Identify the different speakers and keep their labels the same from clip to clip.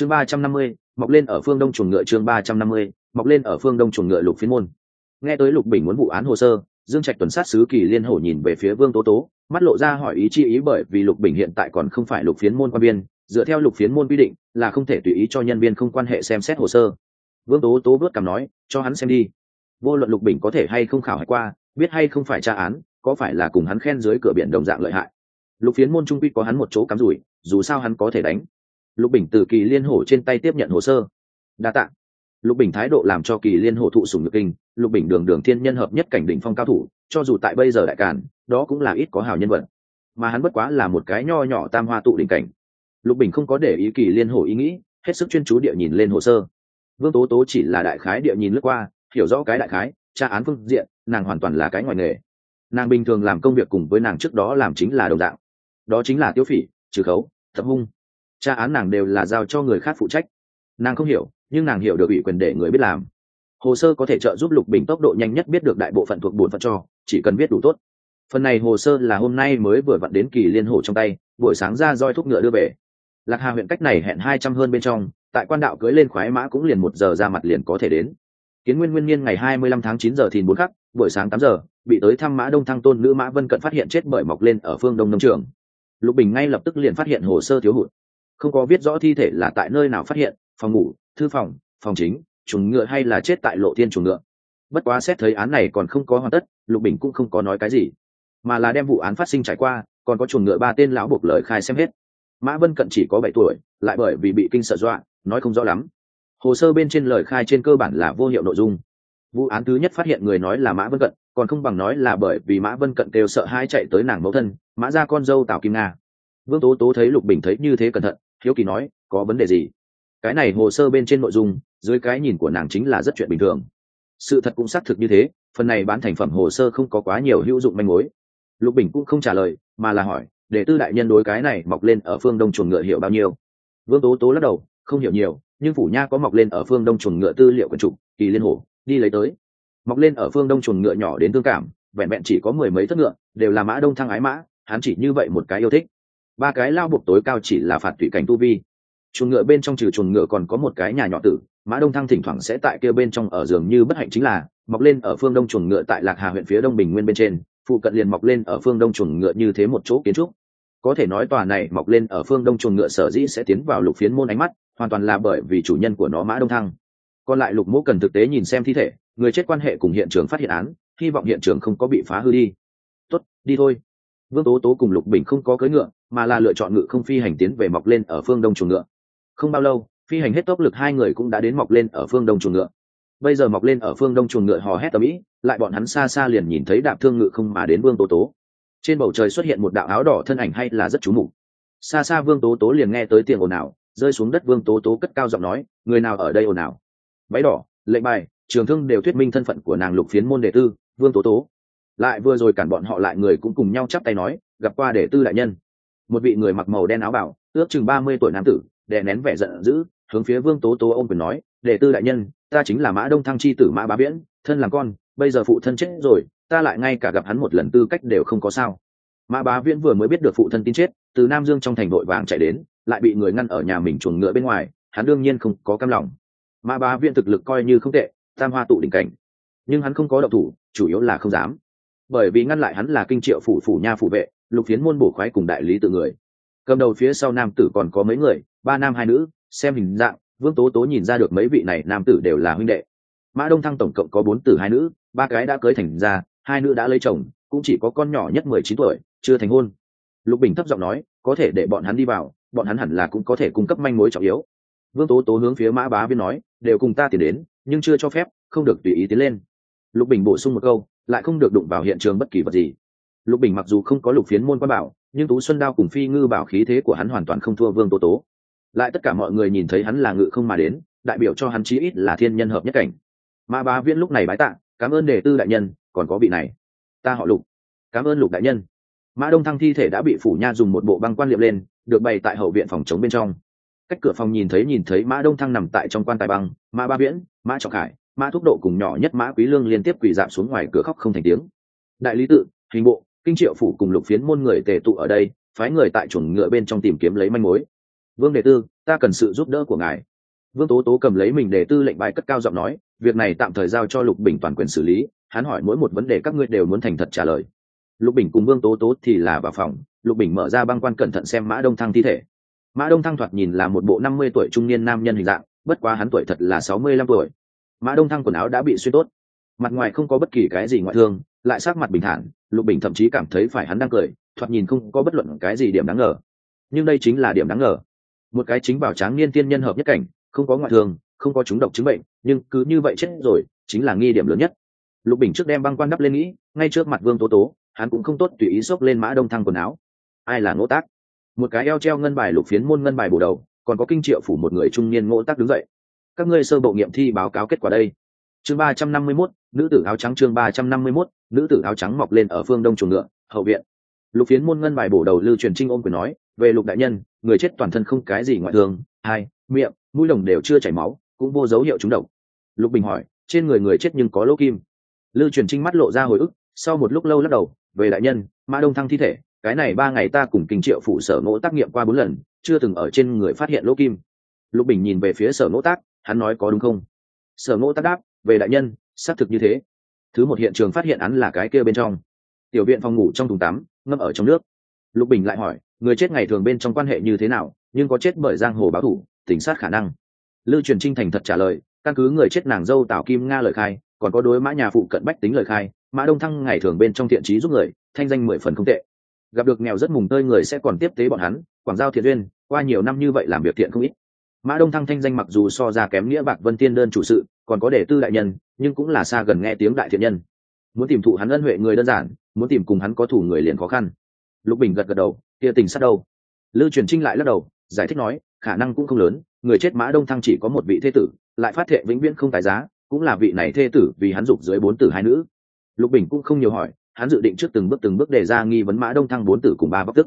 Speaker 1: chương ba trăm năm mươi, mọc lên ở phương đông chuồng ngựa chương ba trăm năm mươi, mọc lên ở phương đông chuồng ngựa lục phiến môn. Nghe tới lục bình muốn vụ án hồ sơ, dương trạch tuần sát sứ kỳ liên hổ nhìn về phía vương tố tố, mắt lộ ra hỏi ý chi ý bởi vì lục bình hiện tại còn không phải lục phiến môn quan viên, dựa theo lục phiến môn quy định, là không thể tùy ý cho nhân viên không quan hệ xem xét hồ sơ. Vương tố tố vớt cảm nói, cho hắn xem đi. Vô luận lục bình có thể hay không khảo hỏi qua, biết hay không phải tra án, có phải là cùng hắn khen dưới cửa biển đồng dạng lợi hại. Lục phiến môn trung quy có hắn một chỗ cắm rủi, dù sao hắn có thể đánh lục bình từ kỳ liên hổ trên tay tiếp nhận hồ sơ. Đa t ạ lục bình thái độ làm cho kỳ liên hổ thụ sùng nhược kinh, lục bình đường đường thiên nhân hợp nhất cảnh đỉnh phong cao thủ, cho dù tại bây giờ đại cản đó cũng là ít có hào nhân vật. Mà hắn bất quá là một cái nho nhỏ tam hoa tụ đỉnh cảnh. Lục bình không có để ý kỳ liên hổ ý nghĩ, hết sức chuyên chú địa nhìn lên hồ sơ. Vương tố tố chỉ là đại khái địa nhìn lướt qua, hiểu rõ cái đại khái, tra án phương diện, nàng hoàn toàn là cái ngoài nghề. Nàng bình thường làm công việc cùng với nàng trước đó làm chính là đồng dạng. Đó chính là tiêu phỉ, trừ khấu, thập hung tra án nàng đều là giao cho người khác phụ trách. Nàng không hiểu, nhưng nàng hiểu được ủy quyền để người biết làm. Hồ sơ có thể trợ giúp lục bình tốc độ nhanh nhất biết được đại bộ phận thuộc bổn phận cho, chỉ cần biết đủ tốt. Phần này hồ sơ là hôm nay mới vừa vặn đến kỳ liên hồ trong tay, buổi sáng ra roi thúc ngựa đưa về. Lạc hà huyện cách này hẹn hai trăm hơn bên trong, tại quan đạo cưới lên khoái mã cũng liền một giờ ra mặt liền có thể đến. Kiến nguyên nguyên niên ngày hai mươi lăm tháng chín giờ thìn bốn khắc, buổi sáng tám giờ, bị tới thăm mã đông thăng tôn nữ mã vân cận phát hiện chết bởi mọc lên ở phương đông nông trường. Lục bình ngay lập tức liền phát hiện hồ sơ thiếu hụt không có biết rõ thi thể là tại nơi nào phát hiện, phòng ngủ, thư phòng phòng chính, chuồng ngựa hay là chết tại lộ thiên chuồng ngựa. Bất quá xét thấy án này còn không có hoàn tất, lục bình cũng không có nói cái gì. Mà là đem vụ án phát sinh trải qua, còn có chuồng ngựa ba tên lão buộc lời khai xem hết. Mã vân cận chỉ có bảy tuổi, lại bởi vì bị kinh sợ dọa, nói không rõ lắm. Hồ sơ bên trên lời khai trên cơ bản là vô hiệu nội dung. Vụ án thứ nhất phát hiện người nói là mã vân cận, còn không bằng nói là bởi vì mã vân cận đều sợ hai chạy tới nàng mẫu thân, mã ra con dâu tào kim nga. Vương tố tố thấy lục bình thấy như thế cẩn thận hiếu kỳ nói, có vấn đề gì? Cái này hồ sơ bên trên nội dung, dưới cái nhìn của nàng chính là rất chuyện bình thường. Sự thật cũng xác thực như thế, phần này bán thành phẩm hồ sơ không có quá nhiều hữu dụng manh mối. Lục bình cũng không trả lời, mà là hỏi, để tư đại nhân đối cái này mọc lên ở phương đông chuồng ngựa hiểu bao nhiêu? Vương tố tố lắc đầu, không hiểu nhiều, nhưng phủ nha có mọc lên ở phương đông chuồng ngựa tư liệu quần trục kỳ liên hồ, đi lấy tới. Mọc lên ở phương đông chuồng ngựa nhỏ đến thương cảm, vẹn vẹn chỉ có mười mấy thất ngựa, đều là mã đông thăng ái mã, hắn chỉ như vậy một cái yêu thích ba cái lao buộc tối cao chỉ là phạt tùy cảnh tu vi. Chuồng ngựa bên trong trừ chuồng ngựa còn có một cái nhà nhỏ tử, mã đông thăng thỉnh thoảng sẽ tại kia bên trong ở giường như bất hạnh chính là, mọc lên ở phương đông chuồng ngựa tại lạc hà huyện phía đông bình nguyên bên trên, phụ cận liền mọc lên ở phương đông chuồng ngựa như thế một chỗ kiến trúc. Có thể nói tòa này mọc lên ở phương đông chuồng ngựa sở dĩ sẽ tiến vào lục phiến môn ánh mắt, hoàn toàn là bởi vì chủ nhân của nó mã đông thăng. Còn lại lục mũ cần thực tế nhìn xem thi thể, người chết quan hệ cùng hiện trường phát hiện án, hy vọng hiện trường không có bị phá hư đi. Tốt, đi thôi vương tố tố cùng lục bình không có cưỡi ngựa, mà là lựa chọn ngự không phi hành tiến về mọc lên ở phương đông chuồng ngựa. Không bao lâu, phi hành hết tốc lực hai người cũng đã đến mọc lên ở phương đông chuồng ngựa. Bây giờ mọc lên ở phương đông chuồng ngựa hò hét tầm ĩ, lại bọn hắn xa xa liền nhìn thấy đạp thương ngự không mà đến vương tố tố. Trên bầu trời xuất hiện một đạo áo đỏ thân ảnh hay là rất trú mục. Xa xa vương tố tố liền nghe tới tiếng ồn ào, rơi xuống đất vương tố tố cất cao giọng nói, người nào ở đây ồn ào? Váy đỏ, lệnh bài, trường thương đều thuyết minh thân phận của nàng lục phiến môn đệ tư, vương tố tố lại vừa rồi cản bọn họ lại người cũng cùng nhau chắp tay nói, gặp qua để tư đại nhân. Một vị người mặc màu đen áo bảo, ước chừng ba mươi tuổi nam tử, đè nén vẻ giận dữ, hướng phía vương tố tố ôm quyền nói, để tư đại nhân, ta chính là mã đông thăng chi tử mã bá viễn, thân làm con, bây giờ phụ thân chết rồi, ta lại ngay cả gặp hắn một lần tư cách đều không có sao. Mã bá viễn vừa mới biết được phụ thân tin chết, từ nam dương trong thành đội vàng chạy đến, lại bị người ngăn ở nhà mình chuồng ngựa bên ngoài, hắn đương nhiên không có cam lòng. Mã bá viễn thực lực coi như không tệ, tam hoa tụ đỉnh cảnh. Nhưng hắn không có động thủ, chủ yếu là không dám bởi vì ngăn lại hắn là kinh triệu phủ phủ nha phủ vệ, lục phiến môn bổ khoái cùng đại lý tự người. Cầm đầu phía sau nam tử còn có mấy người, ba nam hai nữ, xem hình dạng, vương tố tố nhìn ra được mấy vị này nam tử đều là huynh đệ. Mã đông thăng tổng cộng có bốn tử hai nữ, ba cái đã cưới thành ra hai nữ đã lấy chồng, cũng chỉ có con nhỏ nhất mười chín tuổi, chưa thành hôn. Lục bình thấp giọng nói, có thể để bọn hắn đi vào, bọn hắn hẳn là cũng có thể cung cấp manh mối trọng yếu. Vương tố tố hướng phía mã bá viên nói, đều cùng ta tiến đến, nhưng chưa cho phép, không được tùy ý tiến lên. Lục bình bổ sung một câu lại không được đụng vào hiện trường bất kỳ vật gì. Lục bình mặc dù không có lục phiến môn quan bảo, nhưng tú xuân đao cùng phi ngư bảo khí thế của hắn hoàn toàn không thua vương Tô tố. Lại tất cả mọi người nhìn thấy hắn là ngự không mà đến, đại biểu cho hắn chí ít là thiên nhân hợp nhất cảnh. Mã bá viễn lúc này bái tạ, cảm ơn đề tư đại nhân, còn có vị này. Ta họ lục. Cảm ơn lục đại nhân. Mã đông thăng thi thể đã bị phủ nha dùng một bộ băng quan liệm lên, được bày tại hậu viện phòng chống bên trong. Cách cửa phòng nhìn thấy nhìn thấy mã đông thăng nằm tại trong quan tài băng, mã ba viễn, mã trọng khải mã thúc độ cùng nhỏ nhất mã quý lương liên tiếp quỳ dạp xuống ngoài cửa khóc không thành tiếng. Đại lý tự, hình bộ, kinh triệu phủ cùng lục phiến môn người tề tụ ở đây, phái người tại chuồng ngựa bên trong tìm kiếm lấy manh mối. Vương đệ tư, ta cần sự giúp đỡ của ngài. Vương tố tố cầm lấy mình đề tư lệnh bài cất cao giọng nói, việc này tạm thời giao cho lục bình toàn quyền xử lý, hắn hỏi mỗi một vấn đề các ngươi đều muốn thành thật trả lời. Lục bình cùng vương tố tố thì là vào phòng, lục bình mở ra băng quan cẩn thận xem mã đông thăng thi thể. Mã đông thăng thoạt nhìn là một bộ năm mươi tuổi trung niên nam nhân hình dạng, bất quá hắn tuổi thật là sáu mươi lăm tuổi mã đông thăng quần áo đã bị xuyên tốt. Mặt ngoài không có bất kỳ cái gì ngoại thương, lại sát mặt bình thản, lục bình thậm chí cảm thấy phải hắn đang cười, thoạt nhìn không có bất luận cái gì điểm đáng ngờ. Nhưng đây chính là điểm đáng ngờ. Một cái chính bảo tráng niên tiên nhân hợp nhất cảnh, không có ngoại thương, không có chúng độc chứng bệnh, nhưng cứ như vậy chết rồi, chính là nghi điểm lớn nhất. Lục bình trước đem băng quan đắp lên nghĩ, ngay trước mặt vương tố tố, hắn cũng không tốt tùy ý xốc lên mã đông thăng quần áo. Ai là ngỗ tác? Một cái eo treo ngân bài lục phiến môn ngân bài bổ đầu, còn có kinh triệu phủ một người trung niên ngỗ tác đứng dậy các ngươi sơ bộ nghiệm thi báo cáo kết quả đây. Chương ba trăm năm mươi 351, nữ tử áo trắng chương ba trăm năm mươi 351, nữ tử áo trắng mọc lên ở phương đông chuồng ngựa hậu viện. Lục phiến môn ngân bài bổ đầu lưu truyền trinh ôm quyền nói về lục đại nhân người chết toàn thân không cái gì ngoại thường, hai miệng mũi lồng đều chưa chảy máu cũng vô dấu hiệu trúng độc. Lục bình hỏi trên người người chết nhưng có lỗ kim? Lưu truyền trinh mắt lộ ra hồi ức sau một lúc lâu lắc đầu về đại nhân mã đông thăng thi thể cái này ba ngày ta cùng kinh triệu phụ sở ngỗ tác nghiệm qua bốn lần chưa từng ở trên người phát hiện lỗ kim. Lục bình nhìn về phía sở ngỗ tác hắn nói có đúng không? Sở ngộ tác đáp, về đại nhân, xác thực như thế. Thứ một hiện trường phát hiện hắn là cái kia bên trong. Tiểu viện phòng ngủ trong thùng tắm, ngâm ở trong nước. Lục bình lại hỏi, người chết ngày thường bên trong quan hệ như thế nào, nhưng có chết bởi giang hồ báo thủ tỉnh sát khả năng. Lưu truyền trinh thành thật trả lời, căn cứ người chết nàng dâu tào kim nga lời khai, còn có đối mã nhà phụ cận bách tính lời khai, mã đông thăng ngày thường bên trong thiện trí giúp người, thanh danh mười phần không tệ. Gặp được nghèo rất mùng tơi người sẽ còn tiếp tế bọn hắn, quảng giao thiện duyên, qua nhiều năm như vậy làm việc thiện không ít mã đông thăng thanh danh mặc dù so ra kém nghĩa bạc vân tiên đơn chủ sự, còn có để tư đại nhân, nhưng cũng là xa gần nghe tiếng đại thiện nhân. Muốn tìm thụ hắn ân huệ người đơn giản, muốn tìm cùng hắn có thủ người liền khó khăn. Lục bình gật gật đầu, kia tình sát đâu? Lưu truyền trinh lại lắc đầu, giải thích nói, khả năng cũng không lớn, người chết mã đông thăng chỉ có một vị thế tử, lại phát thệ vĩnh viễn không tài giá, cũng là vị này thê tử vì hắn dục dưới bốn tử hai nữ. Lục bình cũng không nhiều hỏi, hắn dự định trước từng bước từng bước đề ra nghi vấn mã đông thăng bốn tử cùng ba bắc tức.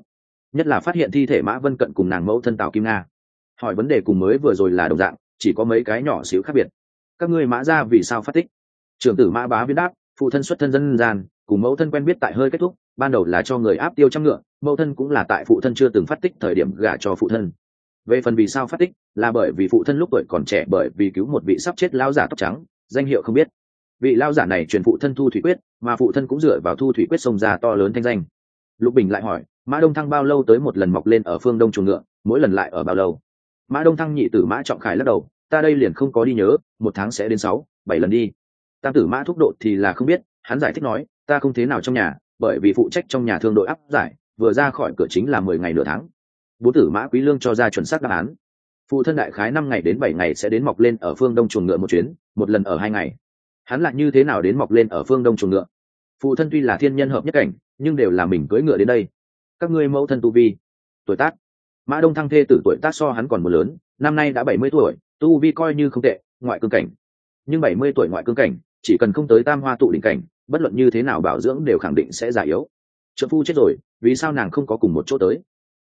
Speaker 1: Nhất là phát hiện thi thể mã vân cận cùng nàng mẫu thân tào kim nga hỏi vấn đề cùng mới vừa rồi là đồng dạng, chỉ có mấy cái nhỏ xíu khác biệt. Các ngươi mã ra vì sao phát tích? Trưởng tử mã bá viết đáp, phụ thân xuất thân dân gian, cùng mẫu thân quen biết tại hơi kết thúc, ban đầu là cho người áp tiêu trăm ngựa, mẫu thân cũng là tại phụ thân chưa từng phát tích thời điểm gả cho phụ thân. Về phần vì sao phát tích, là bởi vì phụ thân lúc tuổi còn trẻ bởi vì cứu một vị sắp chết lao giả tóc trắng, danh hiệu không biết. Vị lao giả này truyền phụ thân thu thủy quyết, mà phụ thân cũng dựa vào thu thủy quyết sông ra to lớn thanh danh. Lục bình lại hỏi, mã đông thăng bao lâu tới một lần mọc lên ở phương đông chuồng ngựa, mỗi lần lại ở bao lâu? Mã đông thăng nhị tử mã trọng khải lắc đầu, ta đây liền không có đi nhớ, một tháng sẽ đến sáu, bảy lần đi. Tam tử mã thúc độ thì là không biết, hắn giải thích nói, ta không thế nào trong nhà, bởi vì phụ trách trong nhà thương đội áp giải, vừa ra khỏi cửa chính là mười ngày nửa tháng. Bố tử mã quý lương cho ra chuẩn xác đáp án. Phụ thân đại khái năm ngày đến bảy ngày sẽ đến mọc lên ở phương đông chuồng ngựa một chuyến, một lần ở hai ngày. Hắn lại như thế nào đến mọc lên ở phương đông chuồng ngựa? Phụ thân tuy là thiên nhân hợp nhất cảnh, nhưng đều là mình cưỡi ngựa đến đây. Các ngươi mẫu thân tu vi, tuổi tác mã đông thăng thê tử tuổi tác so hắn còn một lớn, năm nay đã bảy mươi tuổi, tu vi coi như không tệ, ngoại cương cảnh. Nhưng bảy mươi tuổi ngoại cương cảnh, chỉ cần không tới tam hoa tụ đỉnh cảnh, bất luận như thế nào bảo dưỡng đều khẳng định sẽ già yếu. Trợ phu chết rồi, vì sao nàng không có cùng một chỗ tới?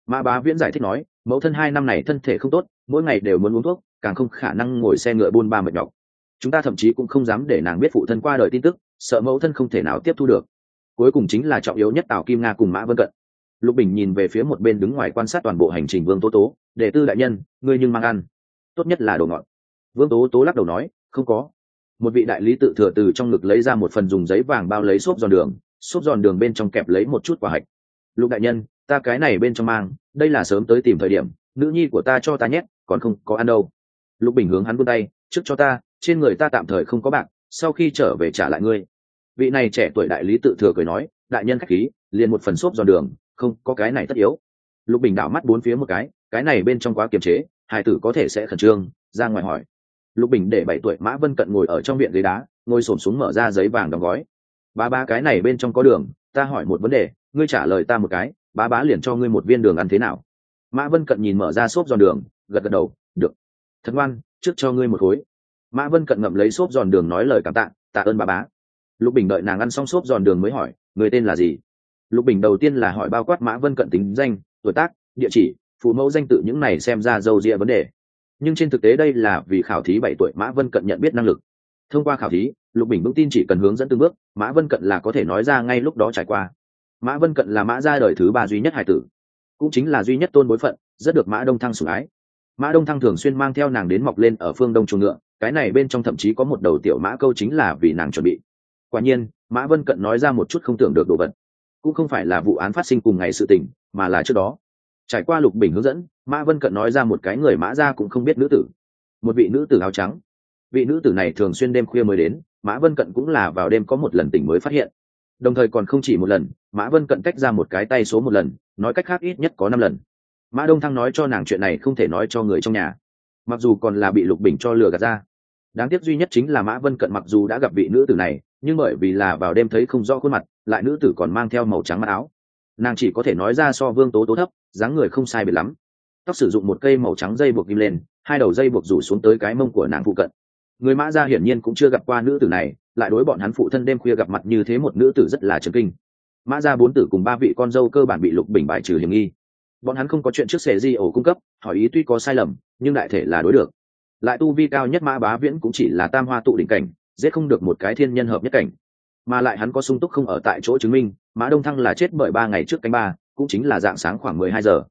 Speaker 1: Mã bá viễn giải thích nói, mẫu thân hai năm này thân thể không tốt, mỗi ngày đều muốn uống thuốc, càng không khả năng ngồi xe ngựa buôn ba mệt nhọc. Chúng ta thậm chí cũng không dám để nàng biết phụ thân qua đời tin tức, sợ mẫu thân không thể nào tiếp thu được. Cuối cùng chính là trọng yếu nhất tào kim nga cùng mã vân cận lục bình nhìn về phía một bên đứng ngoài quan sát toàn bộ hành trình vương tố tố để tư đại nhân, ngươi nhưng mang ăn. Tốt nhất là đồ ngọt. Vương tố tố lắc đầu nói, không có. Một vị đại lý tự thừa từ trong ngực lấy ra một phần dùng giấy vàng bao lấy xốp giòn đường, xốp giòn đường bên trong kẹp lấy một chút quả hạch. Lục đại nhân, ta cái này bên trong mang, đây là sớm tới tìm thời điểm, nữ nhi của ta cho ta nhét, còn không có ăn đâu. Lục bình hướng hắn vươn tay, trước cho ta, trên người ta tạm thời không có bạc, sau khi trở về trả lại ngươi. Vị này trẻ tuổi đại lý tự thừa cười nói, đại nhân khách khí, liền một phần xốp giòn đường không, có cái này tất yếu. Lục bình đảo mắt bốn phía một cái cái này bên trong quá kiềm chế Hải tử có thể sẽ khẩn trương, ra ngoài hỏi. Lục bình để bảy tuổi mã vân cận ngồi ở trong viện ghế đá, ngồi xổm xuống mở ra giấy vàng đóng gói. Ba ba, cái này bên trong có đường, ta hỏi một vấn đề, ngươi trả lời ta một cái bá bá liền cho ngươi một viên đường ăn thế nào? Mã vân cận nhìn mở ra xốp giòn đường, gật gật đầu, được. Thật ngoan, trước cho ngươi một khối. Mã vân cận ngậm lấy xốp giòn đường nói lời cảm tạ tạ ơn ba bá lục bình đợi nàng ăn xong xốp giòn đường mới hỏi, người tên là gì? Lục bình đầu tiên là hỏi bao quát mã vân cận tính danh, tuổi tác, địa chỉ, phụ mẫu danh tự những này xem ra dâu ria vấn đề. Nhưng trên thực tế đây là vì khảo thí bảy tuổi mã vân cận nhận biết năng lực. Thông qua khảo thí, lục bình vững tin chỉ cần hướng dẫn từng bước, mã vân cận là có thể nói ra ngay lúc đó trải qua. Mã vân cận là mã ra đời thứ ba duy nhất hải tử, cũng chính là duy nhất tôn bối phận, rất được mã đông thăng sủng ái. Mã đông thăng thường xuyên mang theo nàng đến mọc lên ở phương đông chuồng ngựa, cái này bên trong thậm chí có một đầu tiểu mã câu chính là vì nàng chuẩn bị. Quả nhiên, mã vân cận nói ra một chút không tưởng được đồ vật cũng không phải là vụ án phát sinh cùng ngày sự tình, mà là trước đó. Trải qua lục bình hướng dẫn, mã vân cận nói ra một cái người mã ra cũng không biết nữ tử. Một vị nữ tử áo trắng. Vị nữ tử này thường xuyên đêm khuya mới đến, mã vân cận cũng là vào đêm có một lần tỉnh mới phát hiện. Đồng thời còn không chỉ một lần, mã vân cận cách ra một cái tay số một lần, nói cách khác ít nhất có năm lần. Mã đông thăng nói cho nàng chuyện này không thể nói cho người trong nhà. Mặc dù còn là bị lục bình cho lừa gạt ra. Đáng tiếc duy nhất chính là mã vân cận mặc dù đã gặp vị nữ tử này, nhưng bởi vì là vào đêm thấy không rõ khuôn mặt lại nữ tử còn mang theo màu trắng mặc áo. Nàng chỉ có thể nói ra so vương tố tố thấp, dáng người không sai biệt lắm. Tóc sử dụng một cây màu trắng dây buộc kim lên, hai đầu dây buộc rủ xuống tới cái mông của nàng phụ cận. Người mã gia hiển nhiên cũng chưa gặp qua nữ tử này, lại đối bọn hắn phụ thân đêm khuya gặp mặt như thế một nữ tử rất là trần kinh. Mã gia bốn tử cùng ba vị con dâu cơ bản bị lục bình bài trừ hiểm nghi. Bọn hắn không có chuyện trước xẻ di ổ cung cấp, hỏi ý tuy có sai lầm, nhưng đại thể là đối được. Lại tu vi cao nhất mã bá viễn cũng chỉ là tam hoa tụ đỉnh cảnh, giết không được một cái thiên nhân hợp nhất cảnh mà lại hắn có sung túc không ở tại chỗ chứng minh, mã đông thăng là chết bởi ba ngày trước canh ba, cũng chính là dạng sáng khoảng mười hai giờ.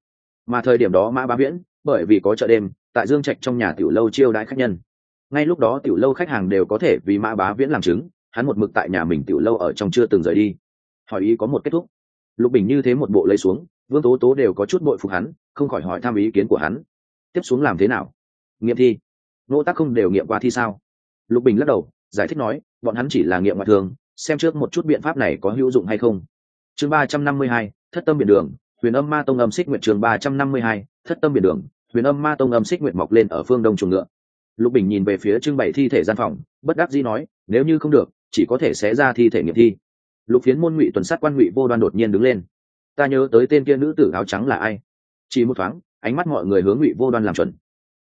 Speaker 1: Mà thời điểm đó mã bá viễn, bởi vì có chợ đêm, tại dương trạch trong nhà tiểu lâu chiêu đãi khách nhân. Ngay lúc đó tiểu lâu khách hàng đều có thể vì mã bá viễn làm chứng, hắn một mực tại nhà mình tiểu lâu ở trong chưa từng rời đi. Hỏi ý có một kết thúc. Lục bình như thế một bộ lấy xuống, vương tố tố đều có chút bội phục hắn, không khỏi hỏi tham ý kiến của hắn. Tiếp xuống làm thế nào? Nghiệm thi. Nỗ tác không đều nghiệm qua thi sao? Lục bình lắc đầu, giải thích nói, bọn hắn chỉ là nghiệm ngoại thường xem trước một chút biện pháp này có hữu dụng hay không. Chương ba trăm năm mươi hai, thất tâm biển đường, huyền âm ma tông âm xích nguyện trường ba trăm năm mươi hai, thất tâm biển đường, huyền âm ma tông âm xích nguyện mọc lên ở phương đông chuồng ngựa. Lục bình nhìn về phía trưng bày thi thể gian phòng, bất đắc dĩ nói, nếu như không được, chỉ có thể xé ra thi thể nghiệm thi. Lục phiến môn ngụy tuần sát quan ngụy vô đoan đột nhiên đứng lên. Ta nhớ tới tên kia nữ tử áo trắng là ai? Chỉ một thoáng, ánh mắt mọi người hướng ngụy vô đoan làm chuẩn.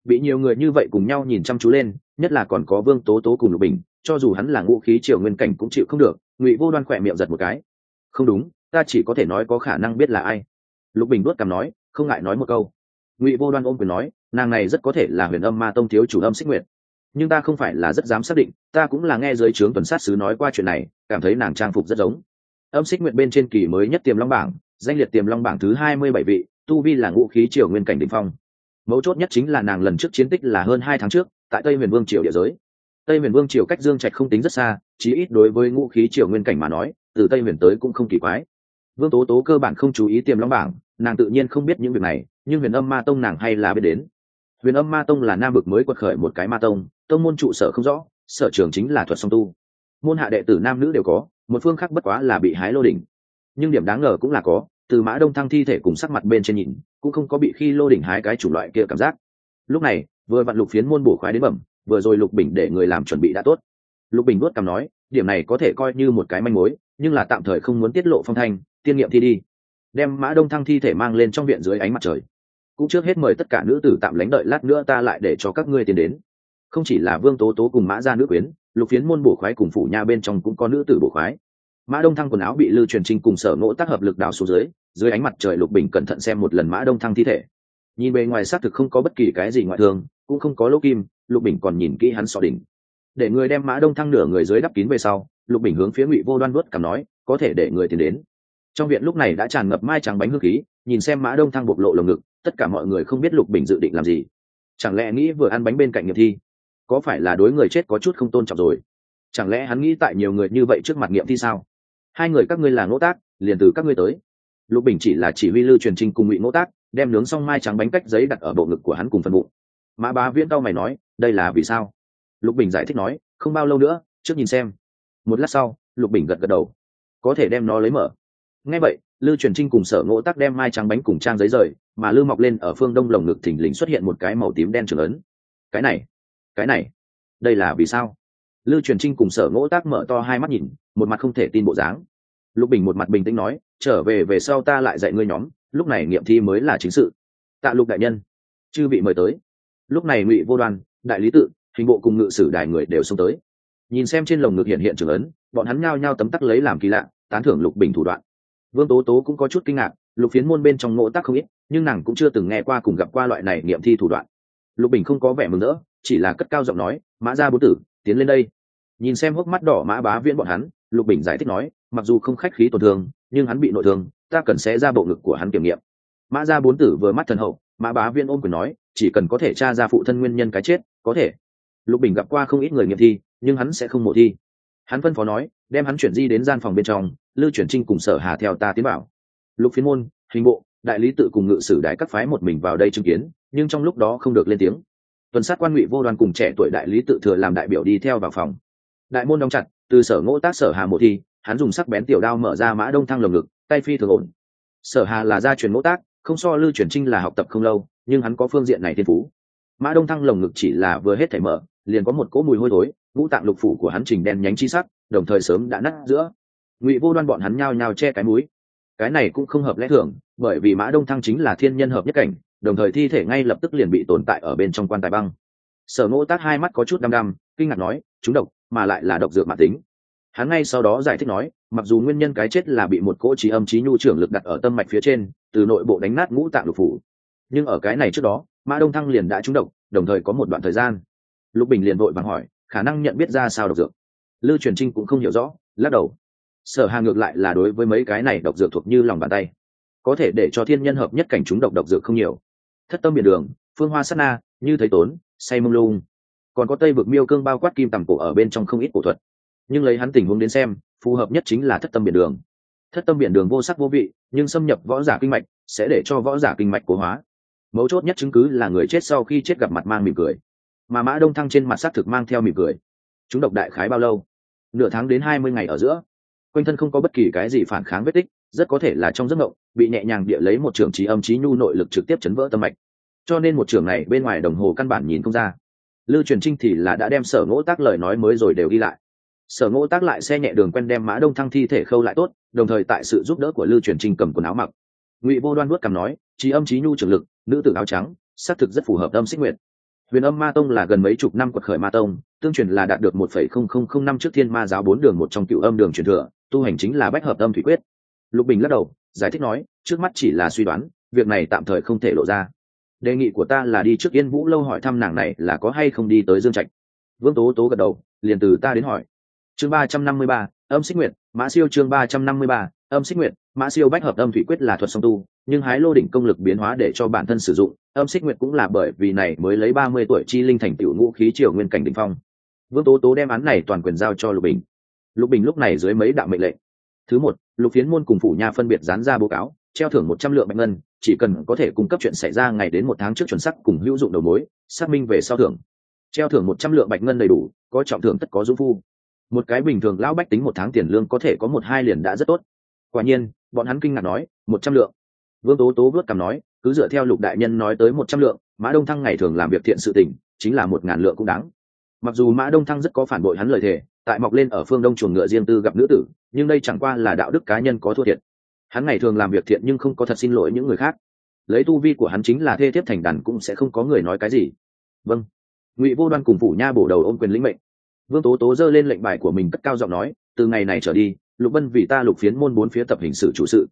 Speaker 1: Bị nhiều người như vậy cùng nhau nhìn chăm chú lên, nhất là còn có vương tố tố cùng lục bình cho dù hắn là ngũ khí triều nguyên cảnh cũng chịu không được, ngụy vô đoan khỏe miệng giật một cái. Không đúng, ta chỉ có thể nói có khả năng biết là ai. Lục bình đốt cằm nói, không ngại nói một câu. Ngụy vô đoan ôm quyền nói, nàng này rất có thể là huyền âm ma tông thiếu chủ âm xích nguyệt. Nhưng ta không phải là rất dám xác định, ta cũng là nghe giới trướng tuần sát sứ nói qua chuyện này, cảm thấy nàng trang phục rất giống. Âm xích nguyệt bên trên kỳ mới nhất tiềm long bảng, danh liệt tiềm long bảng thứ hai mươi bảy vị, tu vi là ngũ khí triều nguyên cảnh đ ỉ n h phong. Mấu chốt nhất chính là nàng lần trước chiến tích là hơn hai tháng trước, tại tây huyền vương triều địa giới tây huyền vương triều cách dương trạch không tính rất xa, chí ít đối với ngũ khí triều nguyên cảnh mà nói, từ tây huyền tới cũng không kỳ quái. Vương tố tố cơ bản không chú ý tiềm long bảng, nàng tự nhiên không biết những việc này, nhưng huyền âm ma tông nàng hay là biết đến. Huyền âm ma tông là nam bực mới quật khởi một cái ma tông tông môn trụ sở không rõ, sở trường chính là thuật song tu. Môn hạ đệ tử nam nữ đều có, một phương khác bất quá là bị hái lô đỉnh. Nhưng điểm đáng ngờ cũng là có, từ mã đông thăng thi thể cùng sắc mặt bên trên nhìn, cũng không có bị khi lô đỉnh hái cái chủng loại kia cảm giác. Lúc này, vừa vặn lục phiến môn bổ khoái đến bẩm vừa rồi lục bình để người làm chuẩn bị đã tốt. Lục bình nuốt cằm nói, điểm này có thể coi như một cái manh mối, nhưng là tạm thời không muốn tiết lộ phong thanh, tiên nghiệm thi đi. Đem mã đông thăng thi thể mang lên trong viện dưới ánh mặt trời. Cũng trước hết mời tất cả nữ tử tạm lánh đợi lát nữa ta lại để cho các ngươi tiến đến. Không chỉ là vương tố tố cùng mã gia nữ quyến, lục phiến môn bổ khoái cùng phủ nha bên trong cũng có nữ tử bổ khoái. Mã đông thăng quần áo bị lưu truyền trinh cùng sở ngỗ tác hợp lực đào xuống dưới dưới ánh mặt trời lục bình cẩn thận xem một lần mã đông thăng thi thể. Nhìn bề ngoài xác thực không có bất kỳ cái gì ngoại thương, cũng không có lỗ kim lục bình còn nhìn kỹ hắn sọ đỉnh. Để người đem mã đông thăng nửa người dưới đắp kín về sau, lục bình hướng phía ngụy vô đoan vớt cảm nói, có thể để người tiến đến. Trong viện lúc này đã tràn ngập mai trắng bánh hương khí, nhìn xem mã đông thăng bộc lộ lồng ngực, tất cả mọi người không biết lục bình dự định làm gì. Chẳng lẽ nghĩ vừa ăn bánh bên cạnh nghiệp thi? Có phải là đối người chết có chút không tôn trọng rồi? Chẳng lẽ hắn nghĩ tại nhiều người như vậy trước mặt nghiệm thi sao? Hai người các ngươi là ngỗ tác, liền từ các ngươi tới. Lục bình chỉ là chỉ huy lưu truyền trinh cùng ngụy ngỗ tác, đem nướng xong mai trắng bánh cách giấy đặt ở bộ ngực của hắn cùng phần bụng. Mã bá viễn tao mày nói đây là vì sao? Lục bình giải thích nói, không bao lâu nữa, trước nhìn xem. Một lát sau, lục bình gật gật đầu. Có thể đem nó lấy mở. Ngay vậy lưu truyền trinh cùng sở ngỗ tác đem mai trắng bánh cùng trang giấy rời, mà lưu mọc lên ở phương đông lồng ngực thình lình xuất hiện một cái màu tím đen trưởng ấn. Cái này cái này, đây là vì sao? Lưu truyền trinh cùng sở ngỗ tác mở to hai mắt nhìn, một mặt không thể tin bộ dáng. Lục bình một mặt bình tĩnh nói, trở về về sau ta lại dạy ngươi nhóm, lúc này nghiệm thi mới là chính sự. Tạ lục đại nhân, chư vị mời tới. Lúc này ngụy vô Đoàn đại lý tự, hình bộ cùng ngự sử đài người đều xông tới. Nhìn xem trên lồng ngực hiện hiện trường ấn, bọn hắn nhao nhao tấm tắc lấy làm kỳ lạ, tán thưởng lục bình thủ đoạn. Vương tố tố cũng có chút kinh ngạc, lục phiến môn bên trong ngộ tác không ít, nhưng nàng cũng chưa từng nghe qua cùng gặp qua loại này nghiệm thi thủ đoạn. Lục bình không có vẻ mừng rỡ, chỉ là cất cao giọng nói, mã ra bố tử, tiến lên đây. Nhìn xem hốc mắt đỏ mã bá viễn bọn hắn, lục bình giải thích nói, mặc dù không khách khí tổn thương, nhưng hắn bị nội thương, ta cần sẽ ra bộ ngực của hắn kiểm nghiệm. Mã ra bốn tử vừa mắt thần hậu mã bá viên ôm quyền nói, chỉ cần có thể tra ra phụ thân nguyên nhân cái chết, có thể. Lục bình gặp qua không ít người nghiệm thi, nhưng hắn sẽ không mộ thi. Hắn phân phó nói, đem hắn chuyển di đến gian phòng bên trong lưu chuyển trinh cùng sở hà theo ta tiến bảo lục phiên môn, hình bộ, đại lý tự cùng ngự sử đại các phái một mình vào đây chứng kiến, nhưng trong lúc đó không được lên tiếng. Tuần sát quan ngụy vô đoàn cùng trẻ tuổi đại lý tự thừa làm đại biểu đi theo vào phòng. Đại môn đóng chặt, từ sở ngỗ tác, sở hà mộ thi, hắn dùng sắc bén tiểu đao mở ra mã đông thăng lồng ngực, tay phi thường ổn. Sở hà là gia truyền ngỗ tác không so lưu truyền trinh là học tập không lâu, nhưng hắn có phương diện này thiên phú. Mã đông thăng lồng ngực chỉ là vừa hết thể mở, liền có một cỗ mùi hôi thối, ngũ tạng lục phủ của hắn trình đen nhánh chi sắc, đồng thời sớm đã nát giữa. Ngụy vô đoan bọn hắn nhao nhao che cái mũi. Cái này cũng không hợp lẽ thường, bởi vì mã đông thăng chính là thiên nhân hợp nhất cảnh, đồng thời thi thể ngay lập tức liền bị tồn tại ở bên trong quan tài băng. Sở ngỗ tát hai mắt có chút đăm đăm, kinh ngạc nói, chúng độc, mà lại là độc dược mạng tính. Hắn ngay sau đó giải thích nói mặc dù nguyên nhân cái chết là bị một cỗ trí âm trí nhu trưởng lực đặt ở tâm mạch phía trên, từ nội bộ đánh nát ngũ tạng lục phủ. Nhưng ở cái này trước đó, mã đông thăng liền đã trúng độc, đồng thời có một đoạn thời gian. Lục bình liền vội vàng hỏi, khả năng nhận biết ra sao độc dược? Lưu truyền trinh cũng không hiểu rõ, lắc đầu. Sở hà ngược lại là đối với mấy cái này độc dược thuộc như lòng bàn tay. Có thể để cho thiên nhân hợp nhất cảnh chúng độc độc dược không nhiều. Thất tâm biển đường, phương hoa sát na, như thấy tốn, say mông lung. Còn có tây vực miêu cương bao quát kim tầm cổ ở bên trong không ít cổ thuật nhưng lấy hắn tình huống đến xem, phù hợp nhất chính là thất tâm biển đường. Thất tâm biển đường vô sắc vô vị, nhưng xâm nhập võ giả kinh mạch, sẽ để cho võ giả kinh mạch cố hóa. Mấu chốt nhất chứng cứ là người chết sau khi chết gặp mặt mang mỉm cười. Mà mã đông thăng trên mặt xác thực mang theo mỉm cười. Chúng độc đại khái bao lâu? Nửa tháng đến hai mươi ngày ở giữa. Quanh thân không có bất kỳ cái gì phản kháng vết tích, rất có thể là trong giấc mộng, bị nhẹ nhàng địa lấy một trường trí âm trí nhu nội lực trực tiếp chấn vỡ tâm mạch. Cho nên một trường này bên ngoài đồng hồ căn bản nhìn không ra. Lưu truyền trinh thì là đã đem sở ngỗ tác lời nói mới rồi đều đi lại sở Ngô tác lại xe nhẹ đường quen đem mã đông thăng thi thể khâu lại tốt, đồng thời tại sự giúp đỡ của lưu truyền trinh cầm quần áo mặc. Ngụy vô đoan vuốt cằm nói trí âm trí nhu trường lực, nữ tử áo trắng, xác thực rất phù hợp âm xích nguyệt. huyền âm ma tông là gần mấy chục năm quật khởi ma tông, tương truyền là đạt được một phẩy không không không năm trước thiên ma giáo bốn đường một trong cựu âm đường truyền thừa, tu hành chính là bách hợp âm thủy quyết. Lục bình lắc đầu, giải thích nói, trước mắt chỉ là suy đoán, việc này tạm thời không thể lộ ra. Đề nghị của ta là đi trước yên vũ lâu hỏi thăm nàng này là có hay không đi tới dương trạch. Vương tố tố gật đầu, liền từ ta đến hỏi chương ba trăm năm mươi ba, âm xích nguyệt, mã siêu chương ba trăm năm mươi ba, âm xích nguyệt, mã siêu bách hợp âm thủy quyết là thuật song tu, nhưng hái lô đỉnh công lực biến hóa để cho bản thân sử dụng, âm xích nguyệt cũng là bởi vì này mới lấy ba mươi tuổi chi linh thành tiểu ngũ khí triều nguyên cảnh đỉnh phong. Vương tố tố đem án này toàn quyền giao cho lục bình. Lục bình lúc này dưới mấy đạo mệnh lệnh. Thứ một, lục phiến môn cùng phủ nha phân biệt dán ra báo cáo, treo thưởng một trăm lượng bạch ngân, chỉ cần có thể cung cấp chuyện xảy ra ngày đến một tháng trước chuẩn sắc cùng hữu dụng đầu mối, xác minh về sau thưởng. Treo thưởng một trăm lượng bạch ngân đầy đủ, có trọng thưởng tất có dũng phu một cái bình thường lão bách tính một tháng tiền lương có thể có một hai liền đã rất tốt. Quả nhiên, bọn hắn kinh ngạc nói, một trăm lượng. Vương tố tố vớt cằm nói, cứ dựa theo lục đại nhân nói tới một trăm lượng, mã đông thăng ngày thường làm việc thiện sự tình, chính là một ngàn lượng cũng đáng. Mặc dù mã đông thăng rất có phản bội hắn lời thề, tại mọc lên ở phương đông chuồng ngựa riêng tư gặp nữ tử, nhưng đây chẳng qua là đạo đức cá nhân có thua thiệt. Hắn ngày thường làm việc thiện nhưng không có thật xin lỗi những người khác. Lấy tu vi của hắn chính là thê thiếp thành đàn cũng sẽ không có người nói cái gì. Vâng. Ngụy vô đoan cùng phủ nha bổ đầu ôm quyền lĩnh mệnh vương tố tố giơ lên lệnh bài của mình cất cao giọng nói, từ ngày này trở đi, lục bân vì ta lục phiến môn bốn phía tập hình sự chủ sự.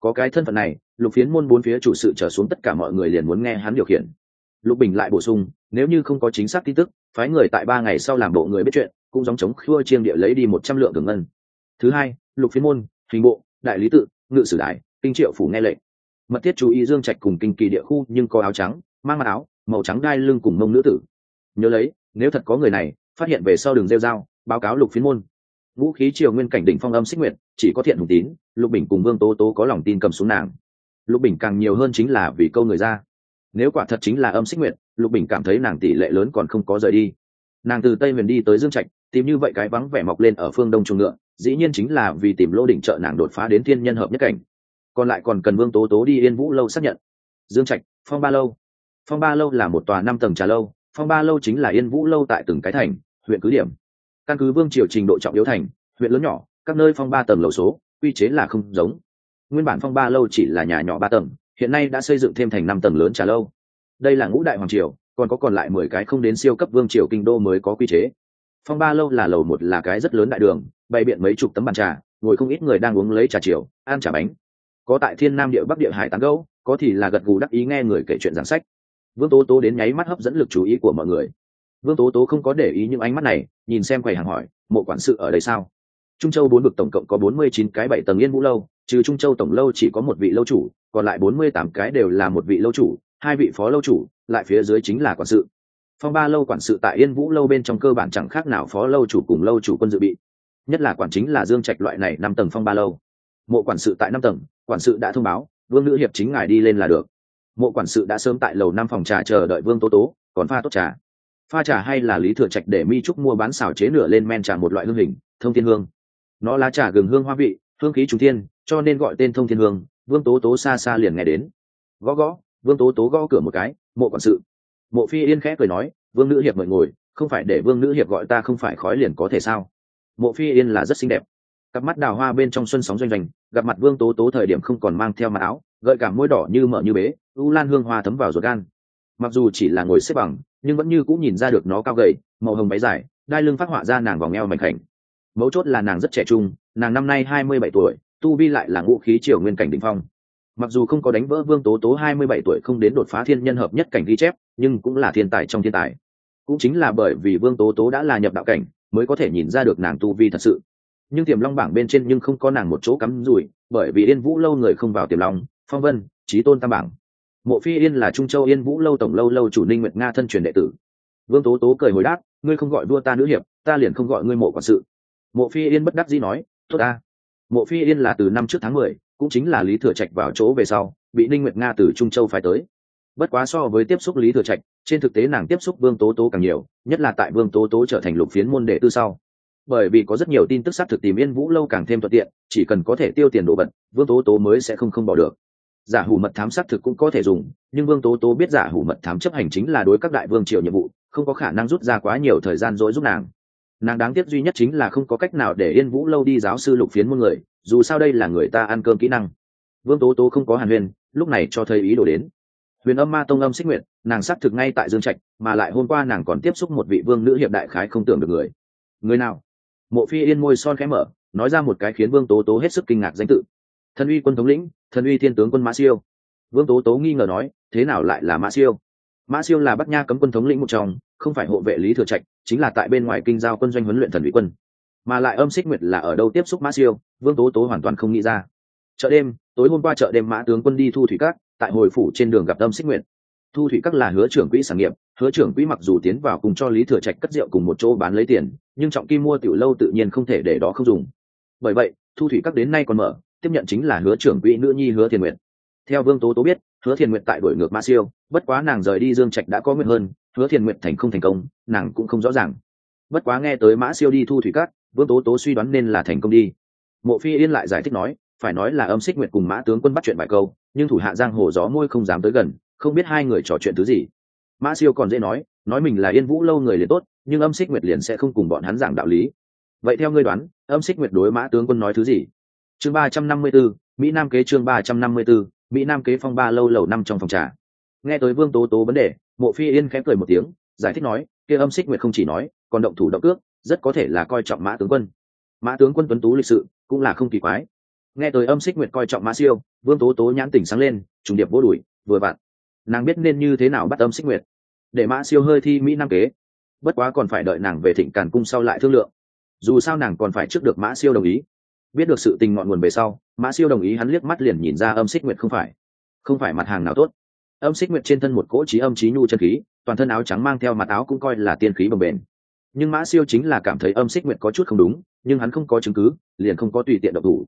Speaker 1: Có cái thân phận này, lục phiến môn bốn phía chủ sự trở xuống tất cả mọi người liền muốn nghe hắn điều khiển. Lục bình lại bổ sung, nếu như không có chính xác tin tức, phái người tại ba ngày sau làm bộ người biết chuyện, cũng giống chống khua chiêng địa lấy đi một trăm lượng thường ngân. Thứ hai, lục phiến môn, hình bộ, đại lý tự, ngự sử đại kinh triệu phủ nghe lệnh. Mật thiết chú ý dương trạch cùng kinh kỳ địa khu nhưng có áo trắng, mang mặt áo, màu trắng đai lưng cùng mông nữ tử. Nhớ lấy, nếu thật có người này phát hiện về sau đường rêu dao báo cáo lục phiến môn. Vũ khí triều nguyên cảnh đỉnh phong âm xích nguyện chỉ có thiện hùng tín, lục bình cùng vương tố tố có lòng tin cầm xuống nàng. Lục bình càng nhiều hơn chính là vì câu người ra. Nếu quả thật chính là âm xích nguyện lục bình cảm thấy nàng tỷ lệ lớn còn không có rời đi. Nàng từ tây miền đi tới dương trạch, tìm như vậy cái vắng vẻ mọc lên ở phương đông trung ngựa, dĩ nhiên chính là vì tìm lô đỉnh trợ nàng đột phá đến thiên nhân hợp nhất cảnh. Còn lại còn cần vương tố tố đi yên vũ lâu xác nhận. Dương trạch, phong ba lâu. Phong ba lâu là một tòa năm tầng trà lâu phong ba lâu chính là yên vũ lâu tại từng cái thành, huyện cứ điểm. Căn cứ vương triều trình độ trọng yếu thành, huyện lớn nhỏ, các nơi phong ba tầng lầu số, quy chế là không giống. Nguyên bản phong ba lâu chỉ là nhà nhỏ ba tầng, hiện nay đã xây dựng thêm thành năm tầng lớn trà lâu. Đây là ngũ đại hoàng triều, còn có còn lại mười cái không đến siêu cấp vương triều kinh đô mới có quy chế. Phong ba lâu là lầu một là cái rất lớn đại đường, bày biện mấy chục tấm bàn trà, ngồi không ít người đang uống lấy trà chiều, ăn trà bánh. Có tại thiên nam địa bắc địa hải tán gấu có thì là gật gù đắc ý nghe người kể chuyện giảng sách vương tố tố đến nháy mắt hấp dẫn lực chú ý của mọi người. Vương tố tố không có để ý những ánh mắt này, nhìn xem quầy hàng hỏi, mộ quản sự ở đây sao? Trung châu bốn vực tổng cộng có bốn mươi chín cái bảy tầng yên vũ lâu, trừ trung châu tổng lâu chỉ có một vị lâu chủ, còn lại bốn mươi tám cái đều là một vị lâu chủ, hai vị phó lâu chủ, lại phía dưới chính là quản sự. Phong ba lâu quản sự tại yên vũ lâu bên trong cơ bản chẳng khác nào phó lâu chủ cùng lâu chủ quân dự bị. Nhất là quản chính là dương trạch loại này năm tầng phong ba lâu. Mộ quản sự tại năm tầng, quản sự đã thông báo, vương nữ hiệp chính ngài đi lên là được mộ quản sự đã sớm tại lầu năm phòng trà chờ đợi vương tố tố, còn pha tốt trà. Pha trà hay là lý thừa trạch để mi trúc mua bán xào chế nửa lên men trà một loại hương hình, thông thiên hương. Nó lá trà gừng hương hoa vị, hương khí trung thiên, cho nên gọi tên thông thiên hương, vương tố tố xa xa liền nghe đến. Gõ gõ, vương tố tố gõ cửa một cái, mộ quản sự. Mộ phi yên khẽ cười nói, vương nữ hiệp mời ngồi, không phải để vương nữ hiệp gọi ta không phải khói liền có thể sao? Mộ phi yên là rất xinh đẹp. Cặp mắt đào hoa bên trong xuân sóng doanh doanh gặp mặt vương tố tố thời điểm không còn mang theo mặt áo, gợi cả môi đỏ như mở như bế, u lan hương hoa thấm vào ruột gan. Mặc dù chỉ là ngồi xếp bằng, nhưng vẫn như cũng nhìn ra được nó cao gầy, màu hồng váy dài, đai lưng phát họa ra nàng vòng eo mảnh khảnh. Mấu chốt là nàng rất trẻ trung, nàng năm nay hai mươi bảy tuổi, tu vi lại là ngũ khí triều nguyên cảnh đ ỉ n h phong. Mặc dù không có đánh vỡ vương tố tố hai mươi bảy tuổi không đến đột phá thiên nhân hợp nhất cảnh ghi chép, nhưng cũng là thiên tài trong thiên tài. Cũng chính là bởi vì vương tố tố đã là nhập đạo cảnh, mới có thể nhìn ra được nàng tu vi thật sự nhưng tiềm long bảng bên trên nhưng không có nàng một chỗ cắm rủi, bởi vì yên vũ lâu người không vào tiềm long, phong vân trí tôn tam bảng. Mộ phi yên là trung châu yên vũ lâu tổng lâu lâu chủ ninh nguyệt nga thân truyền đệ tử. Vương tố tố cười hồi đáp, ngươi không gọi đua ta nữ hiệp, ta liền không gọi ngươi mộ quản sự. Mộ phi yên bất đắc dĩ nói, tốt ta. Mộ phi yên là từ năm trước tháng mười, cũng chính là lý thừa trạch vào chỗ về sau, bị ninh nguyệt nga từ trung châu phải tới. Bất quá so với tiếp xúc lý thừa trạch, trên thực tế nàng tiếp xúc vương tố tố càng nhiều, nhất là tại vương tố tố trở thành lục phiến môn đệ tư sau bởi vì có rất nhiều tin tức xác thực tìm yên vũ lâu càng thêm thuận tiện, chỉ cần có thể tiêu tiền đồ vật, vương tố tố mới sẽ không không bỏ được. Giả hủ mật thám xác thực cũng có thể dùng, nhưng vương tố tố biết giả hủ mật thám chấp hành chính là đối các đại vương triều nhiệm vụ, không có khả năng rút ra quá nhiều thời gian dối giúp nàng. Nàng đáng tiếc duy nhất chính là không có cách nào để yên vũ lâu đi giáo sư lục phiến muôn người, dù sao đây là người ta ăn cơm kỹ năng. Vương tố tố không có hàn huyền lúc này cho thấy ý đồ đến. Huyền âm ma tông âm xích nguyện nàng xác thực ngay tại dương trạch, mà lại hôm qua nàng còn tiếp xúc một vị vương nữ hiệp đại khái không tưởng được người. Người nào? Mộ phi yên môi son khẽ mở, nói ra một cái khiến vương tố tố hết sức kinh ngạc danh tự. Thần uy quân thống lĩnh, thần uy thiên tướng quân mã siêu. Vương tố tố nghi ngờ nói, thế nào lại là mã siêu? Mã siêu là bắc nha cấm quân thống lĩnh một trong, không phải hộ vệ lý thừa trạch, chính là tại bên ngoài kinh giao quân doanh huấn luyện thần uy quân. Mà lại âm xích nguyệt là ở đâu tiếp xúc mã siêu, vương tố tố hoàn toàn không nghĩ ra. Chợ đêm, tối hôm qua chợ đêm mã tướng quân đi thu thủy cát, tại hồi phủ trên đường gặp âm xích nguyệt thu thủy các là hứa trưởng quỹ sản nghiệp, hứa trưởng quỹ mặc dù tiến vào cùng cho lý thừa trạch cất rượu cùng một chỗ bán lấy tiền, nhưng trọng kim mua tiểu lâu tự nhiên không thể để đó không dùng. Bởi vậy, thu thủy các đến nay còn mở, tiếp nhận chính là hứa trưởng quỹ nữ nhi hứa thiền nguyện theo vương tố tố biết, hứa thiền nguyện tại đổi ngược mã siêu, bất quá nàng rời đi dương trạch đã có nguyện hơn, hứa thiền nguyện thành không thành công, nàng cũng không rõ ràng. Bất quá nghe tới mã siêu đi thu thủy các, vương tố tố suy đoán nên là thành công đi. Mộ phi yên lại giải thích nói, phải nói là âm xích nguyện cùng mã tướng quân bắt chuyện vài câu, nhưng thủ hạ giang hồ gió môi không dám tới gần không biết hai người trò chuyện thứ gì. Mã siêu còn dễ nói nói mình là yên vũ lâu người liền tốt, nhưng âm xích nguyệt liền sẽ không cùng bọn hắn giảng đạo lý. Vậy theo ngươi đoán, âm xích nguyệt đối mã tướng quân nói thứ gì? Chương ba trăm năm mươi b ố mỹ nam kế chương ba trăm năm mươi b ố mỹ nam kế phong ba lâu lầu năm trong phòng trà. Nghe tới vương tố tố vấn đề, mộ phi yên khẽ cười một tiếng, giải thích nói, kia âm xích nguyệt không chỉ nói, còn động thủ động cước, rất có thể là coi trọng mã tướng quân. Mã tướng quân tuấn tú lịch sự, cũng là không kỳ quái. Nghe tới âm xích nguyệt coi trọng mã siêu, vương tố tố nhãn tỉnh sáng lên, trùng điệp vô đùi, vừa vặn nàng biết nên như thế nào bắt âm xích nguyệt. Để mã siêu hơi thi mỹ nam kế. Bất quá còn phải đợi nàng về thịnh càn cung sau lại thương lượng. Dù sao nàng còn phải trước được mã siêu đồng ý. Biết được sự tình ngọn nguồn về sau, mã siêu đồng ý hắn liếc mắt liền nhìn ra âm xích nguyệt không phải. Không phải mặt hàng nào tốt. Âm xích nguyệt trên thân một cỗ trí âm trí nhu chân khí, toàn thân áo trắng mang theo mặt áo cũng coi là tiên khí bồng bền. nhưng mã siêu chính là cảm thấy âm xích nguyệt có chút không đúng, nhưng hắn không có chứng cứ, liền không có tùy tiện độc thủ.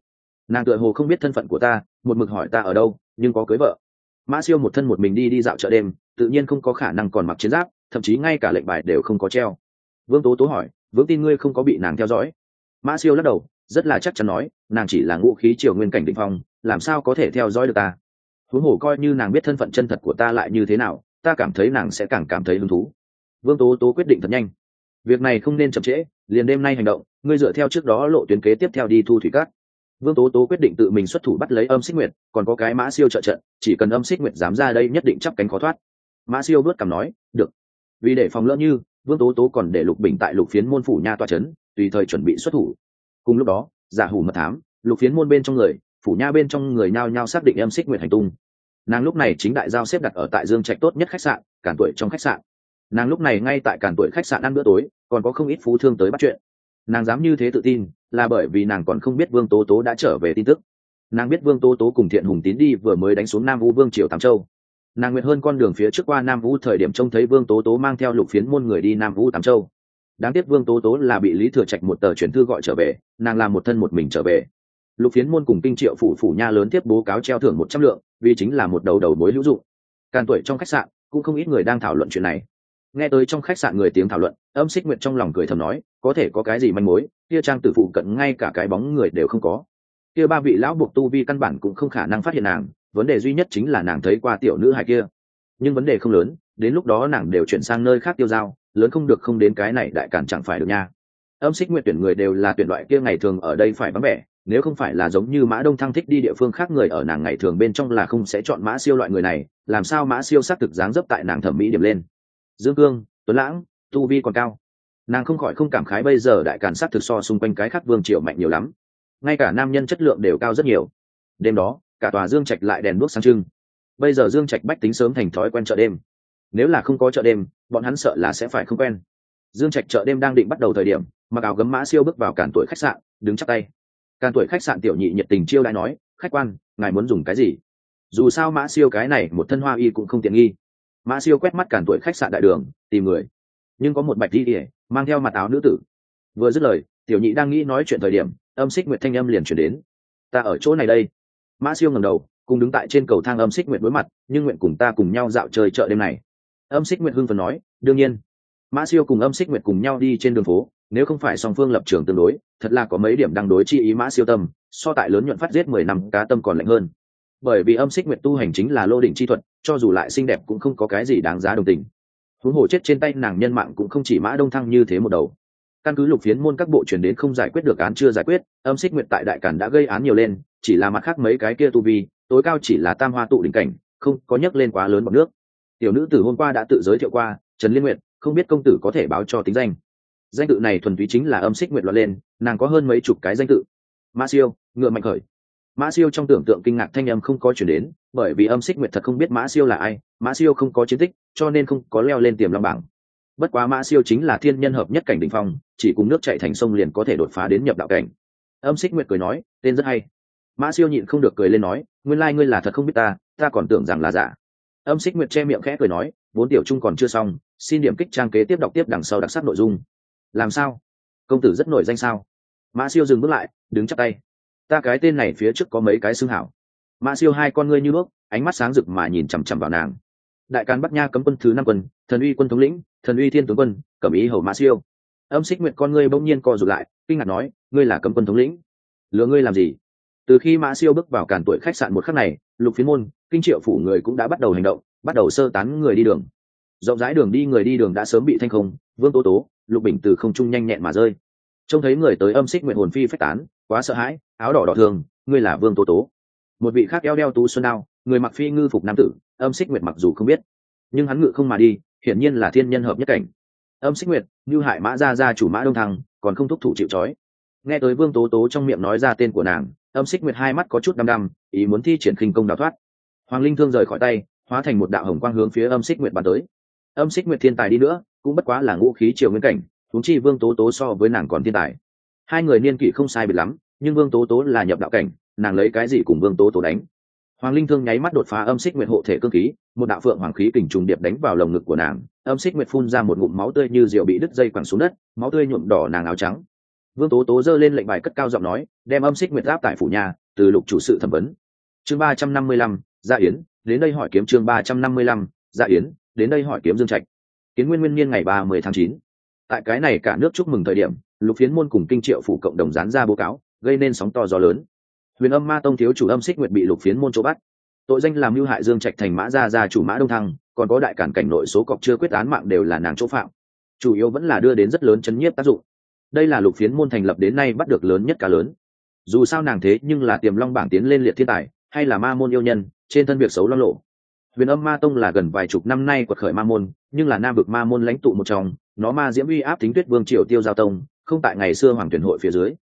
Speaker 1: Nàng tựa hồ không biết thân phận của ta, một mực hỏi ta ở đâu, nhưng có cưới vợ mã siêu một thân một mình đi đi dạo chợ đêm, tự nhiên không có khả năng còn mặc chiến giáp, thậm chí ngay cả lệnh bài đều không có treo. Vương tố tố hỏi vững tin ngươi không có bị nàng theo dõi? Mã siêu lắc đầu, rất là chắc chắn nói, nàng chỉ là ngũ khí triều nguyên cảnh định phong, làm sao có thể theo dõi được ta? Huống hồ coi như nàng biết thân phận chân thật của ta lại như thế nào, ta cảm thấy nàng sẽ càng cảm thấy hứng thú. Vương tố tố quyết định thật nhanh. Việc này không nên chậm trễ, liền đêm nay hành động, ngươi dựa theo trước đó lộ tuyến kế tiếp theo đi thu thủy cát vương tố tố quyết định tự mình xuất thủ bắt lấy âm xích nguyệt, còn có cái mã siêu trợ trận, chỉ cần âm xích nguyệt dám ra đây nhất định chắp cánh khó thoát. Mã siêu vớt cảm nói, được. Vì để phòng lỡ như, vương tố tố còn để lục bình tại lục phiến môn phủ nha toa c h ấ n tùy thời chuẩn bị xuất thủ. Cùng lúc đó, giả hủ mật thám, lục phiến môn bên trong người, phủ nha bên trong người nhao nhao xác định âm xích nguyệt hành tung. Nàng lúc này chính đại giao xếp đặt ở tại dương trạch tốt nhất khách sạn cản tuổi trong khách sạn. Nàng lúc này ngay tại cản tuổi khách sạn ăn bữa tối, còn có không ít phú thương tới bắt chuyện. Nàng dám như thế tự tin là bởi vì nàng còn không biết vương tố tố đã trở về tin tức. Nàng biết vương tố tố cùng thiện hùng tín đi vừa mới đánh xuống nam vũ vương triều tam châu. Nàng nguyện hơn con đường phía trước qua nam vũ thời điểm trông thấy vương tố tố mang theo lục phiến môn người đi nam vũ tám châu. Đáng tiếc vương tố tố là bị lý thừa trạch một tờ chuyển thư gọi trở về, nàng làm một thân một mình trở về. Lục phiến môn cùng kinh triệu phủ phủ nha lớn tiếp bố cáo treo thưởng một trăm lượng, vì chính là một đầu đầu mối hữu dụng. Càn tuổi trong khách sạn, cũng không ít người đang thảo luận chuyện này nghe tới trong khách sạn người tiếng thảo luận, âm xích nguyện trong lòng cười thầm nói, có thể có cái gì manh mối, kia trang tử phụ cận ngay cả cái bóng người đều không có. Kia ba vị lão buộc tu vi căn bản cũng không khả năng phát hiện nàng, vấn đề duy nhất chính là nàng thấy qua tiểu nữ hài kia. Nhưng vấn đề không lớn, đến lúc đó nàng đều chuyển sang nơi khác tiêu dao lớn không được không đến cái này đại cản chẳng phải được nha. Âm xích nguyện tuyển người đều là tuyển loại kia ngày thường ở đây phải vắng vẻ, nếu không phải là giống như mã đông thăng thích đi địa phương khác người ở nàng ngày thường bên trong là không sẽ chọn mã siêu loại người này, làm sao mã siêu xác thực dáng dấp tại nàng thẩm mỹ điểm lên dương cương, tuấn lãng, tu vi còn cao. Nàng không khỏi không cảm khái bây giờ đại càn sát thực so xung quanh cái khác vương triều mạnh nhiều lắm. Ngay cả nam nhân chất lượng đều cao rất nhiều. Đêm đó, cả tòa dương trạch lại đèn đuốc sang trưng. Bây giờ dương trạch bách tính sớm thành thói quen chợ đêm. Nếu là không có chợ đêm, bọn hắn sợ là sẽ phải không quen. Dương trạch chợ đêm đang định bắt đầu thời điểm, mặc áo gấm mã siêu bước vào cản tuổi khách sạn, đứng chắc tay. Càn tuổi khách sạn tiểu nhị nhiệt tình chiêu đã nói, khách quan, ngài muốn dùng cái gì? Dù sao mã siêu cái này một thân hoa y cũng không tiện nghi mã siêu quét mắt càn tuổi khách sạn đại đường, tìm người. Nhưng có một bạch đi ỉa mang theo mặt áo nữ tử. Vừa dứt lời, tiểu nhị đang nghĩ nói chuyện thời điểm, âm xích nguyệt thanh âm liền chuyển đến. Ta ở chỗ này đây. Mã siêu ngầm đầu, cùng đứng tại trên cầu thang âm xích nguyệt đối mặt, nhưng nguyện cùng ta cùng nhau dạo chơi chợ đêm này. Âm xích nguyệt hưng phần nói, đương nhiên. Mã siêu cùng âm xích nguyệt cùng nhau đi trên đường phố, nếu không phải song phương lập trường tương đối, thật là có mấy điểm đang đối chi ý mã siêu tâm, so tại lớn nhuận phát giết mười năm cá tâm còn lạnh hơn. Bởi vì âm xích nguyệt tu hành chính là lô đỉnh chi thuật cho dù lại xinh đẹp cũng không có cái gì đáng giá đồng tình. Huống hồ chết trên tay nàng nhân mạng cũng không chỉ mã đông thăng như thế một đầu. Căn cứ lục phiến môn các bộ chuyển đến không giải quyết được án chưa giải quyết âm xích nguyệt tại đại cản đã gây án nhiều lên chỉ là mặt khác mấy cái kia tu vi tối cao chỉ là tam hoa tụ đỉnh cảnh không có nhấc lên quá lớn bọc nước. Tiểu nữ tử hôm qua đã tự giới thiệu qua trần liên nguyện, không biết công tử có thể báo cho tính danh. Danh tự này thuần túy chính là âm xích nguyệt loạn lên nàng có hơn mấy chục cái danh tự. Ma siêu ngựa mạnh khởi mã siêu trong tưởng tượng kinh ngạc thanh âm không có chuyển đến, bởi vì âm xích nguyệt thật không biết mã siêu là ai, mã siêu không có chiến tích, cho nên không có leo lên tiềm long bảng. Bất quá mã siêu chính là thiên nhân hợp nhất cảnh đ ỉ n h phong, chỉ cùng nước chạy thành sông liền có thể đột phá đến nhập đạo cảnh. Âm xích nguyệt cười nói, tên rất hay. Mã siêu nhịn không được cười lên nói, nguyên lai、like、ngươi là thật không biết ta ta còn tưởng rằng là giả. Âm xích nguyệt che miệng khẽ cười nói vốn tiểu trung còn chưa xong, xin điểm kích trang kế tiếp đọc tiếp đằng sau đặc sắc nội dung. Làm sao? Công tử rất nổi danh sao? Mã siêu dừng bước lại, đứng chắc tay ta cái tên này phía trước có mấy cái xương hảo. Mã siêu hai con ngươi như bước ánh mắt sáng rực mà nhìn chằm chằm vào nàng. Đại càn bắc nha cấm quân thứ năm quân, thần uy quân thống lĩnh, thần uy thiên tướng quân, cẩm ý hầu mã siêu. Âm xích nguyện con ngươi bỗng nhiên co rụt lại, kinh ngạc nói, ngươi là cấm quân thống lĩnh. Lừa ngươi làm gì? Từ khi mã siêu bước vào càn tuổi khách sạn một khắc này, lục phiến môn, kinh triệu phủ người cũng đã bắt đầu hành động, bắt đầu sơ tán người đi đường. Rộng rãi đường đi người đi đường đã sớm bị thanh không, vương tố tố, lục bình từ không trung nhanh nhẹn mà rơi. Trông thấy người tới âm xích nguyện hồn phi phách tán quá sợ hãi, áo đỏ đỏ thường, ngươi là vương tố tố. Một vị khác eo đeo tú xuân đao, người mặc phi ngư phục nam tử, âm xích nguyệt mặc dù không biết, nhưng hắn ngự không mà đi, hiển nhiên là thiên nhân hợp nhất cảnh. Âm xích nguyệt, như hại mã ra ra chủ mã đông thăng, còn không thúc thủ chịu trói. Nghe tới vương tố tố trong miệng nói ra tên của nàng, âm xích nguyệt hai mắt có chút đăm đăm, ý muốn thi triển khinh công đào thoát. Hoàng linh thương rời khỏi tay, hóa thành một đạo hồng quang hướng phía âm xích nguyệt bàn tới. Âm xích nguyệt thiên tài đi nữa, cũng bất quá là ngũ khí triều nguyên cảnh thúng chi vương tố tố so với nàng còn thiên tài hai người niên kỷ không sai biệt lắm, nhưng vương tố tố là nhập đạo cảnh, nàng lấy cái gì cùng vương tố tố đánh? Hoàng linh thương nháy mắt đột phá âm xích nguyệt hộ thể cơ khí, một đạo phượng hoàng khí kình trùng điệp đánh vào lồng ngực của nàng, âm xích nguyệt phun ra một ngụm máu tươi như rượu bị đứt dây quẳng xuống đất, máu tươi nhuộm đỏ nàng áo trắng. Vương tố tố giơ lên lệnh bài cất cao giọng nói, đem âm xích nguyệt áp tại phủ nhà, từ lục chủ sự thẩm vấn. Chương ba trăm năm mươi lăm, gia yến, đến đây hỏi kiếm chương ba trăm năm mươi lăm, gia yến, đến đây hỏi kiếm dương trạch. Kiến nguyên nguyên niên ngày ba mươi tháng chín. Tại cái này cả nước chúc mừng thời điểm lục phiến môn cùng kinh triệu phủ cộng đồng dán ra báo cáo, gây nên sóng to gió lớn. Huyền âm ma tông thiếu chủ âm xích nguyệt bị lục phiến môn chỗ bắt. Tội danh làm mưu hại dương trạch thành mã gia gia chủ mã đông thăng, còn có đại cản cảnh nội số cọc chưa quyết án mạng đều là nàng chỗ phạm. Chủ yếu vẫn là đưa đến rất lớn chấn nhiếp tác dụng. Đây là lục phiến môn thành lập đến nay bắt được lớn nhất cả lớn. Dù sao nàng thế nhưng là tiềm long bảng tiến lên liệt thiên tài, hay là ma môn yêu nhân, trên thân việc xấu lo lộ. Huyền âm ma tông là gần vài chục năm nay quật khởi ma môn, nhưng là nam vực ma môn lãnh tụ một trong, nó ma diễm uy áp tính tuyết vương triều tiêu giao tông không tại ngày xưa hoàng tuyển hội phía dưới.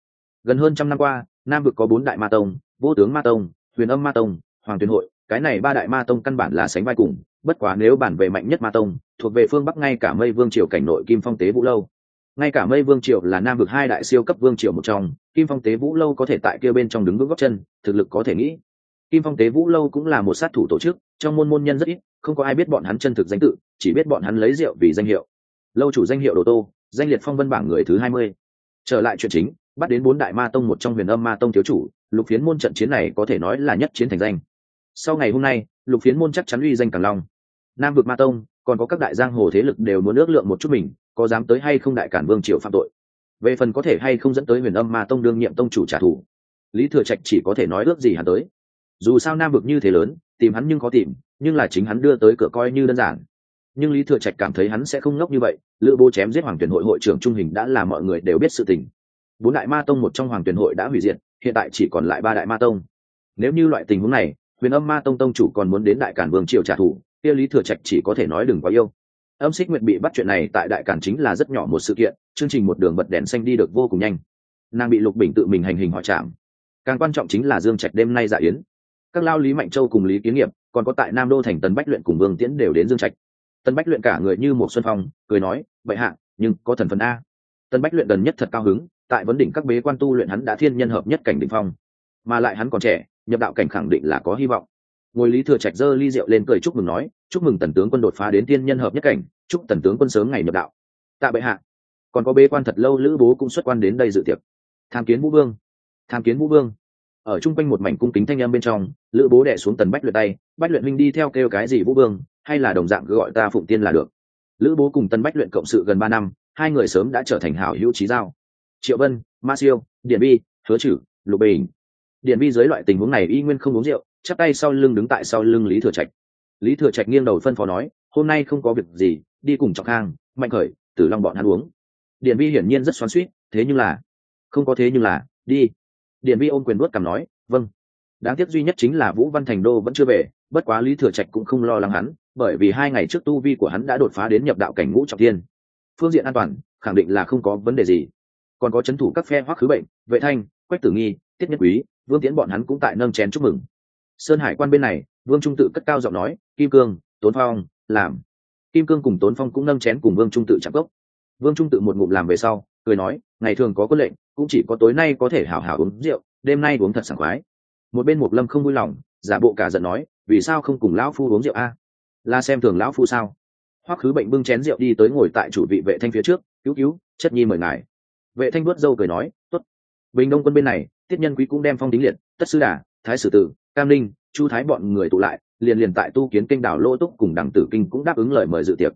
Speaker 1: Gần hơn trăm năm qua, nam vực có bốn đại ma tông, vô tướng ma tông, huyền âm ma tông, hoàng tuyển hội. Cái này ba đại ma tông căn bản là sánh vai cùng, bất quá nếu bản về mạnh nhất ma tông, thuộc về phương bắc ngay cả mây vương triều cảnh nội kim phong tế vũ lâu. Ngay cả mây vương triều là nam vực hai đại siêu cấp vương triều một trong, kim phong tế vũ lâu có thể tại kia bên trong đứng vững góc chân, thực lực có thể nghĩ. Kim phong tế vũ lâu cũng là một sát thủ tổ chức, trong môn môn nhân rất ít, không có ai biết bọn hắn chân thực danh tự, chỉ biết bọn hắn lấy rượu vì danh hiệu. Lâu chủ danh hiệu đồ tô danh liệt phong vân bảng người thứ hai mươi. Trở lại chuyện chính, bắt đến bốn đại ma tông một trong huyền âm ma tông thiếu chủ, lục phiến môn trận chiến này có thể nói là nhất chiến thành danh. Sau ngày hôm nay, lục phiến môn chắc chắn uy danh càng long. Nam vực ma tông, còn có các đại giang hồ thế lực đều muốn ước lượng một chút mình, có dám tới hay không đại cản vương triều phạm tội. Về phần có thể hay không dẫn tới huyền âm ma tông đương nhiệm tông chủ trả thù, lý thừa trạch chỉ có thể nói ước gì hắn tới. Dù sao nam vực như thế lớn, tìm hắn nhưng khó tìm, nhưng là chính hắn đưa tới cửa coi như đơn giản nhưng lý thừa trạch cảm thấy hắn sẽ không ngốc như vậy, lữ bố chém giết hoàng tuyển hội hội trưởng trung hình đã là mọi người đều biết sự tình. Bốn đại ma tông một trong hoàng tuyển hội đã hủy diệt, hiện tại chỉ còn lại ba đại ma tông. Nếu như loại tình huống này, huyền âm ma tông tông chủ còn muốn đến đại cản vương triều trả thù, kia lý thừa trạch chỉ có thể nói đừng quá yêu. Âm xích nguyệt bị bắt chuyện này tại đại cản chính là rất nhỏ một sự kiện, chương trình một đường bật đèn xanh đi được vô cùng nhanh. Nàng bị lục bình tự mình hành hình họ chạm càng quan trọng chính là dương trạch đêm nay dạ yến. Các lao lý mạnh châu cùng lý kiến nghiệp, còn có tại nam đô thành tần bách luyện cùng vương tiễn đều đến dương trạch. Tân bách luyện cả người như một xuân phong, cười nói, vậy hạ, nhưng có thần phần a. Tân bách luyện gần nhất thật cao hứng, tại vấn đỉnh các bế quan tu luyện hắn đã thiên nhân hợp nhất cảnh đ ỉ n h phong. Mà lại hắn còn trẻ, nhập đạo cảnh khẳng định là có hy vọng. Ngồi lý thừa trạch dơ ly rượu lên cười chúc mừng nói, chúc mừng tần tướng quân đột phá đến thiên nhân hợp nhất cảnh, chúc tần tướng quân sớm ngày nhập đạo. Tạ bệ hạ. Còn có bế quan thật lâu, lữ bố cũng xuất quan đến đây dự tiệc. Tham kiến vũ vương. Tham kiến vũ vương ở chung quanh một mảnh cung kính thanh âm bên trong, lữ bố đẻ xuống tần bách luyện tay, bách luyện minh đi theo kêu cái gì vũ vương, hay là đồng dạng gọi ta phụng tiên là được. Lữ bố cùng tần bách luyện cộng sự gần ba năm, hai người sớm đã trở thành hảo hữu trí giao. Triệu vân, ma siêu, điện bi hứa chử lục bình. Điện bi dưới loại tình huống này y nguyên không uống rượu, chắp tay sau lưng đứng tại sau lưng lý thừa trạch. Lý thừa trạch nghiêng đầu phân phó nói, hôm nay không có việc gì, đi cùng trọng khang, mạnh khởi, tử long bọn hắn uống. Điện bi hiển nhiên rất xoắn suýt thế nhưng là, không có thế nhưng là, đi điện vi ôm quyền nuốt cằm nói vâng. Đáng tiếc duy nhất chính là vũ văn thành đô vẫn chưa về, bất quá lý thừa trạch cũng không lo lắng hắn, bởi vì hai ngày trước tu vi của hắn đã đột phá đến nhập đạo cảnh ngũ trọng thiên. Phương diện an toàn, khẳng định là không có vấn đề gì. Còn có c h ấ n thủ các phe hoắc khứ bệnh, vệ thanh, quách tử nghi, tiết nhất quý, vương tiến bọn hắn cũng tại nâng chén chúc mừng. Sơn hải quan bên này, vương trung tự cất cao giọng nói, kim cương, tốn phong, làm. Kim cương cùng tốn phong cũng nâng chén cùng vương trung tự chạm gốc. Vương trung tự một ngụm làm về sau, cười nói, ngày thường có quân lệnh cũng chỉ có tối nay có thể hảo hảo uống rượu, đêm nay uống thật sảng khoái. Một bên một lâm không vui lòng, giả bộ cả giận nói, vì sao không cùng lão phu uống rượu a? Là xem thường lão phu sao? Hoắc khứ bệnh bưng chén rượu đi tới ngồi tại chủ vị vệ thanh phía trước, cứu cứu, chất nhi mời ngài. Vệ thanh vuốt râu cười nói, tốt. Bình đông quân bên này, tiết nhân quý cũng đem phong tính liệt, tất sư đà, thái sử tử, cam linh chu thái bọn người tụ lại, liền liền tại tu kiến kinh đảo lỗ túc cùng đảng tử kinh cũng đáp ứng lời mời dự tiệc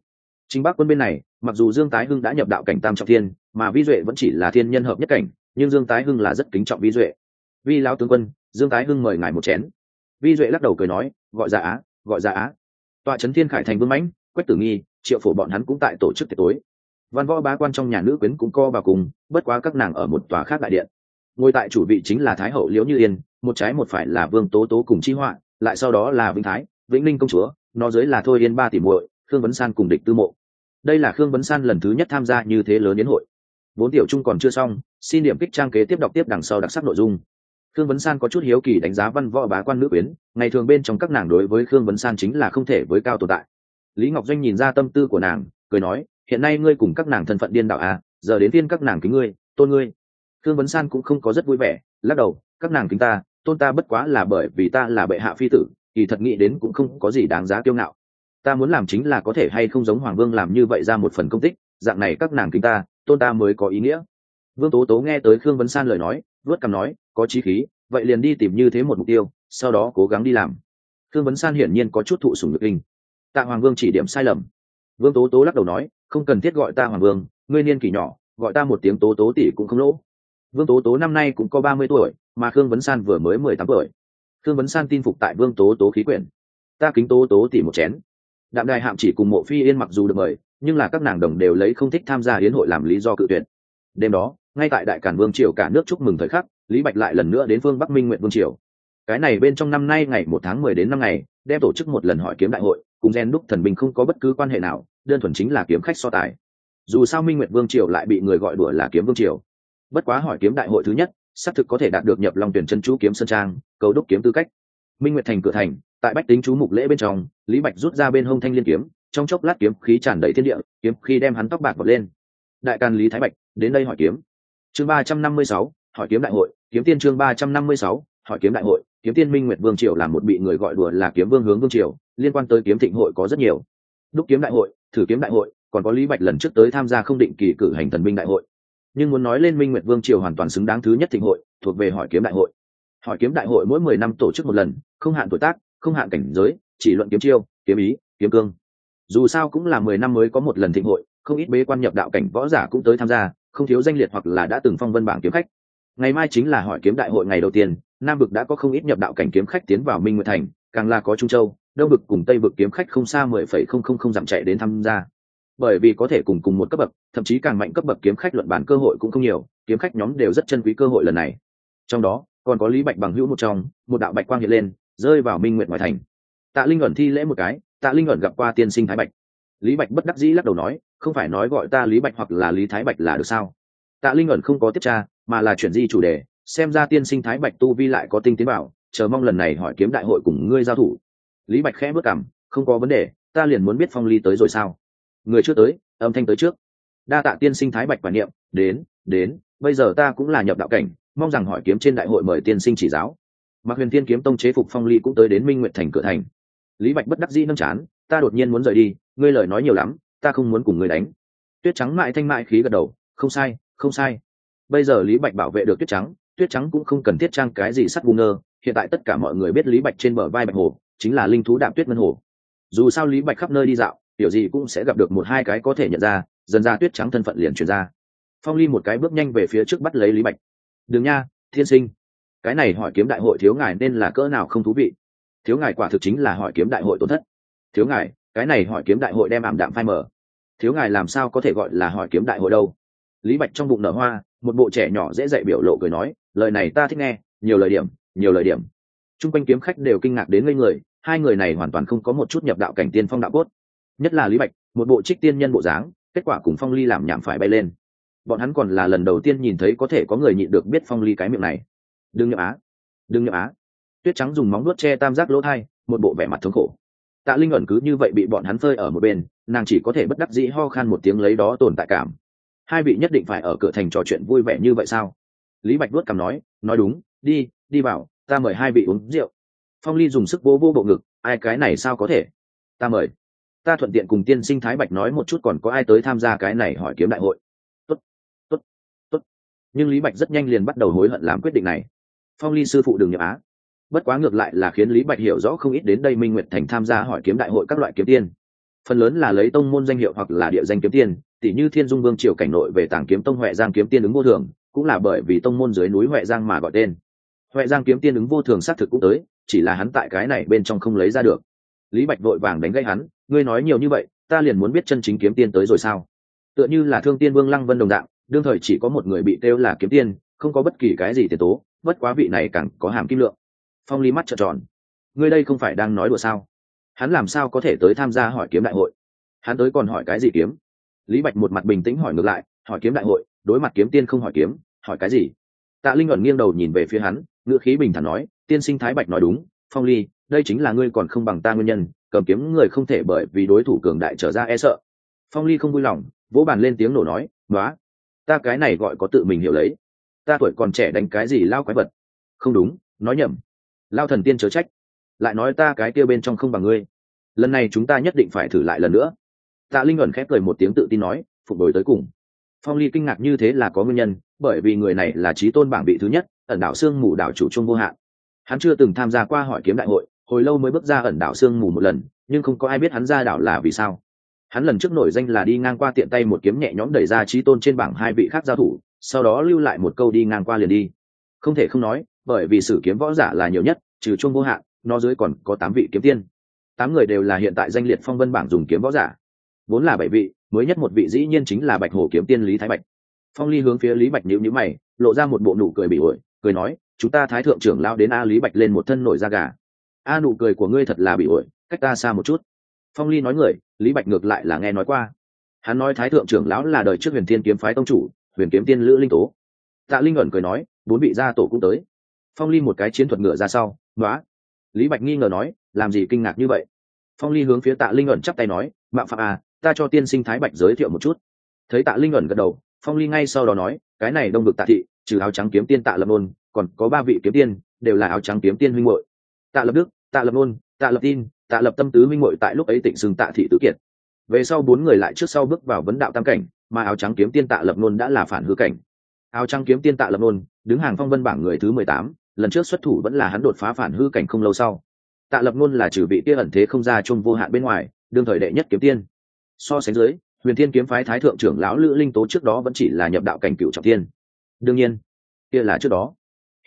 Speaker 1: chính bắc quân bên này, mặc dù dương tái hưng đã nhập đạo cảnh tam trọng thiên, mà vi duệ vẫn chỉ là thiên nhân hợp nhất cảnh, nhưng dương tái hưng là rất kính trọng vi duệ. Vi lão tướng quân, dương tái hưng mời ngài một chén. Vi duệ lắc đầu cười nói, gọi ra á, gọi ra á. Tọa trấn thiên khải thành vương mãnh, quách tử nghi, triệu phổ bọn hắn cũng tại tổ chức tiệc tối. Văn võ bá quan trong nhà nữ quyến cũng co vào cùng, bất quá các nàng ở một tòa khác đại điện. Ngồi tại chủ vị chính là thái hậu liễu như yên, một trái một phải là vương tố tố cùng chi họa, lại sau đó là vĩnh thái, vĩnh linh công chúa, nó dưới là thôi yên ba tỷ muội khương vấn san cùng địch tư mộ. Đây là khương vấn san lần thứ nhất tham gia như thế lớn đến hội. Vốn tiểu trung còn chưa xong, xin điểm kích trang kế tiếp đọc tiếp đằng sau đặc sắc nội dung. Khương vấn san có chút hiếu kỳ đánh giá văn võ bá quan nữ quyến, ngày thường bên trong các nàng đối với khương vấn san chính là không thể với cao tồn tại. Lý ngọc doanh nhìn ra tâm tư của nàng, cười nói, hiện nay ngươi cùng các nàng thân phận điên đạo à giờ đến tiên các nàng kính ngươi, tôn ngươi. Khương vấn san cũng không có rất vui vẻ, lắc đầu, các nàng kính ta, tôn ta bất quá là bởi vì ta là bệ hạ phi tử thì thật nghĩ đến cũng không có gì đáng giá kiêu ngạo ta muốn làm chính là có thể hay không giống hoàng vương làm như vậy ra một phần công tích, dạng này các nàng kính ta, tôn ta mới có ý nghĩa. Vương tố tố nghe tới khương vấn san lời nói vớt cằm nói, có trí khí, vậy liền đi tìm như thế một mục tiêu, sau đó cố gắng đi làm. Khương vấn san hiển nhiên có chút thụ sùng nhược kinh. Tạ hoàng vương chỉ điểm sai lầm. Vương tố tố lắc đầu nói, không cần thiết gọi ta hoàng vương, ngươi niên kỷ nhỏ, gọi ta một tiếng tố tố tỷ cũng không lỗ. Vương tố tố năm nay cũng có ba mươi tuổi, mà khương vấn san vừa mới mười tám tuổi. Khương vấn san tin phục tại vương tố tố khí quyển. Ta kính tố tố tỷ một chén đạm đài hạm chỉ cùng mộ phi yên mặc dù được mời, nhưng là các nàng đồng đều lấy không thích tham gia hiến hội làm lý do cự tuyệt. đêm đó, ngay tại đại cản vương triều cả nước chúc mừng thời khắc, lý bạch lại lần nữa đến phương bắc minh nguyện vương triều. Cái này bên trong năm nay ngày một tháng mười đến năm ngày, đem tổ chức một lần hỏi kiếm đại hội, cùng gen đúc thần binh không có bất cứ quan hệ nào, đơn thuần chính là kiếm khách so tài. Dù sao minh nguyện vương triều lại bị người gọi đùa là kiếm vương triều. Bất quá hỏi kiếm đại hội thứ nhất, xác thực có thể đạt được nhập lòng tuyển chân chú kiếm sơn trang, cầu đúc kiếm tư cách. Minh nguyện thành cửa thành tại bách tính chú mục lễ bên trong, lý bạch rút ra bên hông thanh liên kiếm, trong chốc lát kiếm khí tràn đầy thiên địa, kiếm khi đem hắn tóc bạc bật lên. Đại can lý thái bạch, đến đây hỏi kiếm. Chương ba trăm năm mươi sáu, hỏi kiếm đại hội, kiếm tiên chương ba trăm năm mươi sáu, hỏi kiếm đại hội, kiếm tiên minh nguyệt vương triều là một bị người gọi đùa là kiếm vương hướng vương triều, liên quan tới kiếm thịnh hội có rất nhiều. Đúc kiếm đại hội, thử kiếm đại hội, còn có lý bạch lần trước tới tham gia không định kỳ cử hành thần binh đại hội. Nhưng muốn nói lên minh nguyệt vương triều hoàn toàn xứng đáng thứ nhất thịnh hội, thuộc về hỏi kiếm đại hội. Hỏi kiếm đại hội mỗi mười năm tổ chức một lần, không hạn tuổi tác không hạn cảnh giới, chỉ luận kiếm chiêu, kiếm ý, kiếm cương. Dù sao cũng là mười năm mới có một lần thịnh hội, không ít bế quan nhập đạo cảnh võ giả cũng tới tham gia, không thiếu danh liệt hoặc là đã từng phong vân bảng kiếm khách. Ngày mai chính là hỏi kiếm đại hội ngày đầu tiên, nam vực đã có không ít nhập đạo cảnh kiếm khách tiến vào minh nguyệt thành, càng là có trung châu, đông vực cùng tây vực kiếm khách không xa mười phẩy không không không dặm chạy đến tham gia. Bởi vì có thể cùng cùng một cấp bậc, thậm chí càng mạnh cấp bậc kiếm khách luận bản cơ hội cũng không nhiều, kiếm khách nhóm đều rất chân quý cơ hội lần này. Trong đó, còn có lý bạch bằng hữu một trong, một đạo bạch quang hiện lên rơi vào minh nguyện ngoại thành. Tạ linh ẩn thi lễ một cái, tạ linh ẩn gặp qua tiên sinh thái bạch. Lý bạch bất đắc dĩ lắc đầu nói, không phải nói gọi ta lý bạch hoặc là lý thái bạch là được sao? Tạ linh ẩn không có tiếp tra, mà là chuyển di chủ đề, xem ra tiên sinh thái bạch tu vi lại có tinh tiến bảo, chờ mong lần này hỏi kiếm đại hội cùng ngươi giao thủ. Lý bạch khẽ bước cảm không có vấn đề, ta liền muốn biết phong ly tới rồi sao? Người chưa tới, âm thanh tới trước. Đa tạ tiên sinh thái bạch quản niệm, đến đến, bây giờ ta cũng là nhập đạo cảnh, mong rằng hỏi kiếm trên đại hội mời tiên sinh chỉ giáo mạc huyền Thiên kiếm tông chế phục phong ly cũng tới đến minh nguyện thành cửa thành. Lý bạch bất đắc dĩ nâng chán, ta đột nhiên muốn rời đi, ngươi lời nói nhiều lắm, ta không muốn cùng ngươi đánh. Tuyết trắng mại thanh mại khí gật đầu, không sai không sai. Bây giờ lý bạch bảo vệ được tuyết trắng tuyết trắng cũng không cần thiết trang cái gì sắt bu ngơ, hiện tại tất cả mọi người biết lý bạch trên bờ vai bạch hồ, chính là linh thú đạm tuyết ngân hồ. Dù sao lý bạch khắp nơi đi dạo, kiểu gì cũng sẽ gặp được một hai cái có thể nhận ra, dần ra tuyết trắng thân phận liền truyền ra. Phong ly một cái bước nhanh về phía trước bắt lấy lý bạch. Đường nha, thiên sinh cái này hỏi kiếm đại hội thiếu ngài nên là cỡ nào không thú vị? Thiếu ngài quả thực chính là hỏi kiếm đại hội tổn thất. Thiếu ngài, cái này hỏi kiếm đại hội đem ảm đạm phai mở thiếu ngài làm sao có thể gọi là hỏi kiếm đại hội đâu? Lý bạch trong bụng nở hoa, một bộ trẻ nhỏ dễ dạy biểu lộ cười nói, lời này ta thích nghe, nhiều lời điểm, nhiều lời điểm. T r u n g quanh kiếm khách đều kinh ngạc đến ngây người, hai người này hoàn toàn không có một chút nhập đạo cảnh tiên phong đạo cốt. Nhất là lý bạch, một bộ trích tiên nhân bộ dáng, kết quả cùng phong ly làm nhảm phải bay lên. Bọn hắn còn là lần đầu tiên nhìn thấy có thể có người nhịn được biết phong ly cái miệng này đừng nhậm á. Đừng nhậm á. Tuyết trắng dùng móng nuốt che tam giác lỗ thai, một bộ vẻ mặt thống khổ. Tạ linh ẩn cứ như vậy bị bọn hắn phơi ở một bên, nàng chỉ có thể bất đắc dĩ ho khan một tiếng lấy đó tồn tại cảm. Hai vị nhất định phải ở cửa thành trò chuyện vui vẻ như vậy sao? Lý bạch vuốt cằm nói nói đúng, đi đi vào, ta mời hai vị uống rượu. Phong ly dùng sức vô vô bộ ngực, ai, cái này sao có thể? Ta mời. Ta thuận tiện cùng tiên sinh thái bạch nói một chút còn có ai tới tham gia cái này hỏi kiếm đại hội. Tốt tốt tốt. Nhưng lý bạch rất nhanh liền bắt đầu hối hận làm quyết định này phong ly sư phụ đường nhập á. Bất quá ngược lại là khiến lý bạch hiểu rõ không ít đến đây minh nguyệt thành tham gia hỏi kiếm đại hội các loại kiếm tiên. Phần lớn là lấy tông môn danh hiệu hoặc là địa danh kiếm tiên tỷ như thiên dung vương triều cảnh nội về tảng kiếm tông huệ giang kiếm tiên ứng vô thường cũng là bởi vì tông môn dưới núi huệ giang mà gọi tên. Huệ giang kiếm tiên ứng vô thường xác thực cũng tới chỉ là hắn tại cái này bên trong không lấy ra được. Lý bạch vội vàng đánh gây hắn ngươi nói nhiều như vậy ta liền muốn biết chân chính kiếm tiên tới rồi sao? Tựa như là thương tiên vương lăng vân đồng Đạo, đương thời chỉ có một người bị kêu là kiếm tiên không có bất kỳ cái gì tiền tố bất quá vị này càng có hàm kim lượng. Phong ly mắt trợn tròn. Ngươi đây không phải đang nói đùa sao? Hắn làm sao có thể tới tham gia hỏi kiếm đại hội? Hắn tới còn hỏi cái gì kiếm? Lý bạch một mặt bình tĩnh hỏi ngược lại, hỏi kiếm đại hội, đối mặt kiếm tiên không hỏi kiếm, hỏi cái gì? Tạ linh ẩn nghiêng đầu nhìn về phía hắn, ngữ khí bình thản nói, tiên sinh thái bạch nói đúng, phong ly, đây chính là ngươi còn không bằng ta nguyên nhân, cầm kiếm người không thể bởi vì đối thủ cường đại trở ra e sợ. Phong ly không vui lòng, vỗ bàn lên tiếng nổ nói nói ta cái này gọi có tự mình hiểu lấy ta tuổi còn trẻ đánh cái gì lao quái vật? Không đúng, nói nhầm. Lao thần tiên chớ trách. Lại nói ta cái kia bên trong không bằng ngươi. Lần này chúng ta nhất định phải thử lại lần nữa. Tạ linh ẩn khép cười một tiếng tự tin nói, phục hồi tới cùng. Phong ly kinh ngạc như thế là có nguyên nhân, bởi vì người này là trí tôn bảng vị thứ nhất, ẩn đảo sương mù đảo chủ trung vô hạn. Hắn chưa từng tham gia qua hỏi kiếm đại hội, hồi lâu mới bước ra ẩn đảo sương mù một lần, nhưng không có ai biết hắn ra đảo là vì sao. Hắn lần trước nổi danh là đi ngang qua tiện tay một kiếm nhẹ nhõm đẩy ra trí tôn trên bảng hai vị khác giao thủ sau đó lưu lại một câu đi ngang qua liền đi. Không thể không nói, bởi vì sử kiếm võ giả là nhiều nhất, trừ chung vô hạn, nó dưới còn có tám vị kiếm tiên. Tám người đều là hiện tại danh liệt phong vân bảng dùng kiếm võ giả. Vốn là bảy vị, mới nhất một vị dĩ nhiên chính là bạch hổ kiếm tiên lý thái bạch. Phong ly hướng phía lý bạch nhữ nhữ mày, lộ ra một bộ nụ cười bị ổi cười nói, chúng ta thái thượng trưởng lao đến a lý bạch lên một thân nổi da gà. A, nụ cười của ngươi thật là bị ổi cách ta xa một chút. Phong ly nói người, lý bạch ngược lại là nghe nói qua. Hắn nói thái thượng trưởng lão là đời trước huyền thiên kiếm phái tông chủ huyền kiếm tiên lữ linh tố. Tạ linh ẩn cười nói, bốn vị gia tổ cũng tới. Phong ly một cái chiến thuật ngựa ra sau nói lý bạch nghi ngờ nói, làm gì kinh ngạc như vậy? Phong ly hướng phía tạ linh ẩn chắp tay nói, mạo phạm à ta cho tiên sinh thái bạch giới thiệu một chút. Thấy tạ linh ẩn gật đầu, phong ly ngay sau đó nói, cái này đông vực tạ thị, trừ áo trắng kiếm tiên tạ lập ôn còn có ba vị kiếm tiên, đều là áo trắng kiếm tiên huynh hội tạ lập đức, tạ lập nôn, tạ lập tin, tạ lập tâm tứ minh hội tại lúc ấy tỉnh xưng tạ thị tứ kiệt. Về sau bốn người lại trước sau bước vào vấn đạo tam cảnh mà áo trắng kiếm tiên tạ lập nôn đã là phản hư cảnh. Áo trắng kiếm tiên tạ lập nôn, đứng hàng phong vân bảng người thứ mười tám, lần trước xuất thủ vẫn là hắn đột phá phản hư cảnh không lâu sau. Tạ lập nôn là trừ vị kia ẩn thế không ra chung vô hạn bên ngoài, đương thời đệ nhất kiếm tiên. So sánh dưới, huyền thiên kiếm phái thái thượng trưởng lão lữ linh tố trước đó vẫn chỉ là nhập đạo cảnh cựu trọng tiên. Đương nhiên, kia là trước đó.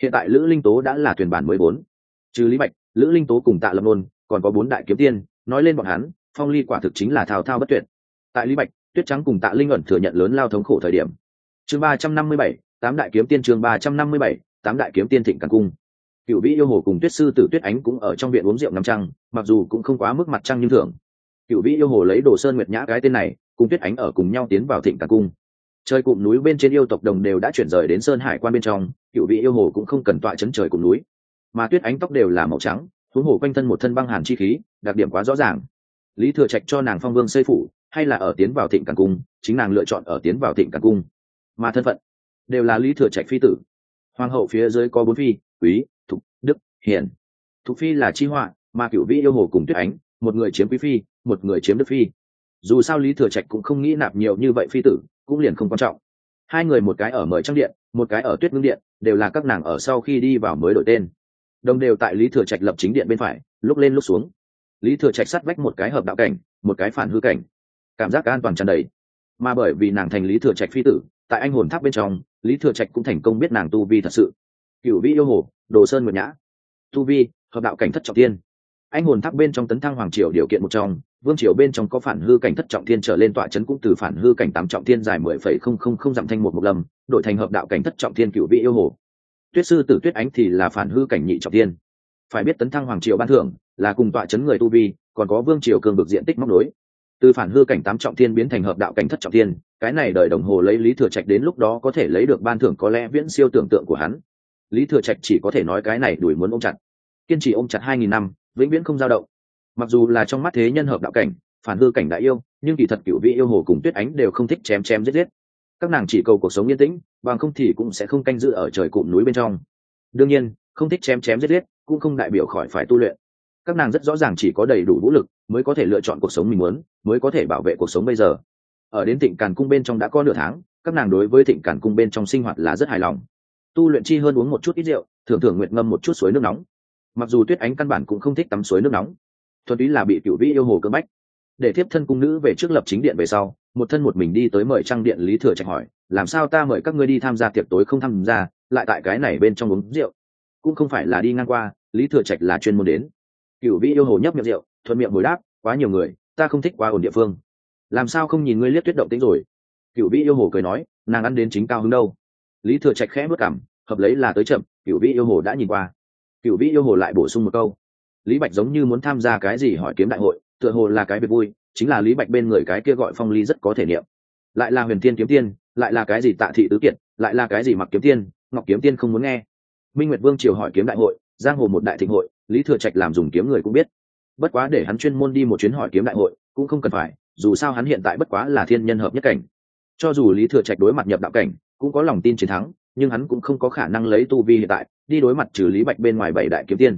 Speaker 1: Hiện tại lữ linh tố đã là thuyền bản mới bốn. Trừ lý bạch, lữ linh tố cùng tạ lập nôn, còn có bốn đại kiếm tiên, nói lên bọn hắn, phong ly quả thực chính là thao thao bất tuyệt. Tại lý bạch tuyết trắng cùng tạ linh ẩn thừa nhận lớn lao thống khổ thời điểm. Chương ba trăm năm mươi bảy, tám đại kiếm tiên chương ba trăm năm mươi bảy, tám đại kiếm tiên thịnh càng cung. Cựu vĩ yêu hồ cùng tuyết sư tử tuyết ánh cũng ở trong viện uống rượu ngắm trăng, mặc dù cũng không quá mức mặt trăng như thường. Cựu vĩ yêu hồ lấy đồ sơn nguyệt nhã cái tên này, cùng tuyết ánh ở cùng nhau tiến vào thịnh càng cung. Trời cụm núi bên trên yêu tộc đồng đều đã chuyển rời đến sơn hải quan bên trong, cựu vị yêu hồ cũng không cần tọa chấn trời cụm núi. Mà tuyết ánh tóc đều là màu trắng, huống hồ quanh thân một thân băng hàn chi khí, đặc điểm quá rõ ràng. Lý thừa trạch cho nàng phong vương xây phủ hay là ở tiến vào thịnh càng cung, chính nàng lựa chọn ở tiến vào thịnh càng cung. Mà thân phận đều là lý thừa trạch phi tử. Hoàng hậu phía dưới có bốn phi, quý, thục, đức, hiền. Thục phi là chi họa, mà cựu vĩ yêu hồ cùng tuyết ánh, một người chiếm quý phi, một người chiếm đức phi. Dù sao lý thừa trạch cũng không nghĩ nạp nhiều như vậy phi tử, cũng liền không quan trọng. Hai người một cái ở mời trang điện, một cái ở tuyết ngưng điện, đều là các nàng ở sau khi đi vào mới đổi tên. Đồng đều tại lý thừa trạch lập chính điện bên phải, lúc lên lúc xuống. Lý thừa trạch sát vách một cái hợp đạo cảnh, một cái phản hư cảnh cảm giác an toàn tràn đầy. Mà bởi vì nàng thành lý thừa trạch phi tử, tại anh hồn tháp bên trong, lý thừa trạch cũng thành công biết nàng tu vi thật sự. Cựu vi yêu hồ, đồ sơn nguyệt nhã. Tu vi, hợp đạo cảnh thất trọng tiên anh hồn tháp bên trong tấn thăng hoàng triều điều kiện một trong, vương triều bên trong có phản hư cảnh thất trọng thiên trở lên tọa chấn cũng từ phản hư cảnh tám trọng thiên dài mười phẩy không không không dặm thanh một một lâm, đổi thành hợp đạo cảnh thất trọng thiên cựu vị yêu hồ. Tuyết sư tử tuyết ánh thì là phản hư cảnh nhị trọng thiên. Phải biết tấn thăng hoàng triều ban thưởng là cùng tọa chấn người tu vi, còn có vương triều cường bực diện tích móc nối từ phản hư cảnh tám trọng thiên biến thành hợp đạo cảnh thất trọng thiên, cái này đợi đồng hồ lấy lý thừa trạch đến lúc đó có thể lấy được ban thưởng có lẽ viễn siêu tưởng tượng của hắn. Lý thừa trạch chỉ có thể nói cái này đuổi muốn ôm chặt. Kiên trì ôm chặt hai nghìn năm, vĩnh viễn không dao động. Mặc dù là trong mắt thế nhân hợp đạo cảnh, phản hư cảnh đại yêu, nhưng kỳ thật cựu vị yêu hồ cùng tuyết ánh đều không thích chém chém giết giết. Các nàng chỉ cầu cuộc sống yên tĩnh, bằng không thì cũng sẽ không canh giữ ở trời cụm núi bên trong. Đương nhiên, không thích chém chém giết giết, cũng không đại biểu khỏi phải tu luyện các nàng rất rõ ràng chỉ có đầy đủ vũ lực mới có thể lựa chọn cuộc sống mình muốn, mới có thể bảo vệ cuộc sống bây giờ. Ở đến thịnh càn cung bên trong đã có nửa tháng, các nàng đối với thịnh càn cung bên trong sinh hoạt là rất hài lòng. Tu luyện chi hơn uống một chút ít rượu thường thường nguyện ngâm một chút suối nước nóng. Mặc dù tuyết ánh căn bản cũng không thích tắm suối nước nóng, thuần túy là bị cựu vĩ yêu hồ cưỡng bách. Để tiếp thân cung nữ về trước lập chính điện về sau, một thân một mình đi tới mời trang điện lý thừa trạch hỏi, làm sao ta mời các ngươi đi tham gia tiệc tối không tham gia, lại tại cái này bên trong uống rượu? Cũng không phải là đi ngang qua, lý thừa trạch là chuyên môn đến cựu vĩ yêu hồ nhấp miệng rượu, thuận miệng hồi đáp, quá nhiều người, ta không thích quá ổn địa phương. Làm sao không nhìn ngươi liếc tuyết động tính rồi? Cựu vĩ yêu hồ cười nói, nàng ăn đến chính cao hứng đâu. Lý thừa trạch khẽ bước cảm hợp lấy là tới chậm cựu vĩ yêu hồ đã nhìn qua. Cựu vĩ yêu hồ lại bổ sung một câu, lý bạch giống như muốn tham gia cái gì hỏi kiếm đại hội, tựa hồ là cái việc vui, chính là lý bạch bên người cái kia gọi phong ly rất có thể niệm. Lại là huyền tiên kiếm tiên, lại là cái gì tạ thị tứ kiệt, lại là cái gì mặc kiếm tiên, ngọc kiếm tiên không muốn nghe. Minh nguyệt vương triều hỏi kiếm đại hội giang hồ một đại thịnh hội, lý thừa trạch làm dùng kiếm người cũng biết. Bất quá để hắn chuyên môn đi một chuyến hỏi kiếm đại hội, cũng không cần phải, dù sao hắn hiện tại bất quá là thiên nhân hợp nhất cảnh. Cho dù lý thừa trạch đối mặt nhập đạo cảnh, cũng có lòng tin chiến thắng, nhưng hắn cũng không có khả năng lấy tu vi hiện tại, đi đối mặt trừ lý bạch bên ngoài bảy đại kiếm tiên.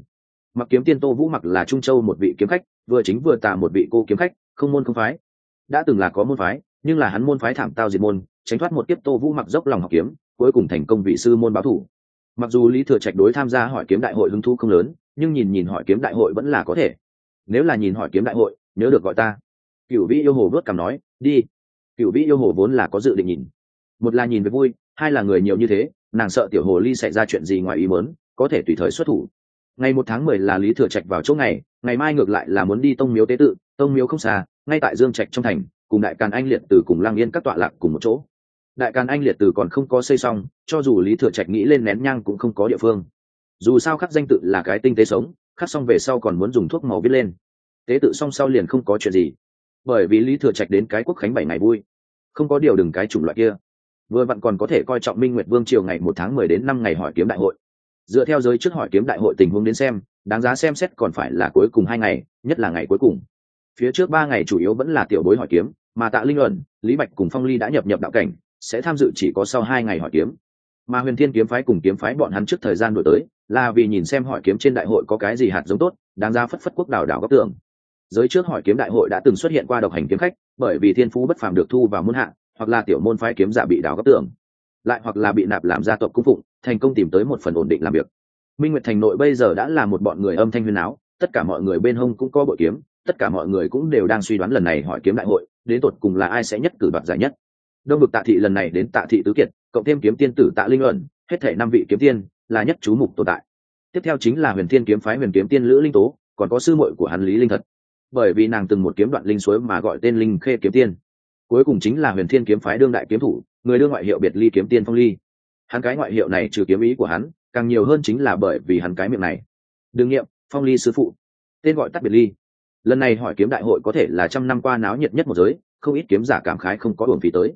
Speaker 1: Mặc kiếm tiên tô vũ mặc là trung châu một vị kiếm khách, vừa chính vừa tà một vị cô kiếm khách, không môn không phái. Đã từng là có môn phái, nhưng là hắn môn phái thảm tao diệt môn, tránh thoát một tiếp tô vũ mặc dốc lòng học kiếm, cuối cùng thành công vị sư môn báo thủ mặc dù lý thừa trạch đối tham gia hỏi kiếm đại hội hứng thú không lớn, nhưng nhìn nhìn hỏi kiếm đại hội vẫn là có thể. Nếu là nhìn hỏi kiếm đại hội, nhớ được gọi ta. Cựu vĩ yêu hồ vớt cằm nói, đi. Cựu vĩ yêu hồ vốn là có dự định nhìn. Một là nhìn về vui, hai là người nhiều như thế, nàng sợ tiểu hồ ly xảy ra chuyện gì ngoài ý mớn có thể tùy thời xuất thủ. Ngày một tháng mười là lý thừa trạch vào chỗ ngày ngày mai ngược lại là muốn đi tông miếu tế tự, tông miếu không xa, ngay tại dương trạch trong thành, cùng đại càn anh liệt từ cùng lang yên các tọa lạc cùng một chỗ đại càn anh liệt từ còn không có xây xong, cho dù lý thừa trạch nghĩ lên nén nhang cũng không có địa phương. Dù sao khắc danh tự là cái tinh tế sống, khắc xong về sau còn muốn dùng thuốc màu viết lên. Tế tự xong sau liền không có chuyện gì. Bởi vì lý thừa trạch đến cái quốc khánh bảy ngày vui. Không có điều đừng cái chủng loại kia. Vừa vặn còn có thể coi trọng minh nguyệt vương triều ngày một tháng mười đến năm ngày hỏi kiếm đại hội. Dựa theo giới trước hỏi kiếm đại hội tình huống đến xem, đáng giá xem xét còn phải là cuối cùng hai ngày, nhất là ngày cuối cùng. Phía trước ba ngày chủ yếu vẫn là tiểu bối hỏi kiếm, mà tạ linh luận, lý bạch cùng phong ly đã nhập nhập đạo cảnh sẽ tham dự chỉ có sau hai ngày hỏi kiếm. Mà huyền thiên kiếm phái cùng kiếm phái bọn hắn trước thời gian đổi tới là vì nhìn xem hỏi kiếm trên đại hội có cái gì hạt giống tốt đáng ra phất phất quốc đảo đảo góc tường. Giới trước hỏi kiếm đại hội đã từng xuất hiện qua độc hành kiếm khách bởi vì thiên phú bất phàm được thu vào môn hạ, hoặc là tiểu môn phái kiếm giả bị đảo góc tường. Lại hoặc là bị nạp làm gia tộc cung phụng thành công tìm tới một phần ổn định làm việc. Minh nguyệt thành nội bây giờ đã là một bọn người âm thanh huyền áo tất cả mọi người bên hông cũng có bội kiếm tất cả mọi người cũng đều đang suy đoán lần này hỏi kiếm đại hội đến tột cùng là ai sẽ nhất cử đoạt giải nhất đông vực tạ thị lần này đến tạ thị tứ kiệt, cộng thêm kiếm tiên tử tạ linh luận, hết thể năm vị kiếm tiên là nhất chú mục tồn tại. Tiếp theo chính là huyền thiên kiếm phái huyền kiếm tiên lữ linh tố, còn có sư muội của hắn lý linh thật. Bởi vì nàng từng một kiếm đoạn linh suối mà gọi tên linh khê kiếm tiên. Cuối cùng chính là huyền thiên kiếm phái đương đại kiếm thủ, người đương ngoại hiệu biệt ly kiếm tiên phong ly. Hắn cái ngoại hiệu này trừ kiếm ý của hắn, càng nhiều hơn chính là bởi vì hắn cái miệng này. Đương nhiệm, phong ly sư phụ. Tên gọi tắt biệt ly. Lần này hỏi kiếm đại hội có thể là trăm năm qua náo nhiệt nhất một giới, không ít kiếm giả cảm khái không có đường phí tới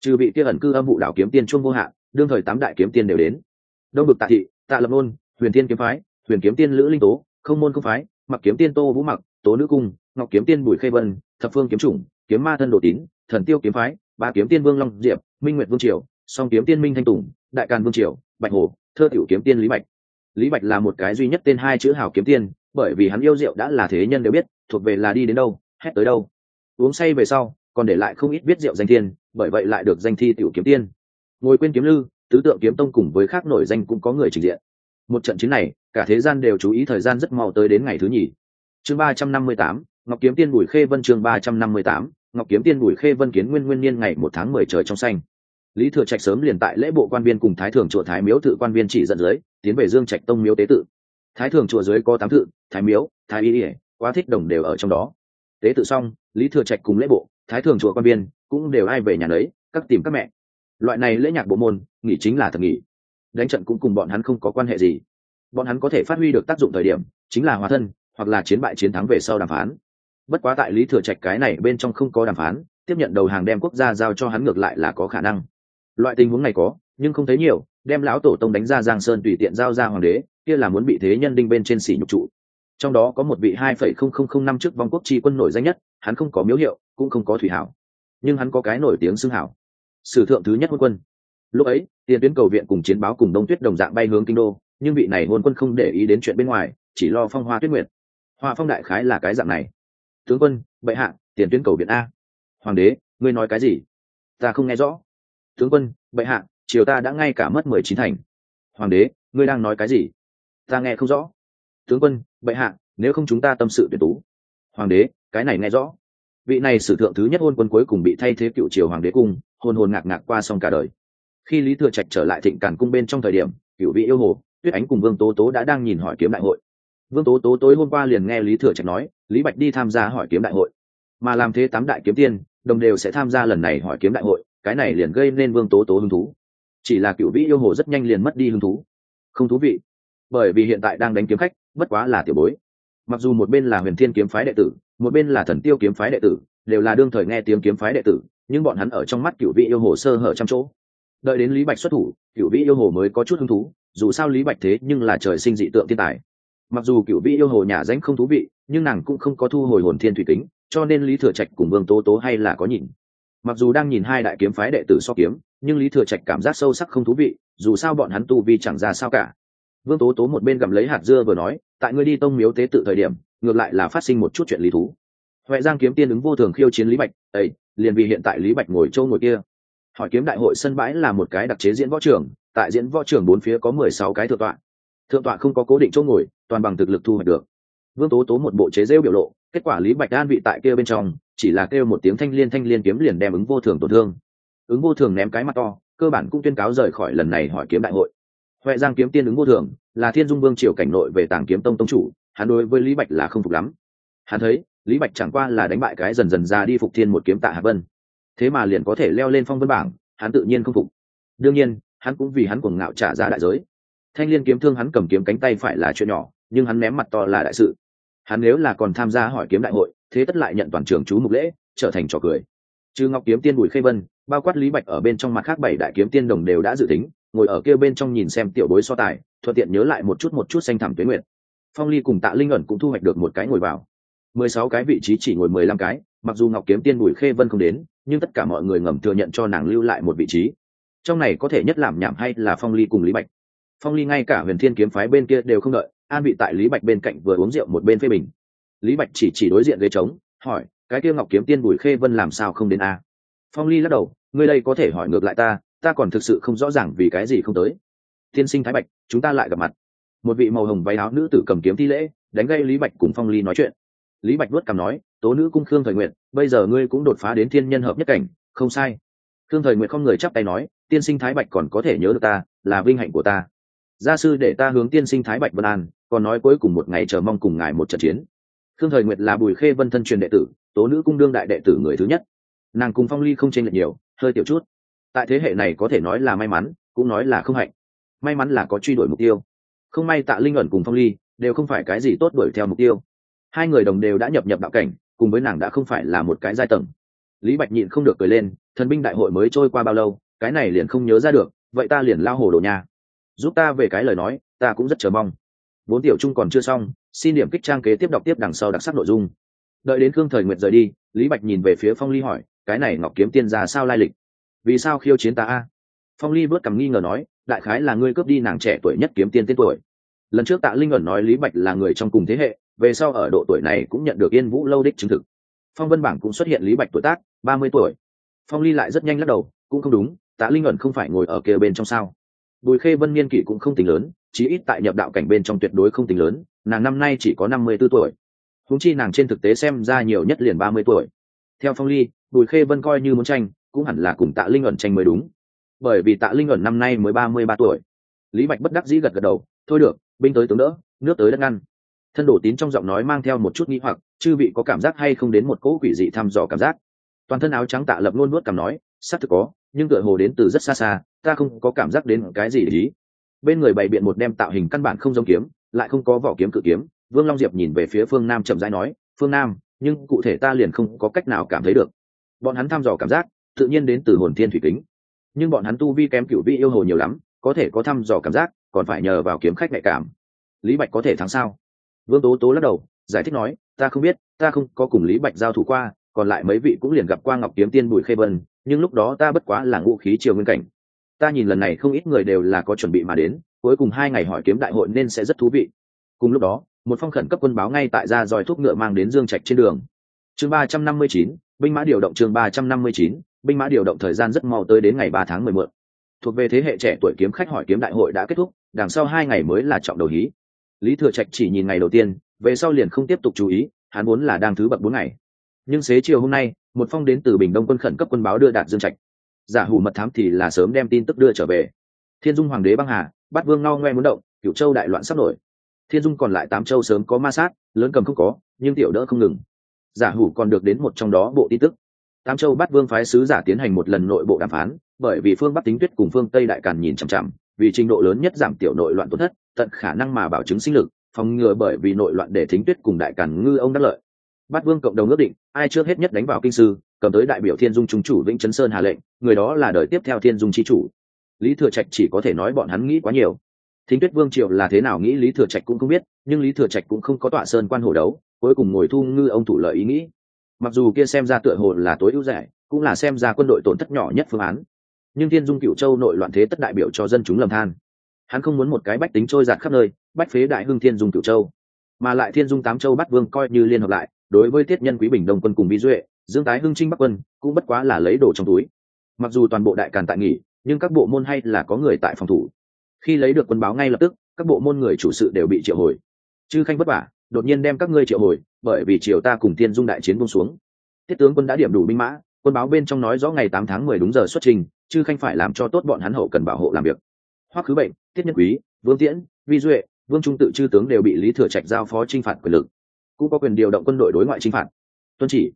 Speaker 1: trừ vị kia ẩn cư âm vụ đảo kiếm tiên trung vô hạn, đương thời tám đại kiếm tiên đều đến. Đông bực tạ thị, tạ lập nôn, huyền tiên kiếm phái, huyền kiếm tiên lữ linh tố, không môn không phái, mặc kiếm tiên tô vũ mặc, tố nữ cung, ngọc kiếm tiên bùi khê vân, thập phương kiếm chủng, kiếm ma thân đồ tín, thần tiêu kiếm phái, ba kiếm tiên vương long diệp, minh nguyệt vương triều, song kiếm tiên minh thanh tùng, đại càn vương triều, bạch hồ, thơ tiểu kiếm tiên lý bạch. Lý bạch là một cái duy nhất tên hai chữ hảo kiếm tiên, bởi vì hắn yêu rượu đã là thế nhân đều biết, thuộc về là đi đến đâu, hét tới đâu. Uống say về sau, còn để lại không ít biết rượu danh thiên bởi vậy lại được danh thi tiểu kiếm tiên. Ngồi quên kiếm lư, tứ tượng kiếm tông cùng với khác nổi danh cũng có người trình diện. Một trận chiến này, cả thế gian đều chú ý thời gian rất mau tới đến ngày thứ nhì. Chương ba trăm năm mươi tám, ngọc kiếm tiên bùi khê vân chương ba trăm năm mươi tám, ngọc kiếm tiên bùi khê vân kiến nguyên nguyên niên ngày một tháng mười trời trong xanh. Lý thừa trạch sớm liền tại lễ bộ quan viên cùng thái thường chùa thái miếu tự quan viên chỉ dẫn dưới, tiến về dương trạch tông miếu tế tự. Thái thường chùa dưới có tám tự, thái miếu, thái y ỉa quá thích đồng đều ở trong đó. Tế tự xong, lý thừa trạch cùng lễ bộ thái thường chùa quan viên cũng đều ai về nhà đấy các tìm các mẹ. Loại này lễ nhạc bộ môn, nghỉ chính là thật nghỉ. Đánh trận cũng cùng bọn hắn không có quan hệ gì. Bọn hắn có thể phát huy được tác dụng thời điểm, chính là hóa thân, hoặc là chiến bại chiến thắng về sau đàm phán. Bất quá tại lý thừa trạch cái này bên trong không có đàm phán, tiếp nhận đầu hàng đem quốc gia giao cho hắn ngược lại là có khả năng. Loại tình huống này có, nhưng không thấy nhiều, đem lão tổ tông đánh ra giang sơn tùy tiện giao ra hoàng đế, kia là muốn bị thế nhân đinh bên trên xỉ nhục trụ. Trong đó có một vị hai phẩy không không không năm trước vong quốc chi quân nổi danh nhất, hắn không có miếu hiệu cũng không có thủy hảo. Nhưng hắn có cái nổi tiếng xưng hảo. Sử thượng thứ nhất hôn quân. Lúc ấy, tiền tuyến cầu viện cùng chiến báo cùng đông tuyết đồng dạng bay hướng kinh đô, nhưng vị này hôn quân không để ý đến chuyện bên ngoài, chỉ lo phong hoa tuyết nguyệt. Hoa phong đại khái là cái dạng này. Tướng quân, bệ hạ, tiền tuyến cầu viện a. Hoàng đế, ngươi nói cái gì? Ta không nghe rõ. Tướng quân, bệ hạ, triều ta đã ngay cả mất mười chín thành. Hoàng đế, ngươi đang nói cái gì? Ta nghe không rõ. Tướng quân, bệ hạ, nếu không chúng ta tâm sự tuyệt tú. Hoàng đế, cái này nghe rõ vị này sử thượng thứ nhất hôn quân cuối cùng bị thay thế cựu triều hoàng đế cung hôn hồn ngạc ngạc qua xong cả đời. Khi lý thừa trạch trở lại thịnh cản cung bên trong thời điểm, cựu vị yêu hồ, tuyết ánh cùng vương tố tố đã đang nhìn hỏi kiếm đại hội. Vương tố tố tối hôm qua liền nghe lý thừa trạch nói, lý bạch đi tham gia hỏi kiếm đại hội. Mà làm thế tám đại kiếm tiên, đồng đều sẽ tham gia lần này hỏi kiếm đại hội, cái này liền gây nên vương tố tố hứng thú. Chỉ là cựu vị yêu hồ rất nhanh liền mất đi hứng thú. Không thú vị. Bởi vì hiện tại đang đánh kiếm khách, bất quá là tiểu bối. Mặc dù một bên là huyền thiên kiếm phái đệ tử một bên là thần tiêu kiếm phái đệ tử, đều là đương thời nghe tiếng kiếm phái đệ tử, nhưng bọn hắn ở trong mắt cựu vị yêu hồ sơ hở trăm chỗ. Đợi đến lý bạch xuất thủ cựu vị yêu hồ mới có chút hứng thú, dù sao lý bạch thế nhưng là trời sinh dị tượng thiên tài. Mặc dù cựu vị yêu hồ nhà danh không thú vị, nhưng nàng cũng không có thu hồi hồn thiên thủy tính cho nên lý thừa trạch cùng vương tố tố hay là có nhìn. Mặc dù đang nhìn hai đại kiếm phái đệ tử so kiếm, nhưng lý thừa trạch cảm giác sâu sắc không thú vị, dù sao bọn hắn tu vi chẳng ra sao cả. Vương tố tố một bên gặm lấy hạt dưa vừa nói, tại ngươi đi tông miếu tế tự thời điểm ngược lại là phát sinh một chút chuyện lý thú. Huệ giang kiếm tiên ứng vô thường khiêu chiến lý bạch ấy liền vì hiện tại lý bạch ngồi châu ngồi kia. Hỏi kiếm đại hội sân bãi là một cái đặc chế diễn võ trường, tại diễn võ trường bốn phía có mười sáu cái thượng tọa. Thượng tọa không có cố định chỗ ngồi, toàn bằng thực lực thu hoạch được. Vương tố tố một bộ chế rêu biểu lộ, kết quả lý bạch đan vị tại kia bên trong, chỉ là kêu một tiếng thanh liên thanh liên kiếm liền đem ứng vô thường tổn thương. Ứng vô thường ném cái mặt to, cơ bản cũng tuyên cáo rời khỏi lần này hỏi kiếm đại hội. Huệ giang kiếm tiên ứng vô thường, là thiên dung vương triều cảnh nội về tàng kiếm tông tông chủ hắn đối với lý bạch là không phục lắm. Hắn thấy, lý bạch chẳng qua là đánh bại cái dần dần ra đi phục thiên một kiếm tạ hạ vân. Thế mà liền có thể leo lên phong vân bảng, hắn tự nhiên không phục. Đương nhiên, hắn cũng vì hắn cuồng ngạo trả ra đại giới. Thanh liên kiếm thương hắn cầm kiếm cánh tay phải là chuyện nhỏ, nhưng hắn ném mặt to là đại sự. Hắn nếu là còn tham gia hỏi kiếm đại hội, thế tất lại nhận toàn trường chú mục lễ, trở thành trò cười. Chứ ngọc kiếm tiên bùi khê vân, bao quát lý bạch ở bên trong mặt khác bảy đại kiếm tiên đồng đều đã dự tính, ngồi ở kia bên trong nhìn xem tiểu bối so tài, thuận tiện nhớ lại một chút một chút xanh thẳm tuyến nguyệt phong ly cùng tạ linh ẩn cũng thu hoạch được một cái ngồi vào. Mười sáu cái vị trí chỉ ngồi mười lăm cái, mặc dù ngọc kiếm tiên bùi khê vân không đến, nhưng tất cả mọi người ngầm thừa nhận cho nàng lưu lại một vị trí. Trong này có thể nhất làm nhảm hay là phong ly cùng lý bạch. Phong ly ngay cả huyền thiên kiếm phái bên kia đều không đợi, an Bị tại lý bạch bên cạnh vừa uống rượu một bên phê bình. Lý bạch chỉ chỉ đối diện ghế trống, hỏi, cái kia ngọc kiếm tiên bùi khê vân làm sao không đến a? Phong ly lắc đầu, ngươi đây có thể hỏi ngược lại ta ta còn thực sự không rõ ràng vì cái gì không tới. Tiên sinh thái bạch, chúng ta lại gặp mặt một vị màu hồng váy áo nữ tử cầm kiếm thi lễ, đánh gây lý bạch cùng phong ly nói chuyện. Lý bạch vuốt cằm nói, tố nữ cung khương thời nguyện bây giờ ngươi cũng đột phá đến thiên nhân hợp nhất cảnh, không sai. Khương thời nguyện không người chắp tay nói, tiên sinh thái bạch còn có thể nhớ được ta, là vinh hạnh của ta. Gia sư để ta hướng tiên sinh thái bạch vân an, còn nói cuối cùng một ngày chờ mong cùng ngài một trận chiến. Khương thời nguyệt là bùi khê vân thân truyền đệ tử, tố nữ cung đương đại đệ tử người thứ nhất. Nàng cùng phong ly không chênh lệch nhiều, hơi tiểu chút. Tại thế hệ này có thể nói là may mắn, cũng nói là không hạnh. May mắn là có truy đuổi mục tiêu không may tạ linh ẩn cùng phong ly đều không phải cái gì tốt đuổi theo mục tiêu. Hai người đồng đều đã nhập nhập đạo cảnh, cùng với nàng đã không phải là một cái giai tầng. Lý bạch nhịn không được cười lên, thần binh đại hội mới trôi qua bao lâu, cái này liền không nhớ ra được, vậy ta liền lao hồ đồ nhà giúp ta về cái lời nói, ta cũng rất chờ mong. Vốn tiểu trung còn chưa xong, xin điểm kích trang kế tiếp đọc tiếp đằng sau đặc sắc nội dung. Đợi đến khương thời nguyệt rời đi, lý bạch nhìn về phía phong ly hỏi, cái này ngọc kiếm tiên ra sao lai lịch? Vì sao khiêu chiến ta a? Phong ly vớt cằm nghi ngờ nói đại khái là ngươi cướp đi nàng trẻ tuổi nhất kiếm tiên tên tuổi. Lần trước tạ linh ẩn nói lý bạch là người trong cùng thế hệ, về sau ở độ tuổi này cũng nhận được yên vũ lâu đích chứng thực. Phong vân bảng cũng xuất hiện lý bạch tuổi tác, ba mươi tuổi. Phong ly lại rất nhanh lắc đầu, cũng không đúng, tạ linh ẩn không phải ngồi ở kia bên trong sao? Bùi khê vân niên kỷ cũng không tính lớn, chí ít tại nhập đạo cảnh bên trong tuyệt đối không tính lớn, nàng năm nay chỉ có năm mươi b ố tuổi. Húng chi nàng trên thực tế xem ra nhiều nhất liền ba mươi tuổi. Theo phong ly, bùi khê vân coi như muốn tranh, cũng hẳn là cùng tạ linh ẩn tranh mới đúng bởi vì tạ linh ẩn năm nay mới ba mươi ba tuổi. Lý bạch bất đắc dĩ gật gật đầu, thôi được, binh tới tướng đỡ, nước tới đất ngăn. Thân đổ tín trong giọng nói mang theo một chút nghi hoặc, chư vị có cảm giác hay không đến một cỗ quỷ dị thăm dò cảm giác? Toàn thân áo trắng tạ lập luôn nuốt cảm nói, xác thực có, nhưng tựa hồ đến từ rất xa xa, ta không có cảm giác đến cái gì để ý. Bên người bày biện một đem tạo hình căn bản không giống kiếm, lại không có vỏ kiếm cự kiếm, vương long diệp nhìn về phía phương nam chậm rãi nói, phương nam, nhưng cụ thể ta liền không có cách nào cảm thấy được. Bọn hắn thăm dò cảm giác, tự nhiên đến từ hồn thiên thủy kính nhưng bọn hắn tu vi kém cựu vi yêu hồ nhiều lắm, có thể có thăm dò cảm giác, còn phải nhờ vào kiếm khách nhạy cảm. Lý bạch có thể thắng sao? Vương tố tố lắc đầu, giải thích nói, ta không biết, ta không có cùng lý bạch giao thủ qua, còn lại mấy vị cũng liền gặp qua ngọc kiếm tiên bùi khê vân, nhưng lúc đó ta bất quá là ngũ khí triều nguyên cảnh. Ta nhìn lần này không ít người đều là có chuẩn bị mà đến, cuối cùng hai ngày hỏi kiếm đại hội nên sẽ rất thú vị. Cùng lúc đó, một phong khẩn cấp quân báo ngay tại ra dòi thuốc ngựa mang đến dương trạch trên đường. Chương ba trăm năm mươi chín, binh mã điều động chương ba trăm năm mươi chín binh mã điều động thời gian rất mau tới đến ngày ba tháng mười mượn thuộc về thế hệ trẻ tuổi kiếm khách hỏi kiếm đại hội đã kết thúc, đằng sau hai ngày mới là trọng đầu hí. Lý thừa trạch chỉ nhìn ngày đầu tiên, về sau liền không tiếp tục chú ý, hắn muốn là đang thứ bậc bốn ngày. Nhưng xế chiều hôm nay, một phong đến từ bình đông quân khẩn cấp quân báo đưa đạt dương trạch. Giả hủ mật thám thì là sớm đem tin tức đưa trở về. Thiên dung hoàng đế băng hà, bắt vương ngao ngoe muốn động cựu châu đại loạn sắp nổi. Thiên dung còn lại tám châu sớm có ma sát, lớn cầm không có, nhưng tiểu đỡ không ngừng. Giả hủ còn được đến một trong đó bộ tin tức tám châu bắt vương phái sứ giả tiến hành một lần nội bộ đàm phán, bởi vì phương bắc tính tuyết cùng phương tây đại càn nhìn chằm chằm, vì trình độ lớn nhất giảm tiểu nội loạn tổn thất, tận khả năng mà bảo chứng sinh lực, phòng ngừa bởi vì nội loạn để thính tuyết cùng đại càn ngư ông đắc lợi. Bát vương cộng đồng ước định, ai trước hết nhất đánh vào kinh sư, cầm tới đại biểu thiên dung trung chủ vĩnh chấn sơn hà lệnh, người đó là đời tiếp theo thiên dung chi chủ. Lý thừa trạch chỉ có thể nói bọn hắn nghĩ quá nhiều. Thính tuyết vương triều là thế nào nghĩ lý thừa trạch cũng không biết, nhưng lý thừa trạch cũng không có tọa sơn quan hồ đấu, cuối cùng ngồi thu ngư ông thủ lợi ý nghĩ mặc dù kia xem ra tựa hồ là tối ưu rẻ, cũng là xem ra quân đội tổn thất nhỏ nhất phương án. Nhưng thiên dung cựu châu nội loạn thế tất đại biểu cho dân chúng lầm than. Hắn không muốn một cái bách tính trôi giạt khắp nơi, bách phế đại hưng thiên dung cựu châu. Mà lại thiên dung tám châu bắt vương coi như liên hợp lại, đối với tiết nhân quý bình đông quân cùng vi duệ, dương tái hưng trinh bắc quân, cũng bất quá là lấy đồ trong túi. Mặc dù toàn bộ đại càn tại nghỉ, nhưng các bộ môn hay là có người tại phòng thủ. Khi lấy được quân báo ngay lập tức, các bộ môn người chủ sự đều bị triệu hồi. Chư khanh vất vả đột nhiên đem các ngươi triệu hồi, bởi vì triều ta cùng thiên dung đại chiến buông xuống. Thiết tướng quân đã điểm đủ binh mã, quân báo bên trong nói rõ ngày tám tháng mười đúng giờ xuất trình chư khanh phải làm cho tốt bọn hắn hậu cần bảo hộ làm việc. Hoắc khứ bệnh, tiết nhân quý, vương tiễn, vi duệ, vương trung tự chư tướng đều bị lý thừa trạch giao phó trinh phạt quyền lực. Cũng có quyền điều động quân đội đối ngoại chinh phạt. Tuân chỉ.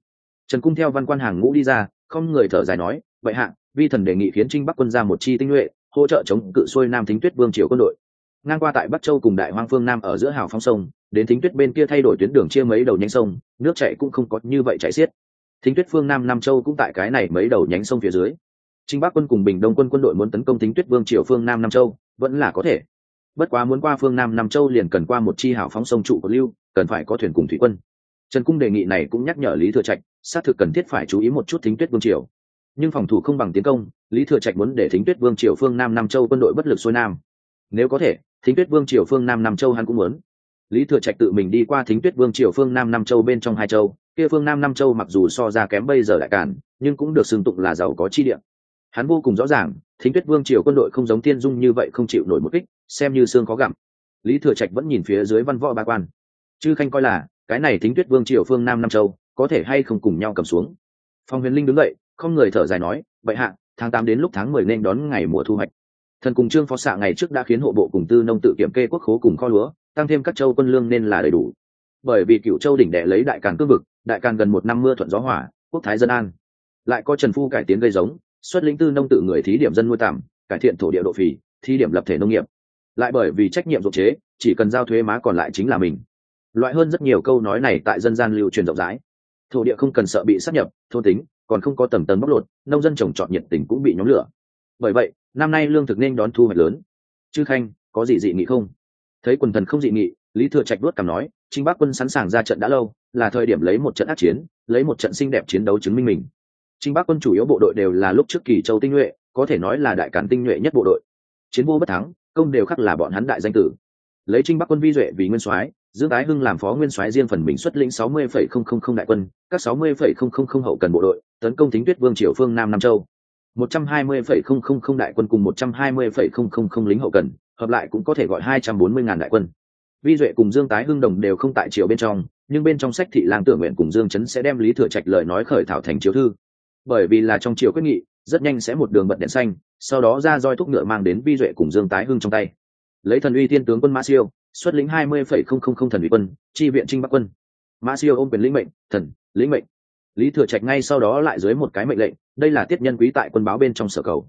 Speaker 1: Trần cung theo văn quan hàng ngũ đi ra, không người thở dài nói, vậy hạ, vi thần đề nghị khiến trinh bắc quân ra một chi tinh nhuệ, hỗ trợ chống cự xuôi nam thính tuyết vương triều quân đội. Ngang qua tại bắc châu cùng đại hoang phương nam ở giữa hào phong sông đến thính tuyết bên kia thay đổi tuyến đường chia mấy đầu nhánh sông, nước chạy cũng không có như vậy chạy xiết. Thính tuyết phương nam nam châu cũng tại cái này mấy đầu nhánh sông phía dưới. Trinh bắc quân cùng bình đông quân quân đội muốn tấn công thính tuyết vương triều phương nam nam châu, vẫn là có thể. Bất quá muốn qua phương nam nam châu liền cần qua một chi hảo phóng sông trụ của lưu, cần phải có thuyền cùng thủy quân. Trần cung đề nghị này cũng nhắc nhở lý thừa trạch, xác thực cần thiết phải chú ý một chút thính tuyết vương triều. Nhưng phòng thủ không bằng tiến công, lý thừa trạch muốn để thính tuyết vương triều phương nam nam châu quân đội bất lực xuôi nam. Nếu có thể, thính tuyết vương triều phương nam nam châu hắn cũng muốn lý thừa trạch tự mình đi qua thính tuyết vương triều phương nam nam châu bên trong hai châu. Kia phương nam nam châu mặc dù so ra kém bây giờ đại cản nhưng cũng được xưng tụng là giàu có chi địa. Hắn vô cùng rõ ràng, thính tuyết vương triều quân đội không giống tiên dung như vậy không chịu nổi một kích, xem như xương có gặm. Lý thừa trạch vẫn nhìn phía dưới văn võ ba quan. Chư khanh coi là, cái này thính tuyết vương triều phương nam nam châu, có thể hay không cùng nhau cầm xuống. Phong huyền linh đứng dậy, không người thở dài nói vậy hạ, tháng tám đến lúc tháng mười nên đón ngày mùa thu hoạch. Thần cùng trương phó xạ ngày trước đã khiến hộ bộ cùng tư nông tự kiểm kê quốc khố cùng kho lúa tăng thêm các châu quân lương nên là đầy đủ. Bởi vì cựu châu đỉnh đệ lấy đại càn cương vực, đại càn gần một năm mưa thuận gió hỏa quốc thái dân an. Lại có trần phu cải tiến gây giống, xuất lĩnh tư nông tự người thí điểm dân nuôi tạm, cải thiện thổ địa độ phì, thí điểm lập thể nông nghiệp. Lại bởi vì trách nhiệm dụng chế, chỉ cần giao thuế má còn lại chính là mình. Loại hơn rất nhiều câu nói này tại dân gian lưu truyền rộng rãi. Thổ địa không cần sợ bị sắp nhập thôn tính, còn không có tầm tầm bóc lột, nông dân trồng trọt nhiệt tình cũng bị nhóm lửa. Bởi vậy, năm nay lương thực nên đón thu hoạch lớn. Chư khanh, có gì dị nghị không? Thấy quần thần không dị nghị, lý thừa trạch đuốt cảm nói, trinh bắc quân sẵn sàng ra trận đã lâu, là thời điểm lấy một trận ác chiến, lấy một trận xinh đẹp chiến đấu chứng minh mình. Trinh bắc quân chủ yếu bộ đội đều là lúc trước kỳ châu tinh nhuệ, có thể nói là đại cản tinh nhuệ nhất bộ đội. Chiến vô bất thắng, công đều khắc là bọn hắn đại danh tử. Lấy trinh bắc quân vi duệ vì nguyên soái, dương tái hưng làm phó nguyên soái riêng phần mình xuất lĩnh sáu mươi phẩy không không không đại quân, các sáu mươi phẩy không không không hậu cần bộ đội, tấn công thính tuyết vương triều phương nam nam châu. một trăm hai mươi phẩy không không không đại quân cùng một trăm hai mươi phẩy không không không lính hậu cần hợp lại cũng có thể gọi hai trăm bốn mươi ngàn đại quân. Vi duệ cùng dương tái hưng đồng đều không tại triều bên trong, nhưng bên trong sách thị lang tưởng nguyện cùng dương chấn sẽ đem lý thừa trạch lời nói khởi thảo thành chiếu thư. Bởi vì là trong triều quyết nghị, rất nhanh sẽ một đường bật đèn xanh, sau đó ra roi thúc ngựa mang đến vi duệ cùng dương tái hưng trong tay. Lấy thần uy thiên tướng quân mã siêu, xuất lĩnh hai mươi phẩy không không không thần uy quân, chi viện trinh bắc quân. Mã siêu ôm quyền lĩnh mệnh, thần, lĩnh mệnh. Lý thừa trạch ngay sau đó lại dưới một cái mệnh lệnh, đây là tiết nhân quý tại quân báo bên trong sở cầu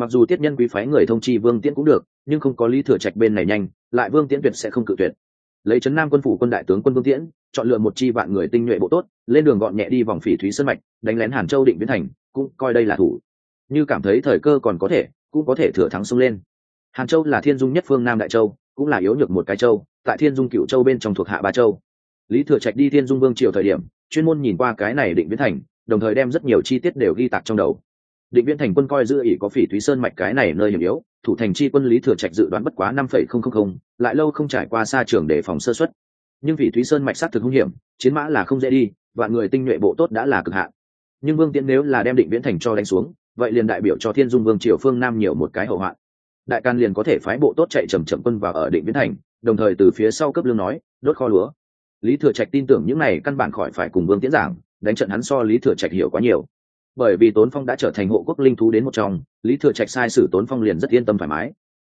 Speaker 1: mặc dù tiết nhân quý phái người thông chi vương tiễn cũng được, nhưng không có lý thừa trạch bên này nhanh, lại vương tiễn tuyệt sẽ không cự tuyệt. Lấy trấn nam quân phủ quân đại tướng quân vương tiễn, chọn lựa một chi vạn người tinh nhuệ bộ tốt, lên đường gọn nhẹ đi vòng phỉ thúy sân mạch, đánh lén hàn châu định biến thành, cũng coi đây là thủ. Như cảm thấy thời cơ còn có thể, cũng có thể thừa thắng xông lên. Hàn châu là thiên dung nhất phương nam đại châu, cũng là yếu nhược một cái châu, tại thiên dung cựu châu bên trong thuộc hạ ba châu. Lý thừa trạch đi thiên dung vương triều thời điểm, chuyên môn nhìn qua cái này định biến thành, đồng thời đem rất nhiều chi tiết đều ghi tạc trong đầu định viễn thành quân coi giữ ỷ có phỉ thúy sơn mạch cái này nơi hiểm yếu, thủ thành chi quân lý thừa trạch dự đoán bất quá năm phẩy không không không, lại lâu không trải qua xa trường để phòng sơ xuất nhưng phỉ thúy sơn mạch sát thực hung hiểm, chiến mã là không dễ đi và người tinh nhuệ bộ tốt đã là cực hạn. Nhưng vương tiễn nếu là đem định viễn thành cho đánh xuống, vậy liền đại biểu cho thiên dung vương triều phương nam nhiều một cái hậu hoạn. Đại can liền có thể phái bộ tốt chạy chầm chậm quân vào ở định viễn thành, đồng thời từ phía sau cấp lương nói, đốt kho lúa. Lý thừa trạch tin tưởng những này căn bản khỏi phải cùng vương tiễn giảng, đánh trận hắn so lý thừa trạch hiểu quá nhiều bởi vì tốn phong đã trở thành hộ quốc linh thú đến một trong, lý thừa trạch sai sử tốn phong liền rất yên tâm thoải mái.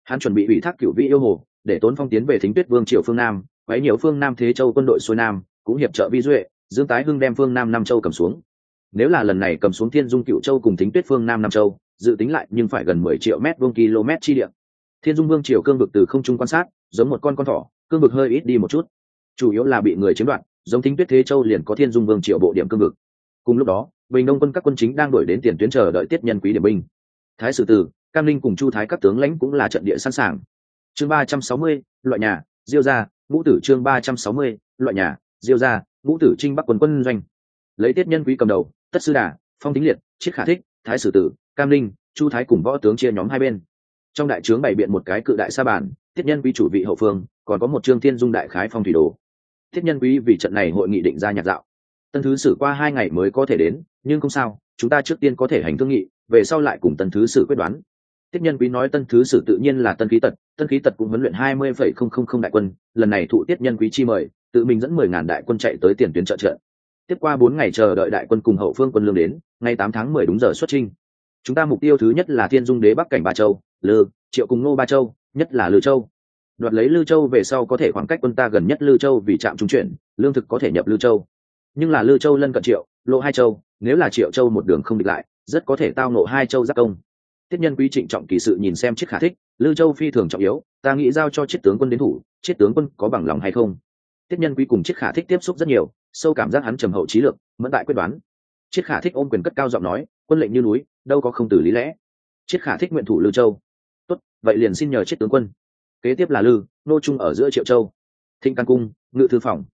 Speaker 1: Hắn chuẩn bị ủy thác cựu vị yêu hồ, để tốn phong tiến về thính tuyết vương triều phương nam, quấy nhiều phương nam thế châu quân đội xuôi nam, cũng hiệp trợ vi duệ, dương tái hưng đem phương nam nam châu cầm xuống. Nếu là lần này cầm xuống thiên dung cựu châu cùng thính tuyết phương nam nam châu, dự tính lại nhưng phải gần mười triệu mét vuông km chi địa. Thiên dung vương triều cương vực từ không trung quan sát, giống một con con thỏ, cương vực hơi ít đi một chút. Chủ yếu là bị người chiếm đoạt, giống thính tuyết thế châu liền có thiên dung vương triều bộ điểm cương vực. Cùng lúc đó bình đông quân các quân chính đang đuổi đến tiền tuyến chờ đợi tiết nhân quý điểm binh. Thái sử tử, cam linh cùng chu thái các tướng lãnh cũng là trận địa sẵn sàng. Chương ba trăm sáu mươi, loại nhà, diêu gia, ngũ tử chương ba trăm sáu mươi, loại nhà, diêu gia, ngũ tử trinh bắc quân quân doanh. Lấy tiết nhân quý cầm đầu, tất sư đà, phong tính liệt, chiết khả thích, thái sử tử, cam linh, chu thái cùng võ tướng chia nhóm hai bên. Trong đại trướng bày biện một cái cự đại sa bản tiết nhân quý chủ vị hậu phương, còn có một trương thiên dung đại khái phong thủy đồ. Tiết nhân quý vì trận này hội nghị định ra nhạc dạo tân thứ sử qua hai ngày mới có thể đến, nhưng không sao, chúng ta trước tiên có thể hành thương nghị, về sau lại cùng tân thứ sử quyết đoán. Tiếp nhân quý nói tân thứ sử tự nhiên là tân khí tật tân khí tật cũng huấn luyện hai mươi phẩy không không không đại quân, lần này thụ tiết nhân quý chi mời, tự mình dẫn mười ngàn đại quân chạy tới tiền tuyến trợ trợ. Tiếp qua bốn ngày chờ đợi đại quân cùng hậu phương quân lương đến, ngày tám tháng mười đúng giờ xuất trinh chúng ta mục tiêu thứ nhất là thiên dung đế bắc cảnh ba châu, lư, triệu cùng ngô ba châu, nhất là lư châu. Đoạt lấy lư châu về sau có thể khoảng cách quân ta gần nhất lư châu vì trạm trung chuyển, lương thực có thể nhập lư châu nhưng là lư châu lân cận triệu, lộ hai châu, nếu là triệu châu một đường không địch lại, rất có thể tao nộ hai châu giác công. Tiết nhân quý trịnh trọng kỳ sự nhìn xem chiếc khả thích, lư châu phi thường trọng yếu, ta nghĩ giao cho chiếc tướng quân đến thủ, chiếc tướng quân có bằng lòng hay không? Tiết nhân quý cùng chiếc khả thích tiếp xúc rất nhiều, sâu cảm giác hắn trầm hậu trí lượng, mẫn đại quyết đoán. Chiếc khả thích ôm quyền cất cao giọng nói, quân lệnh như núi, đâu có không từ lý lẽ. Chiếc khả thích nguyện thủ lư châu. Tốt, vậy liền xin nhờ chiếc tướng quân. Kế tiếp là lư, nô trung ở giữa triệu châu. Thịnh căn cung, ngự thư phòng.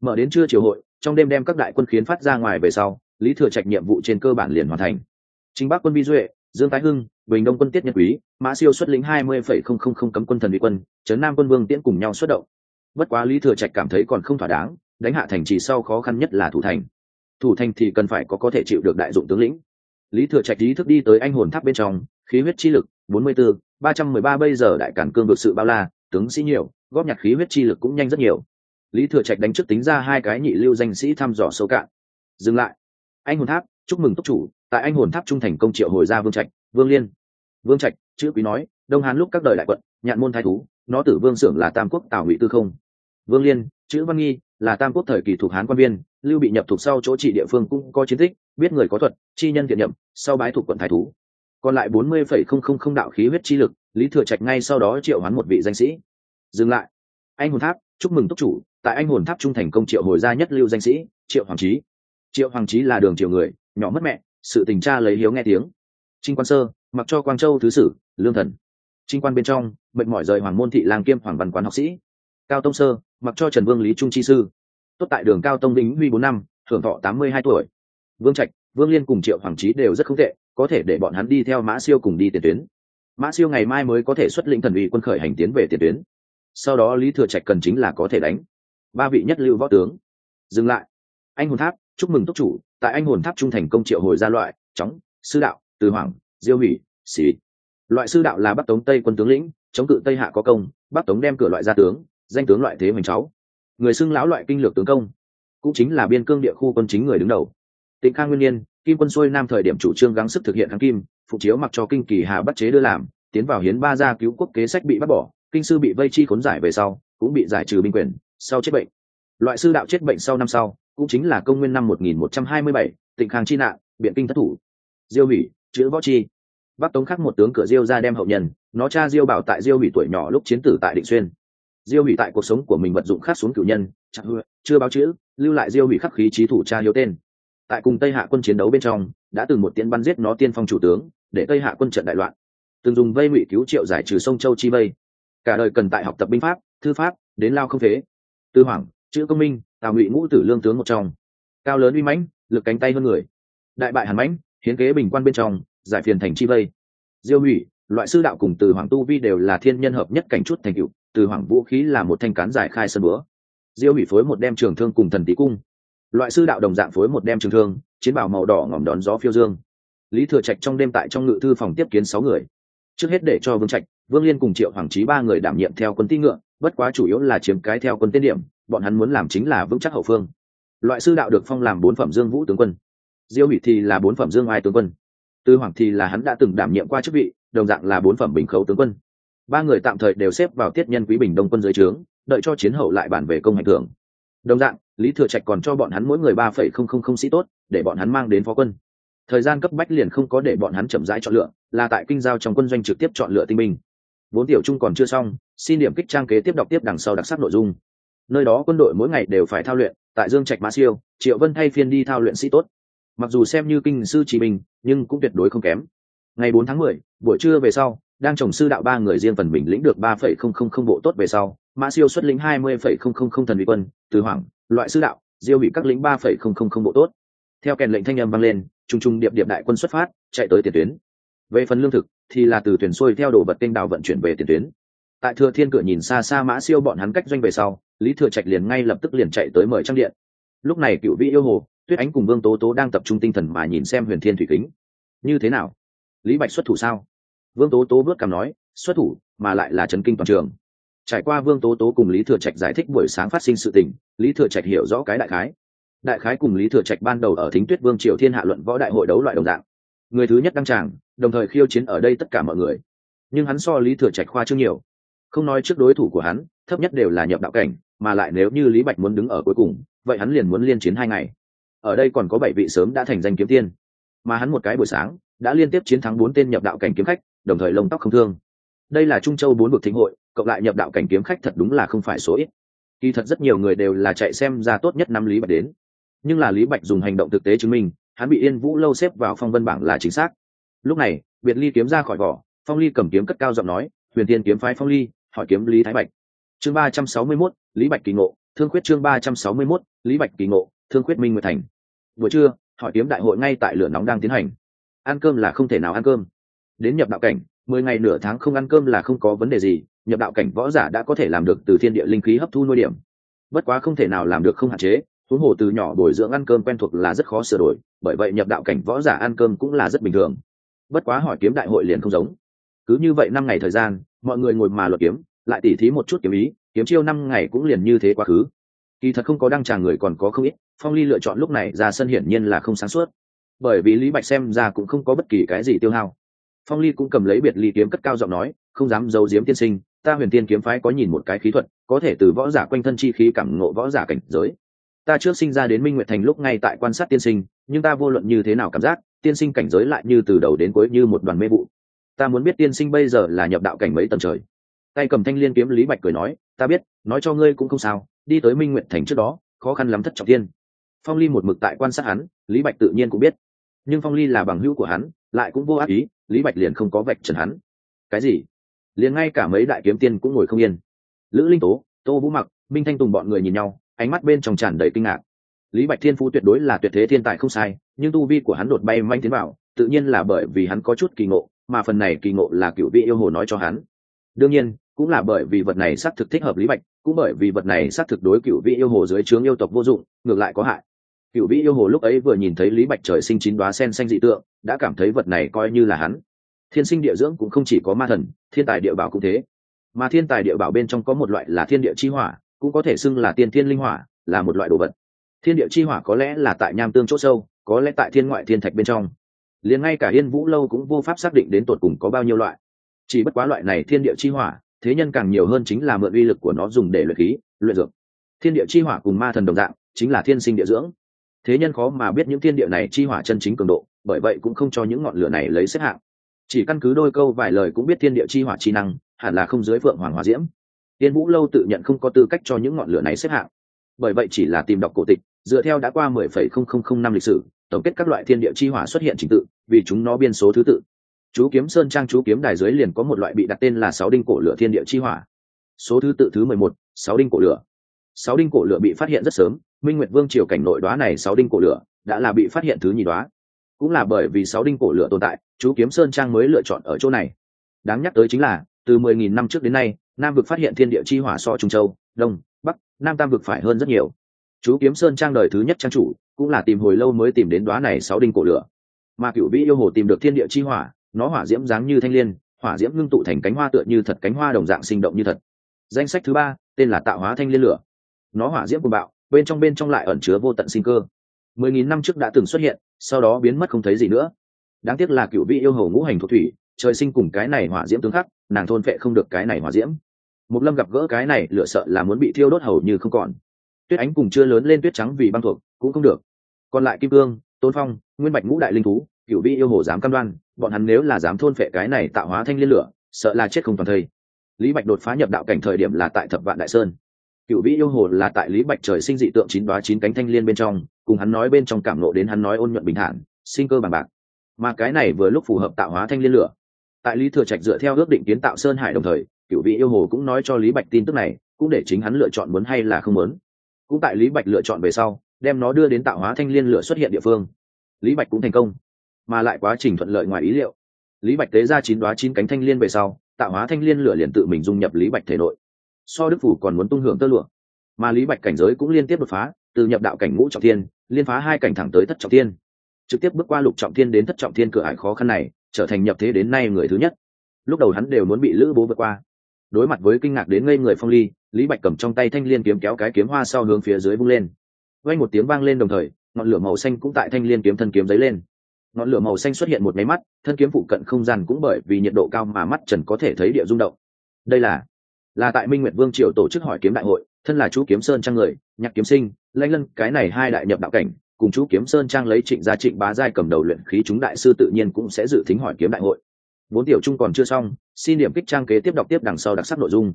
Speaker 1: Mở đến trưa triều hội trong đêm đem các đại quân khiến phát ra ngoài về sau, lý thừa trạch nhiệm vụ trên cơ bản liền hoàn thành. Chính bắc quân vi duệ, dương tái hưng, bình đông quân tiết nhật quý, mã siêu xuất lĩnh hai mươi phẩy không không không cấm quân thần uy quân, trấn nam quân vương tiễn cùng nhau xuất động. Bất quá lý thừa trạch cảm thấy còn không thỏa đáng, đánh hạ thành trì sau khó khăn nhất là thủ thành. Thủ thành thì cần phải có có thể chịu được đại dụng tướng lĩnh. Lý thừa trạch ý thức đi tới anh hồn tháp bên trong, khí huyết chi lực bốn mươi bốn ba trăm mười ba bây giờ đại cản cương vực sự bao la, tướng sĩ nhiều, góp nhặt khí huyết chi lực cũng nhanh rất nhiều lý thừa trạch đánh trước tính ra hai cái nhị lưu danh sĩ thăm dò sâu cạn. Dừng lại. Anh hồn tháp, chúc mừng túc chủ. Tại anh hồn tháp trung thành công triệu hồi ra vương trạch, vương liên. Vương trạch, chữ quý nói, đông hán lúc các đời đại quận, nhạn môn thái thú, nó tử vương xưởng là tam quốc tào ngụy tư không. Vương liên, chữ văn nghi, là tam quốc thời kỳ thuộc hán quan viên, lưu bị nhập thuộc sau chỗ trị địa phương cũng có chiến tích, biết người có thuật, chi nhân thiện nhậm, sau bái thuộc quận thái thú. Còn lại bốn mươi phẩy không không không đạo khí huyết chi lực, lý thừa trạch ngay sau đó triệu hoán một vị danh sĩ. Dừng lại. Anh hồn tháp chúc mừng túc chủ, tại anh hồn tháp trung thành công triệu hồi gia nhất lưu danh sĩ, triệu hoàng trí. Triệu hoàng trí là đường triệu người, nhỏ mất mẹ, sự tình cha lấy hiếu nghe tiếng. Trinh quan sơ, mặc cho quang châu thứ sử, lương thần. Trinh quan bên trong, mệnh mỏi rời hoàng môn thị lang kiêm hoàng văn quán học sĩ. Cao tông sơ, mặc cho trần vương lý trung chi sư. Tốt tại đường cao tông đính huy bốn năm hưởng thọ tám mươi hai tuổi. Vương trạch, vương liên cùng triệu hoàng trí đều rất không tệ, có thể để bọn hắn đi theo mã siêu cùng đi tiền tuyến. Mã siêu ngày mai mới có thể xuất lĩnh thần uy quân khởi hành tiến về tiền tuyến sau đó lý thừa trạch cần chính là có thể đánh. Ba vị nhất lưu võ tướng. Dừng lại. Anh hồn tháp, chúc mừng túc chủ. Tại anh hồn tháp trung thành công triệu hồi gia loại, chóng, sư đạo, từ hoàng diêu hủy xỉ loại sư đạo là bắc tống tây quân tướng lĩnh, chống cự tây hạ có công, bắc tống đem cửa loại gia tướng, danh tướng loại thế hoành cháu. Người xưng lão loại kinh lược tướng công, cũng chính là biên cương địa khu quân chính người đứng đầu. Tịnh khang nguyên nhiên, kim quân xuôi nam thời điểm chủ trương gắng sức thực hiện kháng kim, phụ chiếu mặc cho kinh kỳ hà bắt chế đưa làm, tiến vào hiến ba gia cứu quốc kế sách bị bắt bỏ kinh sư bị vây chi khốn giải về sau cũng bị giải trừ binh quyền sau chết bệnh. Loại sư đạo chết bệnh sau năm sau cũng chính là công nguyên năm 1127, tịnh khang chi nạn biện kinh thất thủ. Diêu hủy chữ võ chi. Bắc tống khắc một tướng cửa diêu ra đem hậu nhân nó cha diêu bảo tại diêu hủy tuổi nhỏ lúc chiến tử tại định xuyên. Diêu hủy tại cuộc sống của mình vận dụng khắc xuống cửu nhân chẳng hứa chưa báo chữ lưu lại diêu hủy khắc khí trí thủ cha hiếu tên. Tại cùng tây hạ quân chiến đấu bên trong đã từng một tiễn bắn giết nó tiên phong chủ tướng để tây hạ quân trận đại loạn. Từng dùng vây ngụy cứu triệu giải trừ sông châu chi vây cả đời cần tại học tập binh pháp, thư pháp, đến lao không phế. Tư hoàng, chữ công minh, tào ngụy ngũ tử lương tướng một trong. Cao lớn uy mãnh, lực cánh tay hơn người. Đại bại hàn mãnh, hiến kế bình quan bên trong, giải phiền thành chi vây. Diêu hủy, loại sư đạo cùng từ hoàng tu vi đều là thiên nhân hợp nhất cảnh chút thành cựu từ hoàng vũ khí là một thanh cán giải khai sân búa. Diêu hủy phối một đem trường thương cùng thần tý cung. Loại sư đạo đồng dạng phối một đem trường thương, chiến bảo màu đỏ ngỏm đón gió phiêu dương. Lý thừa trạch trong đêm tại trong ngự thư phòng tiếp kiến sáu người. Trước hết để cho vương trạch vương liên cùng triệu hoàng trí ba người đảm nhiệm theo quân ti ngựa, bất quá chủ yếu là chiếm cái theo quân tên điểm, bọn hắn muốn làm chính là vững chắc hậu phương. Loại sư đạo được phong làm bốn phẩm dương vũ tướng quân. Diêu hủy thì là bốn phẩm dương ai tướng quân. Tư hoàng thì là hắn đã từng đảm nhiệm qua chức vị, đồng dạng là bốn phẩm bình khấu tướng quân. Ba người tạm thời đều xếp vào tiết nhân quý bình đông quân dưới trướng, đợi cho chiến hậu lại bản về công hành thưởng. Đồng dạng, lý thừa trạch còn cho bọn hắn mỗi người ba phẩy không không không sĩ tốt, để bọn hắn mang đến phó quân. Thời gian cấp bách liền không có để bọn hắn chậm rãi chọn lựa, là tại kinh giao trong quân doanh trực tiếp chọn lựa tinh binh vốn tiểu trung còn chưa xong, xin điểm kích trang kế tiếp đọc tiếp đằng sau đặc sắc nội dung. Nơi đó quân đội mỗi ngày đều phải thao luyện, tại dương trạch mã siêu, triệu vân thay phiên đi thao luyện sĩ tốt. Mặc dù xem như kinh sư chỉ mình, nhưng cũng tuyệt đối không kém. Ngày bốn tháng mười, buổi trưa về sau, đang trồng sư đạo ba người riêng phần mình lĩnh được ba phẩy không không không bộ tốt về sau, mã siêu xuất lĩnh hai mươi phẩy không không không thần vị quân, từ hoàng loại sư đạo, diêu bị các lĩnh ba phẩy không không không bộ tốt. Theo kèn lệnh thanh âm vang lên, trung trung điệp điệp đại quân xuất phát, chạy tới tiền tuyến. Về phần lương thực thì là từ thuyền xuôi theo đồ vật kênh đào vận chuyển về tiền tuyến. Tại thừa thiên cửa nhìn xa xa mã siêu bọn hắn cách doanh về sau, lý thừa trạch liền ngay lập tức liền chạy tới mời trang điện. Lúc này cựu vị yêu hồ, tuyết ánh cùng vương tố tố đang tập trung tinh thần mà nhìn xem huyền thiên thủy kính. Như thế nào? Lý bạch xuất thủ sao? Vương tố tố bước cằm nói, xuất thủ, mà lại là trấn kinh toàn trường. Trải qua vương tố tố cùng lý thừa trạch giải thích buổi sáng phát sinh sự tình, lý thừa trạch hiểu rõ cái đại khái. Đại khái cùng lý thừa trạch ban đầu ở thính tuyết vương triều thiên hạ luận võ đại hội đấu loại đồng dạng. Người thứ nhất đăng tràng đồng thời khiêu chiến ở đây tất cả mọi người. Nhưng hắn so lý thừa trạch khoa trương nhiều. Không nói trước đối thủ của hắn, thấp nhất đều là nhập đạo cảnh, mà lại nếu như lý bạch muốn đứng ở cuối cùng, vậy hắn liền muốn liên chiến hai ngày. Ở đây còn có bảy vị sớm đã thành danh kiếm tiên. Mà hắn một cái buổi sáng, đã liên tiếp chiến thắng bốn tên nhập đạo cảnh kiếm khách, đồng thời lông tóc không thương. Đây là trung châu bốn vực thính hội, cộng lại nhập đạo cảnh kiếm khách thật đúng là không phải số ít. Kỳ thật rất nhiều người đều là chạy xem ra tốt nhất năm lý bạch đến. Nhưng là lý bạch dùng hành động thực tế chứng minh, hắn bị yên vũ lâu xếp vào phong vân bảng là chính xác lúc này, biệt ly kiếm ra khỏi vỏ, phong ly cầm kiếm cất cao giọng nói, huyền tiên kiếm phái phong ly, hỏi kiếm lý thái bạch. Chương ba trăm sáu mươi mốt, lý bạch kỳ ngộ, thương khuyết chương ba trăm sáu mươi mốt, lý bạch kỳ ngộ, thương khuyết minh nguyệt thành. Buổi trưa, hỏi kiếm đại hội ngay tại lửa nóng đang tiến hành. Ăn cơm là không thể nào ăn cơm. Đến nhập đạo cảnh, mười ngày nửa tháng không ăn cơm là không có vấn đề gì, nhập đạo cảnh võ giả đã có thể làm được từ thiên địa linh khí hấp thu nuôi điểm. Bất quá không thể nào làm được không hạn chế, huống hồ từ nhỏ bồi dưỡng ăn cơm quen thuộc là rất khó sửa đổi, bởi vậy nhập đạo cảnh võ giả ăn cơm cũng là rất bình thường bất quá hỏi kiếm đại hội liền không giống. Cứ như vậy năm ngày thời gian, mọi người ngồi mà luật kiếm, lại tỉ thí một chút kiếm ý, kiếm chiêu năm ngày cũng liền như thế quá khứ. Kỳ thật không có đăng tràng người còn có không ít, phong ly lựa chọn lúc này ra sân hiển nhiên là không sáng suốt. Bởi vì lý bạch xem ra cũng không có bất kỳ cái gì tiêu hao. Phong ly cũng cầm lấy biệt ly kiếm cất cao giọng nói, không dám giấu giếm tiên sinh, ta huyền tiên kiếm phái có nhìn một cái khí thuật, có thể từ võ giả quanh thân chi khí cảm ngộ võ giả cảnh giới. Ta trước sinh ra đến minh nguyện thành lúc ngay tại quan sát tiên sinh, nhưng ta vô luận như thế nào cảm giác tiên sinh cảnh giới lại như từ đầu đến cuối như một đoàn mê vụ. Ta muốn biết tiên sinh bây giờ là nhập đạo cảnh mấy tầng trời. Tay cầm thanh liên kiếm lý bạch cười nói, ta biết, nói cho ngươi cũng không sao, đi tới minh nguyện thành trước đó, khó khăn lắm thất trọng tiên. Phong ly một mực tại quan sát hắn, lý bạch tự nhiên cũng biết. Nhưng phong ly là bằng hữu của hắn, lại cũng vô ác ý, lý bạch liền không có vạch trần hắn. Cái gì? Liền ngay cả mấy đại kiếm tiên cũng ngồi không yên. Lữ linh tố, tô vũ mặc, minh thanh tùng bọn người nhìn nhau, ánh mắt bên trong tràn đầy kinh ngạc lý bạch thiên phú tuyệt đối là tuyệt thế thiên tài không sai, nhưng tu vi của hắn đột bay manh tiến vào, tự nhiên là bởi vì hắn có chút kỳ ngộ, mà phần này kỳ ngộ là cựu vị yêu hồ nói cho hắn. Đương nhiên, cũng là bởi vì vật này xác thực thích hợp lý bạch, cũng bởi vì vật này xác thực đối cựu vị yêu hồ dưới trướng yêu tộc vô dụng, ngược lại có hại. Cựu vị yêu hồ lúc ấy vừa nhìn thấy lý bạch trời sinh chín đoá sen xanh dị tượng, đã cảm thấy vật này coi như là hắn. Thiên sinh địa dưỡng cũng không chỉ có ma thần, thiên tài địa bảo cũng thế. Mà thiên tài địa bảo bên trong có một loại là thiên địa chi hỏa, cũng có thể xưng là tiên thiên linh hỏa, là một loại đồ vật thiên địa chi hỏa có lẽ là tại nham tương chỗ sâu, có lẽ tại thiên ngoại thiên thạch bên trong. Liền ngay cả yên vũ lâu cũng vô pháp xác định đến tột cùng có bao nhiêu loại. Chỉ bất quá loại này thiên địa chi hỏa, thế nhân càng nhiều hơn chính là mượn uy lực của nó dùng để luyện khí, luyện dược. Thiên địa chi hỏa cùng ma thần đồng dạng, chính là thiên sinh địa dưỡng. Thế nhân khó mà biết những thiên địa này chi hỏa chân chính cường độ, bởi vậy cũng không cho những ngọn lửa này lấy xếp hạng. Chỉ căn cứ đôi câu vài lời cũng biết thiên địa chi hỏa chi năng, hẳn là không dưới phượng hoàng hòa diễm. Tiên vũ lâu tự nhận không có tư cách cho những ngọn lửa này xếp hạng bởi vậy chỉ là tìm đọc cổ tịch, dựa theo đã qua mười phẩy không không không năm lịch sử, tổng kết các loại thiên địa chi hỏa xuất hiện trình tự, vì chúng nó biên số thứ tự. Chú kiếm sơn trang chú kiếm đài dưới liền có một loại bị đặt tên là sáu đinh cổ lửa thiên địa chi hỏa. Số thứ tự thứ mười một, sáu đinh cổ lửa. Sáu đinh cổ lửa bị phát hiện rất sớm, minh nguyệt vương triều cảnh nội đoá này sáu đinh cổ lửa đã là bị phát hiện thứ nhì đoá. Cũng là bởi vì sáu đinh cổ lửa tồn tại, chú kiếm sơn trang mới lựa chọn ở chỗ này. Đáng nhắc tới chính là, từ mười nghìn năm trước đến nay, nam vực phát hiện thiên địa chi hỏa so trung châu, đông bắc, nam tam vực phải hơn rất nhiều. Chú kiếm sơn trang đời thứ nhất trang chủ, cũng là tìm hồi lâu mới tìm đến đoá này sáu đinh cổ lửa. Mà cựu vĩ yêu hồ tìm được thiên địa chi hỏa, nó hỏa diễm dáng như thanh liên, hỏa diễm ngưng tụ thành cánh hoa tựa như thật cánh hoa đồng dạng sinh động như thật. Danh sách thứ ba, tên là tạo hóa thanh liên lửa. Nó hỏa diễm cùng bạo, bên trong bên trong lại ẩn chứa vô tận sinh cơ. Mười nghìn năm trước đã từng xuất hiện, sau đó biến mất không thấy gì nữa. Đáng tiếc là cựu vị yêu hầu ngũ hành thuộc thủy, trời sinh cùng cái này hỏa diễm tương khắc, nàng thôn phệ không được cái này hỏa diễm một lâm gặp gỡ cái này, lựa sợ là muốn bị thiêu đốt hầu như không còn. Tuyết ánh cùng chưa lớn lên tuyết trắng vì băng thuộc, cũng không được. Còn lại kim cương, tôn phong, nguyên bạch ngũ đại linh thú cựu vi yêu hồ dám cam đoan, bọn hắn nếu là dám thôn phệ cái này tạo hóa thanh liên lửa, sợ là chết không toàn thây. Lý bạch đột phá nhập đạo cảnh thời điểm là tại thập vạn đại sơn. Cựu vĩ yêu hồ là tại lý bạch trời sinh dị tượng chín đoá chín cánh thanh liên bên trong, cùng hắn nói bên trong cảm nộ đến hắn nói ôn nhuận bình thản, sinh cơ bằng bạc. Mà cái này vừa lúc phù hợp tạo hóa thanh liên lửa. Tại lý thừa trạch dựa theo ước định kiến tạo sơn hải đồng thời cựu vị yêu hồ cũng nói cho lý bạch tin tức này, cũng để chính hắn lựa chọn muốn hay là không muốn. Cũng tại lý bạch lựa chọn về sau, đem nó đưa đến tạo hóa thanh liên lửa xuất hiện địa phương. Lý bạch cũng thành công, mà lại quá trình thuận lợi ngoài ý liệu. Lý bạch tế ra chín đoá chín cánh thanh liên về sau, tạo hóa thanh liên lửa liền tự mình dung nhập lý bạch thể nội. So đức phủ còn muốn tung hưởng tơ lụa. Mà lý bạch cảnh giới cũng liên tiếp đột phá, từ nhập đạo cảnh ngũ trọng thiên, liên phá hai cảnh thẳng tới thất trọng thiên. Trực tiếp bước qua lục trọng thiên đến thất trọng thiên cửa ải khó khăn này, trở thành nhập thế đến nay người thứ nhất. Lúc đầu hắn đều muốn bị lữ bố vượt qua đối mặt với kinh ngạc đến ngây người phong ly, lý bạch cầm trong tay thanh liên kiếm kéo cái kiếm hoa sau hướng phía dưới vung lên. Vay một tiếng vang lên đồng thời, ngọn lửa màu xanh cũng tại thanh liên kiếm thân kiếm dấy lên. Ngọn lửa màu xanh xuất hiện một máy mắt, thân kiếm phụ cận không gian cũng bởi vì nhiệt độ cao mà mắt trần có thể thấy địa rung động. Đây là là tại minh nguyệt vương triều tổ chức hỏi kiếm đại hội, thân là chú kiếm sơn trang người, nhạc kiếm sinh lanh lân, cái này hai đại nhập đạo cảnh, cùng chú kiếm sơn trang lấy trịnh gia trịnh bá giai cầm đầu luyện khí chúng đại sư tự nhiên cũng sẽ dự tính hỏi kiếm đại hội vốn tiểu trung còn chưa xong, xin điểm kích trang kế tiếp đọc tiếp đằng sau đặc sắc nội dung.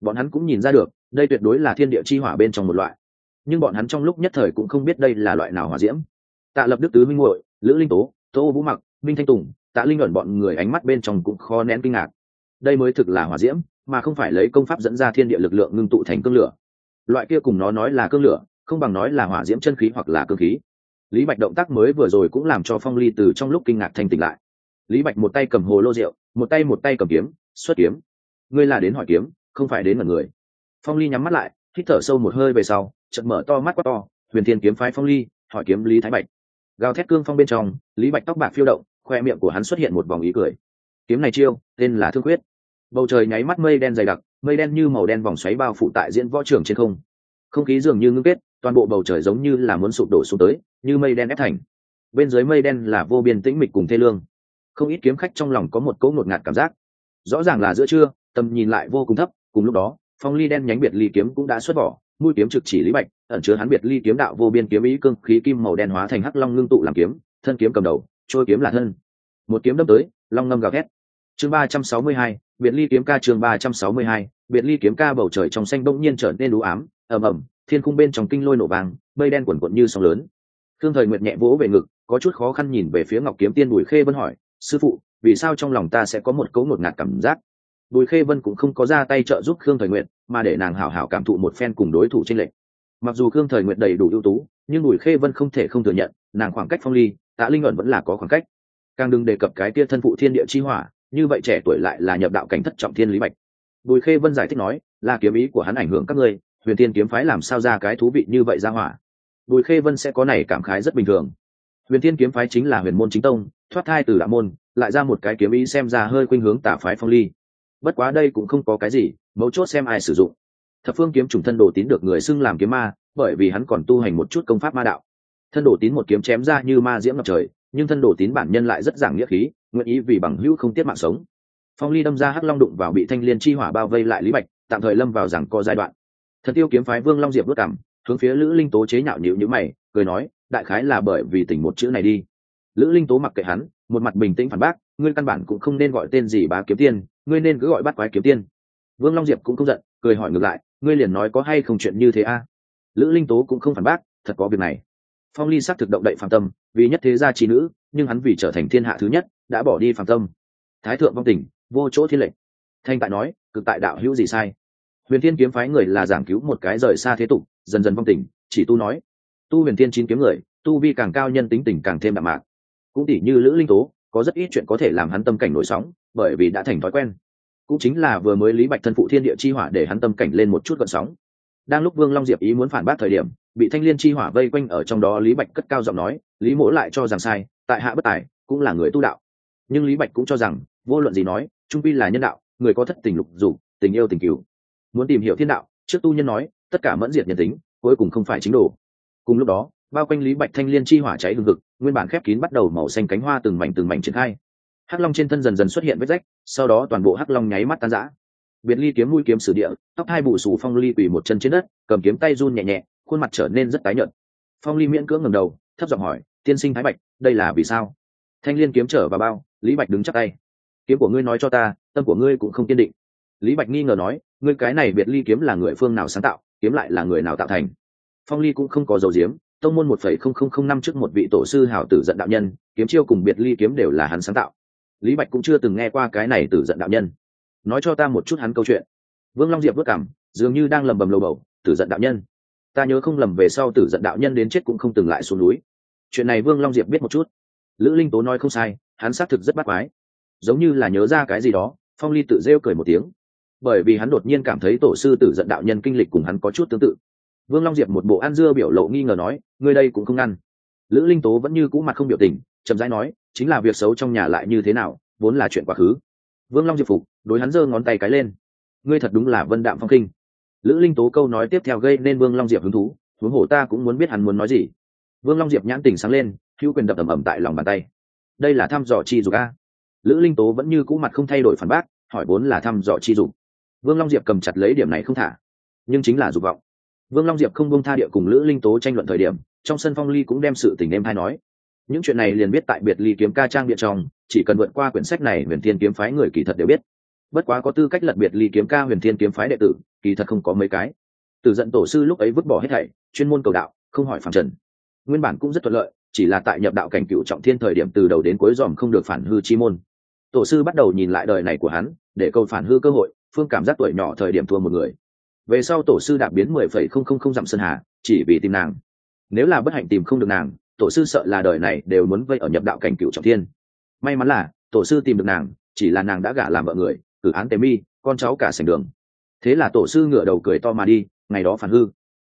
Speaker 1: Bọn hắn cũng nhìn ra được, đây tuyệt đối là thiên địa chi hỏa bên trong một loại. Nhưng bọn hắn trong lúc nhất thời cũng không biết đây là loại nào hỏa diễm. Tạ lập đức tứ minh muội, lữ linh tố, tô vũ mặc, minh thanh tùng, tạ linh luận bọn người ánh mắt bên trong cũng khó nén kinh ngạc. Đây mới thực là hỏa diễm, mà không phải lấy công pháp dẫn ra thiên địa lực lượng ngưng tụ thành cương lửa. Loại kia cùng nó nói là cương lửa, không bằng nói là hỏa diễm chân khí hoặc là cương khí. Lý bạch động tác mới vừa rồi cũng làm cho phong ly từ trong lúc kinh ngạc thanh tỉnh lại lý bạch một tay cầm hồ lô rượu, một tay một tay cầm kiếm, xuất kiếm. Ngươi là đến hỏi kiếm, không phải đến mật người. Phong ly nhắm mắt lại, hít thở sâu một hơi về sau, chợt mở to mắt quá to, huyền thiên kiếm phái phong ly, hỏi kiếm lý thái bạch. Gào thét cương phong bên trong, lý bạch tóc bạc phiêu động, khoe miệng của hắn xuất hiện một vòng ý cười. Kiếm này chiêu, tên là thương quyết. Bầu trời nháy mắt mây đen dày đặc, mây đen như màu đen vòng xoáy bao phủ tại diễn võ trường trên không. Không khí dường như ngưng kết, toàn bộ bầu trời giống như là muốn sụp đổ xuống tới, như mây đen ép thành. Bên dưới mây đen là vô biên tĩnh mịch cùng thê lương không ít kiếm khách trong lòng có một cỗ ngột ngạt cảm giác. Rõ ràng là giữa trưa, tầm nhìn lại vô cùng thấp, cùng lúc đó, phong ly đen nhánh biệt ly kiếm cũng đã xuất vỏ, mũi kiếm trực chỉ lý bạch, ẩn chứa hắn biệt ly kiếm đạo vô biên kiếm ý cương khí kim màu đen hóa thành hắc long ngưng tụ làm kiếm, thân kiếm cầm đầu, trôi kiếm là thân. Một kiếm đâm tới, long ngâm gào thét. Chương ba trăm sáu mươi hai, biệt ly kiếm ca chương ba trăm sáu mươi hai, biệt ly kiếm ca bầu trời trong xanh bỗng nhiên trở nên đủ ám, ầm ầm, thiên khung bên trong kinh lôi nổ vàng mây đen quần quận như sóng lớn. Thương thời nguyệt nhẹ vỗ về ngực, có chút khó khăn nhìn về phía ngọc kiếm tiên bùi khê vân hỏi sư phụ, vì sao trong lòng ta sẽ có một cấu ngột ngạt cảm giác? Bùi khê vân cũng không có ra tay trợ giúp khương thời nguyện mà để nàng hảo hảo cảm thụ một phen cùng đối thủ tranh lệch. Mặc dù khương thời nguyện đầy đủ ưu tú, nhưng bùi khê vân không thể không thừa nhận, nàng khoảng cách phong ly, tạ linh ẩn vẫn là có khoảng cách. Càng đừng đề cập cái tia thân phụ thiên địa chi hỏa, như vậy trẻ tuổi lại là nhập đạo cảnh thất trọng thiên lý bạch. Bùi khê vân giải thích nói là kiếm ý của hắn ảnh hưởng các ngươi, huyền tiên kiếm phái làm sao ra cái thú vị như vậy ra hỏa? Bùi khê vân sẽ có này cảm khái rất bình thường. Huyền tiên kiếm phái chính là huyền môn chính tông thoát thai từ đạo môn, lại ra một cái kiếm ý xem ra hơi khuynh hướng tả phái phong ly. Bất quá đây cũng không có cái gì, mấu chốt xem ai sử dụng. Thập phương kiếm trùng thân đồ tín được người xưng làm kiếm ma, bởi vì hắn còn tu hành một chút công pháp ma đạo. Thân đồ tín một kiếm chém ra như ma diễm ngập trời, nhưng thân đồ tín bản nhân lại rất giảng nghĩa khí, nguyện ý vì bằng hữu không tiết mạng sống. Phong ly đâm ra hắc long đụng vào bị thanh liên chi hỏa bao vây lại lý bạch, tạm thời lâm vào rằng co giai đoạn. Thần tiêu kiếm phái vương long diệp bước cảm hướng phía lữ linh tố chế nhạo nhịu nhữ mày, cười nói, đại khái là bởi vì tình một chữ này đi lữ linh tố mặc kệ hắn, một mặt bình tĩnh phản bác, ngươi căn bản cũng không nên gọi tên gì bá kiếm tiên, ngươi nên cứ gọi bắt quái kiếm tiên. Vương long diệp cũng không giận, cười hỏi ngược lại, ngươi liền nói có hay không chuyện như thế a? Lữ linh tố cũng không phản bác, thật có việc này. Phong ly xác thực động đậy phạm tâm, vì nhất thế gia trí nữ, nhưng hắn vì trở thành thiên hạ thứ nhất, đã bỏ đi phạm tâm. Thái thượng vong tình, vô chỗ thiên lệnh. Thanh tại nói, cực tại đạo hữu gì sai? Huyền thiên kiếm phái người là giảng cứu một cái rời xa thế tục, dần dần vong tình, chỉ tu nói, tu huyền thiên chín kiếm người, tu vi càng cao nhân tính tình càng thêm đạm mạc cũng tỉ như lữ linh tố, có rất ít chuyện có thể làm hắn tâm cảnh nổi sóng, bởi vì đã thành thói quen. Cũng chính là vừa mới lý bạch thân phụ thiên địa chi hỏa để hắn tâm cảnh lên một chút gợn sóng. Đang lúc vương long diệp ý muốn phản bác thời điểm, bị thanh liên chi hỏa vây quanh ở trong đó lý bạch cất cao giọng nói, lý mỗ lại cho rằng sai, tại hạ bất tài, cũng là người tu đạo. Nhưng lý bạch cũng cho rằng, vô luận gì nói, trung pi là nhân đạo, người có thất tình lục dục, tình yêu tình cứu muốn tìm hiểu thiên đạo, trước tu nhân nói, tất cả mẫn diệt nhân tính, cuối cùng không phải chính đồ. Cùng lúc đó, bao quanh lý bạch thanh liên chi hỏa cháy hừng hực nguyên bản khép kín bắt đầu màu xanh cánh hoa từng mảnh từng mảnh triển khai. Hắc long trên thân dần dần xuất hiện vết rách, sau đó toàn bộ hắc long nháy mắt tan rã. Biệt ly kiếm mũi kiếm sử địa, tóc hai bụ sù phong ly quỳ một chân trên đất, cầm kiếm tay run nhẹ nhẹ, khuôn mặt trở nên rất tái nhợt. Phong ly miễn cưỡng ngầm đầu, thấp giọng hỏi, tiên sinh thái bạch, đây là vì sao? Thanh liên kiếm trở vào bao, lý bạch đứng chắc tay. Kiếm của ngươi nói cho ta, tâm của ngươi cũng không kiên định. Lý bạch nghi ngờ nói, ngươi cái này biệt ly kiếm là người phương nào sáng tạo, kiếm lại là người nào tạo thành? Phong ly cũng không có dầu diếm tông môn một phẩy không không không năm trước một vị tổ sư hảo tử giận đạo nhân, kiếm chiêu cùng biệt ly kiếm đều là hắn sáng tạo. Lý bạch cũng chưa từng nghe qua cái này tử giận đạo nhân. Nói cho ta một chút hắn câu chuyện. Vương long diệp vất cảm, dường như đang lầm bầm lầu bầu, tử giận đạo nhân. Ta nhớ không lầm về sau tử giận đạo nhân đến chết cũng không từng lại xuống núi. Chuyện này vương long diệp biết một chút. Lữ linh tố nói không sai, hắn xác thực rất bắt quái. Giống như là nhớ ra cái gì đó, phong ly tự rêu cười một tiếng. Bởi vì hắn đột nhiên cảm thấy tổ sư tử giận đạo nhân kinh lịch cùng hắn có chút tương tự vương long diệp một bộ ăn dưa biểu lộ nghi ngờ nói, ngươi đây cũng không ăn. lữ linh tố vẫn như cũ mặt không biểu tình, chậm rãi nói, chính là việc xấu trong nhà lại như thế nào, vốn là chuyện quá khứ. Vương long diệp phục, đối hắn giơ ngón tay cái lên. Ngươi thật đúng là vân đạm phong kinh. Lữ linh tố câu nói tiếp theo gây nên vương long diệp hứng thú, huống hồ ta cũng muốn biết hắn muốn nói gì. Vương long diệp nhãn tình sáng lên, hữu quyền đập ầm ầm tại lòng bàn tay. Đây là thăm dò chi dục a. Lữ linh tố vẫn như cũ mặt không thay đổi phản bác, hỏi vốn là thăm dò chi dục. Vương long diệp cầm chặt lấy điểm này không thả, nhưng chính là dục vọng vương long diệp không bông tha địa cùng lữ linh tố tranh luận thời điểm, trong sân phong ly cũng đem sự tình em hay nói. Những chuyện này liền biết tại biệt ly kiếm ca trang biện trong, chỉ cần vượt qua quyển sách này, huyền thiên kiếm phái người kỳ thật đều biết. Bất quá có tư cách lật biệt ly kiếm ca huyền thiên kiếm phái đệ tử, kỳ thật không có mấy cái. Từ dẫn tổ sư lúc ấy vứt bỏ hết thảy, chuyên môn cầu đạo, không hỏi phạm trần. Nguyên bản cũng rất thuận lợi, chỉ là tại nhập đạo cảnh cựu trọng thiên thời điểm từ đầu đến cuối dòm không được phản hư chi môn. Tổ sư bắt đầu nhìn lại đời này của hắn, để câu phản hư cơ hội, phương cảm giác tuổi nhỏ thời điểm thua một người về sau tổ sư đạp biến mười phẩy không không không dặm sơn hà, chỉ vì tìm nàng. Nếu là bất hạnh tìm không được nàng, tổ sư sợ là đời này đều muốn vây ở nhập đạo cảnh cựu trọng thiên. May mắn là, tổ sư tìm được nàng, chỉ là nàng đã gả làm vợ người, cử án tế mi, con cháu cả sành đường. Thế là tổ sư ngửa đầu cười to mà đi, ngày đó phản hư.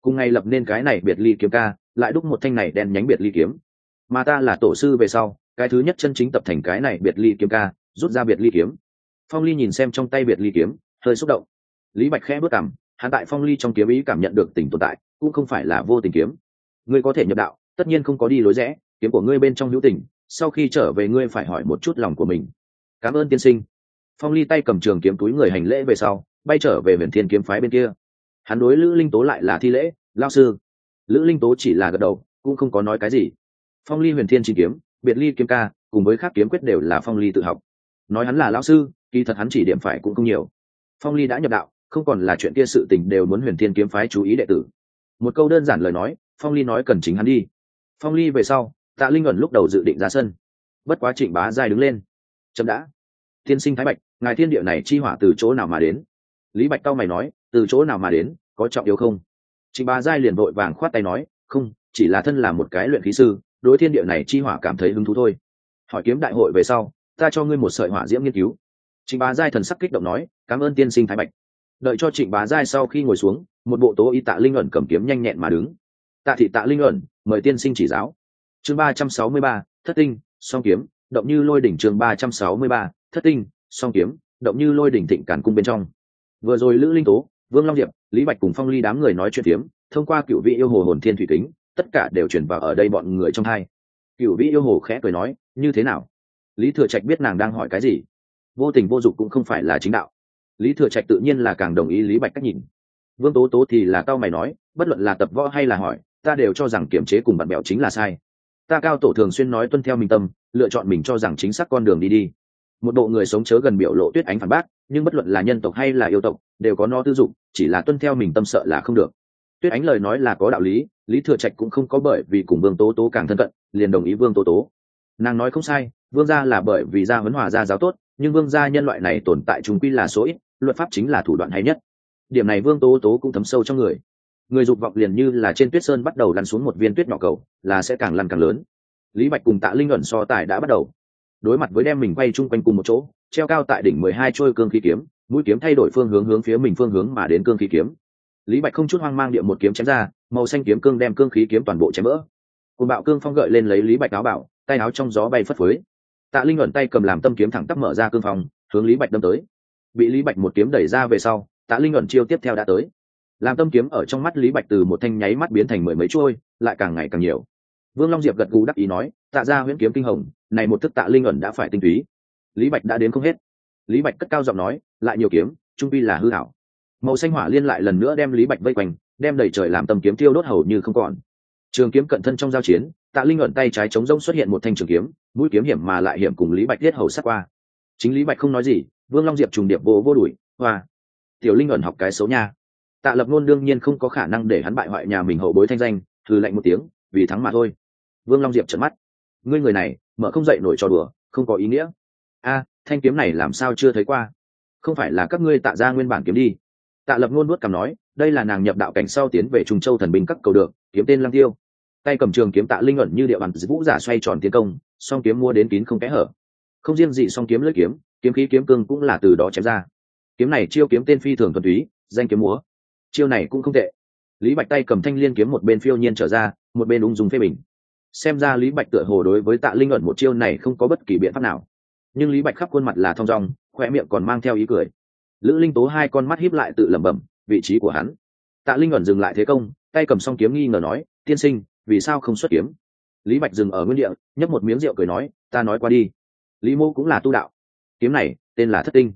Speaker 1: Cùng ngày lập nên cái này biệt ly kiếm ca, lại đúc một thanh này đen nhánh biệt ly kiếm. Mà ta là tổ sư về sau, cái thứ nhất chân chính tập thành cái này biệt ly kiếm ca, rút ra biệt ly kiếm. Phong ly nhìn xem trong tay biệt ly kiếm, hơi xúc động. Lý bạch khẽ bước cằm hắn tại phong ly trong kiếm ý cảm nhận được tình tồn tại, cũng không phải là vô tình kiếm. Ngươi có thể nhập đạo, tất nhiên không có đi lối rẽ, kiếm của ngươi bên trong hữu tình, sau khi trở về ngươi phải hỏi một chút lòng của mình. Cảm ơn tiên sinh. Phong ly tay cầm trường kiếm túi người hành lễ về sau, bay trở về huyền thiên kiếm phái bên kia. Hắn đối lữ linh tố lại là thi lễ lao sư. Lữ linh tố chỉ là gật đầu, cũng không có nói cái gì. Phong ly huyền thiên chỉ kiếm, biệt ly kiếm ca, cùng với khác kiếm quyết đều là phong ly tự học. Nói hắn là lão sư, kỳ thật hắn chỉ điểm phải cũng không nhiều. Phong ly đã nhập đạo không còn là chuyện kia sự tình đều muốn huyền thiên kiếm phái chú ý đệ tử. Một câu đơn giản lời nói, phong ly nói cần chính hắn đi. Phong ly về sau, tạ linh ẩn lúc đầu dự định ra sân. Bất quá trịnh bá giai đứng lên. Chậm đã. Tiên sinh thái bạch, ngài thiên địa này chi hỏa từ chỗ nào mà đến? Lý bạch cao mày nói, từ chỗ nào mà đến, có trọng yếu không? Trịnh bá giai liền vội vàng khoát tay nói, không, chỉ là thân là một cái luyện khí sư, đối thiên địa này chi hỏa cảm thấy hứng thú thôi. Hỏi kiếm đại hội về sau, ta cho ngươi một sợi hỏa diễm nghiên cứu. Trịnh bá giai thần sắc kích động nói, cảm ơn tiên sinh thái bạch đợi cho trịnh bá giai sau khi ngồi xuống, một bộ tố y tạ linh ẩn cầm kiếm nhanh nhẹn mà đứng. Tạ thị tạ linh ẩn, mời tiên sinh chỉ giáo. Chương ba trăm sáu mươi ba, thất tinh, song kiếm, động như lôi đỉnh chương ba trăm sáu mươi ba, thất tinh, song kiếm, động như lôi đỉnh thịnh cản cung bên trong. Vừa rồi lữ linh tố, vương long diệp lý bạch cùng phong ly đám người nói chuyện tiếm thông qua cựu vị yêu hồ hồn thiên thủy kính, tất cả đều chuyển vào ở đây bọn người trong hai. Cựu vị yêu hồ khẽ cười nói, như thế nào? Lý thừa trạch biết nàng đang hỏi cái gì. Vô tình vô dụng cũng không phải là chính đạo lý thừa trạch tự nhiên là càng đồng ý lý bạch cách nhìn. Vương tố tố thì là tao mày nói, bất luận là tập võ hay là hỏi, ta đều cho rằng kiểm chế cùng bạn bèo chính là sai. Ta cao tổ thường xuyên nói tuân theo minh tâm, lựa chọn mình cho rằng chính xác con đường đi đi. Một bộ người sống chớ gần biểu lộ tuyết ánh phản bác, nhưng bất luận là nhân tộc hay là yêu tộc, đều có no tư dụng, chỉ là tuân theo mình tâm sợ là không được. Tuyết ánh lời nói là có đạo lý lý thừa trạch cũng không có bởi vì cùng vương tố tố càng thân cận, liền đồng ý vương tố tố. Nàng nói không sai, vương gia là bởi vì gia huấn hòa gia giáo tốt, nhưng vương gia nhân loại này tồn tại chúng quy là số ít luật pháp chính là thủ đoạn hay nhất. Điểm này vương tố tố cũng thấm sâu trong người. Người dục vọng liền như là trên tuyết sơn bắt đầu lăn xuống một viên tuyết nhỏ cầu, là sẽ càng lăn càng lớn. Lý bạch cùng tạ linh ẩn so tài đã bắt đầu. Đối mặt với đem mình quay chung quanh cùng một chỗ, treo cao tại đỉnh mười hai trôi cương khí kiếm, mũi kiếm thay đổi phương hướng hướng phía mình phương hướng mà đến cương khí kiếm. Lý bạch không chút hoang mang địa một kiếm chém ra, màu xanh kiếm cương đem cương khí kiếm toàn bộ chém vỡ. Cùng bạo cương phong gợi lên lấy lý bạch áo bảo, tay áo trong gió bay phất phới. Tạ linh ẩn tay cầm làm tâm kiếm thẳng tắp mở ra cương phong, hướng lý bạch đâm tới bị lý bạch một kiếm đẩy ra về sau, tạ linh ẩn chiêu tiếp theo đã tới. Làm tâm kiếm ở trong mắt lý bạch từ một thanh nháy mắt biến thành mười mấy trôi lại càng ngày càng nhiều. Vương long diệp gật gù đắc ý nói, tạ ra huyễn kiếm kinh hồng, này một thức tạ linh ẩn đã phải tinh túy. Lý bạch đã đến không hết. Lý bạch cất cao giọng nói, lại nhiều kiếm, trung vi là hư hảo. Màu xanh hỏa liên lại lần nữa đem lý bạch vây quanh, đem đầy trời làm tâm kiếm tiêu đốt hầu như không còn. Trường kiếm cận thân trong giao chiến, tạ linh ẩn tay trái chống rông xuất hiện một thanh trường kiếm, mũi kiếm hiểm mà lại hiểm cùng lý bạch tiết hầu sát qua. Chính lý bạch không nói gì vương long diệp trùng điệp vô vô đuổi, hoa, tiểu linh ẩn học cái xấu nha. Tạ lập ngôn đương nhiên không có khả năng để hắn bại hoại nhà mình hậu bối thanh danh thư lạnh một tiếng, vì thắng mà thôi. Vương long diệp trợn mắt, ngươi người này, mở không dậy nổi trò đùa, không có ý nghĩa. A, thanh kiếm này làm sao chưa thấy qua? Không phải là các ngươi tạ ra nguyên bản kiếm đi? Tạ lập ngôn nuốt cằm nói, đây là nàng nhập đạo cảnh sau tiến về trung châu thần binh các cầu được, kiếm tên lăng tiêu. Tay cầm trường kiếm tạ linh ẩn như địa bàn, vũ giả xoay tròn tiến công, song kiếm mua đến kín không kẽ hở. Không riêng gì song kiếm lưỡi kiếm kiếm khí kiếm cương cũng là từ đó chém ra. Kiếm này chiêu kiếm tên phi thường thuần túy, danh kiếm múa. Chiêu này cũng không tệ. Lý bạch tay cầm thanh liên kiếm một bên phiêu nhiên trở ra, một bên ung dung phê bình. Xem ra lý bạch tựa hồ đối với tạ linh ẩn một chiêu này không có bất kỳ biện pháp nào. Nhưng lý bạch khắp khuôn mặt là thong dong khoe miệng còn mang theo ý cười. Lữ linh tố hai con mắt hiếp lại tự lẩm bẩm, vị trí của hắn. Tạ linh ẩn dừng lại thế công, tay cầm xong kiếm nghi ngờ nói, tiên sinh, vì sao không xuất kiếm? Lý bạch dừng ở nguyên địa, nhấp một miếng rượu cười nói, ta nói qua đi. Lý mô cũng là tu đạo kiếm này tên là thất tinh.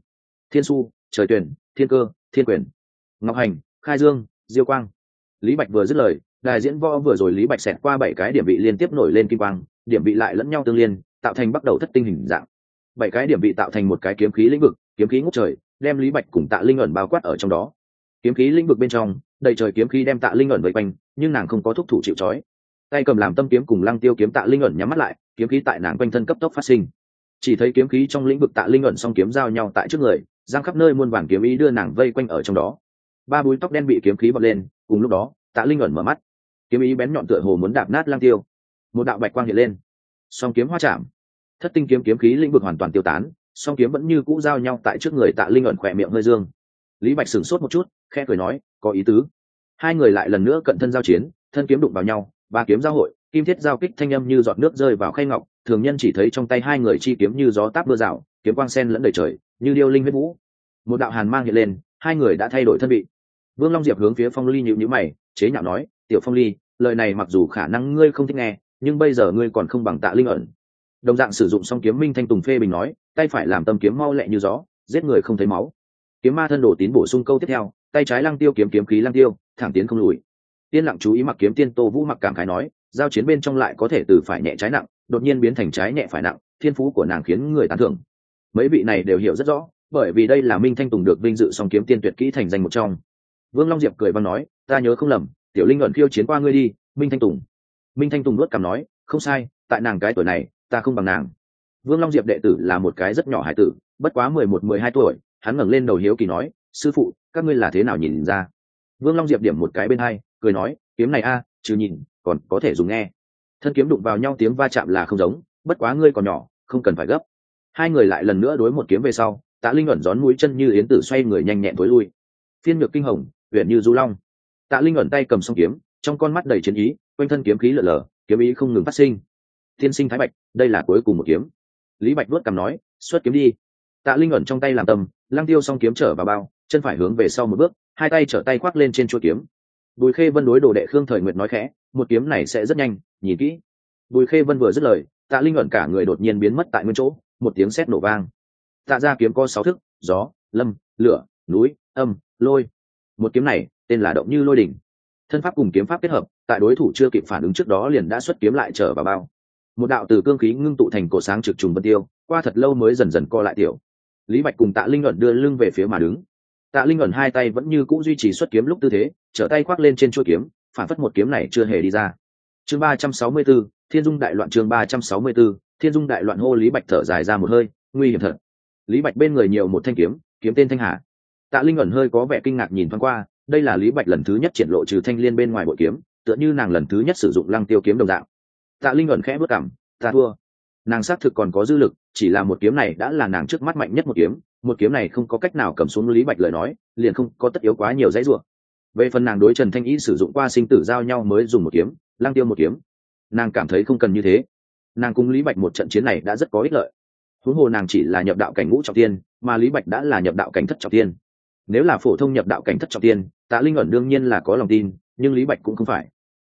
Speaker 1: Thiên su, trời tuyển, thiên cơ, thiên quyền. Ngọc hành, khai dương, diêu quang. Lý bạch vừa dứt lời, đại diễn võ vừa rồi lý bạch xẹt qua bảy cái điểm vị liên tiếp nổi lên kim quang, điểm vị lại lẫn nhau tương liên, tạo thành bắt đầu thất tinh hình dạng. Bảy cái điểm vị tạo thành một cái kiếm khí lĩnh vực, kiếm khí ngút trời, đem lý bạch cùng tạ linh ẩn bao quát ở trong đó. Kiếm khí lĩnh vực bên trong, đầy trời kiếm khí đem tạ linh ẩn vây quanh, nhưng nàng không có thúc thủ chịu trói. Tay cầm làm tâm kiếm cùng lăng tiêu kiếm tạ linh ẩn nhắm mắt lại, kiếm khí tại nàng quanh thân cấp tốc phát sinh chỉ thấy kiếm khí trong lĩnh vực tạ linh ẩn song kiếm giao nhau tại trước người, giang khắp nơi muôn vàng kiếm ý đưa nàng vây quanh ở trong đó. Ba búi tóc đen bị kiếm khí bật lên, cùng lúc đó, tạ linh ẩn mở mắt. Kiếm ý bén nhọn tựa hồ muốn đạp nát lang tiêu. Một đạo bạch quang hiện lên. Song kiếm hoa chạm. Thất tinh kiếm kiếm khí lĩnh vực hoàn toàn tiêu tán, song kiếm vẫn như cũ giao nhau tại trước người tạ linh ẩn khỏe miệng hơi dương. Lý bạch sửng sốt một chút khe cười nói, có ý tứ. Hai người lại lần nữa cận thân giao chiến, thân kiếm đụng vào nhau, ba kiếm giao hội kim thiết giao kích thanh âm như giọt nước rơi vào khay ngọc, thường nhân chỉ thấy trong tay hai người chi kiếm như gió táp mưa rào, kiếm quang sen lẫn đầy trời, như điêu linh huyết vũ. Một đạo hàn mang hiện lên, hai người đã thay đổi thân vị. Vương long diệp hướng phía phong ly nhịu nhữ mày, chế nhạo nói, tiểu phong ly, lời này mặc dù khả năng ngươi không thích nghe, nhưng bây giờ ngươi còn không bằng tạ linh ẩn. Đồng dạng sử dụng song kiếm minh thanh tùng phê bình nói, tay phải làm tâm kiếm mau lẹ như gió, giết người không thấy máu. Kiếm ma thân đổ tín bổ sung câu tiếp theo, tay trái lăng tiêu kiếm kiếm khí lăng tiêu, thẳng tiến không lùi. Tiên lặng chú ý mặc kiếm tiên tô vũ mặc cảm khái nói giao chiến bên trong lại có thể từ phải nhẹ trái nặng đột nhiên biến thành trái nhẹ phải nặng thiên phú của nàng khiến người tán thưởng. Mấy vị này đều hiểu rất rõ bởi vì đây là minh thanh tùng được vinh dự song kiếm tiên tuyệt kỹ thành danh một trong. Vương long diệp cười văn nói ta nhớ không lầm tiểu linh luận khiêu chiến qua ngươi đi minh thanh tùng. Minh thanh tùng luất cảm nói không sai tại nàng cái tuổi này ta không bằng nàng. Vương long diệp đệ tử là một cái rất nhỏ hải tử bất quá mười một mười hai tuổi hắn ngẩng lên đầu hiếu kỳ nói sư phụ các ngươi là thế nào nhìn ra? Vương long diệp điểm một cái bên hai cười nói kiếm này a à, trừ nhìn còn có thể dùng nghe. Thân kiếm đụng vào nhau tiếng va chạm là không giống, bất quá ngươi còn nhỏ, không cần phải gấp. Hai người lại lần nữa đối một kiếm về sau, tạ linh ẩn gión mũi chân như yến tử xoay người nhanh nhẹn tối lui. Phiên ngược kinh hồng huyện như du long. Tạ linh ẩn tay cầm song kiếm, trong con mắt đầy chiến ý, quanh thân kiếm khí lở lở, kiếm ý không ngừng phát sinh. Thiên sinh thái bạch, đây là cuối cùng một kiếm. Lý bạch vuốt cầm nói, xuất kiếm đi. Tạ linh ẩn trong tay làm tâm, lăng tiêu song kiếm trở vào bao, chân phải hướng về sau một bước, hai tay trở tay khoác lên trên chuôi kiếm bùi khê vân đối đồ đệ khương thời nguyệt nói khẽ, một kiếm này sẽ rất nhanh, nhìn kỹ. Bùi khê vân vừa dứt lời, tạ linh ẩn cả người đột nhiên biến mất tại nguyên chỗ, một tiếng sét nổ vang. Tạ ra kiếm có sáu thức, gió, lâm, lửa, núi, âm, lôi. Một kiếm này, tên là động như lôi đỉnh. Thân pháp cùng kiếm pháp kết hợp, tại đối thủ chưa kịp phản ứng trước đó liền đã xuất kiếm lại trở vào bao. Một đạo từ cương khí ngưng tụ thành cổ sáng trực trùng vân tiêu, qua thật lâu mới dần dần co lại tiểu. Lý bạch cùng tạ linh luận đưa lưng về phía mà đứng tạ linh ẩn hai tay vẫn như c ũ duy trì xuất kiếm lúc tư thế, trở tay khoác lên trên chuôi kiếm, phản phất một kiếm này chưa hề đi ra. Chương ba trăm sáu mươi b ố thiên dung đại loạn chương ba trăm sáu mươi b ố thiên dung đại loạn hô lý bạch thở dài ra một hơi, nguy hiểm thật. Lý bạch bên người nhiều một thanh kiếm kiếm tên thanh hà. Tạ linh ẩn hơi có vẻ kinh ngạc nhìn thoáng qua, đây là lý bạch lần thứ nhất triển lộ trừ thanh liên bên ngoài bội kiếm, tựa như nàng lần thứ nhất sử dụng lăng tiêu kiếm đồng dạng. Tạ linh ẩn khẽ bước cảm ta thua. Nàng xác thực còn có dư lực, chỉ là một kiếm này đã là nàng trước mắt mạnh nhất một kiếm một kiếm này không có cách nào cầm xuống lý bạch lời nói, liền không có tất yếu quá nhiều dãy ruộng về phần nàng đối trần thanh ý sử dụng qua sinh tử giao nhau mới dùng một kiếm lang tiêu một kiếm, nàng cảm thấy không cần như thế. Nàng cùng lý bạch một trận chiến này đã rất có ích lợi. Huống hồ nàng chỉ là nhập đạo cảnh ngũ trọng tiên, mà lý bạch đã là nhập đạo cảnh thất trọng tiên. Nếu là phổ thông nhập đạo cảnh thất trọng tiên, tạ linh ẩn đương nhiên là có lòng tin, nhưng lý bạch cũng không phải.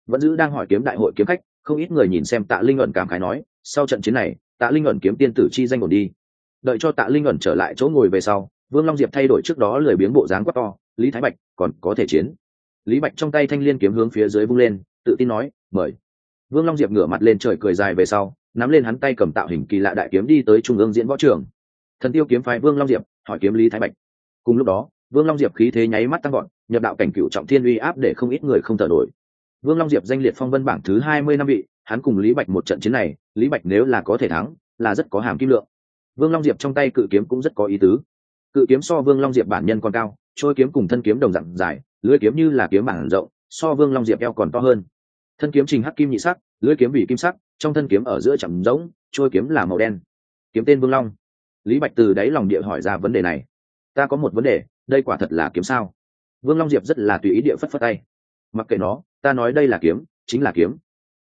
Speaker 1: Vẫn giữ đang hỏi kiếm đại hội kiếm khách, không ít người nhìn xem tạ linh ẩn cảm khái nói, sau trận chiến này, tạ linh ẩn kiếm tiên tử chi danh ổn đi đợi cho tạ linh ẩn trở lại chỗ ngồi về sau, vương long diệp thay đổi trước đó lười biếng bộ dáng quát to, lý thái bạch, còn có thể chiến? Lý bạch trong tay thanh liên kiếm hướng phía dưới vung lên, tự tin nói, mời. Vương long diệp ngửa mặt lên trời cười dài về sau, nắm lên hắn tay cầm tạo hình kỳ lạ đại kiếm đi tới trung ương diễn võ trường. Thần tiêu kiếm phái vương long diệp, hỏi kiếm lý thái bạch. Cùng lúc đó, vương long diệp khí thế nháy mắt tăng gọn nhập đạo cảnh cựu trọng thiên uy áp để không ít người không thở nổi. Vương long diệp danh liệt phong vân bảng thứ hai mươi năm vị, hắn cùng lý bạch một trận chiến này, lý bạch nếu là có thể thắng, là rất có hàm kim lượng vương long diệp trong tay cự kiếm cũng rất có ý tứ. Cự kiếm so vương long diệp bản nhân còn cao, trôi kiếm cùng thân kiếm đồng dạng dài, lưỡi kiếm như là kiếm bản rộng, so vương long diệp eo còn to hơn. Thân kiếm trình hắc kim nhị sắc, lưỡi kiếm bị kim sắc, trong thân kiếm ở giữa chậm rỗng, trôi kiếm là màu đen. Kiếm tên vương long. Lý bạch từ đáy lòng địa hỏi ra vấn đề này. Ta có một vấn đề, đây quả thật là kiếm sao? Vương long diệp rất là tùy ý địa phất phất tay. Mặc kệ nó, ta nói đây là kiếm, chính là kiếm.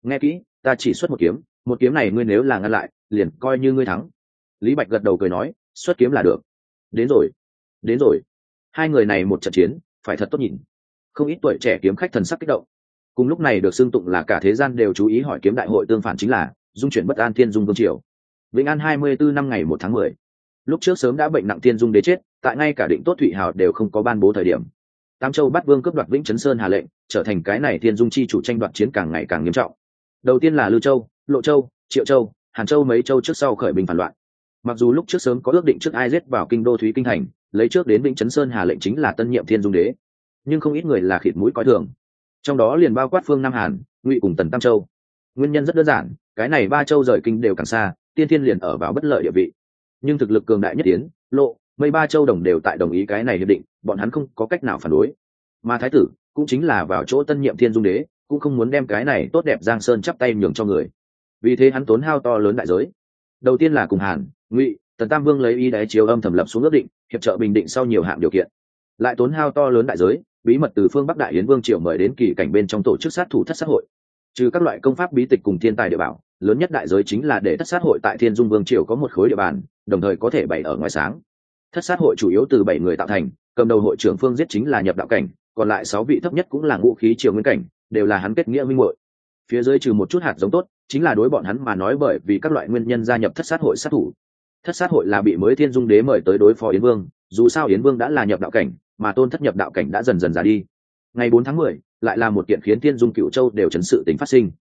Speaker 1: Nghe kỹ, ta chỉ xuất một kiếm một kiếm này ngươi nếu là ngăn lại, liền coi như ngươi thắng lý bạch gật đầu cười nói, xuất kiếm là được. Đến rồi đến rồi. Hai người này một trận chiến, phải thật tốt nhìn. Không ít tuổi trẻ kiếm khách thần sắc kích động. Cùng lúc này được xưng tụng là cả thế gian đều chú ý hỏi kiếm đại hội tương phản chính là dung chuyển bất an thiên dung vương triều. Vĩnh an hai mươi bốn năm ngày một tháng mười. Lúc trước sớm đã bệnh nặng thiên dung đế chết, tại ngay cả định tốt thụy hào đều không có ban bố thời điểm. Tam châu bắt vương cướp đoạt vĩnh chấn sơn hà lệnh, trở thành cái này thiên dung chi chủ tranh đoạt chiến càng ngày càng nghiêm trọng. Đầu tiên là lưu châu, lộ châu, triệu châu, hàn châu mấy châu trước sau khởi bình phản loạn mặc dù lúc trước sớm có ước định trước ai giết vào kinh đô thúy kinh thành, lấy trước đến vĩnh chấn sơn hà lệnh chính là tân nhiệm thiên dung đế. Nhưng không ít người là khịt mũi coi thường. Trong đó liền bao quát phương nam hàn, ngụy cùng tần tam châu. Nguyên nhân rất đơn giản, cái này ba châu rời kinh đều càng xa, tiên thiên liền ở vào bất lợi địa vị. Nhưng thực lực cường đại nhất tiến lộ, mấy ba châu đồng đều tại đồng ý cái này hiệp định, bọn hắn không có cách nào phản đối. Mà thái tử cũng chính là vào chỗ tân nhiệm thiên dung đế, cũng không muốn đem cái này tốt đẹp giang sơn chắp tay nhường cho người. Vì thế hắn tốn hao to lớn đại giới đầu tiên là cùng hàn, ngụy, tần tam vương lấy ý đáy chiếu âm thẩm lập xuống ước định, hiệp trợ bình định sau nhiều hạng điều kiện. Lại tốn hao to lớn đại giới, bí mật từ phương bắc đại yến vương triều mời đến kỳ cảnh bên trong tổ chức sát thủ thất xã hội. Trừ các loại công pháp bí tịch cùng thiên tài địa bảo, lớn nhất đại giới chính là để thất sát hội tại thiên dung vương triều có một khối địa bàn, đồng thời có thể bày ở ngoài sáng. Thất sát hội chủ yếu từ bảy người tạo thành, cầm đầu hội trưởng phương giết chính là nhập đạo cảnh, còn lại sáu vị thấp nhất cũng là ngũ khí triều nguyên cảnh, đều là hắn kết nghĩa minh hội phía dưới trừ một chút hạt giống tốt chính là đối bọn hắn mà nói bởi vì các loại nguyên nhân gia nhập thất sát hội sát thủ. Thất sát hội là bị mới thiên dung đế mời tới đối phó yến vương, dù sao yến vương đã là nhập đạo cảnh, mà tôn thất nhập đạo cảnh đã dần dần ra đi. Ngày bốn tháng mười, lại là một kiện khiến thiên dung cựu châu đều chấn sự tính phát sinh.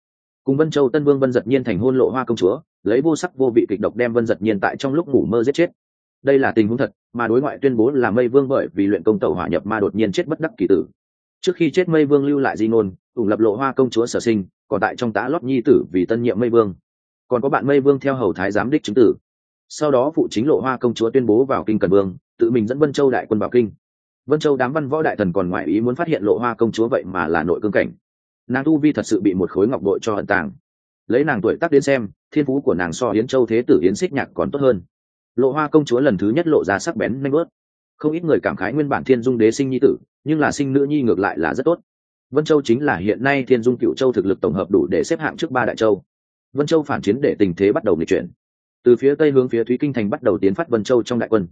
Speaker 1: Cùng vân châu tân vương vân giật nhiên thành hôn lộ hoa công chúa, lấy vô sắc vô vị kịch độc đem vân giật nhiên tại trong lúc ngủ mơ giết chết. Đây là tình huống thật, mà đối ngoại tuyên bố là mây vương bởi vì luyện công tẩu hỏa nhập ma đột nhiên chết bất đắc kỳ tử. Trước khi chết mây vương lưu lại di ngôn, ủng lập lộ hoa công chúa sở sinh còn tại trong tã lót nhi tử vì tân nhiệm mây vương. Còn có bạn mây vương theo hầu thái giám đích chứng tử. Sau đó phụ chính lộ hoa công chúa tuyên bố vào kinh cần vương, tự mình dẫn vân châu đại quân vào kinh. Vân châu đám văn võ đại thần còn ngoại ý muốn phát hiện lộ hoa công chúa vậy mà là nội cương cảnh. Nàng tu vi thật sự bị một khối ngọc bội cho hận tàng. Lấy nàng tuổi tác đến xem, thiên phú của nàng so hiến châu thế tử hiến xích nhạc còn tốt hơn. Lộ hoa công chúa lần thứ nhất lộ ra sắc bén nanh bớt không ít người cảm khái nguyên bản thiên dung đế sinh nhi tử, nhưng là sinh nữ nhi ngược lại là rất tốt vân châu chính là hiện nay thiên dung cựu châu thực lực tổng hợp đủ để xếp hạng trước ba đại châu. Vân châu phản chiến để tình thế bắt đầu nghịch chuyển. Từ phía tây hướng phía thúy kinh thành bắt đầu tiến phát vân châu trong đại quân.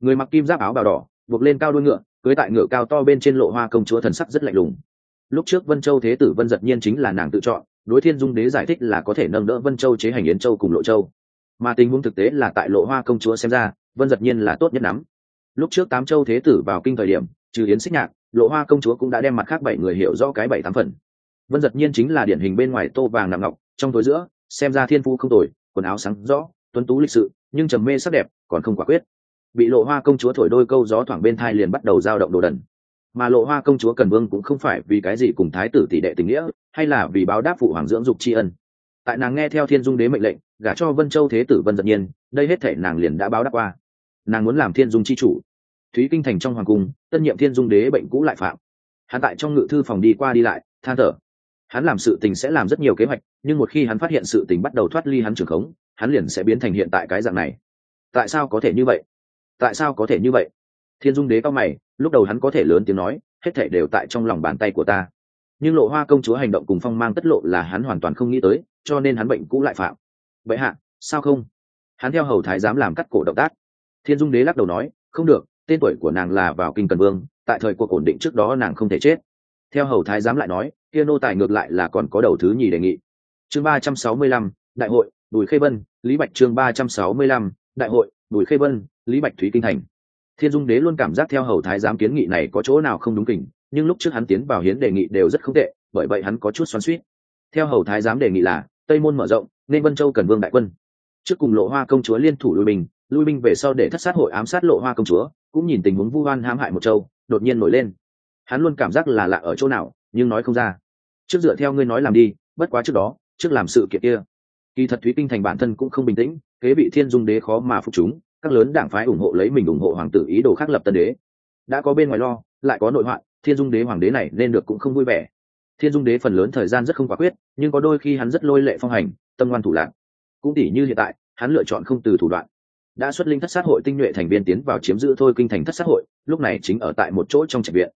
Speaker 1: Người mặc kim giáp áo bào đỏ, buộc lên cao đuôi ngựa, cưới tại ngựa cao to bên trên lộ hoa công chúa thần sắc rất lạnh lùng. Lúc trước vân châu thế tử vân giật nhiên chính là nàng tự chọn, đối thiên dung đế giải thích là có thể nâng đỡ vân châu chế hành yến châu cùng lộ châu. Mà tình huống thực tế là tại lộ hoa công chúa xem ra, vân giật nhiên là tốt nhất lắm lúc trước tám châu thế tử vào kinh thời điểm, trừ yến xích nhạc lộ hoa công chúa cũng đã đem mặt khác bảy người hiểu rõ cái bảy tám phần. Vân giật nhiên chính là điển hình bên ngoài tô vàng nằm ngọc, trong tối giữa, xem ra thiên phu không tồi, quần áo sáng rõ, tuấn tú lịch sự, nhưng trầm mê sắc đẹp, còn không quả quyết. Bị lộ hoa công chúa thổi đôi câu gió thoảng bên thai liền bắt đầu giao động đồ đần. Mà lộ hoa công chúa cần vương cũng không phải vì cái gì cùng thái tử tỷ đệ tình nghĩa, hay là vì báo đáp phụ hoàng dưỡng dục tri ân. Tại nàng nghe theo thiên dung đế mệnh lệnh, gả cho vân châu thế tử vân giật nhiên, đây hết thể nàng liền đã báo đáp qua. Nàng muốn làm thiên dung chi chủ thúy kinh thành trong hoàng cung, tân nhiệm thiên dung đế bệnh cũ lại phạm. Hắn tại trong ngự thư phòng đi qua đi lại, than thở. Hắn làm sự tình sẽ làm rất nhiều kế hoạch, nhưng một khi hắn phát hiện sự tình bắt đầu thoát ly hắn trường khống, hắn liền sẽ biến thành hiện tại cái dạng này. Tại sao có thể như vậy? Tại sao có thể như vậy? Thiên dung đế cao mày, lúc đầu hắn có thể lớn tiếng nói, hết thể đều tại trong lòng bàn tay của ta. Nhưng lộ hoa công chúa hành động cùng phong mang tất lộ là hắn hoàn toàn không nghĩ tới, cho nên hắn bệnh cũ lại phạm. Vậy hạ, sao không? Hắn theo hầu thái dám làm cắt cổ động tác. Thiên dung đế lắc đầu nói, không được tên tuổi của nàng là vào kinh cần vương, tại thời cuộc ổn định trước đó nàng không thể chết. Theo hầu thái giám lại nói, kia nô tài ngược lại là còn có đầu thứ nhì đề nghị. Chương ba trăm sáu mươi lăm, đại hội, bùi khê vân lý bạch chương ba trăm sáu mươi lăm, đại hội, bùi khê vân lý bạch thúy kinh thành. Thiên dung đế luôn cảm giác theo hầu thái giám kiến nghị này có chỗ nào không đúng kỉnh nhưng lúc trước hắn tiến vào hiến đề nghị đều rất không tệ, bởi vậy hắn có chút xoắn suýt theo hầu thái giám đề nghị là, tây môn mở rộng, nên vân châu cần vương đại quân. Trước cùng lộ hoa công chúa liên thủ lui bình lui binh về sau để thất sát hội ám sát lộ hoa công chúa, cũng nhìn tình huống vu hoan hãm hại một châu, đột nhiên nổi lên. Hắn luôn cảm giác là lạ ở chỗ nào, nhưng nói không ra. Trước dựa theo ngươi nói làm đi, bất quá trước đó, trước làm sự kiện kia. Kỳ thật thúy kinh thành bản thân cũng không bình tĩnh, kế bị thiên dung đế khó mà phục chúng, các lớn đảng phái ủng hộ lấy mình ủng hộ hoàng tử ý đồ khác lập tân đế. Đã có bên ngoài lo, lại có nội hoạn, thiên dung đế hoàng đế này nên được cũng không vui vẻ. Thiên dung đế phần lớn thời gian rất không quả quyết, nhưng có đôi khi hắn rất lôi lệ phong hành, tâm ngoan thủ lạc. Cũng tỉ như hiện tại, hắn lựa chọn không từ thủ đoạn đã xuất linh thất sát hội tinh nhuệ thành viên tiến vào chiếm giữ thôi kinh thành thất sát hội, lúc này chính ở tại một chỗ trong trạch viện.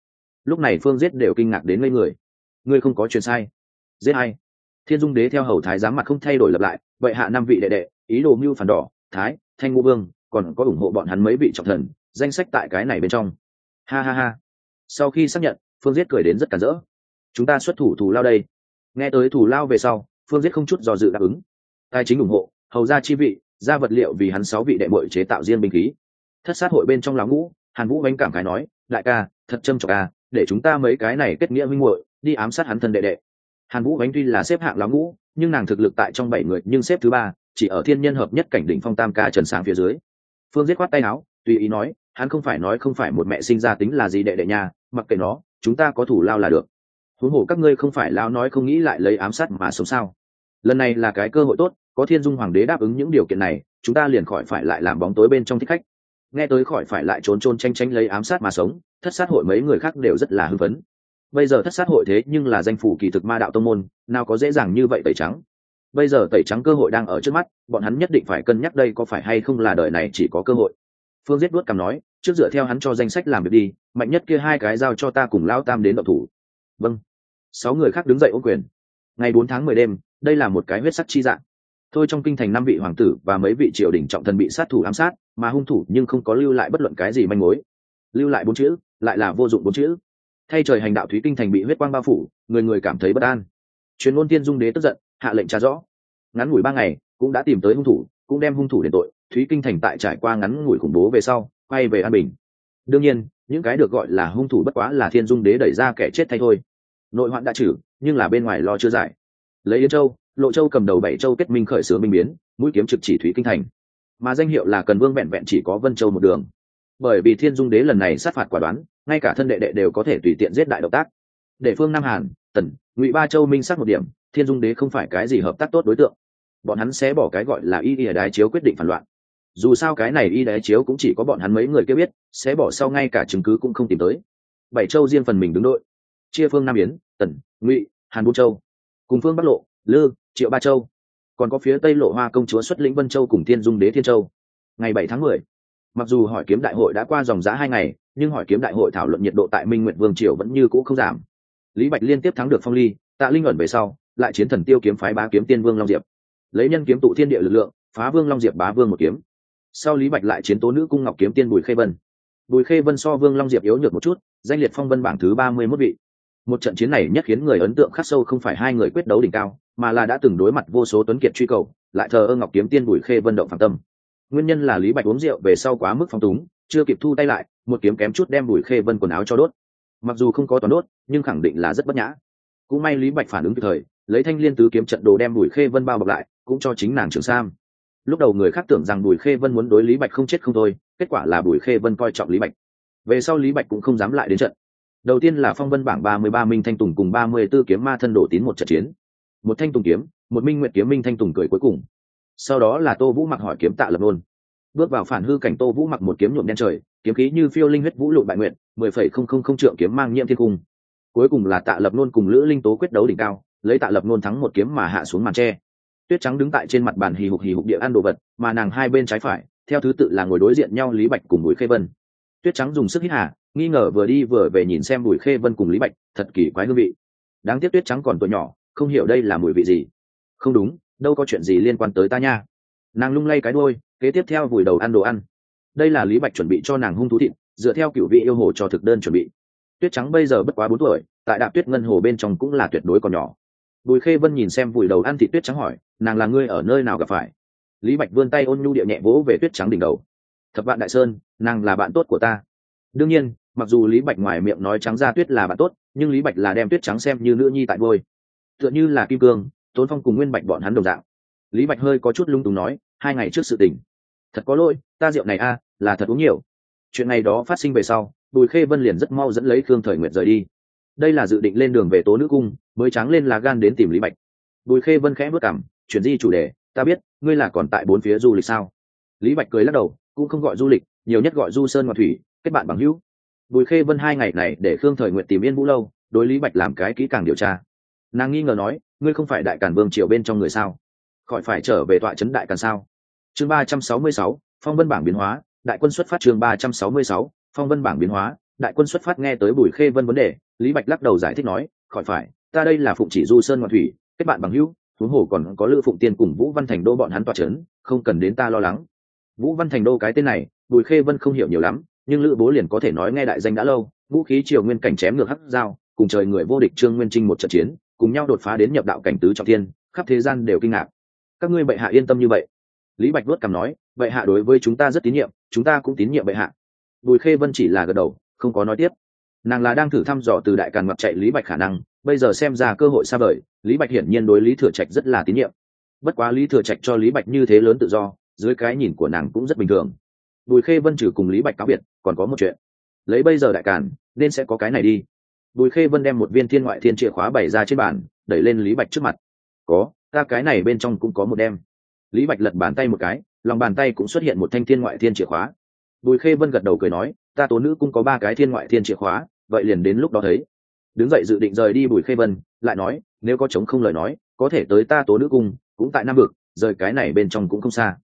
Speaker 1: Lúc này phương giết đều kinh ngạc đến ngây người. Ngươi không có chuyện sai. Giết hay thiên dung đế theo hầu thái giám mặt không thay đổi lập lại vậy hạ năm vị đệ đệ, ý đồ mưu phản đỏ, thái, thanh ngũ vương, còn có ủng hộ bọn hắn mấy vị trọng thần, danh sách tại cái này bên trong. Ha ha ha. Sau khi xác nhận, phương giết cười đến rất cản rỡ. Chúng ta xuất thủ thủ lao đây. Nghe tới thủ lao về sau, phương giết không chút do dự đáp ứng. Tài chính ủng hộ, hầu ra chi vị ra vật liệu vì hắn sáu vị đệ bội chế tạo riêng binh khí. Thất sát hội bên trong lão ngũ, hàn vũ bánh cảm khái nói, đại ca, thật trâm trọng ca để chúng ta mấy cái này kết nghĩa minh muội đi ám sát hắn thân đệ đệ. Hàn vũ bánh tuy là xếp hạng lão ngũ, nhưng nàng thực lực tại trong bảy người, nhưng xếp thứ ba, chỉ ở thiên nhân hợp nhất cảnh đỉnh phong tam ca trần sáng phía dưới. Phương giết khoát tay áo, tùy ý nói, hắn không phải nói không phải một mẹ sinh ra tính là gì đệ đệ nhà mặc kệ nó, chúng ta có thủ lao là được. Huống hồ các ngươi không phải lao nói không nghĩ lại lấy ám sát mà sống sao? Lần này là cái cơ hội tốt có thiên dung hoàng đế đáp ứng những điều kiện này, chúng ta liền khỏi phải lại làm bóng tối bên trong thích khách. Nghe tới khỏi phải lại trốn trôn tranh tranh lấy ám sát mà sống, thất sát hội mấy người khác đều rất là hưng phấn. Bây giờ thất sát hội thế nhưng là danh phủ kỳ thực ma đạo tông môn, nào có dễ dàng như vậy tẩy trắng. Bây giờ tẩy trắng cơ hội đang ở trước mắt, bọn hắn nhất định phải cân nhắc đây có phải hay không là đời này chỉ có cơ hội. Phương giết đuốt cằm nói, trước dựa theo hắn cho danh sách làm việc đi, mạnh nhất kia hai cái giao cho ta cùng lao tam đến đậu thủ. Vâng. Sáu người khác đứng dậy ô quyền. Ngày bốn tháng mười đêm, đây là một cái huyết sắc chi dạng thôi trong kinh thành năm vị hoàng tử và mấy vị triều đình trọng thần bị sát thủ ám sát, mà hung thủ nhưng không có lưu lại bất luận cái gì manh mối. Lưu lại bốn chữ, lại là vô dụng bốn chữ. Thay trời hành đạo thúy kinh thành bị huyết quang bao phủ, người người cảm thấy bất an. Chuyên môn tiên dung đế tức giận, hạ lệnh trả rõ. Ngắn ngủi ba ngày, cũng đã tìm tới hung thủ, cũng đem hung thủ đến tội. Thúy kinh thành tại trải qua ngắn ngủi khủng bố về sau, quay về an bình. Đương nhiên, những cái được gọi là hung thủ bất quá là thiên dung đế đẩy ra kẻ chết thay thôi. Nội hoạn đã trừ, nhưng là bên ngoài lo chưa giải. Lấy yên châu lộ châu cầm đầu bảy châu kết minh khởi xướng minh biến, mũi kiếm trực chỉ thúy kinh thành. Mà danh hiệu là cần vương vẹn vẹn chỉ có vân châu một đường. Bởi vì thiên dung đế lần này sát phạt quả đoán, ngay cả thân đệ đệ đều có thể tùy tiện giết đại động tác. Để phương nam hàn, tần, ngụy ba châu minh sát một điểm, thiên dung đế không phải cái gì hợp tác tốt đối tượng. Bọn hắn sẽ bỏ cái gọi là y y đái chiếu quyết định phản loạn. Dù sao cái này y đái chiếu cũng chỉ có bọn hắn mấy người kia biết, sẽ bỏ sau ngay cả chứng cứ cũng không tìm tới. Bảy châu riêng phần mình đứng đội. Chia phương nam yến, tần, ngụy, hàn vũ châu. Cùng phương bắc lộ, lư triệu ba châu. Còn có phía tây lộ hoa công chúa xuất lĩnh vân châu cùng thiên dung đế thiên châu. Ngày bảy tháng mười, mặc dù hỏi kiếm đại hội đã qua dòng giá hai ngày, nhưng hỏi kiếm đại hội thảo luận nhiệt độ tại minh nguyện vương triều vẫn như cũ không giảm. Lý bạch liên tiếp thắng được phong ly, tạ linh ẩn về sau, lại chiến thần tiêu kiếm phái bá kiếm tiên vương long diệp. Lấy nhân kiếm tụ thiên địa lực lượng, phá vương long diệp bá vương một kiếm. Sau lý bạch lại chiến tố nữ cung ngọc kiếm tiên bùi khê vân. Bùi khê vân so vương long diệp yếu nhược một chút, danh liệt phong vân bảng thứ ba mươi mốt vị một trận chiến này nhất khiến người ấn tượng khắc sâu không phải hai người quyết đấu đỉnh cao, mà là đã từng đối mặt vô số tuấn kiệt truy cầu, lại thờ ơ ngọc kiếm tiên bùi khê vân động phạm tâm. Nguyên nhân là lý bạch uống rượu về sau quá mức phong túng, chưa kịp thu tay lại, một kiếm kém chút đem bùi khê vân quần áo cho đốt. Mặc dù không có toán đốt, nhưng khẳng định là rất bất nhã. Cũng may lý bạch phản ứng kịp thời, lấy thanh liên tứ kiếm trận đồ đem bùi khê vân bao bọc lại, cũng cho chính nàng trường sam. Lúc đầu người khác tưởng rằng bùi khê vân muốn đối lý bạch không chết không thôi, kết quả là bùi khê vân coi trọng lý bạch. Về sau lý bạch cũng không dám lại đến trận đầu tiên là phong vân bảng ba mươi ba minh thanh tùng cùng ba mươi b ố kiếm ma thân đổ tín một trận chiến. Một thanh tùng kiếm, một minh nguyện kiếm minh thanh tùng cười cuối cùng. Sau đó là tô vũ mặc hỏi kiếm tạ lập nôn bước vào phản hư cảnh tô vũ mặc một kiếm nhuộm đen trời, kiếm khí như phiêu linh huyết vũ lụn bại nguyện, mười phẩy không không không trượng kiếm mang nhiễm thiên cung. Cuối cùng là tạ lập nôn cùng lữ linh tố quyết đấu đỉnh cao, lấy tạ lập nôn thắng một kiếm mà hạ xuống màn tre. Tuyết trắng đứng tại trên mặt bàn hì hục hì hục địa ăn đồ vật, mà nàng hai bên trái phải, theo thứ tự là ngồi đối diện nhau lý bạch cùng bùi khê vân tuyết trắng dùng sức hít hà, nghi ngờ vừa đi vừa về nhìn xem bùi khê vân cùng lý bạch, thật kỳ quái hương vị. Đáng tiếc tuyết trắng còn tuổi nhỏ, không hiểu đây là mùi vị gì. Không đúng, đâu có chuyện gì liên quan tới ta nha. Nàng lung lay cái đôi kế tiếp theo vùi đầu ăn đồ ăn. Đây là lý bạch chuẩn bị cho nàng hung thú thịt, dựa theo cựu vị yêu hồ cho thực đơn chuẩn bị. Tuyết trắng bây giờ bất quá bốn tuổi, tại đạp tuyết ngân hồ bên trong cũng là tuyệt đối còn nhỏ. Bùi khê vân nhìn xem vùi đầu ăn thịt tuyết trắng hỏi, nàng là ngươi ở nơi nào gặp phải? Lý bạch vươn tay ôn nhu địa nhẹ vỗ về tuyết trắng đỉnh đầu thập vạn đại sơn, nàng là bạn tốt của ta. Đương nhiên, mặc dù lý bạch ngoài miệng nói trắng ra tuyết là bạn tốt, nhưng lý bạch là đem tuyết trắng xem như nữ nhi tại vôi. Tựa như là kim cương, tốn phong cùng nguyên bạch bọn hắn đồng dạng. Lý bạch hơi có chút lung tùng nói, hai ngày trước sự tình. Thật có lỗi, ta rượu này a, là thật uống nhiều. Chuyện này đó phát sinh về sau, bùi khê vân liền rất mau dẫn lấy khương thời nguyện rời đi. Đây là dự định lên đường về tố nữ cung, mới tráng lên là gan đến tìm lý bạch. Bùi khê vân khẽ bước cảm chuyển di chủ đề, ta biết, ngươi là còn tại bốn phía du lịch sao? Lý bạch cười lắc đầu cũng không gọi du lịch, nhiều nhất gọi du sơn ngọc thủy, kết bạn bằng hữu. Bùi khê vân hai ngày này để khương thời nguyện tìm yên vũ lâu, đối lý bạch làm cái kỹ càng điều tra. Nàng nghi ngờ nói, ngươi không phải đại cản vương triều bên trong người sao? Khỏi phải trở về tọa trấn đại càn sao? Chương ba trăm sáu mươi sáu, phong vân bảng biến hóa, đại quân xuất phát chương ba trăm sáu mươi sáu, phong vân bảng biến hóa, đại quân xuất phát nghe tới bùi khê vân vấn đề, lý bạch lắc đầu giải thích nói, khỏi phải, ta đây là phụng chỉ du sơn ngọc thủy, kết bạn bằng hữu, huống hồ còn có lữ phụng tiên cùng vũ văn thành đô bọn hắn tọa trấn, không cần đến ta lo lắng vũ văn thành đô cái tên này, bùi khê vân không hiểu nhiều lắm, nhưng lữ bố liền có thể nói nghe đại danh đã lâu, vũ khí triều nguyên cảnh chém ngược hắc dao cùng trời người vô địch trương nguyên trinh một trận chiến, cùng nhau đột phá đến nhập đạo cảnh tứ trọng thiên, khắp thế gian đều kinh ngạc. Các ngươi bệ hạ yên tâm như vậy. Lý bạch vuốt cằm nói, bệ hạ đối với chúng ta rất tín nhiệm, chúng ta cũng tín nhiệm bệ hạ. Bùi khê vân chỉ là gật đầu, không có nói tiếp. Nàng là đang thử thăm dò từ đại càn mặt chạy lý bạch khả năng, bây giờ xem ra cơ hội xa vời, lý bạch hiển nhiên đối lý thừa trạch rất là tín nhiệm. Bất quá lý thừa trạch cho lý bạch như thế lớn tự do dưới cái nhìn của nàng cũng rất bình thường. Bùi khê vân trừ cùng lý bạch cáo biệt, còn có một chuyện. Lấy bây giờ đại càn, nên sẽ có cái này đi. Bùi khê vân đem một viên thiên ngoại thiên chìa khóa bày ra trên bàn, đẩy lên lý bạch trước mặt. Có, ta cái này bên trong cũng có một đem. Lý bạch lật bàn tay một cái, lòng bàn tay cũng xuất hiện một thanh thiên ngoại thiên chìa khóa. Bùi khê vân gật đầu cười nói, ta tố nữ cũng có ba cái thiên ngoại thiên chìa khóa, vậy liền đến lúc đó thấy. Đứng dậy dự định rời đi bùi khê vân, lại nói, nếu có chống không lời nói, có thể tới ta tố nữ cung, cũng tại nam vực, rời cái này bên trong cũng không xa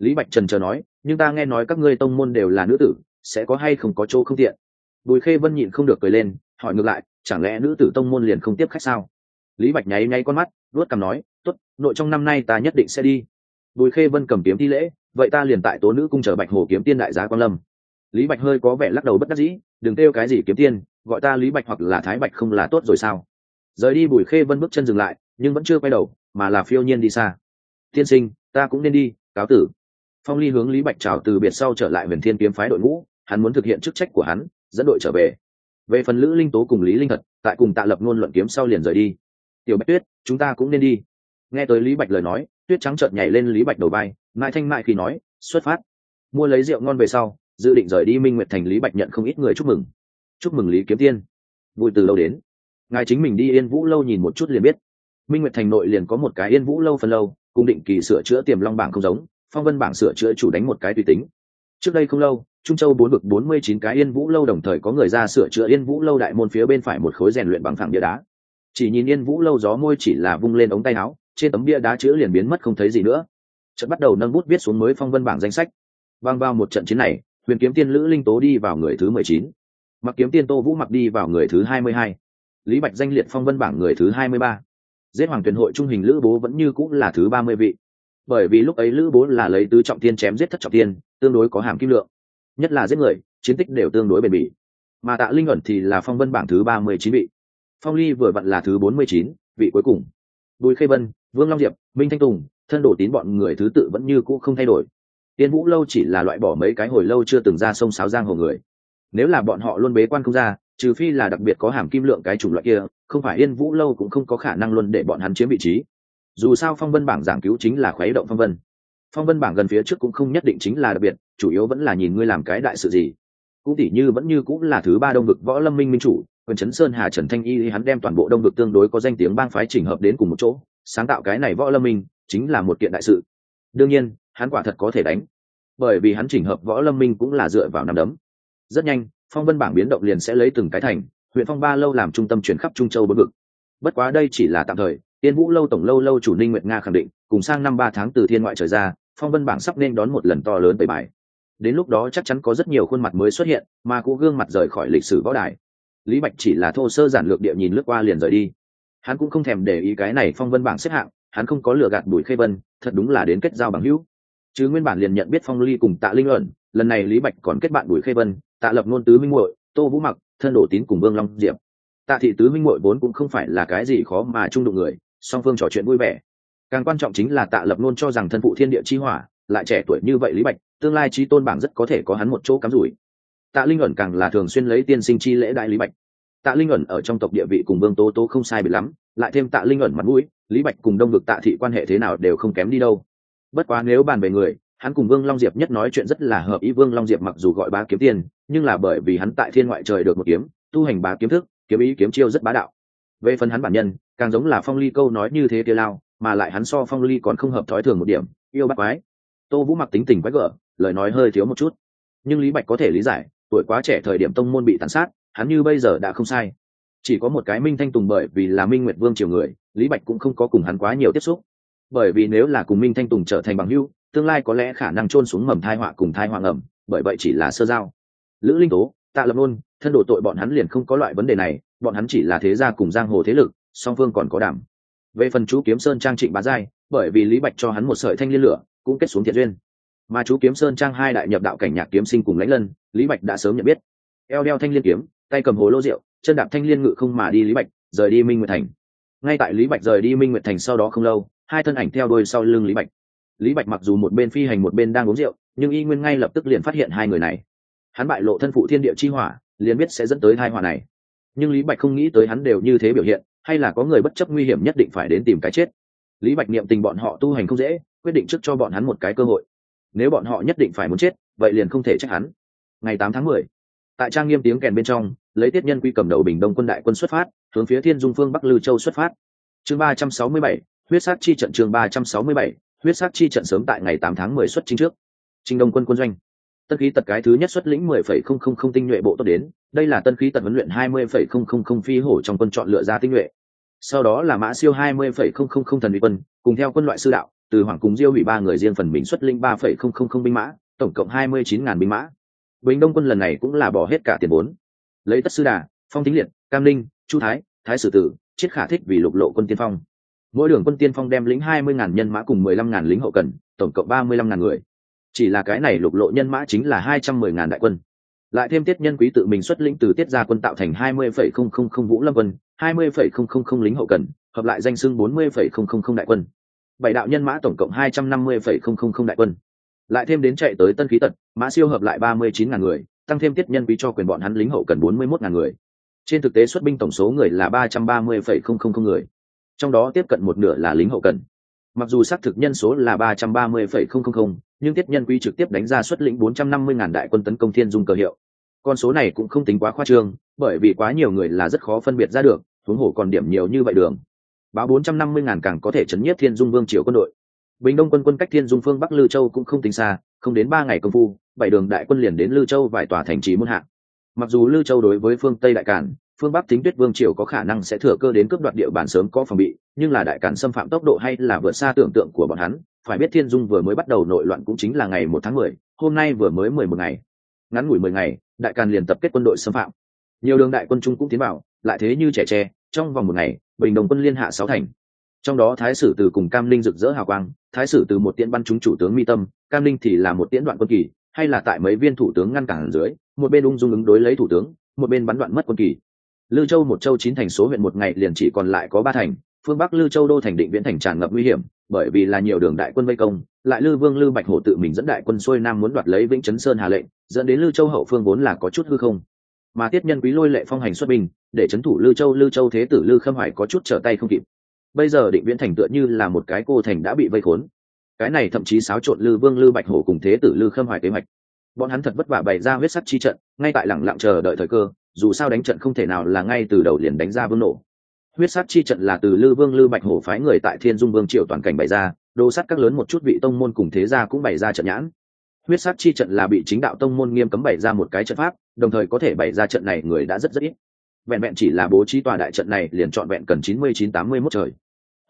Speaker 1: lý bạch trần chờ nói, nhưng ta nghe nói các ngươi tông môn đều là nữ tử, sẽ có hay không có chỗ không tiện? Bùi khê vân nhịn không được cười lên, hỏi ngược lại, chẳng lẽ nữ tử tông môn liền không tiếp khách sao? Lý bạch nháy nháy con mắt luốt cằm nói t ố t nội trong năm nay ta nhất định sẽ đi. Bùi khê vân cầm kiếm thi lễ, vậy ta liền tại tố nữ cung chờ bạch hồ kiếm tiên đại giá quan lâm. Lý bạch hơi có vẻ lắc đầu bất đắc dĩ, đừng kêu cái gì kiếm tiên, gọi ta lý bạch hoặc là thái bạch không là tốt rồi sao? Rời đi, bùi khê vân bước chân dừng lại, nhưng vẫn chưa quay đầu, mà là phiêu nhiên đi xa. Tiên sinh, ta cũng nên đi, cáo tử phong ly hướng lý bạch trào từ biệt sau trở lại huyền thiên kiếm phái đội ngũ, hắn muốn thực hiện chức trách của hắn, dẫn đội trở về. Về phần lữ linh tố cùng lý linh thật, tại cùng tạ lập ngôn luận kiếm sau liền rời đi. Tiểu bạch tuyết, chúng ta cũng nên đi. Nghe tới lý bạch lời nói, tuyết trắng trợn nhảy lên lý bạch đầu bay mãi thanh mại khi nói, xuất phát. Mua lấy rượu ngon về sau, dự định rời đi minh nguyệt thành, lý bạch nhận không ít người chúc mừng. Chúc mừng lý kiếm tiên. Vui từ lâu đến. Ngài chính mình đi yên vũ lâu nhìn một chút liền biết. Minh nguyệt thành nội liền có một cái yên vũ lâu phần lâu, cùng định kỳ sửa chữa tiềm long bảng không giống phong vân bảng sửa chữa chủ đánh một cái tùy tính. Trước đây không lâu, trung châu bốn vực bốn mươi chín cái yên vũ lâu đồng thời có người ra sửa chữa yên vũ lâu đại môn phía bên phải một khối rèn luyện bằng thẳng bia đá. Chỉ nhìn yên vũ lâu gió môi chỉ là vung lên ống tay áo, trên tấm bia đá chữ liền biến mất không thấy gì nữa. Trận bắt đầu nâng bút viết xuống mới phong vân bảng danh sách. Vang vào một trận chiến này, huyền kiếm tiên lữ linh tố đi vào người thứ mười chín. Mặc kiếm tiên tô vũ mặc đi vào người thứ hai mươi hai. Lý bạch danh liệt phong vân bảng người thứ hai mươi ba. Giết hoàng tuyển hội trung hình lữ bố vẫn như cũng là thứ ba mươi vị bởi vì lúc ấy lữ bố là lấy tứ trọng tiên chém giết thất trọng tiên tương đối có hàm kim lượng. Nhất là giết người, chiến tích đều tương đối bền bỉ. Mà tạ linh ẩn thì là phong vân bảng thứ ba mươi chín vị. Phong ly vừa vặn là thứ bốn mươi chín, vị cuối cùng. Bùi khê vân, vương long diệp, minh thanh tùng, thân đổ tín bọn người thứ tự vẫn như cũ không thay đổi. Tiên vũ lâu chỉ là loại bỏ mấy cái hồi lâu chưa từng ra sông sáo giang hồ người. Nếu là bọn họ luôn bế quan không ra, trừ phi là đặc biệt có hàm kim lượng cái chủng loại kia, không phải yên vũ lâu cũng không có khả năng luôn để bọn hắn chiếm vị trí dù sao phong vân bảng giảng cứu chính là khuấy động phong vân. Phong vân bảng gần phía trước cũng không nhất định chính là đặc biệt, chủ yếu vẫn là nhìn ngươi làm cái đại sự gì. Cũng tỉ như vẫn như cũng là thứ ba đông vực võ lâm minh minh chủ quyền chấn sơn hà trần thanh y, hắn đem toàn bộ đông vực tương đối có danh tiếng bang phái chỉnh hợp đến cùng một chỗ, sáng tạo cái này võ lâm minh, chính là một kiện đại sự. Đương nhiên, hắn quả thật có thể đánh. Bởi vì hắn chỉnh hợp võ lâm minh cũng là dựa vào nằm đấm. Rất nhanh, phong vân bảng biến động liền sẽ lấy từng cái thành, huyện phong ba lâu làm trung tâm chuyển khắp trung châu bốn vực. Bất quá đây chỉ là tạm thời tiên vũ lâu tổng lâu lâu chủ ninh nguyệt nga khẳng định, cùng sang năm ba tháng từ thiên ngoại trời ra, phong vân bảng sắp nên đón một lần to lớn tẩy bài. Đến lúc đó chắc chắn có rất nhiều khuôn mặt mới xuất hiện, mà cũ gương mặt rời khỏi lịch sử võ đài. Lý bạch chỉ là thô sơ giản lược địa nhìn lướt qua liền rời đi. Hắn cũng không thèm để ý cái này phong vân bảng xếp hạng, hắn không có lừa gạt bùi khê vân, thật đúng là đến kết giao bằng hữu. Chứ nguyên bản liền nhận biết phong ly cùng tạ linh luận, lần này lý bạch còn kết bạn bùi khê vân, tạ lập ngôn tứ minh muội, tô vũ mặc, thân đổ tín cùng vương long diệp. Tạ thị tứ minh muội vốn cũng không phải là cái gì khó mà trung đụng người song phương trò chuyện vui vẻ. Càng quan trọng chính là tạ lập nôn cho rằng thân phụ thiên địa chi hỏa, lại trẻ tuổi như vậy lý bạch, tương lai trí tôn bảng rất có thể có hắn một chỗ cắm rủi. Tạ linh ẩn càng là thường xuyên lấy tiên sinh chi lễ đại lý bạch. Tạ linh ẩn ở trong tộc địa vị cùng vương tố tố không sai bị lắm, lại thêm tạ linh ẩn mặt mũi, lý bạch cùng đông vực tạ thị quan hệ thế nào đều không kém đi đâu. Bất quá nếu bàn về người, hắn cùng vương long diệp nhất nói chuyện rất là hợp ý. Vương long diệp mặc dù gọi bá kiếm tiền, nhưng là bởi vì hắn tại thiên ngoại trời được một kiếm, tu hành bá kiếm thức, kiếm ý kiếm chiêu rất bá đạo về phần hắn bản nhân, càng giống là phong ly câu nói như thế kia lao, mà lại hắn so phong ly còn không hợp thói thường một điểm, yêu bắt quái. Tô vũ mặc tính tình quái gở, lời nói hơi thiếu một chút. Nhưng lý bạch có thể lý giải, tuổi quá trẻ thời điểm tông môn bị tàn sát, hắn như bây giờ đã không sai. Chỉ có một cái minh thanh tùng bởi vì là minh nguyệt vương triều người, lý bạch cũng không có cùng hắn quá nhiều tiếp xúc. Bởi vì nếu là cùng minh thanh tùng trở thành bằng hưu tương lai có lẽ khả năng trôn xuống mầm thai họa cùng thai họa ngầm, bởi vậy chỉ là sơ giao. Lữ linh tố, tạ lập ôn thân đổ tội bọn hắn liền không có loại vấn đề này bọn hắn chỉ là thế gia cùng giang hồ thế lực, song phương còn có đảm. Về phần chú kiếm sơn trang trịnh bá giai, bởi vì lý bạch cho hắn một sợi thanh liên lửa, cũng kết xuống thiện duyên. Mà chú kiếm sơn trang hai đại nhập đạo cảnh nhạc kiếm sinh cùng lãnh lân, lý bạch đã sớm nhận biết. Eo đeo thanh liên kiếm, tay cầm hồ lô rượu, chân đạp thanh liên ngự không mà đi lý bạch, rời đi minh nguyệt thành. Ngay tại lý bạch rời đi minh nguyệt thành sau đó không lâu, hai thân ảnh theo đôi sau lưng lý bạch. Lý bạch mặc dù một bên phi hành một bên đang uống rượu, nhưng y nguyên ngay lập tức liền phát hiện hai người này. Hắn bại lộ thân phụ thiên địa chi hỏa, liền biết sẽ dẫn tới hai hỏa này nhưng lý bạch không nghĩ tới hắn đều như thế biểu hiện, hay là có người bất chấp nguy hiểm nhất định phải đến tìm cái chết. Lý bạch niệm tình bọn họ tu hành không dễ, quyết định trước cho bọn hắn một cái cơ hội. Nếu bọn họ nhất định phải muốn chết, vậy liền không thể trách hắn. Ngày tám tháng mười, tại trang nghiêm tiếng kèn bên trong, lấy tiết nhân quy cầm đầu bình đông quân đại quân xuất phát, hướng phía thiên dung phương bắc lư châu xuất phát. Chương ba trăm sáu mươi bảy, huyết sát chi trận chương ba trăm sáu mươi bảy, huyết sát chi trận sớm tại ngày tám tháng mười xuất chính trước. Trinh đông quân quân doanh tân khí tật cái thứ nhất xuất lĩnh mười phẩy không không không tinh nhuệ bộ tốt đến, đây là tân khí tật huấn luyện hai mươi phẩy không không không phi hổ trong quân chọn lựa ra tinh nhuệ. Sau đó là mã siêu hai mươi phẩy không không không thần uy quân, cùng theo quân loại sư đạo, từ hoàng cùng diêu hủy ba người riêng phần mình xuất linh ba phẩy không không không binh mã, tổng cộng hai mươi chín ngàn binh mã. Bình đông quân lần này cũng là bỏ hết cả tiền vốn. Lấy tất sư đà, phong thính liệt, cam linh chu thái thái sử tử chiết khả thích vì lục lộ quân tiên phong. Mỗi đường quân tiên phong đem lĩnh hai mươi ngàn nhân mã cùng mười lăm ngàn lính hậu cần, tổng cộng ba mươi lăm ngàn người chỉ là cái này lục lộ nhân mã chính là hai trăm mười ngàn đại quân lại thêm tiết nhân quý tự mình xuất lĩnh từ tiết gia quân tạo thành hai mươi phẩy không không không vũ lâm quân hai mươi phẩy không không không lính hậu cần hợp lại danh xưng bốn mươi phẩy không không không đại quân bảy đạo nhân mã tổng cộng hai trăm năm mươi phẩy không không không đại quân lại thêm đến chạy tới tân khí tật mã siêu hợp lại ba mươi chín ngàn người tăng thêm tiết nhân quý cho quyền bọn hắn lính hậu cần bốn mươi mốt ngàn người trên thực tế xuất binh tổng số người là ba trăm ba mươi phẩy không không không người trong đó tiếp cận một nửa là lính hậu cần mặc dù xác thực nhân số là ba trăm ba mươi phẩy không không không nhưng tiết nhân quý trực tiếp đánh ra xuất lĩnh bốn trăm năm mươi ngàn đại quân tấn công thiên dung cờ hiệu. Con số này cũng không tính quá khoa trương, bởi vì quá nhiều người là rất khó phân biệt ra được, huống hồ còn điểm nhiều như vậy đường. Báo bốn trăm năm mươi ngàn càng có thể chấn nhiếp thiên dung vương triều quân đội. Bình đông quân quân cách thiên dung phương bắc lư châu cũng không tính xa, không đến ba ngày công phu, bảy đường đại quân liền đến lư châu vài tòa thành trì muôn hạng mặc dù lư châu đối với phương tây đại cản phương bắc tính tuyết vương triều có khả năng sẽ thừa cơ đến cướp đoạt địa bàn sớm có phòng bị, nhưng là đại cản xâm phạm tốc độ hay là vượt xa tưởng tượng của bọn hắn, phải biết thiên dung vừa mới bắt đầu nội loạn cũng chính là ngày một tháng mười, hôm nay vừa mới mười một ngày. Ngắn ngủi mười ngày, đại càn liền tập kết quân đội xâm phạm. Nhiều đường đại quân trung cũng tiến vào, lại thế như trẻ tre, trong vòng một ngày, bình đồng quân liên hạ sáu thành. Trong đó thái sử từ cùng cam linh rực rỡ hào quang, thái sử từ một tiễn bắn trúng chủ tướng mi tâm, cam linh thì là một tiễn đoạn quân kỳ, hay là tại mấy viên thủ tướng ngăn cản dưới, một bên ung dung ứng đối lấy thủ tướng, một bên bắn đoạn mất quân kỳ lư châu một châu chín thành số huyện một ngày liền chỉ còn lại có ba thành, phương bắc lư châu đô thành định viễn thành tràn ngập nguy hiểm, bởi vì là nhiều đường đại quân vây công, lại lư vương lư bạch hổ tự mình dẫn đại quân xuôi nam muốn đoạt lấy vĩnh chấn sơn hà lệnh, dẫn đến lư châu hậu phương vốn là có chút hư không. Mà tiết nhân quý lôi lệ phong hành xuất binh, để c thủ lư châu lư châu thế tử lư khâm hoài có chút trở tay không kịp. Bây giờ định viễn thành tựa như là một cái cô thành đã bị vây khốn. Cái này thậm chí xáo trộn lư vương lư bạch hổ cùng thế tử lư khâm hoài kế hoạch bọn hắn thật vất vả bày ra huyết sắt chi trận, ngay tại lẳng lặng chờ đợi thời cơ, dù sao đánh trận không thể nào là ngay từ đầu liền đánh ra vương nổ. Huyết sát chi trận là từ lư vương lư bạch hổ phái người tại thiên dung vương triều toàn cảnh bày ra, đồ sắt các lớn một chút vị tông môn cùng thế gia cũng bày ra trận nhãn. Huyết sát chi trận là bị chính đạo tông môn nghiêm cấm bày ra một cái trận pháp, đồng thời có thể bày ra trận này người đã rất rất ít. Vẹn vẹn chỉ là bố trí tòa đại trận này liền chọn vẹn cần chín mươi chín tám mươi mốt trời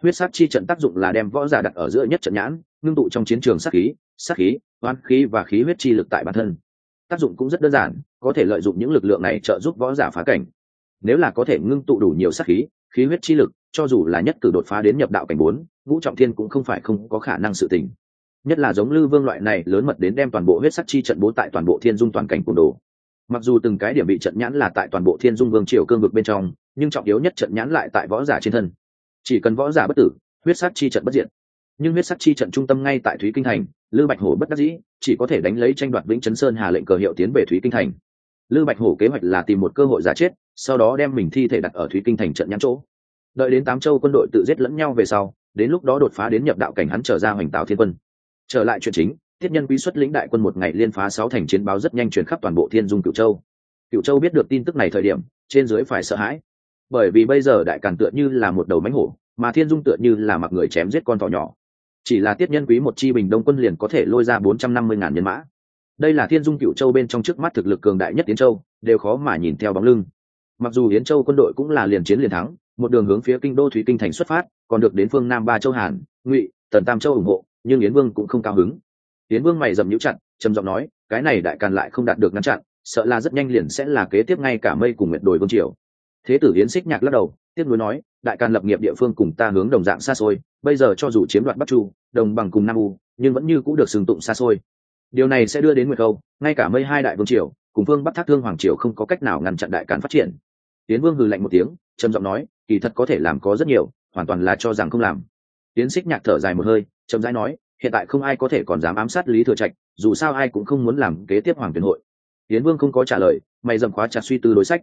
Speaker 1: huyết sát chi trận tác dụng là đem võ giả đặt ở giữa nhất trận nhãn, ngưng tụ trong chiến trường sát khí sát khí oan khí và khí huyết chi lực tại bản thân. Tác dụng cũng rất đơn giản, có thể lợi dụng những lực lượng này trợ giúp võ giả phá cảnh. Nếu là có thể ngưng tụ đủ nhiều sát khí khí huyết chi lực, cho dù là nhất cử đột phá đến nhập đạo cảnh bốn, ngũ trọng thiên cũng không phải không có khả năng sự tình. Nhất là giống lư vương loại này lớn mật đến đem toàn bộ huyết sắc chi trận bố tại toàn bộ thiên dung toàn cảnh côn đồ. Mặc dù từng cái điểm bị trận nhãn là tại toàn bộ thiên dung vương triều cương vực bên trong, nhưng trọng yếu nhất trận nhãn lại tại võ giả trên thân chỉ cần võ giả bất tử, huyết sắc chi trận bất diện nhưng huyết sắc chi trận trung tâm ngay tại thúy kinh thành lư bạch hổ bất đắc dĩ, chỉ có thể đánh lấy tranh đoạt vĩnh chấn sơn hà lệnh cờ hiệu tiến về thúy kinh thành. Lư bạch hổ kế hoạch là tìm một cơ hội giả chết, sau đó đem mình thi thể đặt ở thúy kinh thành trận nhãn chỗ. Đợi đến tám châu quân đội tự giết lẫn nhau về sau, đến lúc đó đột phá đến nhập đạo cảnh hắn trở ra hoành tạo thiên quân. Trở lại chuyện chính, thiết nhân quý xuất lĩnh đại quân một ngày liên phá sáu thành chiến báo rất nhanh truyền khắp toàn bộ thiên dung cựu châu. Cựu châu biết được tin tức này thời điểm, trên dưới phải sợ hãi bởi vì bây giờ đại càn tựa như là một đầu mánh hổ, mà thiên dung tựa như là mặc người chém giết con thỏ nhỏ. Chỉ là tiết nhân quý một chi bình đông quân liền có thể lôi ra bốn trăm năm mươi ngàn nhân mã. Đây là thiên dung cựu châu bên trong trước mắt thực lực cường đại nhất tiến châu, đều khó mà nhìn theo bóng lưng. Mặc dù yến châu quân đội cũng là liền chiến liền thắng, một đường hướng phía kinh đô thủy kinh thành xuất phát, còn được đến phương nam ba châu hàn, ngụy, tần tam châu ủng hộ, nhưng yến vương cũng không cao hứng. Yến vương mày dầm nhũ chặt, trầm giọng nói, cái này đại càn lại không đạt được ngăn chặn, sợ là rất nhanh liền sẽ là kế tiếp ngay cả mây cùng nguyệt đồi vương triều thế tử yến xích nhạc lắc đầu, tiếp nối nói, đại càn lập nghiệp địa phương cùng ta hướng đồng dạng xa xôi, bây giờ cho dù chiếm đoạt bắc chu, đồng bằng cùng nam u, nhưng vẫn như cũng được sừng tụng xa xôi. Điều này sẽ đưa đến nguyệt câu, ngay cả mây hai đại vương triều, cùng phương bắc thác thương hoàng triều không có cách nào ngăn chặn đại càn phát triển. Tiến vương hừ lạnh một tiếng, trầm giọng nói, kỳ thật có thể làm có rất nhiều, hoàn toàn là cho rằng không làm. Tiến xích nhạc thở dài một hơi trầm rãi nói, hiện tại không ai có thể còn dám ám sát lý thừa trạch, dù sao ai cũng không muốn làm kế tiếp hoàng tuyển hội. Tiến vương không có trả lời, mày dầm khóa chặt suy tư đối sách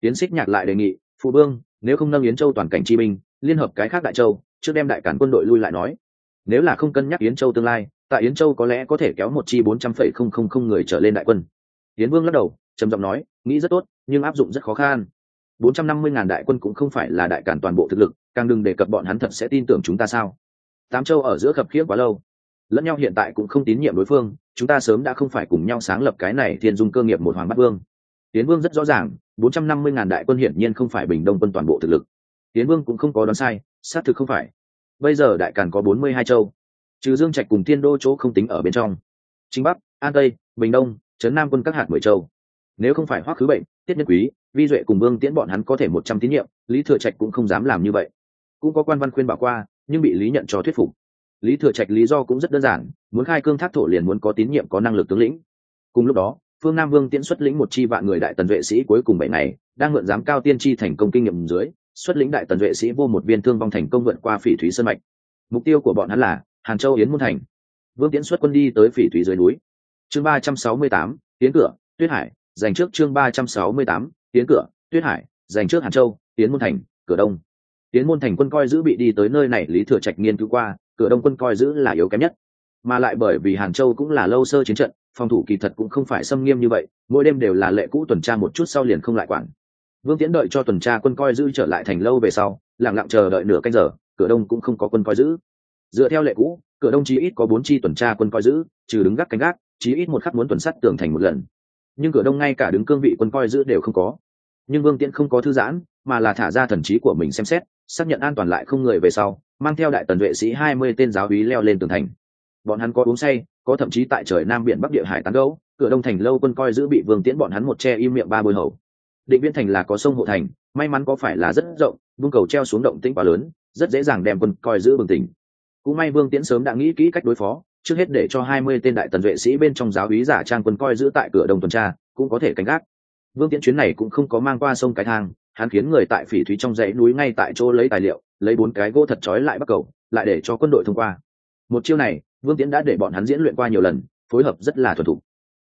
Speaker 1: tiến xích nhạc lại đề nghị, phụ vương, nếu không nâng yến châu toàn cảnh chi binh, liên hợp cái khác đại châu, trước đem đại cản quân đội lui lại nói. Nếu là không cân nhắc yến châu tương lai, tại yến châu có lẽ có thể kéo một chi bốn trăm phẩy không không không người trở lên đại quân. Yến vương lắc đầu, trầm giọng nói, nghĩ rất tốt, nhưng áp dụng rất khó khăn. bốn trăm năm mươi ngàn đại quân cũng không phải là đại cản toàn bộ thực lực, càng đừng đề cập bọn hắn thật sẽ tin tưởng chúng ta sao? Tám châu ở giữa khập khiếp quá lâu. Lẫn nhau hiện tại cũng không tín nhiệm đối phương, chúng ta sớm đã không phải cùng nhau sáng lập cái này thiên dung cơ nghiệp một hoàng bát vương. Tiến vương rất rõ ràng bốn trăm năm mươi ngàn đại quân hiển nhiên không phải bình đông quân toàn bộ thực lực. Tiến vương cũng không có đoán sai, xác thực không phải. Bây giờ đại càn có bốn mươi hai châu, trừ dương trạch cùng thiên đô chỗ không tính ở bên trong. Chính bắc, an tây, bình đông, trấn nam quân các hạt mười châu. Nếu không phải hoắc khứ bệnh, tiết nhân quý, vi duệ cùng vương tiễn bọn hắn có thể một trăm tín nhiệm, lý thừa trạch cũng không dám làm như vậy. Cũng có quan văn khuyên bảo qua, nhưng bị lý nhận cho thuyết phục. Lý thừa trạch lý do cũng rất đơn giản, muốn khai cương thác thổ liền muốn có tín nhiệm, có năng lực tướng lĩnh. Cùng lúc đó phương nam vương tiễn xuất lĩnh một chi vạn người đại tần vệ sĩ cuối cùng bảy ngày, đang mượn giám cao tiên tri thành công kinh nghiệm dưới, xuất lĩnh đại tần vệ sĩ vô một viên thương vong thành công vượt qua phỉ thúy sơn mạch. Mục tiêu của bọn hắn là hàn châu yến môn thành. Vương tiễn xuất quân đi tới phỉ thúy dưới núi. Chương ba trăm sáu mươi tám, tiến cửa, tuyết hải giành trước chương ba trăm sáu mươi tám, tiến cửa, tuyết hải giành trước hàn châu tiến môn thành, cửa đông. Tiến môn thành quân coi giữ bị đi tới nơi này lý thừa trạch nghiên cứu qua, cửa đông quân coi giữ là yếu kém nhất. Mà lại bởi vì hàn châu cũng là lâu sơ chiến trận phòng thủ kỳ thật cũng không phải xâm nghiêm như vậy, mỗi đêm đều là lệ cũ tuần tra một chút sau liền không lại quản. Vương tiễn đợi cho tuần tra quân coi giữ trở lại thành lâu về sau lẳng lặng chờ đợi nửa canh giờ, cửa đông cũng không có quân coi giữ. Dựa theo lệ cũ, cửa đông chí ít có bốn chi tuần tra quân coi giữ, trừ đứng gác canh gác, chí ít một khắc muốn tuần sắt tường thành một lần. Nhưng cửa đông ngay cả đứng cương vị quân coi giữ đều không có. Nhưng vương tiễn không có thư giãn, mà là thả ra thần trí của mình xem xét, xác nhận an toàn lại không người về sau, mang theo đại tần vệ sĩ hai mươi tên giáo úy leo lên tường thành. Bọn hắn có uống say có thậm chí tại trời nam biển bắc địa hải tán gấu, cửa đông thành lâu quân coi giữ bị vương tiễn bọn hắn một che im miệng ba bôi hầu. Định viễn thành là có sông hộ thành, may mắn có phải là rất rộng, vương cầu treo xuống động tĩnh quá lớn, rất dễ dàng đem quân coi giữ bừng tỉnh. Cũng may vương tiễn sớm đã nghĩ kỹ cách đối phó, trước hết để cho hai mươi tên đại tần vệ sĩ bên trong giáo úy giả trang quân coi giữ tại cửa đông tuần tra, cũng có thể canh gác. Vương tiễn chuyến này cũng không có mang qua sông cái thang, hắn khiến người tại phỉ thúy trong dãy núi ngay tại chỗ lấy tài liệu, lấy bốn cái gỗ thật trói lại bắt cầu, lại để cho quân đội thông qua. Một chiêu này vương tiễn đã để bọn hắn diễn luyện qua nhiều lần, phối hợp rất là thuần thục.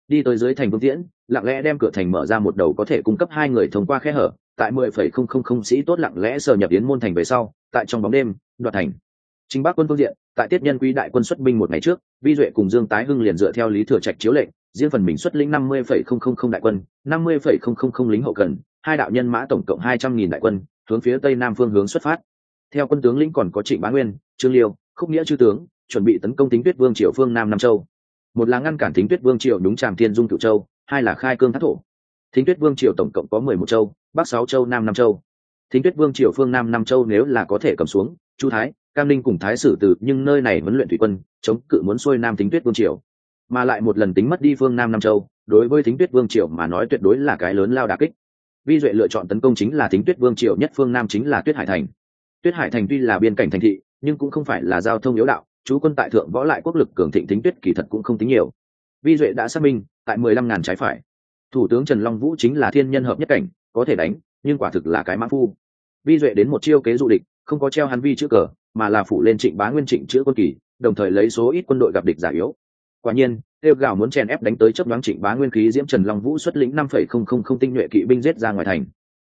Speaker 1: Đi tới dưới thành vương tiễn, lặng lẽ đem cửa thành mở ra một đầu có thể cung cấp hai người thông qua khe hở, tại mười phẩy không không không sĩ tốt lặng lẽ sờ nhập yến môn thành về sau, tại trong bóng đêm, đoạt thành. Chính bắc quân phương diện, tại tiết nhân quý đại quân xuất binh một ngày trước, vi duệ cùng dương tái hưng liền dựa theo lý thừa trạch chiếu lệnh, riêng phần mình xuất lĩnh năm mươi phẩy không không không đại quân, năm mươi phẩy không không không lính hậu cần, hai đạo nhân mã tổng cộng hai trăm nghìn đại quân, hướng phía tây nam phương hướng xuất phát. Theo quân tướng lĩnh còn có trịnh bá nguyên, trương liêu, khúc nghĩa chư tướng chuẩn bị tấn công tính tuyết vương triều phương nam nam châu. Một là ngăn cản thính tuyết vương triều đúng tràm thiên dung cựu châu, hai là khai cương thác thổ. Thính tuyết vương triều tổng cộng có mười một châu, bắc sáu châu, nam nam châu. Thính tuyết vương triều phương nam nam châu nếu là có thể cầm xuống, chu thái, cam Ninh cùng thái sử từ nhưng nơi này huấn luyện thủy quân, chống cự muốn xuôi nam thính tuyết vương triều. Mà lại một lần tính mất đi phương nam nam châu, đối với thính tuyết vương triều mà nói tuyệt đối là cái lớn lao đà kích. Vi duệ lựa chọn tấn công chính là thính tuyết vương triều, nhất phương nam chính là tuyết hải thành. Tuyết hải thành tuy là biên cảnh thành thị, nhưng cũng không phải là giao thông yếu đạo chú quân tại thượng võ lại quốc lực cường thịnh tính tuyết kỳ thật cũng không tính nhiều. Vi duệ đã xác minh, tại mười lăm ngàn trái phải, thủ tướng trần long vũ chính là thiên nhân hợp nhất cảnh, có thể đánh, nhưng quả thực là cái mã phu. Vi duệ đến một chiêu kế dụ địch, không có treo hắn vi chữ cờ, mà là phủ lên trịnh bá nguyên trịnh chữ quân kỳ, đồng thời lấy số ít quân đội gặp địch giả yếu. Quả nhiên, tiêu gạo muốn chèn ép đánh tới chấp đoán trịnh bá nguyên khí diễm trần long vũ xuất lĩnh năm phẩy không không không tinh nhuệ kỵ binh giết ra ngoài thành.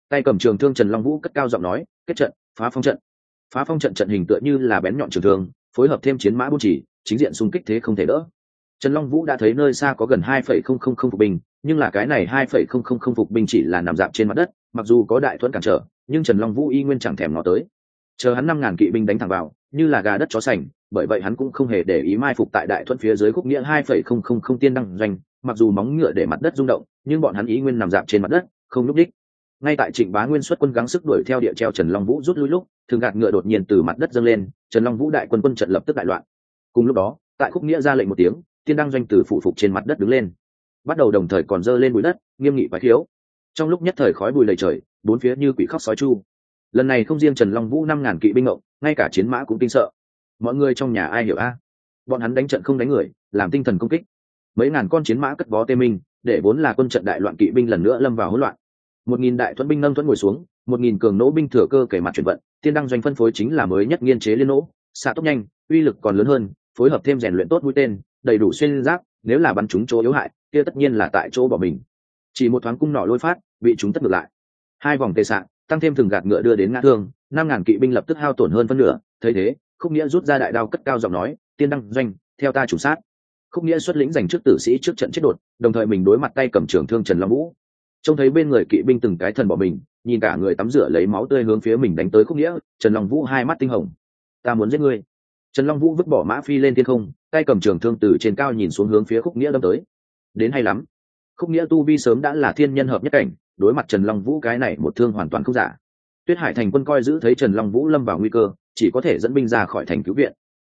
Speaker 1: Tay cầm trường thương trần long vũ cất cao giọng nói, kết trận, phá phong trận. Phá phong trận trận hình tựa như là bén nhọn trường thương phối hợp thêm chiến mã buôn chỉ, chính diện xung kích thế không thể đỡ. Trần long vũ đã thấy nơi xa có gần hai phẩy không không không phục binh, nhưng là cái này hai phẩy không không không phục binh chỉ là nằm dạp trên mặt đất, mặc dù có đại thuẫn cản trở, nhưng trần long vũ y nguyên chẳng thèm nó tới. Chờ hắn năm ngàn kỵ binh đánh thẳng vào, như là gà đất chó sành, bởi vậy hắn cũng không hề để ý mai phục tại đại thuận phía dưới khúc nghĩa hai phẩy không không không tiên đăng doanh, mặc dù móng ngựa để mặt đất rung động, nhưng bọn hắn ý nguyên nằm dạp trên mặt đất, không lúc đích ngay tại trịnh bá nguyên xuất quân gắng sức đuổi theo địa treo trần long vũ rút lui lúc, thường gạt ngựa đột nhiên từ mặt đất dâng lên, trần long vũ đại quân quân trận lập tức đại loạn. Cùng lúc đó, tại khúc nghĩa ra lệnh một tiếng, tiên đăng doanh từ phụ phục trên mặt đất đứng lên. Bắt đầu đồng thời còn dơ lên bụi đất, nghiêm nghị và thiếu. Trong lúc nhất thời khói bùi lầy trời, bốn phía như quỷ khóc sói chu. Lần này không riêng trần long vũ năm ngàn kỵ binh ngộng ngay cả chiến mã cũng kinh sợ. Mọi người trong nhà ai hiểu a? Bọn hắn đánh trận không đánh người, làm tinh thần công kích. Mấy ngàn con chiến mã cất bó tê minh, để vốn là quân trận đại loạn kỵ binh lần nữa lâm vào hỗn loạn một nghìn đại thuẫn binh nâng thuẫn ngồi xuống, một nghìn cường nỗ binh thừa cơ kể mặt chuyển vận, tiên đăng doanh phân phối chính là mới nhất nghiên chế liên nỗ, xạ tốc nhanh, uy lực còn lớn hơn, phối hợp thêm rèn luyện tốt mũi tên, đầy đủ xuyên giáp, nếu là bắn chúng chỗ yếu hại, kia tất nhiên là tại chỗ bỏ mình. Chỉ một thoáng cung nỏ lôi phát, bị chúng tất ngược lại. Hai vòng tê sạn tăng thêm thường gạt ngựa đưa đến ngã thương, năm ngàn kỵ binh lập tức hao tổn hơn phân nửa, thấy thế, khúc nghĩa rút ra đại đao cất cao giọng nói, tiên đăng doanh, theo ta chủ sát. Khúc nghĩa xuất lĩnh giành trước tử sĩ trước trận chết đột, đồng thời mình đối mặt tay cầm trường thương trần long vũ trông thấy bên người kỵ binh từng cái thần bỏ mình, nhìn cả người tắm rửa lấy máu tươi hướng phía mình đánh tới khúc nghĩa, trần long vũ hai mắt tinh hồng. Ta muốn giết ngươi. Trần long vũ vứt bỏ mã phi lên thiên không, tay cầm trường thương từ trên cao nhìn xuống hướng phía khúc nghĩa đâm tới. Đến hay lắm. Khúc nghĩa tu vi sớm đã là thiên nhân hợp nhất cảnh, đối mặt trần long vũ cái này một thương hoàn toàn không giả. Tuyết hải thành quân coi giữ thấy trần long vũ lâm vào nguy cơ, chỉ có thể dẫn binh ra khỏi thành cứu viện.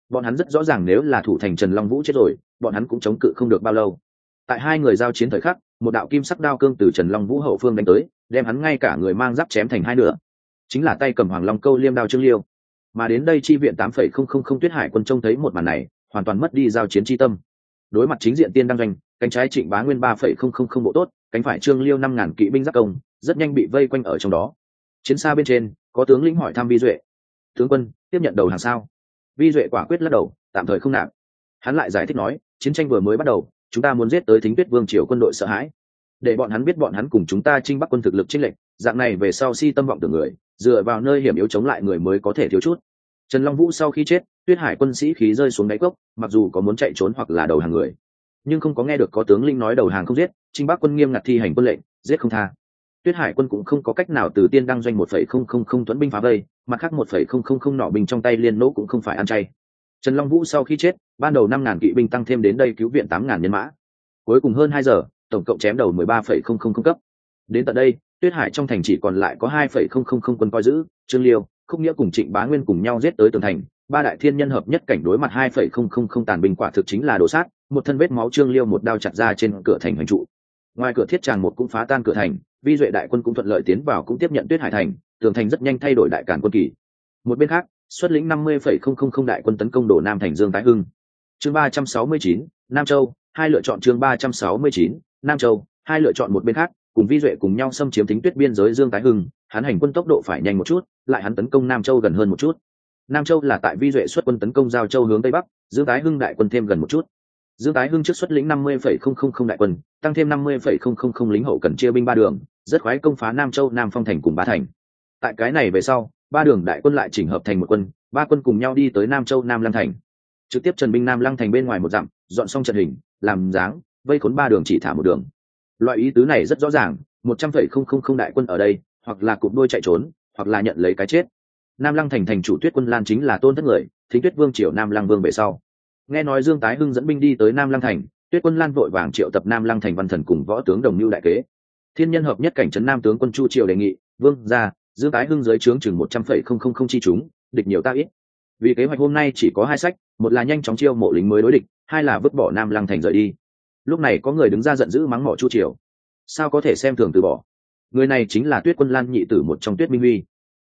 Speaker 1: Bọn hắn rất rõ ràng nếu là thủ thành trần long vũ chết rồi, bọn hắn cũng chống cự không được bao lâu. Tại hai người giao chiến thời khắc một đạo kim sắc đao cương từ trần long vũ hậu phương đánh tới, đem hắn ngay cả người mang giáp chém thành hai nửa. Chính là tay cầm hoàng long câu liêm đao trương liêu. Mà đến đây chi viện tám phẩy không không không tuyết hải quân trông thấy một màn này, hoàn toàn mất đi giao chiến chi tâm. Đối mặt chính diện tiên đăng doanh, cánh trái trịnh bá nguyên ba phẩy không không không bộ tốt, cánh phải trương liêu năm ngàn kỵ binh giáp công, rất nhanh bị vây quanh ở trong đó. Chiến xa bên trên, có tướng lĩnh hỏi thăm vi duệ. Tướng quân, tiếp nhận đầu hàng sao? Vi duệ quả quyết lắc đầu, tạm thời không nạp. Hắn lại giải thích nói, chiến tranh vừa mới bắt đầu chúng ta muốn giết tới thính tuyết vương triều quân đội sợ hãi. Để bọn hắn biết bọn hắn cùng chúng ta chinh bắc quân thực lực chênh lệch, dạng này về sau si tâm vọng tưởng người, dựa vào nơi hiểm yếu chống lại người mới có thể thiếu chút. Trần long vũ sau khi chết, tuyết hải quân sĩ khí rơi xuống đáy cốc, mặc dù có muốn chạy trốn hoặc là đầu hàng người, nhưng không có nghe được có tướng linh nói đầu hàng không giết trinh bắc quân nghiêm ngặt thi hành quân lệnh, giết không tha. Tuyết hải quân cũng không có cách nào từ tiên đăng doanh một phẩy không không không tuấn binh phá vây, mặt khác một phẩy không không không nỏ binh trong tay liên nỗ cũng không phải ăn chay trần long vũ sau khi chết, ban đầu năm ngàn kỵ binh tăng thêm đến đây cứu viện tám ngàn nhân mã. Cuối cùng hơn hai giờ, tổng cộng chém đầu mười ba phẩy không không không cấp. Đến tận đây, tuyết hải trong thành chỉ còn lại có hai phẩy không không không quân coi giữ, trương liêu, khúc nghĩa cùng trịnh bá nguyên cùng nhau giết tới tường thành. Ba đại thiên nhân hợp nhất cảnh đối mặt hai phẩy không không không tàn binh quả thực chính là đổ sát, một thân vết máu trương liêu một đao chặt ra trên cửa thành hành trụ. Ngoài cửa thiết tràng một cũng phá tan cửa thành, vi duệ đại quân cũng thuận lợi tiến vào cũng tiếp nhận tuyết hải thành, tường thành rất nhanh thay đổi đại cản quân kỳ. Một bên khác xuất lĩnh năm mươi phẩy không không không đại quân tấn công đổ nam thành dương tái hưng. Chương ba trăm sáu mươi chín, nam châu, hai lựa chọn chương ba trăm sáu mươi chín, nam châu, hai lựa chọn một bên khác, cùng vi duệ cùng nhau xâm chiếm tính tuyết biên giới dương tái hưng, hắn hành quân tốc độ phải nhanh một chút, lại hắn tấn công nam châu gần hơn một chút. Nam châu là tại vi duệ xuất quân tấn công giao châu hướng tây bắc, dương tái hưng đại quân thêm gần một chút. Dương tái hưng trước xuất lĩnh năm mươi phẩy không không không đại quân, tăng thêm năm mươi phẩy không không không lính hậu cần chia binh ba đường, rất khoái công phá nam châu, nam phong thành cùng Bá thành. Tại cái này về sau ba đường đại quân lại chỉnh hợp thành một quân, ba quân cùng nhau đi tới nam châu, nam lăng thành. Trực tiếp trần binh nam lăng thành bên ngoài một dặm, dọn xong trận hình, làm dáng, vây khốn ba đường chỉ thả một đường. Loại ý tứ này rất rõ ràng, một trăm phẩy không không không đại quân ở đây, hoặc là cụm đôi chạy trốn, hoặc là nhận lấy cái chết. Nam lăng thành thành chủ tuyết quân lan chính là tôn thất người, thính tuyết vương triều nam lăng vương về sau. Nghe nói dương tái hưng dẫn binh đi tới nam lăng thành, tuyết quân lan vội vàng triệu tập nam lăng thành văn thần cùng võ tướng đồng mưu đại kế. Thiên nhân hợp nhất cảnh trấn nam tướng quân chu triều đề nghị, vương ra dương tái hưng dưới trướng chừng một trăm phẩy không không không chi chúng, địch nhiều ta ít. Vì kế hoạch hôm nay chỉ có hai sách, một là nhanh chóng chiêu mộ lính mới đối địch, hai là vứt bỏ nam lăng thành rời đi. Lúc này có người đứng ra giận dữ mắng mỏ chu triều. Sao có thể xem thường từ bỏ? Người này chính là tuyết quân lan nhị tử một trong tuyết minh huy.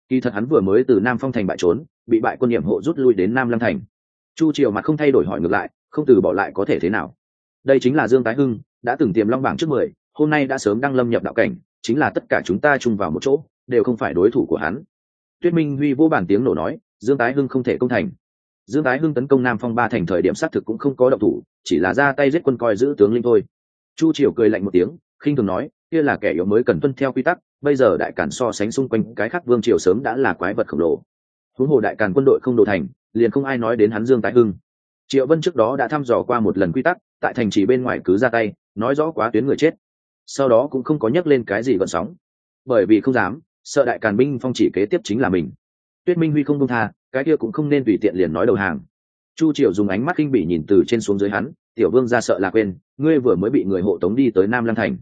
Speaker 1: Kỳ thật hắn vừa mới từ nam phong thành bại trốn, bị bại quân n hộ rút lui đến nam lăng thành. Chu triều mặt không thay đổi hỏi ngược lại, không từ bỏ lại có thể thế nào? Đây chính là dương tái hưng, đã từng tiềm long bảng trước mười, hôm nay đã sớm đăng lâm nhập đạo cảnh, chính là tất cả chúng ta chung vào một chỗ đều không phải đối thủ của hắn. Tuyết minh huy vô bản tiếng nổ nói, dương tái hưng không thể công thành. Dương tái hưng tấn công nam phong ba thành thời điểm xác thực cũng không có động thủ, chỉ là ra tay giết quân coi giữ tướng linh thôi. Chu triều cười lạnh một tiếng, khinh thường nói, kia là kẻ yếu mới cần tuân theo quy tắc, bây giờ đại cản so sánh xung quanh cái khác vương triều sớm đã là quái vật khổng lồ. Huống hồ đại càn quân đội không đồ thành, liền không ai nói đến hắn dương tái hưng. Triệu vân trước đó đã thăm dò qua một lần quy tắc, tại thành trì bên ngoài cứ ra tay, nói rõ quá tuyến người chết. Sau đó cũng không có nhắc lên cái gì gợn sóng. Bởi vì không dám sợ đại càn binh phong chỉ kế tiếp chính là mình. Tuyết minh huy không công tha, cái kia cũng không nên tùy tiện liền nói đầu hàng. Chu triều dùng ánh mắt kinh bỉ nhìn từ trên xuống dưới hắn, tiểu vương ra sợ là quên, ngươi vừa mới bị người hộ tống đi tới nam lăng thành.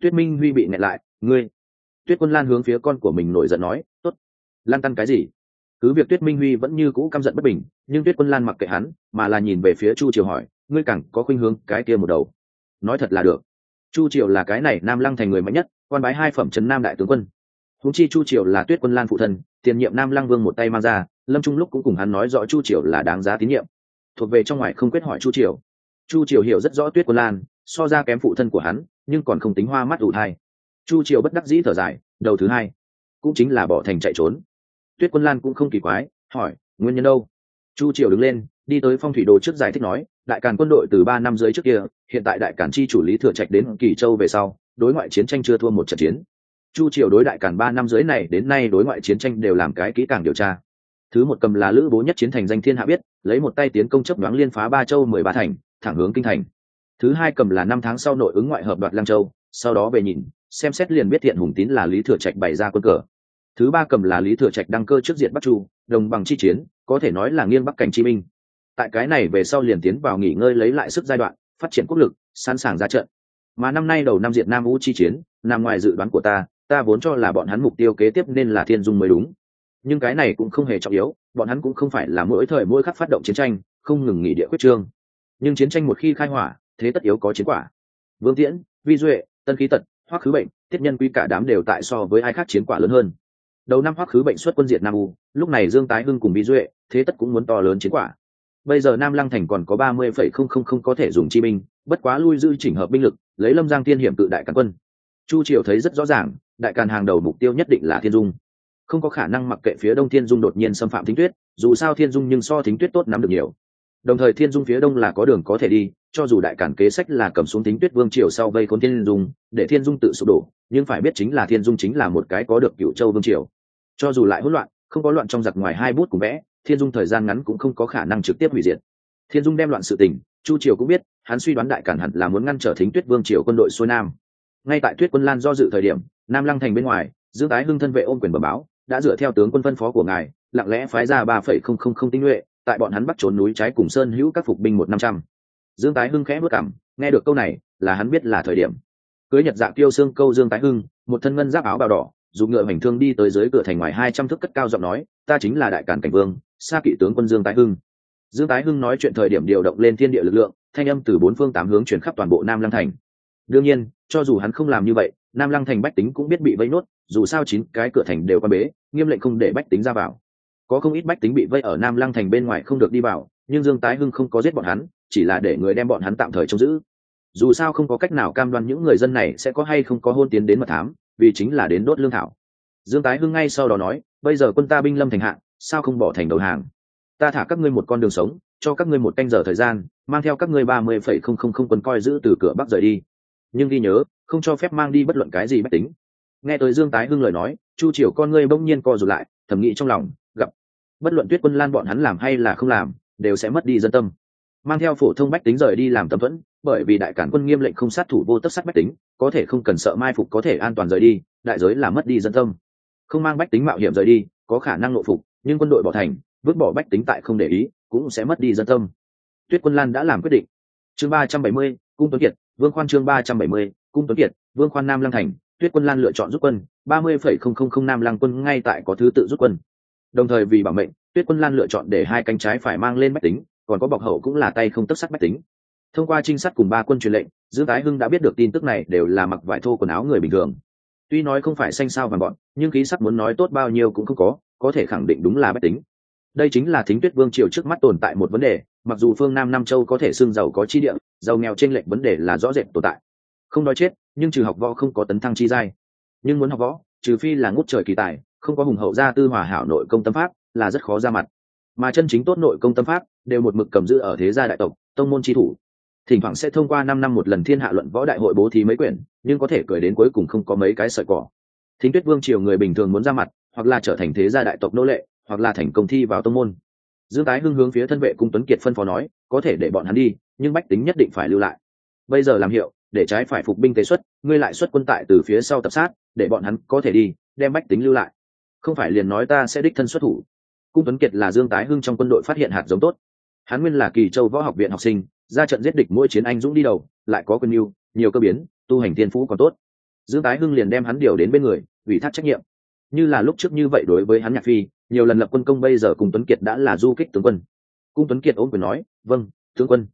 Speaker 1: Tuyết minh huy bị nghẹn lại, ngươi? Tuyết quân lan hướng phía con của mình nổi giận nói t ố t lan tăn cái gì? Cứ việc tuyết minh huy vẫn như cũ căm giận bất bình, nhưng tuyết quân lan mặc kệ hắn, mà là nhìn về phía chu triều hỏi, ngươi càng có khuynh hướng cái kia một đầu? Nói thật là được. Chu triều là cái này nam lăng thành người mạnh nhất, quan bái hai phẩm trấn nam đại tướng quân húng chi chu triều là tuyết quân lan phụ thân, tiền nhiệm nam lăng vương một tay mang ra, lâm trung lúc cũng cùng hắn nói rõ chu triều là đáng giá tín nhiệm. Thuộc về trong ngoài không quyết hỏi chu triều. Chu triều hiểu rất rõ tuyết quân lan, so ra kém phụ thân của hắn, nhưng còn không tính hoa mắt ủ thai. Chu triều bất đắc dĩ thở dài, đầu thứ hai, cũng chính là bỏ thành chạy trốn. Tuyết quân lan cũng không kỳ quái, hỏi, nguyên nhân đâu? Chu triều đứng lên, đi tới phong thủy đồ trước giải thích nói, đại càn quân đội từ ba năm dưới trước kia, hiện tại đại càn chi chủ lý thừa trạch đến kỳ châu về sau, đối ngoại chiến tranh chưa thua một trận chiến chu triều đối đại càn ba năm dưới này, đến nay đối ngoại chiến tranh đều làm cái kỹ càng điều tra. Thứ một cầm là lữ bố nhất chiến thành danh thiên hạ biết, lấy một tay tiến công chấp đoán liên phá ba châu mười ba thành, thẳng hướng kinh thành. Thứ hai cầm là năm tháng sau nội ứng ngoại hợp đoạt lang châu, sau đó về nhìn, xem xét liền biết thiện hùng tín là lý thừa trạch bày ra quân cờ. Thứ ba cầm là lý thừa trạch đăng cơ trước diện bắc chu, đồng bằng chi chiến, có thể nói là nghiêng bắc cảnh chi minh. Tại cái này về sau liền tiến vào nghỉ ngơi lấy lại sức giai đoạn, phát triển quốc lực, sẵn sàng ra trận. Mà năm nay đầu năm diện nam u chi chiến, nằm ngoài dự đoán của ta ta vốn cho là bọn hắn mục tiêu kế tiếp nên là thiên dung mới đúng. Nhưng cái này cũng không hề trọng yếu, bọn hắn cũng không phải là mỗi thời mỗi khắc phát động chiến tranh, không ngừng nghỉ địa quyết trương. Nhưng chiến tranh một khi khai hỏa, thế tất yếu có chiến quả. Vương tiễn, vi duệ, tân khí tật, hoắc khứ bệnh, tiết nhân quy cả đám đều tại so với ai khác chiến quả lớn hơn. Đầu năm hoắc khứ bệnh xuất quân diệt nam u, lúc này dương tái hưng cùng vi duệ, thế tất cũng muốn to lớn chiến quả. Bây giờ nam lăng thành còn có ba mươi phẩy không không không có thể dùng chi binh, bất quá lui dư chỉnh hợp binh lực, lấy lâm giang thiên hiểm tự đại càn quân chu triều thấy rất rõ ràng, đại càn hàng đầu mục tiêu nhất định là thiên dung. Không có khả năng mặc kệ phía đông thiên dung đột nhiên xâm phạm thính tuyết, dù sao thiên dung nhưng so thính tuyết tốt nắm được nhiều. Đồng thời thiên dung phía đông là có đường có thể đi, cho dù đại cản kế sách là cầm xuống thính tuyết vương triều sau vây khốn thiên dung, để thiên dung tự sụp đổ, nhưng phải biết chính là thiên dung chính là một cái có được cựu châu vương triều. Cho dù lại hỗn loạn, không có loạn trong giặc ngoài hai bút cùng vẽ, thiên dung thời gian ngắn cũng không có khả năng trực tiếp hủy diệt. Thiên dung đem loạn sự tình, chu triều cũng biết, hắn suy đoán đại cản hẳn là muốn ngăn trở thính tuyết vương triều quân đội xuôi nam ngay tại tuyết quân lan do dự thời điểm, nam lăng thành bên ngoài, dương tái hưng thân vệ ôm quyền bờ báo, đã dựa theo tướng quân phân phó của ngài, lặng lẽ phái ra ba phẩy không không không tinh nhuệ, tại bọn hắn bắt trốn núi trái cùng sơn hữu các phục binh một năm trăm. Dương tái hưng khẽ bước cảm, nghe được câu này, là hắn biết là thời điểm. Cưới nhật dạ tiêu xương câu dương tái hưng, một thân ngân giáp áo bào đỏ, dùng ngựa hành thương đi tới dưới cửa thành ngoài hai trăm thước cất cao giọng nói, ta chính là đại cản cảnh vương xa kỵ tướng quân dương tái hưng. Dương tái hưng nói chuyện thời điểm điều động lên thiên địa lực lượng, thanh âm từ bốn phương tám hướng chuyển khắp toàn bộ nam lăng thành đương nhiên, cho dù hắn không làm như vậy, nam lăng thành bách tính cũng biết bị vây nốt, dù sao chín cái cửa thành đều quan bế, nghiêm lệnh không để bách tính ra vào. Có không ít bách tính bị vây ở nam lăng thành bên ngoài không được đi vào, nhưng dương tái hưng không có giết bọn hắn, chỉ là để người đem bọn hắn tạm thời trông giữ. Dù sao không có cách nào cam đoan những người dân này sẽ có hay không có hôn tiến đến mật thám, vì chính là đến đốt lương thảo. Dương tái hưng ngay sau đó nói, bây giờ quân ta binh lâm thành hạng sao không bỏ thành đầu hàng? Ta thả các ngươi một con đường sống, cho các ngươi một canh giờ thời gian, mang theo các ngươi ba mươi phẩy không không không quân coi giữ từ cửa bắc rời đi nhưng ghi nhớ, không cho phép mang đi bất luận cái gì máy tính. Nghe tới dương tái hưng lời nói, chu triều con ngươi bỗng nhiên co rụt lại, thầm nghĩ trong lòng, gặp, bất luận tuyết quân lan bọn hắn làm hay là không làm, đều sẽ mất đi dân tâm. Mang theo phổ thông bách tính rời đi làm tâm thuẫn, bởi vì đại cản quân nghiêm lệnh không sát thủ vô tất sát bách tính, có thể không cần sợ mai phục có thể an toàn rời đi, đại giới là mất đi dân tâm. Không mang bách tính mạo hiểm rời đi, có khả năng nội phục, nhưng quân đội bỏ thành, vứt bỏ bách tính tại không để ý, cũng sẽ mất đi dân tâm. Tuyết quân lan đã làm quyết định. Chương ba trăm bảy mươi, cung tuấn kiệt vương khoan chương ba trăm bảy mươi, cung tuấn kiệt, vương khoan nam lăng thành, tuyết quân lan lựa chọn rút quân, ba mươi phẩy không không không nam lăng quân ngay tại có thứ tự rút quân. Đồng thời vì bảo mệnh, tuyết quân lan lựa chọn để hai cánh trái phải mang lên bách tính, còn có bọc hậu cũng là tay không tất sắt bách tính. Thông qua trinh sát cùng ba quân truyền lệnh dương tái hưng đã biết được tin tức này đều là mặc vải thô quần áo người bình thường. Tuy nói không phải xanh sao vàng bọn, nhưng khí sắc muốn nói tốt bao nhiêu cũng không có có thể khẳng định đúng là bách tính. Đây chính là thính tuyết vương triều trước mắt tồn tại một vấn đề mặc dù phương nam nam châu có thể xưng giàu có chi địa, giàu nghèo trên lệnh vấn đề là rõ rệt tồn tại. Không nói chết, nhưng trừ học võ không có tấn thăng chi giai. Nhưng muốn học võ, trừ phi là ngút trời kỳ tài, không có hùng hậu gia tư hòa hảo nội công tâm pháp, là rất khó ra mặt. Mà chân chính tốt nội công tâm pháp, đều một mực cầm giữ ở thế gia đại tộc, tông môn tri thủ. Thỉnh thoảng sẽ thông qua năm năm một lần thiên hạ luận võ đại hội bố thí mấy quyển, nhưng có thể cười đến cuối cùng không có mấy cái sợi cỏ. Thính tuyết vương triều người bình thường muốn ra mặt, hoặc là trở thành thế gia đại tộc nô lệ, hoặc là thành công thi vào tông môn dương tái hưng hướng phía thân vệ cung tuấn kiệt phân phó nói, có thể để bọn hắn đi, nhưng bách tính nhất định phải lưu lại. Bây giờ làm hiệu, để trái phải phục binh tế xuất, ngươi lại xuất quân tại từ phía sau tập sát, để bọn hắn có thể đi, đem bách tính lưu lại. Không phải liền nói ta sẽ đích thân xuất thủ. Cung tuấn kiệt là dương tái hưng trong quân đội phát hiện hạt giống tốt. Hắn nguyên là kỳ châu võ học viện học sinh, ra trận giết địch mỗi chiến anh dũng đi đầu, lại có quân yêu nhiều cơ biến, tu hành thiên phú còn tốt. Dương tái hưng liền đem hắn điều đến bên người, ủy thác trách nhiệm. Như là lúc trước như vậy đối với hắn nhạc phi nhiều lần lập quân công bây giờ cùng tuấn kiệt đã là du kích tướng quân. Cung tuấn kiệt ôm quyền nói vâng tướng quân.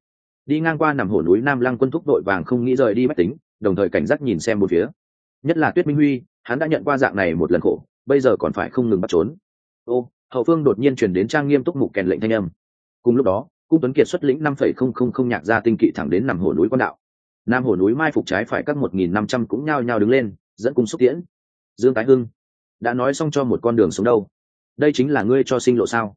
Speaker 1: Đi ngang qua nằm hổ núi nam lăng quân thúc đội vàng không nghĩ rời đi bách tính, đồng thời cảnh giác nhìn xem một phía. Nhất là tuyết minh huy, hắn đã nhận qua dạng này một lần khổ, bây giờ còn phải không ngừng bắt trốn. Ô, hậu phương đột nhiên chuyển đến trang nghiêm túc mục kèn lệnh thanh âm. Cùng lúc đó, cung tuấn kiệt xuất lĩnh năm phẩy không không không nhạc ra tinh kỵ thẳng đến nằm hổ núi quan đạo. Nam hổ núi mai phục trái phải các một nghìn năm trăm cũng nhao nhao đứng lên, dẫn cung xúc tiễn. Dương tái hưng đã nói xong cho một con đường xuống đâu đây chính là ngươi cho sinh lộ sao?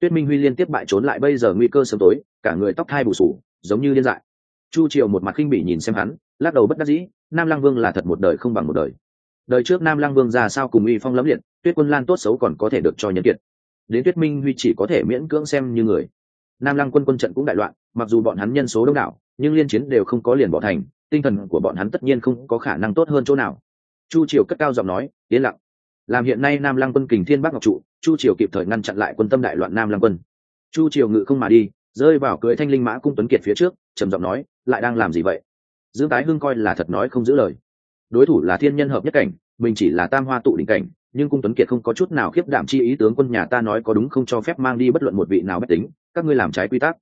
Speaker 1: Tuyết minh huy liên tiếp bại trốn lại bây giờ nguy cơ sớm tối, cả người tóc thai bù sủ giống như điên dại. Chu triều một mặt khinh bỉ nhìn xem hắn, lắc đầu bất đắc dĩ, nam lăng vương là thật một đời không bằng một đời. Đời trước nam lăng vương ra sao cùng uy phong lẫm liệt, tuyết quân lan tốt xấu còn có thể được cho nhân kiệt. Đến tuyết minh huy chỉ có thể miễn cưỡng xem như người. Nam lăng quân quân trận cũng đại loạn, mặc dù bọn hắn nhân số đông đảo, nhưng liên chiến đều không có liền bỏ thành, tinh thần của bọn hắn tất nhiên không có khả năng tốt hơn chỗ nào. Chu triều cất cao giọng nói, yên lặng làm hiện nay nam lăng quân kình thiên bắc ngọc trụ, chu triều kịp thời ngăn chặn lại quân tâm đại loạn nam lăng quân. Chu triều ngự không mà đi, rơi vào cưới thanh linh mã cung tuấn kiệt phía trước, trầm giọng nói, lại đang làm gì vậy? Dương tái hưng coi là thật nói không giữ lời. Đối thủ là thiên nhân hợp nhất cảnh, mình chỉ là tam hoa tụ đỉnh cảnh, nhưng cung tuấn kiệt không có chút nào khiếp đảm chi ý tướng quân nhà ta nói có đúng không cho phép mang đi bất luận một vị nào bất tính, các ngươi làm trái quy tắc.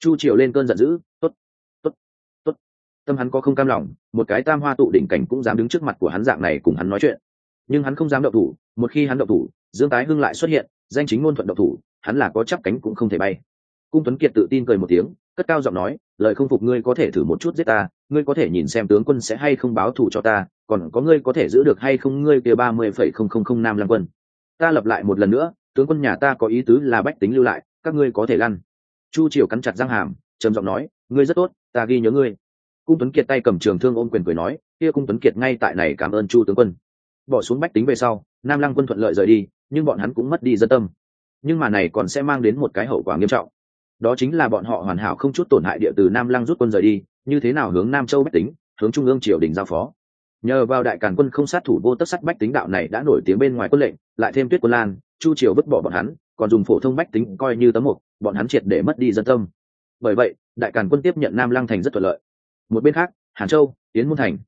Speaker 1: Chu triều lên cơn giận dữ, tốt tốt tốt. Tâm hắn có không cam lòng, một cái tam hoa tụ đỉnh cảnh cũng dám đứng trước mặt của hắn dạng này cùng hắn nói chuyện nhưng hắn không dám động thủ, một khi hắn động thủ, dương tái hưng lại xuất hiện, danh chính ngôn thuận động thủ, hắn là có chắp cánh cũng không thể bay. Cung tuấn kiệt tự tin cười một tiếng, cất cao giọng nói, lời không phục ngươi có thể thử một chút giết ta, ngươi có thể nhìn xem tướng quân sẽ hay không báo thù cho ta, còn có ngươi có thể giữ được hay không ngươi kia ba mươi phẩy không không không nam lăng quân. Ta lập lại một lần nữa, tướng quân nhà ta có ý tứ là bách tính lưu lại, các ngươi có thể lăn. Chu triều cắn chặt răng hàm, trầm giọng nói, ngươi rất tốt, ta ghi nhớ ngươi. Cung tuấn kiệt tay cầm trường thương ôm quyền cười nói, kia cung tuấn kiệt ngay tại này cảm ơn chu tướng quân bỏ xuống bách tính về sau, nam lăng quân thuận lợi rời đi, nhưng bọn hắn cũng mất đi dân tâm. Nhưng mà này còn sẽ mang đến một cái hậu quả nghiêm trọng. Đó chính là bọn họ hoàn hảo không chút tổn hại địa từ nam lăng rút quân rời đi, như thế nào hướng nam châu bách tính, hướng trung ương triều đình giao phó. Nhờ vào đại càn quân không sát thủ vô tất sắt bách tính đạo này đã nổi tiếng bên ngoài quân lệnh, lại thêm tuyết quân lan, chu triều vứt bỏ bọn hắn, còn dùng phổ thông bách tính coi như tấm mục, bọn hắn triệt để mất đi dân tâm. Bởi vậy, đại càn quân tiếp nhận nam lăng thành rất thuận lợi. Một bên khác, hàn châu tiến môn thành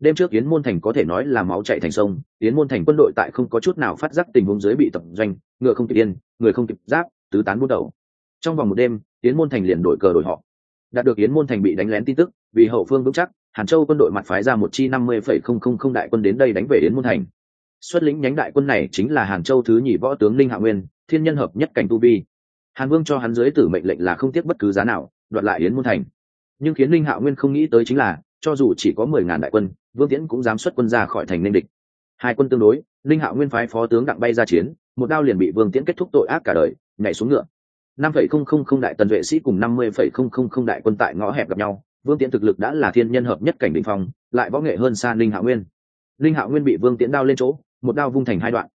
Speaker 1: đêm trước yến môn thành có thể nói là máu chạy thành sông, yến môn thành quân đội tại không có chút nào phát giác tình huống dưới bị tập doanh, ngựa không kịp yên, người không kịp giáp, tứ tán buôn đầu. Trong vòng một đêm, yến môn thành liền đổi cờ đổi họ. Đạt được yến môn thành bị đánh lén tin tức, vì hậu phương vững chắc, hàn châu quân đội mặt phái ra một chi năm mươi phẩy không không không đại quân đến đây đánh về yến môn thành. Xuất lĩnh nhánh đại quân này chính là hàn châu thứ nhì võ tướng linh hạ nguyên, thiên nhân hợp nhất cảnh tu vi. Hàn vương cho hắn dưới tử mệnh lệnh là không tiếc bất cứ giá nào, đoạt lại yến môn thành. Nhưng khiến linh hạ nguyên không nghĩ tới chính là cho dù chỉ có mười ngàn đại quân, vương tiễn cũng dám xuất quân ra khỏi thành ninh địch. Hai quân tương đối linh hạo nguyên phái phó tướng đặng bay ra chiến, một đao liền bị vương tiễn kết thúc tội ác cả đời, nhảy xuống ngựa. Năm phẩy không không không đại tần vệ sĩ cùng năm mươi phẩy không không không đại quân tại ngõ hẹp gặp nhau, vương tiễn thực lực đã là thiên nhân hợp nhất cảnh định phong, lại võ nghệ hơn xa linh hạo nguyên. Linh hạo nguyên bị vương tiễn đao lên chỗ, một đao vung thành hai đoạn.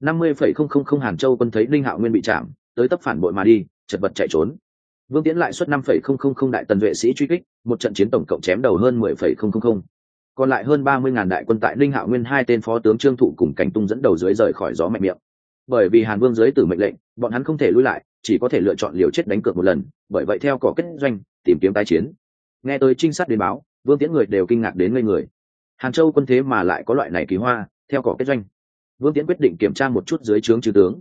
Speaker 1: Năm mươi phẩy không không không hàn châu quân thấy linh hạo nguyên bị chạm, tới tấp phản bội mà đi, chật vật chạy trốn vương tiễn lại xuất năm phẩy không không không đại tần vệ sĩ truy kích, một trận chiến tổng cộng chém đầu hơn mười phẩy không không không. Còn lại hơn ba mươi ngàn đại quân tại linh hạo nguyên hai tên phó tướng trương thụ cùng cảnh tung dẫn đầu dưới rời khỏi gió mạnh miệng. Bởi vì hàn vương dưới tử mệnh lệnh, bọn hắn không thể lui lại, chỉ có thể lựa chọn liều chết đánh cược một lần, bởi vậy theo cỏ kết doanh, tìm kiếm tái chiến. Nghe tới trinh sát đến báo, vương tiễn người đều kinh ngạc đến ngây người. Hàn châu quân thế mà lại có loại này kỳ hoa, theo cỏ kết doanh. Vương tiễn quyết định kiểm tra một chút dưới trướng chư tướng.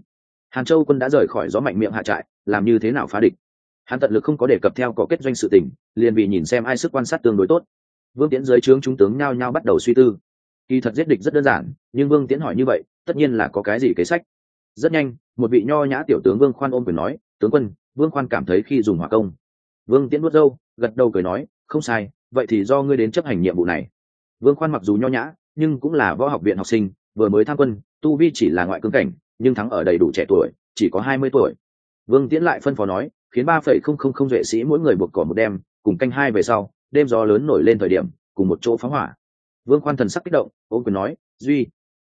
Speaker 1: Hàn châu quân đã rời khỏi gió mạnh miệng hạ trại, làm như thế nào phá địch? Hắn tận lực không có đề cập theo có kết doanh sự tình, liền vì nhìn xem ai sức quan sát tương đối tốt. Vương tiễn dưới trướng trung tướng nhao nhao bắt đầu suy tư. Kỳ thật giết địch rất đơn giản, nhưng vương tiễn hỏi như vậy, tất nhiên là có cái gì kế sách. Rất nhanh, một vị nho nhã tiểu tướng vương khoan ôm quyền nói, tướng quân, vương khoan cảm thấy khi dùng hỏa công. Vương tiễn nuốt dâu gật đầu cười nói, không sai, vậy thì do ngươi đến chấp hành nhiệm vụ này. Vương khoan mặc dù nho nhã, nhưng cũng là võ học viện học sinh, vừa mới tham quân, tu vi chỉ là ngoại cương cảnh, nhưng thắng ở đầy đủ trẻ tuổi, chỉ có hai mươi tuổi. Vương tiễn lại phân phó nói khiến ba phẩy không không không vệ sĩ mỗi người buộc cỏ một đêm, cùng canh hai về sau, đêm gió lớn nổi lên thời điểm, cùng một chỗ phóng hỏa. Vương khoan thần sắc kích động ôm quyền nói, duy.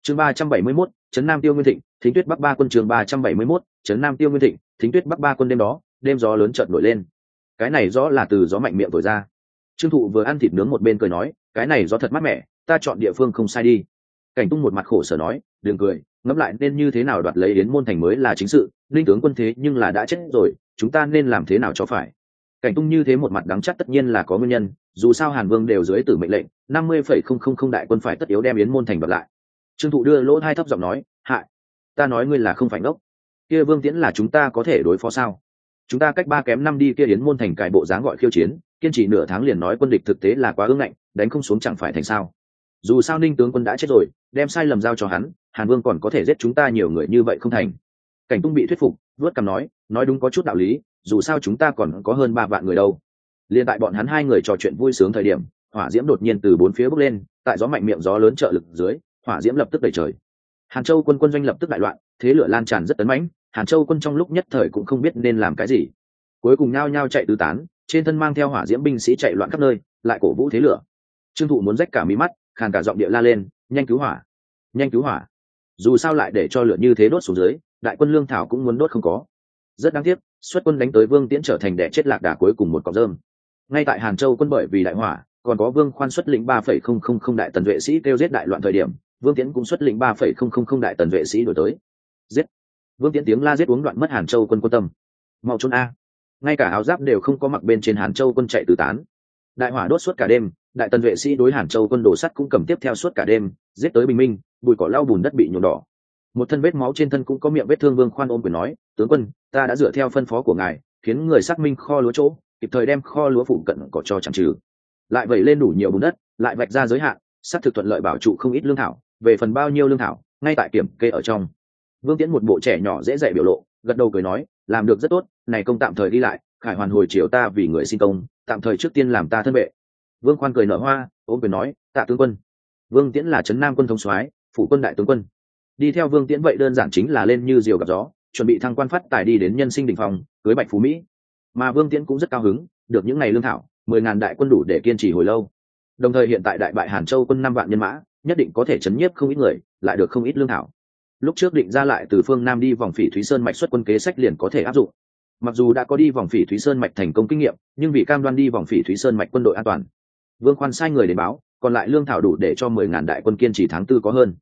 Speaker 1: Chương ba trăm bảy mươi mốt, trấn nam tiêu nguyên thịnh, thính tuyết bắc ba quân trường ba trăm bảy mươi mốt, trấn nam tiêu nguyên thịnh, thính tuyết bắc ba quân đêm đó, đêm gió lớn chợt nổi lên. Cái này rõ là từ gió mạnh miệng thổi ra. Trương thụ vừa ăn thịt nướng một bên cười nói, cái này gió thật mát mẻ, ta chọn địa phương không sai đi. Cảnh tung một mặt khổ sở nói, đừng cười, ngẫm lại nên như thế nào đoạt lấy đến môn thành mới là chính sự, linh tướng quân thế nhưng là đã chết rồi chúng ta nên làm thế nào cho phải? Cảnh tung như thế một mặt đắng chắc tất nhiên là có nguyên nhân, dù sao hàn vương đều dưới tử mệnh lệnh, năm mươi phẩy không không không đại quân phải tất yếu đem yến môn thành đoạt lại. Trương thụ đưa lỗ hai thấp giọng nói hại ta nói ngươi là không phải ngốc. Kia vương tiễn là chúng ta có thể đối phó sao? Chúng ta cách ba kém năm đi kia yến môn thành cải bộ dáng gọi khiêu chiến, kiên trì nửa tháng liền nói quân địch thực tế là quá ương ngạnh, đánh không xuống chẳng phải thành sao? Dù sao ninh tướng quân đã chết rồi, đem sai lầm giao cho hắn, hàn vương còn có thể giết chúng ta nhiều người như vậy không thành. Cảnh tung bị thuyết phục vớt cằm nói nói đúng có chút đạo lý, dù sao chúng ta còn có hơn ba vạn người đâu. Liền tại bọn hắn hai người trò chuyện vui sướng thời điểm, hỏa diễm đột nhiên từ bốn phía bốc lên, tại gió mạnh miệng gió lớn trợ lực dưới, hỏa diễm lập tức đầy trời. Hàn châu quân quân doanh lập tức đại loạn, thế lửa lan tràn rất tấn mãnh, hàn châu quân trong lúc nhất thời cũng không biết nên làm cái gì. Cuối cùng nhao nhao chạy tứ tán, trên thân mang theo hỏa diễm binh sĩ chạy loạn khắp nơi, lại cổ vũ thế lửa. Trương thụ muốn rách cả mí mắt, khàn cả giọng địa la lên, nhanh cứu hỏa! Nhanh cứu hỏa! Dù sao lại để cho lửa như thế đốt xuống dưới, đại quân lương thảo cũng muốn đốt không có rất đáng tiếc, xuất quân đánh tới vương tiễn trở thành đẻ chết lạc đà cuối cùng một cọc rơm. Ngay tại hàn châu quân bởi vì đại hỏa, còn có vương khoan xuất lĩnh ba phẩy không không không đại tần vệ sĩ kêu giết đại loạn thời điểm, vương tiễn cũng xuất lĩnh ba phẩy không không không đại tần vệ sĩ đổi tới. Giết! Vương tiễn tiếng la giết uống đoạn mất hàn châu quân quân tâm. Mau trốn a! Ngay cả áo giáp đều không có mặc bên trên hàn châu quân chạy tứ tán. Đại hỏa đốt suốt cả đêm, đại tần vệ sĩ đối hàn châu quân đổ sắt cũng cầm tiếp theo suốt cả đêm, giết tới bình minh, bụi cỏ lau bùn đất bị nhuộm đỏ một thân vết máu trên thân cũng có miệng vết thương vương khoan ôm quyền nói, tướng quân, ta đã dựa theo phân phó của ngài, khiến người xác minh kho lúa chỗ, kịp thời đem kho lúa phụ cận cỏ cho chẳng trừ. Lại vẩy lên đủ nhiều bùn đất, lại vạch ra giới hạn, xác thực thuận lợi bảo trụ không ít lương thảo, về phần bao nhiêu lương thảo, ngay tại kiểm kê ở trong. Vương tiễn một bộ trẻ nhỏ dễ dạy biểu lộ, gật đầu cười nói, làm được rất tốt, này công tạm thời đi lại, khải hoàn hồi chiều ta vì người xin công, tạm thời trước tiên làm ta thân vệ. Vương khoan cười nở hoa, ôm quyền nói, tạ tướng quân. Vương tiễn là trấn nam quân thống soái, phủ quân đại tướng quân đi theo vương tiễn vậy đơn giản chính là lên như diều gặp gió, chuẩn bị thăng quan phát tài đi đến nhân sinh đình phòng cưới bạch phú mỹ. Mà vương tiễn cũng rất cao hứng, được những ngày lương thảo, mười ngàn đại quân đủ để kiên trì hồi lâu. Đồng thời hiện tại đại bại hàn châu quân năm vạn nhân mã, nhất định có thể chấn nhiếp không ít người, lại được không ít lương thảo. Lúc trước định ra lại từ phương nam đi vòng phỉ thúy sơn mạch xuất quân kế sách liền có thể áp dụng. Mặc dù đã có đi vòng phỉ thúy sơn mạch thành công kinh nghiệm, nhưng vì cam đoan đi vòng phỉ thúy sơn mạch quân đội an toàn, vương khoan sai người đến báo, còn lại lương thảo đủ để cho mười ngàn đại quân kiên trì tháng tư có hơn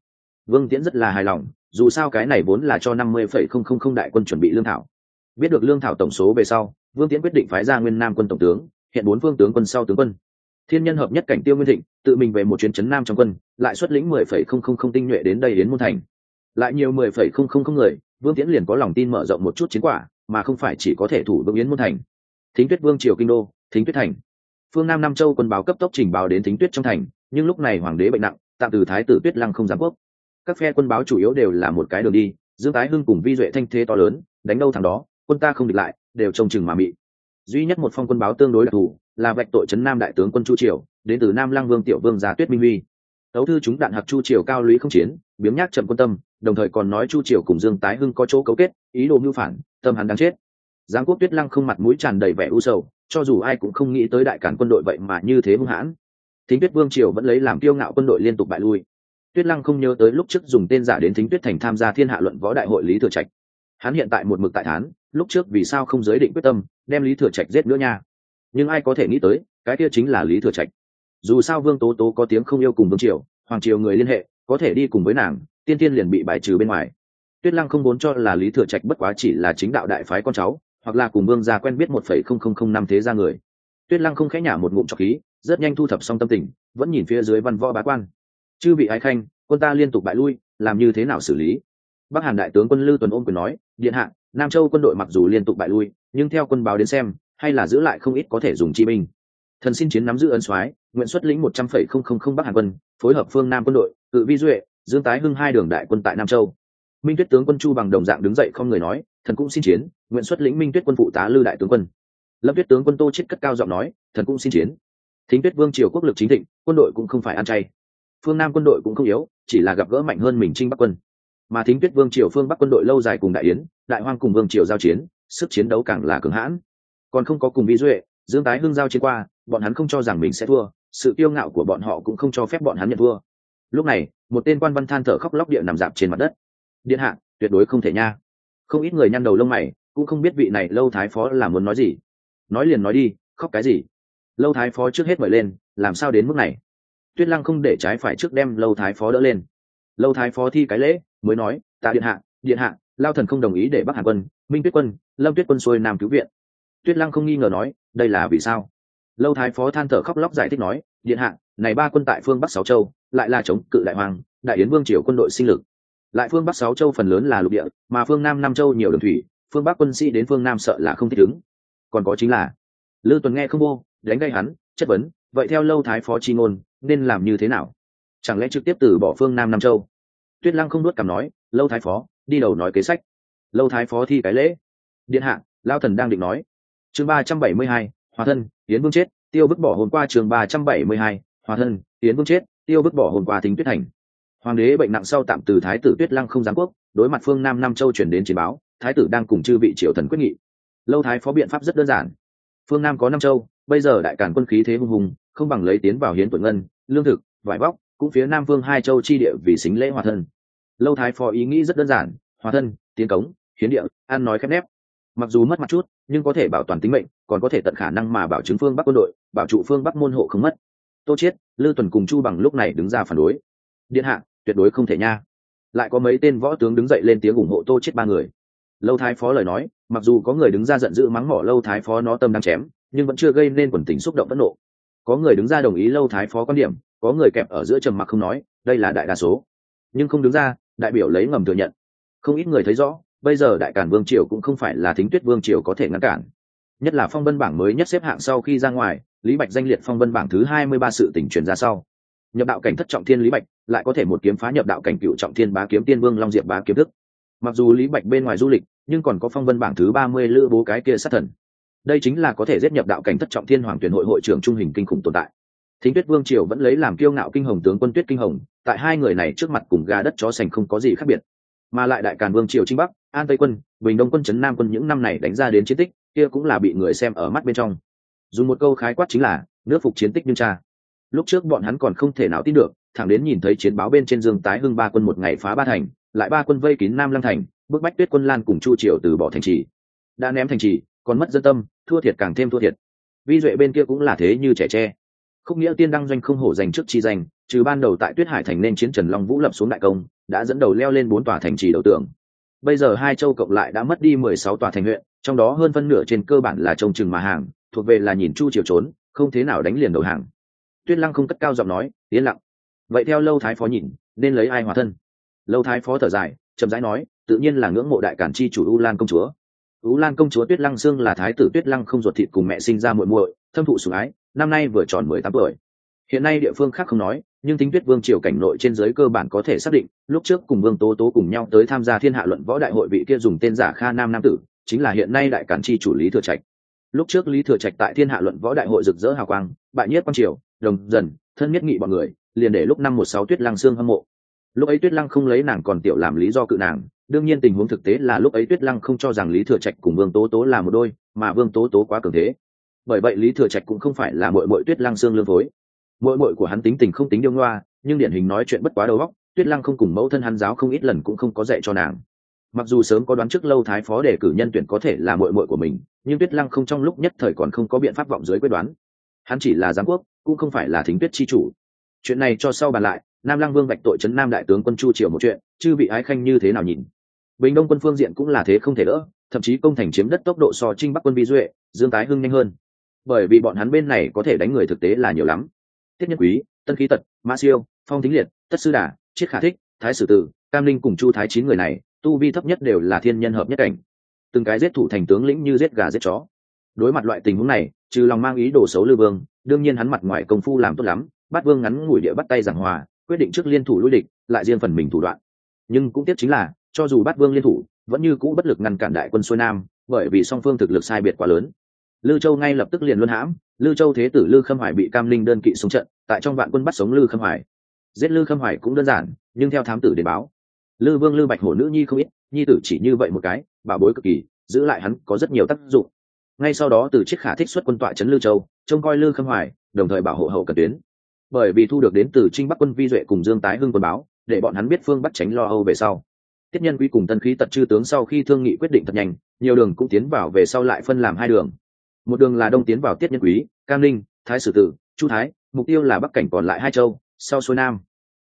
Speaker 1: vương tiễn rất là hài lòng, dù sao cái này vốn là cho năm mươi phẩy không không không đại quân chuẩn bị lương thảo. Biết được lương thảo tổng số về sau, vương tiễn quyết định phái ra nguyên nam quân tổng tướng, hiện bốn phương tướng quân sau tướng quân. Thiên nhân hợp nhất cảnh tiêu nguyên thịnh, tự mình về một chuyến chấn nam trong quân, lại xuất lĩnh mười phẩy không không không tinh nhuệ đến đây đến môn thành. Lại nhiều mười phẩy không không không người, vương tiễn liền có lòng tin mở rộng một chút chiến quả, mà không phải chỉ có thể thủ vững yến môn thành. Thính tuyết vương triều kinh đô, thính tuyết thành. Phương nam nam châu quân báo cấp tốc trình báo đến thính tuyết trong thành, nhưng lúc này hoàng đế bệnh nặng, tạm từ thái tử tuyết lăng không giám quốc các phe quân báo chủ yếu đều là một cái đường đi, dương tái hưng cùng vi duệ thanh thế to lớn, đánh đâu thằng đó, quân ta không địch lại, đều trông chừng mà mị. Duy nhất một phong quân báo tương đối đặc thù, là vạch tội trấn nam đại tướng quân chu triều, đến từ nam lăng vương tiểu vương gia tuyết minh huy. Tấu thư chúng đạn hặc chu triều cao lũy không chiến biếm nhác chậm quân tâm, đồng thời còn nói chu triều cùng dương tái hưng có chỗ cấu kết, ý đồ mưu phản, tâm hắn đáng chết. Giáng quốc tuyết lăng không mặt mũi tràn đầy vẻ u sầu, cho dù ai cũng không nghĩ tới đại cản quân đội vậy mà như thế hung hãn. Thính tuyết vương triều vẫn lấy làm kiêu ngạo quân đội liên tục bại lui tuyết lăng không nhớ tới lúc trước dùng tên giả đến thính tuyết thành tham gia thiên hạ luận võ đại hội lý thừa trạch. Hắn hiện tại một mực tại thán, lúc trước vì sao không giới định quyết tâm, đem lý thừa trạch giết nữa nha. Nhưng ai có thể nghĩ tới, cái kia chính là lý thừa trạch. Dù sao vương tố tố có tiếng không yêu cùng vương triều, hoàng triều người liên hệ, có thể đi cùng với nàng, tiên tiên liền bị bài trừ bên ngoài. Tuyết lăng không muốn cho là lý thừa trạch bất quá chỉ là chính đạo đại phái con cháu, hoặc là cùng vương gia quen biết một phẩy không không không năm thế gia người. Tuyết lăng không khẽ nhả một ngụm trọc khí, rất nhanh thu thập xong tâm tình, vẫn nhìn phía dưới văn võ bá quan chư vị ái khanh, quân ta liên tục bại lui, làm như thế nào xử lý? Bắc hàn đại tướng quân lư tuần ôm quyền nói, điện hạ, nam châu quân đội mặc dù liên tục bại lui, nhưng theo quân báo đến xem, hay là giữ lại không ít có thể dùng chi binh. Thần xin chiến nắm giữ ân soái, nguyện xuất lĩnh một trăm phẩy không không không bắc hàn quân, phối hợp phương nam quân đội, tự vi duệ, dương tái hưng hai đường đại quân tại nam châu. Minh tuyết tướng quân chu bằng đồng dạng đứng dậy không người nói, thần cũng xin chiến, nguyện xuất lĩnh minh tuyết quân phụ tá lư đại tướng quân. Lâm tuyết tướng quân tô chết cất cao giọng nói, thần cũng xin chiến. Thính tuyết vương triều quốc lực chính thịnh, quân đội cũng không phải ăn chay phương nam quân đội cũng không yếu, chỉ là gặp gỡ mạnh hơn mình trinh bắc quân. Mà thính tuyết vương triều phương bắc quân đội lâu dài cùng đại yến, đại hoang cùng vương triều giao chiến, sức chiến đấu càng là cường hãn. Còn không có cùng vi duệ, dương tái hưng giao chiến qua, bọn hắn không cho rằng mình sẽ thua, sự kiêu ngạo của bọn họ cũng không cho phép bọn hắn nhận thua. Lúc này, một tên quan văn than thở khóc lóc địa nằm dạp trên mặt đất. Điện hạ, tuyệt đối không thể nha. Không ít người nhăn đầu lông mày, cũng không biết vị này lâu thái phó là muốn nói gì. Nói liền nói đi, khóc cái gì? Lâu thái phó trước hết mời lên, làm sao đến mức này? Tuyết lăng không để trái phải trước đem lâu thái phó đỡ lên. Lâu thái phó thi cái lễ, mới nói, tạ điện hạ điện hạ, lao thần không đồng ý để bắc hàn quân, minh tuyết quân, lâm tuyết quân xuôi nam cứu viện. Tuyết lăng không nghi ngờ nói, đây là vì sao? Lâu thái phó than thở khóc lóc giải thích nói, điện hạ, này ba quân tại phương bắc sáu châu, lại là chống cự đại hoàng, đại yến vương triều quân đội sinh lực. Lại phương bắc sáu châu phần lớn là lục địa, mà phương nam năm châu nhiều đường thủy, phương bắc quân sĩ đến phương nam sợ là không thích ứng. Còn có chính là lư tuần nghe không vô đánh gây hắn, chất vấn, vậy theo lâu thái phó chi ngôn nên làm như thế nào? Chẳng lẽ trực tiếp từ bỏ phương nam nam châu? Tuyết lăng không nuốt cằm nói, lâu thái phó, đi đầu nói kế sách. Lâu thái phó thi cái lễ. Điện hạ lao thần đang định nói. Chương ba trăm bảy mươi hai, hòa thân tiến vương chết, tiêu vứt bỏ hồn qua chương ba trăm bảy mươi hai, hòa thân tiến vương chết, tiêu vứt bỏ hồn qua thính tuyết thành. Hoàng đế bệnh nặng sau tạm từ thái tử tuyết lăng không giáng quốc, đối mặt phương nam nam châu chuyển đến chiến báo, thái tử đang cùng chư vị triệu thần quyết nghị. Lâu thái phó biện pháp rất đơn giản. Phương nam có Nam châu, bây giờ đại cản quân khí thế hùng hùng không bằng lấy tiến vào hiến tuần ngân, lương thực, vải vóc, cũng phía nam vương hai châu chi địa vì xính lễ hòa thân. Lâu thái phó ý nghĩ rất đơn giản, hòa thân, tiến cống, hiến địa, ăn nói khép nép. Mặc dù mất mặt chút, nhưng có thể bảo toàn tính mệnh, còn có thể tận khả năng mà bảo chứng phương bắc quân đội, bảo trụ phương bắc môn hộ không mất. Tô chiết, lư tuần cùng chu bằng lúc này đứng ra phản đối. Điện hạ, tuyệt đối không thể nha. Lại có mấy tên võ tướng đứng dậy lên tiếng ủng hộ tô chết ba người. Lâu thái phó lời nói, mặc dù có người đứng ra giận dữ mắng mỏ lâu thái phó nó tâm đang chém, nhưng vẫn chưa gây nên quần tình xúc động phẫn nộ có người đứng ra đồng ý lâu thái phó quan điểm, có người kẹp ở giữa trầm mặc không nói, đây là đại đa số. Nhưng không đứng ra, đại biểu lấy ngầm thừa nhận. Không ít người thấy rõ, bây giờ đại cản vương triều cũng không phải là thính tuyết vương triều có thể ngăn cản. Nhất là phong vân bảng mới nhất xếp hạng sau khi ra ngoài, lý bạch danh liệt phong vân bảng thứ hai mươi ba sự tỉnh truyền ra sau. Nhập đạo cảnh thất trọng thiên lý bạch, lại có thể một kiếm phá nhập đạo cảnh cựu trọng thiên bá kiếm tiên vương long diệp bá kiếm thức. Mặc dù lý bạch bên ngoài du lịch, nhưng còn có phong vân bảng thứ ba mươi lữ bố cái kia sát thần đây chính là có thể giết nhập đạo cảnh thất trọng thiên hoàng tuyển hội hội trưởng trung hình kinh khủng tồn tại. Thính tuyết vương triều vẫn lấy làm kiêu ngạo kinh hồng tướng quân tuyết kinh hồng, tại hai người này trước mặt cùng gà đất chó sành không có gì khác biệt. Mà lại đại càn vương triều trinh bắc, an tây quân, bình đông quân, trấn nam quân những năm này đánh ra đến chiến tích, kia cũng là bị người xem ở mắt bên trong. Dùng một câu khái quát chính là, nước phục chiến tích nhưng cha. Lúc trước bọn hắn còn không thể nào tin được, thẳng đến nhìn thấy chiến báo bên trên dương tái hưng ba quân một ngày phá ba thành, lại ba quân vây kín nam lăng thành, bức bách tuyết quân lan cùng chu triều từ bỏ thành trì. Đã ném thành trì còn mất dân tâm, thua thiệt càng thêm thua thiệt. Vi duệ bên kia cũng là thế như trẻ tre. Khúc nghĩa tiên đăng doanh không hổ dành trước chi danh, trừ ban đầu tại tuyết hải thành nên chiến trần long vũ lập xuống đại công, đã dẫn đầu leo lên bốn tòa thành trì đầu tượng bây giờ hai châu cộng lại đã mất đi mười sáu tòa thành huyện, trong đó hơn phân nửa trên cơ bản là trông chừng mà hàng, thuộc về là nhìn chu chiều trốn, không thế nào đánh liền đầu hàng. Tuyết lăng không cất cao giọng nói, yên lặng. Vậy theo lâu thái phó nhìn, nên lấy ai hòa thân? Lâu thái phó thở dài, chậm rãi nói, tự nhiên là ngưỡng mộ đại cản chi chủ u lan công chúa u lan công chúa tuyết lăng sương là thái tử tuyết lăng không ruột thịt cùng mẹ sinh ra muội muội, thâm thụ sủng ái, năm nay vừa tròn mười tám tuổi. Hiện nay địa phương khác không nói, nhưng tính tuyết vương triều cảnh nội trên giới cơ bản có thể xác định, lúc trước cùng vương tố tố cùng nhau tới tham gia thiên hạ luận võ đại hội vị kia dùng tên giả kha nam nam tử, chính là hiện nay đại cản chi chủ lý thừa trạch. Lúc trước lý thừa trạch tại thiên hạ luận võ đại hội rực rỡ hào quang, bại nhất quang triều, đồng dần, thân nhất nghị bọn người, liền để lúc năm một sáu tuyết lăng Sương hâm mộ. Lúc ấy tuyết lăng không lấy nàng còn tiểu làm lý do cự nàng đương nhiên tình huống thực tế là lúc ấy tuyết lăng không cho rằng lý thừa trạch cùng vương tố tố là một đôi, mà vương tố tố quá cường thế. Bởi vậy lý thừa trạch cũng không phải là mội mội tuyết lăng xương lương phối mội mội của hắn tính tình không tính điêu ngoa, nhưng điển hình nói chuyện bất quá đầu óc, tuyết lăng không cùng mẫu thân hắn giáo không ít lần cũng không có dạy cho nàng. Mặc dù sớm có đoán trước lâu thái phó để cử nhân tuyển có thể là mội mội của mình, nhưng tuyết lăng không trong lúc nhất thời còn không có biện pháp vọng dưới quyết đoán. Hắn chỉ là giám quốc, cũng không phải là thính tuyết chi chủ. Chuyện này cho sau bàn lại, nam lăng vương bạch tội trấn nam đại tướng quân chu triều một chuyện, chư bị ái khanh như thế nào nhìn? Bình đông quân phương diện cũng là thế không thể đỡ, thậm chí công thành chiếm đất tốc độ so trinh bắc quân vi duệ, dương tái hưng nhanh hơn. Bởi vì bọn hắn bên này có thể đánh người thực tế là nhiều lắm. Tiết nhân quý, tân khí tật mã siêu, phong thính liệt, tất sư đà Triết khả thích, thái sử tử, cam linh cùng chu thái chín người này, tu vi thấp nhất đều là thiên nhân hợp nhất cảnh. Từng cái giết thủ thành tướng lĩnh như giết gà giết chó. Đối mặt loại tình huống này, trừ lòng mang ý đồ xấu lưu vương, đương nhiên hắn mặt ngoài công phu làm tốt lắm, bắt vương ngắn ngủi địa bắt tay giảng hòa, quyết định trước liên thủ lui địch, lại riêng phần mình thủ đoạn. Nhưng cũng tiếc chính là cho dù bắt vương liên thủ, vẫn như cũ bất lực ngăn cản đại quân xuôi nam, bởi vì song phương thực lực sai biệt quá lớn. Lư châu ngay lập tức liền luân hãm, lư châu thế tử lư khâm hoài bị cam linh đơn kỵ xuống trận, tại trong vạn quân bắt sống lư khâm hoài. Giết lư khâm hoài cũng đơn giản, nhưng theo thám tử đề báo. Lư vương, lư bạch hổ nữ nhi không ít, nhi tử chỉ như vậy một cái, bảo bối cực kỳ, giữ lại hắn có rất nhiều tác dụng. Ngay sau đó từ chiếc khả thích xuất quân tọa trấn lư châu, trông coi lư khâm hoài, đồng thời bảo hộ hậu cần tuyến. Bởi vì thu được đến từ trinh bắc quân vi duệ cùng dương tái hưng quân báo, để bọn hắn biết phương bắt tránh lo âu về sau tiếp nhân quy cùng tân khí tật chư tướng sau khi thương nghị quyết định thật nhanh, nhiều đường cũng tiến vào về sau lại phân làm hai đường. Một đường là đông tiến vào tiết nhân quý, cam linh thái sử tử, chu thái, mục tiêu là bắc cảnh còn lại hai châu, sau xuôi nam.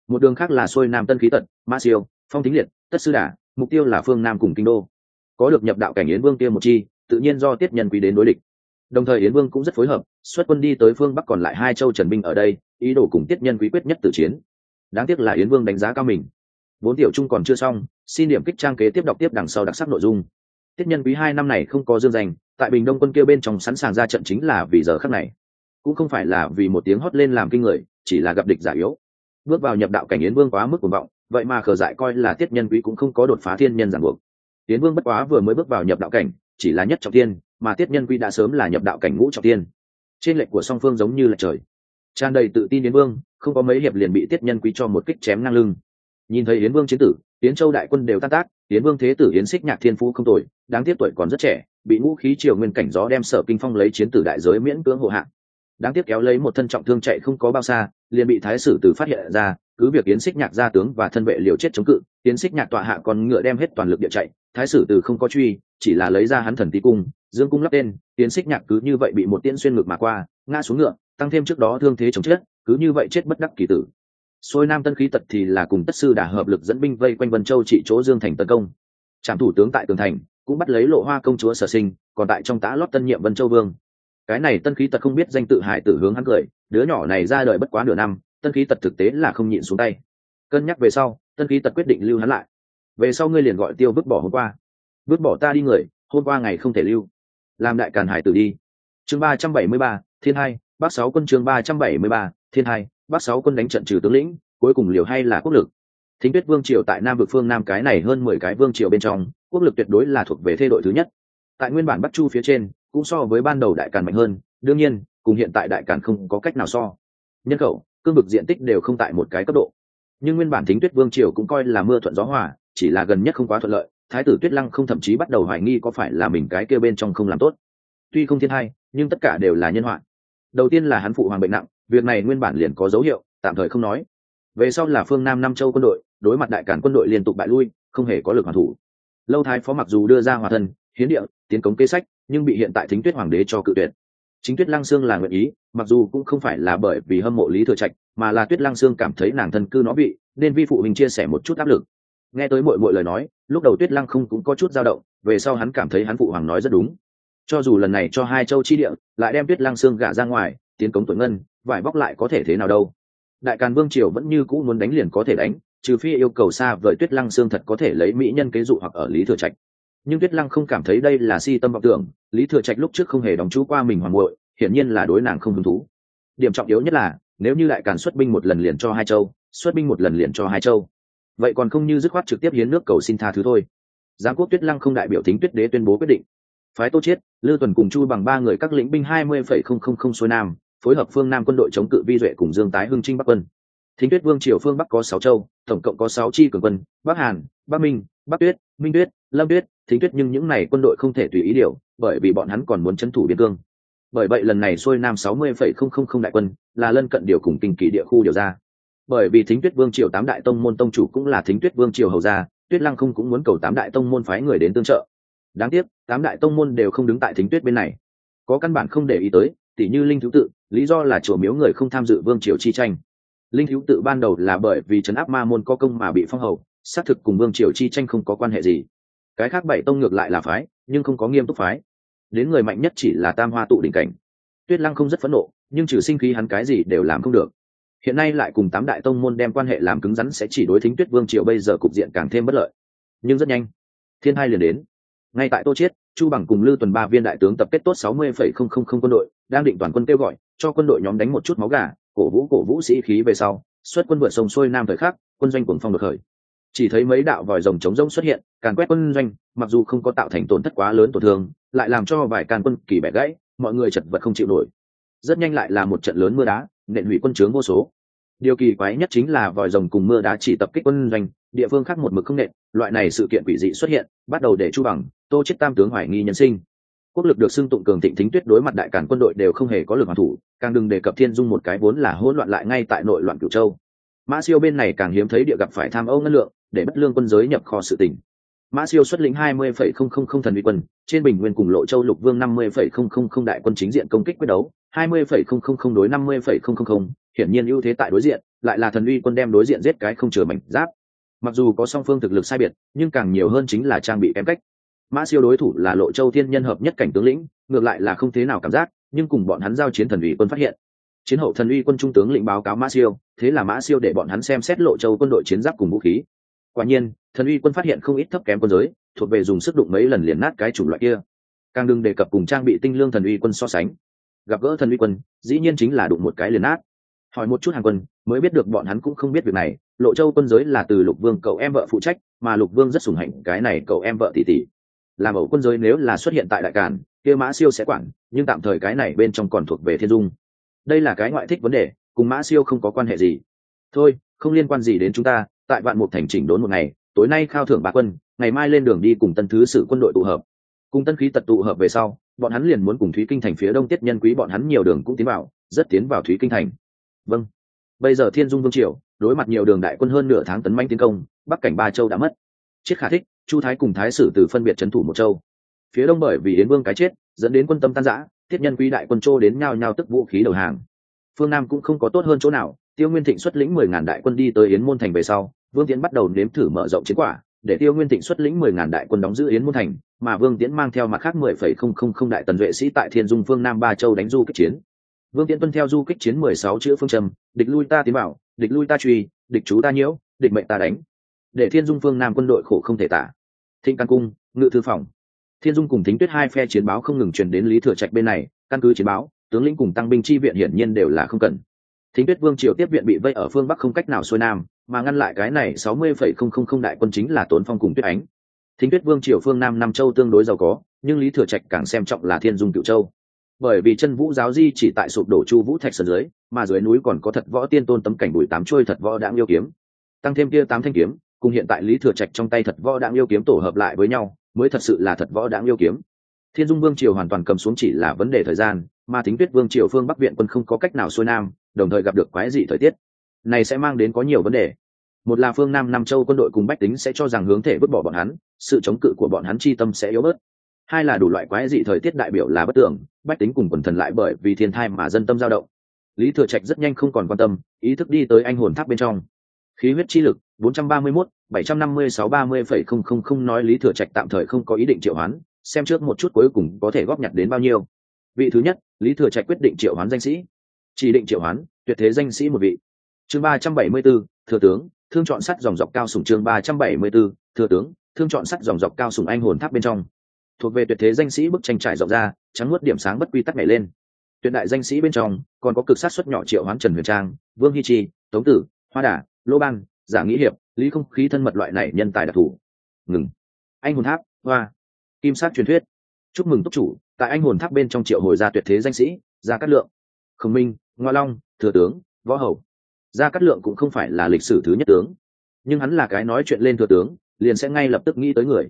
Speaker 1: Một đường khác là xuôi nam tân khí tật ma siêu, phong thính liệt, tất sư đà, mục tiêu là phương nam cùng kinh đô. Có được nhập đạo cảnh yến vương kia một chi, tự nhiên do tiết nhân quý đến đối địch. Đồng thời yến vương cũng rất phối hợp, xuất quân đi tới phương bắc còn lại hai châu trần binh ở đây, ý đồ cùng tiết nhân quý quyết nhất tử chiến. Đáng tiếc là yến vương đánh giá cao mình. Vốn tiểu trung còn chưa xong xin điểm kích trang kế tiếp đọc tiếp đằng sau đặc sắc nội dung. Tiết nhân quý hai năm này không có dương danh, tại bình đông quân kia bên trong sẵn sàng ra trận chính là vì giờ khắc này. Cũng không phải là vì một tiếng hót lên làm kinh người, chỉ là gặp địch giả yếu. Bước vào nhập đạo cảnh yến vương quá mức cuồng vọng, vậy mà khờ dại coi là tiết nhân quý cũng không có đột phá thiên nhân giảng buộc. Yến vương bất quá vừa mới bước vào nhập đạo cảnh, chỉ là nhất trọng tiên, mà tiết nhân quý đã sớm là nhập đạo cảnh ngũ trọng tiên. Trên lệnh của song phương giống như là trời. Tràn đầy tự tin yến vương, không có mấy hiệp liền bị tiết nhân quý cho một kích chém ngang lưng nhìn thấy yến vương chiến tử, yến châu đại quân đều tan tác, yến vương thế tử yến xích nhạc thiên phú không tội đáng tiếc tuổi còn rất trẻ, bị ngũ khí triều nguyên cảnh gió đem sở kinh phong lấy chiến tử đại giới miễn cưỡng hộ hạng. Đáng tiếc kéo lấy một thân trọng thương chạy không có bao xa, liền bị thái sử tử phát hiện ra, cứ việc yến xích nhạc ra tướng và thân vệ liều chết chống cự, yến xích nhạc tọa hạ còn ngựa đem hết toàn lực địa chạy, thái sử tử không có truy, chỉ là lấy ra hắn thần tí cung, dương cung lắp tên, yến xích nhạc cứ như vậy bị một tiễn xuyên ngực mà qua, ngã xuống ngựa, tăng thêm trước đó thương thế chống chết, cứ như vậy chết bất đắc kỳ tử xuôi nam tân khí tật thì là cùng tất sư đả hợp lực dẫn binh vây quanh vân châu trị chỗ dương thành tấn công. Trạm thủ tướng tại tường thành cũng bắt lấy lộ hoa công chúa sở sinh, còn tại trong tá lót tân nhiệm vân châu vương. Cái này tân khí tật không biết danh tự hải tử hướng hắn cười, đứa nhỏ này ra đời bất quá nửa năm, tân khí tật thực tế là không nhịn xuống tay. Cân nhắc về sau, tân khí tật quyết định lưu hắn lại. Về sau ngươi liền gọi tiêu vứt bỏ hôm qua. Vứt bỏ ta đi người, hôm qua ngày không thể lưu. Làm đại càn hải tử đi. Chương ba trăm bảy mươi ba, thiên hai bác sáu quân chương ba trăm bảy mươi ba, thiên hai bác sáu quân đánh trận trừ tướng lĩnh, cuối cùng liều hay là quốc lực. Thính tuyết vương triều tại nam vực phương nam cái này hơn mười cái vương triều bên trong, quốc lực tuyệt đối là thuộc về thê đội thứ nhất. Tại nguyên bản bắc chu phía trên, cũng so với ban đầu đại càn mạnh hơn, đương nhiên, cùng hiện tại đại càn không có cách nào so. Nhân khẩu, cương vực diện tích đều không tại một cái cấp độ. Nhưng nguyên bản thính tuyết vương triều cũng coi là mưa thuận gió hòa, chỉ là gần nhất không quá thuận lợi, thái tử tuyết lăng không thậm chí bắt đầu hoài nghi có phải là mình cái kêu bên trong không làm tốt. Tuy không thiên hay nhưng tất cả đều là nhân họa. Đầu tiên là hắn phụ hoàng bệnh nặng việc này nguyên bản liền có dấu hiệu, tạm thời không nói. Về sau là phương nam nam châu quân đội, đối mặt đại cản quân đội liên tục bại lui, không hề có lực hoàn thủ. Lâu thái phó mặc dù đưa ra hòa thân, hiến địa, tiến cống kế sách, nhưng bị hiện tại thính tuyết hoàng đế cho cự tuyệt. Chính tuyết lăng sương là nguyện ý, mặc dù cũng không phải là bởi vì hâm mộ lý thừa trạch, mà là tuyết lăng sương cảm thấy nàng thân cư nó bị, nên vi phụ mình chia sẻ một chút áp lực. Nghe tới mọi mọi lời nói, lúc đầu tuyết lăng không cũng có chút dao động, về sau hắn cảm thấy hắn phụ hoàng nói rất đúng. Cho dù lần này cho hai châu chi địa, lại đem tuyết lăng sương gả ra ngoài tiến cống tuổi ngân, vải bóc lại có thể thế nào đâu. Đại càn vương triều vẫn như cũ muốn đánh liền có thể đánh, trừ phi yêu cầu xa vời tuyết lăng xương thật có thể lấy mỹ nhân kế dụ hoặc ở lý thừa trạch. Nhưng tuyết lăng không cảm thấy đây là si tâm vọng tưởng, lý thừa trạch lúc trước không hề đóng chú qua mình hoàng muội, hiển nhiên là đối nàng không hứng thú. Điểm trọng yếu nhất là, nếu như đại càn xuất binh một lần liền cho hai châu, xuất binh một lần liền cho hai châu. Vậy còn không như dứt khoát trực tiếp hiến nước cầu xin tha thứ thôi. Giáng quốc tuyết lăng không đại biểu tính tuyết đế tuyên bố quyết định phái tô chiết, Lưu tuần cùng chu bằng ba người các lĩnh binh hai mươi phẩy không không không xuôi nam, phối hợp phương nam quân đội chống cự vi duệ cùng dương tái hưng trinh bắc quân. Thính tuyết vương triều phương bắc có sáu châu, tổng cộng có sáu chi cường quân, bắc hàn, bắc minh, bắc tuyết, minh tuyết, lâm tuyết, thính tuyết nhưng những này quân đội không thể tùy ý điều, bởi vì bọn hắn còn muốn chấn thủ biên cương. Bởi vậy lần này xuôi nam sáu mươi phẩy không không không đại quân là lân cận điều cùng kinh kỳ địa khu điều ra. Bởi vì thính tuyết vương triều tám đại tông môn tông chủ cũng là thính tuyết vương triều hầu gia, tuyết lăng không cũng muốn cầu tám đại tông môn phái người đến tương trợ đáng tiếc, tám đại tông môn đều không đứng tại thính tuyết bên này. Có căn bản không để ý tới, tỉ như linh thiếu tự, lý do là chùa miếu người không tham dự vương triều chi tranh. Linh thiếu tự ban đầu là bởi vì trấn áp ma môn có công mà bị phong hầu, xác thực cùng vương triều chi tranh không có quan hệ gì. Cái khác bảy tông ngược lại là phái, nhưng không có nghiêm túc phái. Đến người mạnh nhất chỉ là tam hoa tụ đỉnh cảnh. Tuyết lăng không rất phẫn nộ, nhưng trừ sinh khí hắn cái gì đều làm không được. Hiện nay lại cùng tám đại tông môn đem quan hệ làm cứng rắn sẽ chỉ đối thính tuyết vương triều bây giờ cục diện càng thêm bất lợi. Nhưng rất nhanh, thiên hai liền đến ngay tại tô chiết, chu bằng cùng lưu tuần ba viên đại tướng tập kết tốt sáu mươi phẩy không không không quân đội, đang định toàn quân kêu gọi, cho quân đội nhóm đánh một chút máu gà, cổ vũ cổ vũ sĩ khí về sau, xuất quân vượt sông xuôi nam thời khắc, quân doanh cuồng phong được khởi. Chỉ thấy mấy đạo vòi rồng chống rông xuất hiện, càn quét quân doanh, mặc dù không có tạo thành tổn thất quá lớn tổn thương, lại làm cho vài càn quân kỳ bẻ gãy, mọi người chật vật không chịu nổi. Rất nhanh lại là một trận lớn mưa đá, nện hủy quân trướng vô số. Điều kỳ quái nhất chính là vòi rồng cùng mưa đá chỉ tập kích quân doanh, địa phương khác một mực không nện, loại này sự kiện quỷ dị xuất hiện, bắt đầu để chu bằng tô chết tam tướng hoài nghi nhân sinh. Quốc lực được xưng tụng cường thịnh thính tuyết đối mặt đại cản quân đội đều không hề có lực hoàn thủ, càng đừng đề cập thiên dung một cái vốn là hỗn loạn lại ngay tại nội loạn cửu châu. Mã siêu bên này càng hiếm thấy địa gặp phải tham âu ngân lượng, để bất lương quân giới nhập kho sự tỉnh mã siêu xuất lĩnh hai mươi phẩy không không không thần uy quân, trên bình nguyên cùng lộ châu lục vương năm mươi phẩy không không không đại quân chính diện công kích quyết đấu, hai mươi phẩy không không không đối năm mươi phẩy không không không, hiển nhiên ưu thế tại đối diện, lại là thần uy quân đem đối diện giết cái không chừa mảnh giáp. Mặc dù có song phương thực lực sai biệt, nhưng càng nhiều hơn chính là trang bị kém cách mã siêu đối thủ là lộ châu thiên nhân hợp nhất cảnh tướng lĩnh, ngược lại là không thế nào cảm giác, nhưng cùng bọn hắn giao chiến thần uy quân phát hiện. Chiến hậu thần uy quân trung tướng lĩnh báo cáo mã siêu, thế là mã siêu để bọn hắn xem xét lộ châu quân đội chiến giáp cùng vũ khí. Quả nhiên, thần uy quân phát hiện không ít thấp kém quân giới, thuộc về dùng sức đụng mấy lần liền nát cái chủng loại kia. Càng đừng đề cập cùng trang bị tinh lương thần uy quân so sánh. Gặp gỡ thần uy quân, dĩ nhiên chính là đụng một cái liền nát. Hỏi một chút hàng quân, mới biết được bọn hắn cũng không biết việc này, lộ châu quân giới là từ lục vương cậu em vợ phụ trách, mà lục vương rất sủng hạnh cái này cậu em vợ tỷ tỷ làm ẩu quân giới nếu là xuất hiện tại đại cản kia mã siêu sẽ quản, nhưng tạm thời cái này bên trong còn thuộc về thiên dung. Đây là cái ngoại thích vấn đề, cùng mã siêu không có quan hệ gì. Thôi, không liên quan gì đến chúng ta, tại vạn mục thành chỉnh đốn một ngày, tối nay khao thưởng ba quân, ngày mai lên đường đi cùng tân thứ sự quân đội tụ hợp. Cùng tân khí tật tụ hợp về sau, bọn hắn liền muốn cùng thúy kinh thành phía đông tiết nhân quý bọn hắn nhiều đường cũng tiến vào, rất tiến vào thúy kinh thành. Vâng. Bây giờ thiên dung vương triều, đối mặt nhiều đường đại quân hơn nửa tháng tấn manh tiến công, bắc cảnh ba châu đã mất. Chiết khả thích chu thái cùng thái sử từ phân biệt trấn thủ một châu. Phía đông bởi vì yến vương cái chết, dẫn đến quân tâm tan rã, thiết nhân quý đại quân châu đến nhao nhao tức vũ khí đầu hàng. Phương nam cũng không có tốt hơn chỗ nào, tiêu nguyên thịnh xuất lĩnh mười ngàn đại quân đi tới yến môn thành về sau, vương tiến bắt đầu nếm thử mở rộng chiến quả, để tiêu nguyên thịnh xuất lĩnh mười ngàn đại quân đóng giữ yến môn thành, mà vương tiến mang theo mặt khác mười phẩy không không không đại tần vệ sĩ tại thiên dung phương nam ba châu đánh du kích chiến. Vương tiến tuân theo du kích chiến mười sáu chữ phương trầm địch lui ta tiến bảo, địch lui ta truy, địch chú ta nhiễu, địch mệnh ta đánh để thiên dung phương nam quân đội khổ không thể tả. Thịnh căn cung, ngự thư phòng. Thiên dung cùng thính tuyết hai phe chiến báo không ngừng truyền đến lý thừa trạch bên này, căn cứ chiến báo, tướng lĩnh cùng tăng binh chi viện hiển nhiên đều là không cần. Thính tuyết vương triều tiếp viện bị vây ở phương bắc không cách nào xuôi nam, mà ngăn lại cái này sáu mươi phẩy không không không đại quân chính là tốn phong cùng tuyết ánh. Thính tuyết vương triều phương nam nam châu tương đối giàu có, nhưng lý thừa trạch càng xem trọng là thiên dung cựu châu. Bởi vì chân vũ giáo di chỉ tại sụp đổ chu vũ thạch sơn dưới, mà dưới núi còn có thật võ tiên tôn tấm cảnh bùi tám trôi thật võ đã yêu kiếm. Tăng thêm kia tám thanh kiếm cùng hiện tại lý thừa trạch trong tay thật võ đãng yêu kiếm tổ hợp lại với nhau, mới thật sự là thật võ đãng yêu kiếm. Thiên dung vương triều hoàn toàn cầm xuống chỉ là vấn đề thời gian, mà thính tuyết vương triều phương bắc viện quân không có cách nào xuôi nam, đồng thời gặp được quái dị thời tiết. Này sẽ mang đến có nhiều vấn đề. Một là phương nam nam châu quân đội cùng bách tính sẽ cho rằng hướng thể vứt bỏ bọn hắn, sự chống cự của bọn hắn chi tâm sẽ yếu bớt. Hai là đủ loại quái dị thời tiết đại biểu là bất tưởng, bách tính cùng quần thần lại bởi vì thiên thai mà dân tâm dao động. Lý thừa trạch rất nhanh không còn quan tâm, ý thức đi tới anh hồn tháp bên trong khí huyết chi lực 431, 756 30,000 nói lý thừa trạch tạm thời không có ý định triệu hoán xem trước một chút cuối cùng có thể góp nhặt đến bao nhiêu. Vị thứ nhất lý thừa trạch quyết định triệu hoán danh sĩ. Chỉ định triệu hoán tuyệt thế danh sĩ một vị. Chương 374, thừa tướng thương chọn sắt dòng dọc cao sủng chương 374, thừa tướng thương chọn sắt dòng dọc cao sủng anh hồn tháp bên trong. Thuộc về tuyệt thế danh sĩ bức tranh trải rộng ra trắng nuốt điểm sáng bất quy tắc nhảy lên. Tuyệt đại danh sĩ bên trong còn có cực sát xuất nhỏ triệu hoán trần huyền trang vương hi chi tống tử hoa đà lô ban giả nghĩ hiệp, lý không khí thân mật loại này nhân tài đặc thù. Ngừng. Anh hồn tháp, hoa. Kim sát truyền thuyết. Chúc mừng túc chủ, tại anh hồn tháp bên trong triệu hồi gia tuyệt thế danh sĩ, gia cát lượng. Khổng minh, ngoa long, thừa tướng, võ hầu. Gia cát lượng cũng không phải là lịch sử thứ nhất tướng. Nhưng hắn là cái nói chuyện lên thừa tướng, liền sẽ ngay lập tức nghĩ tới người.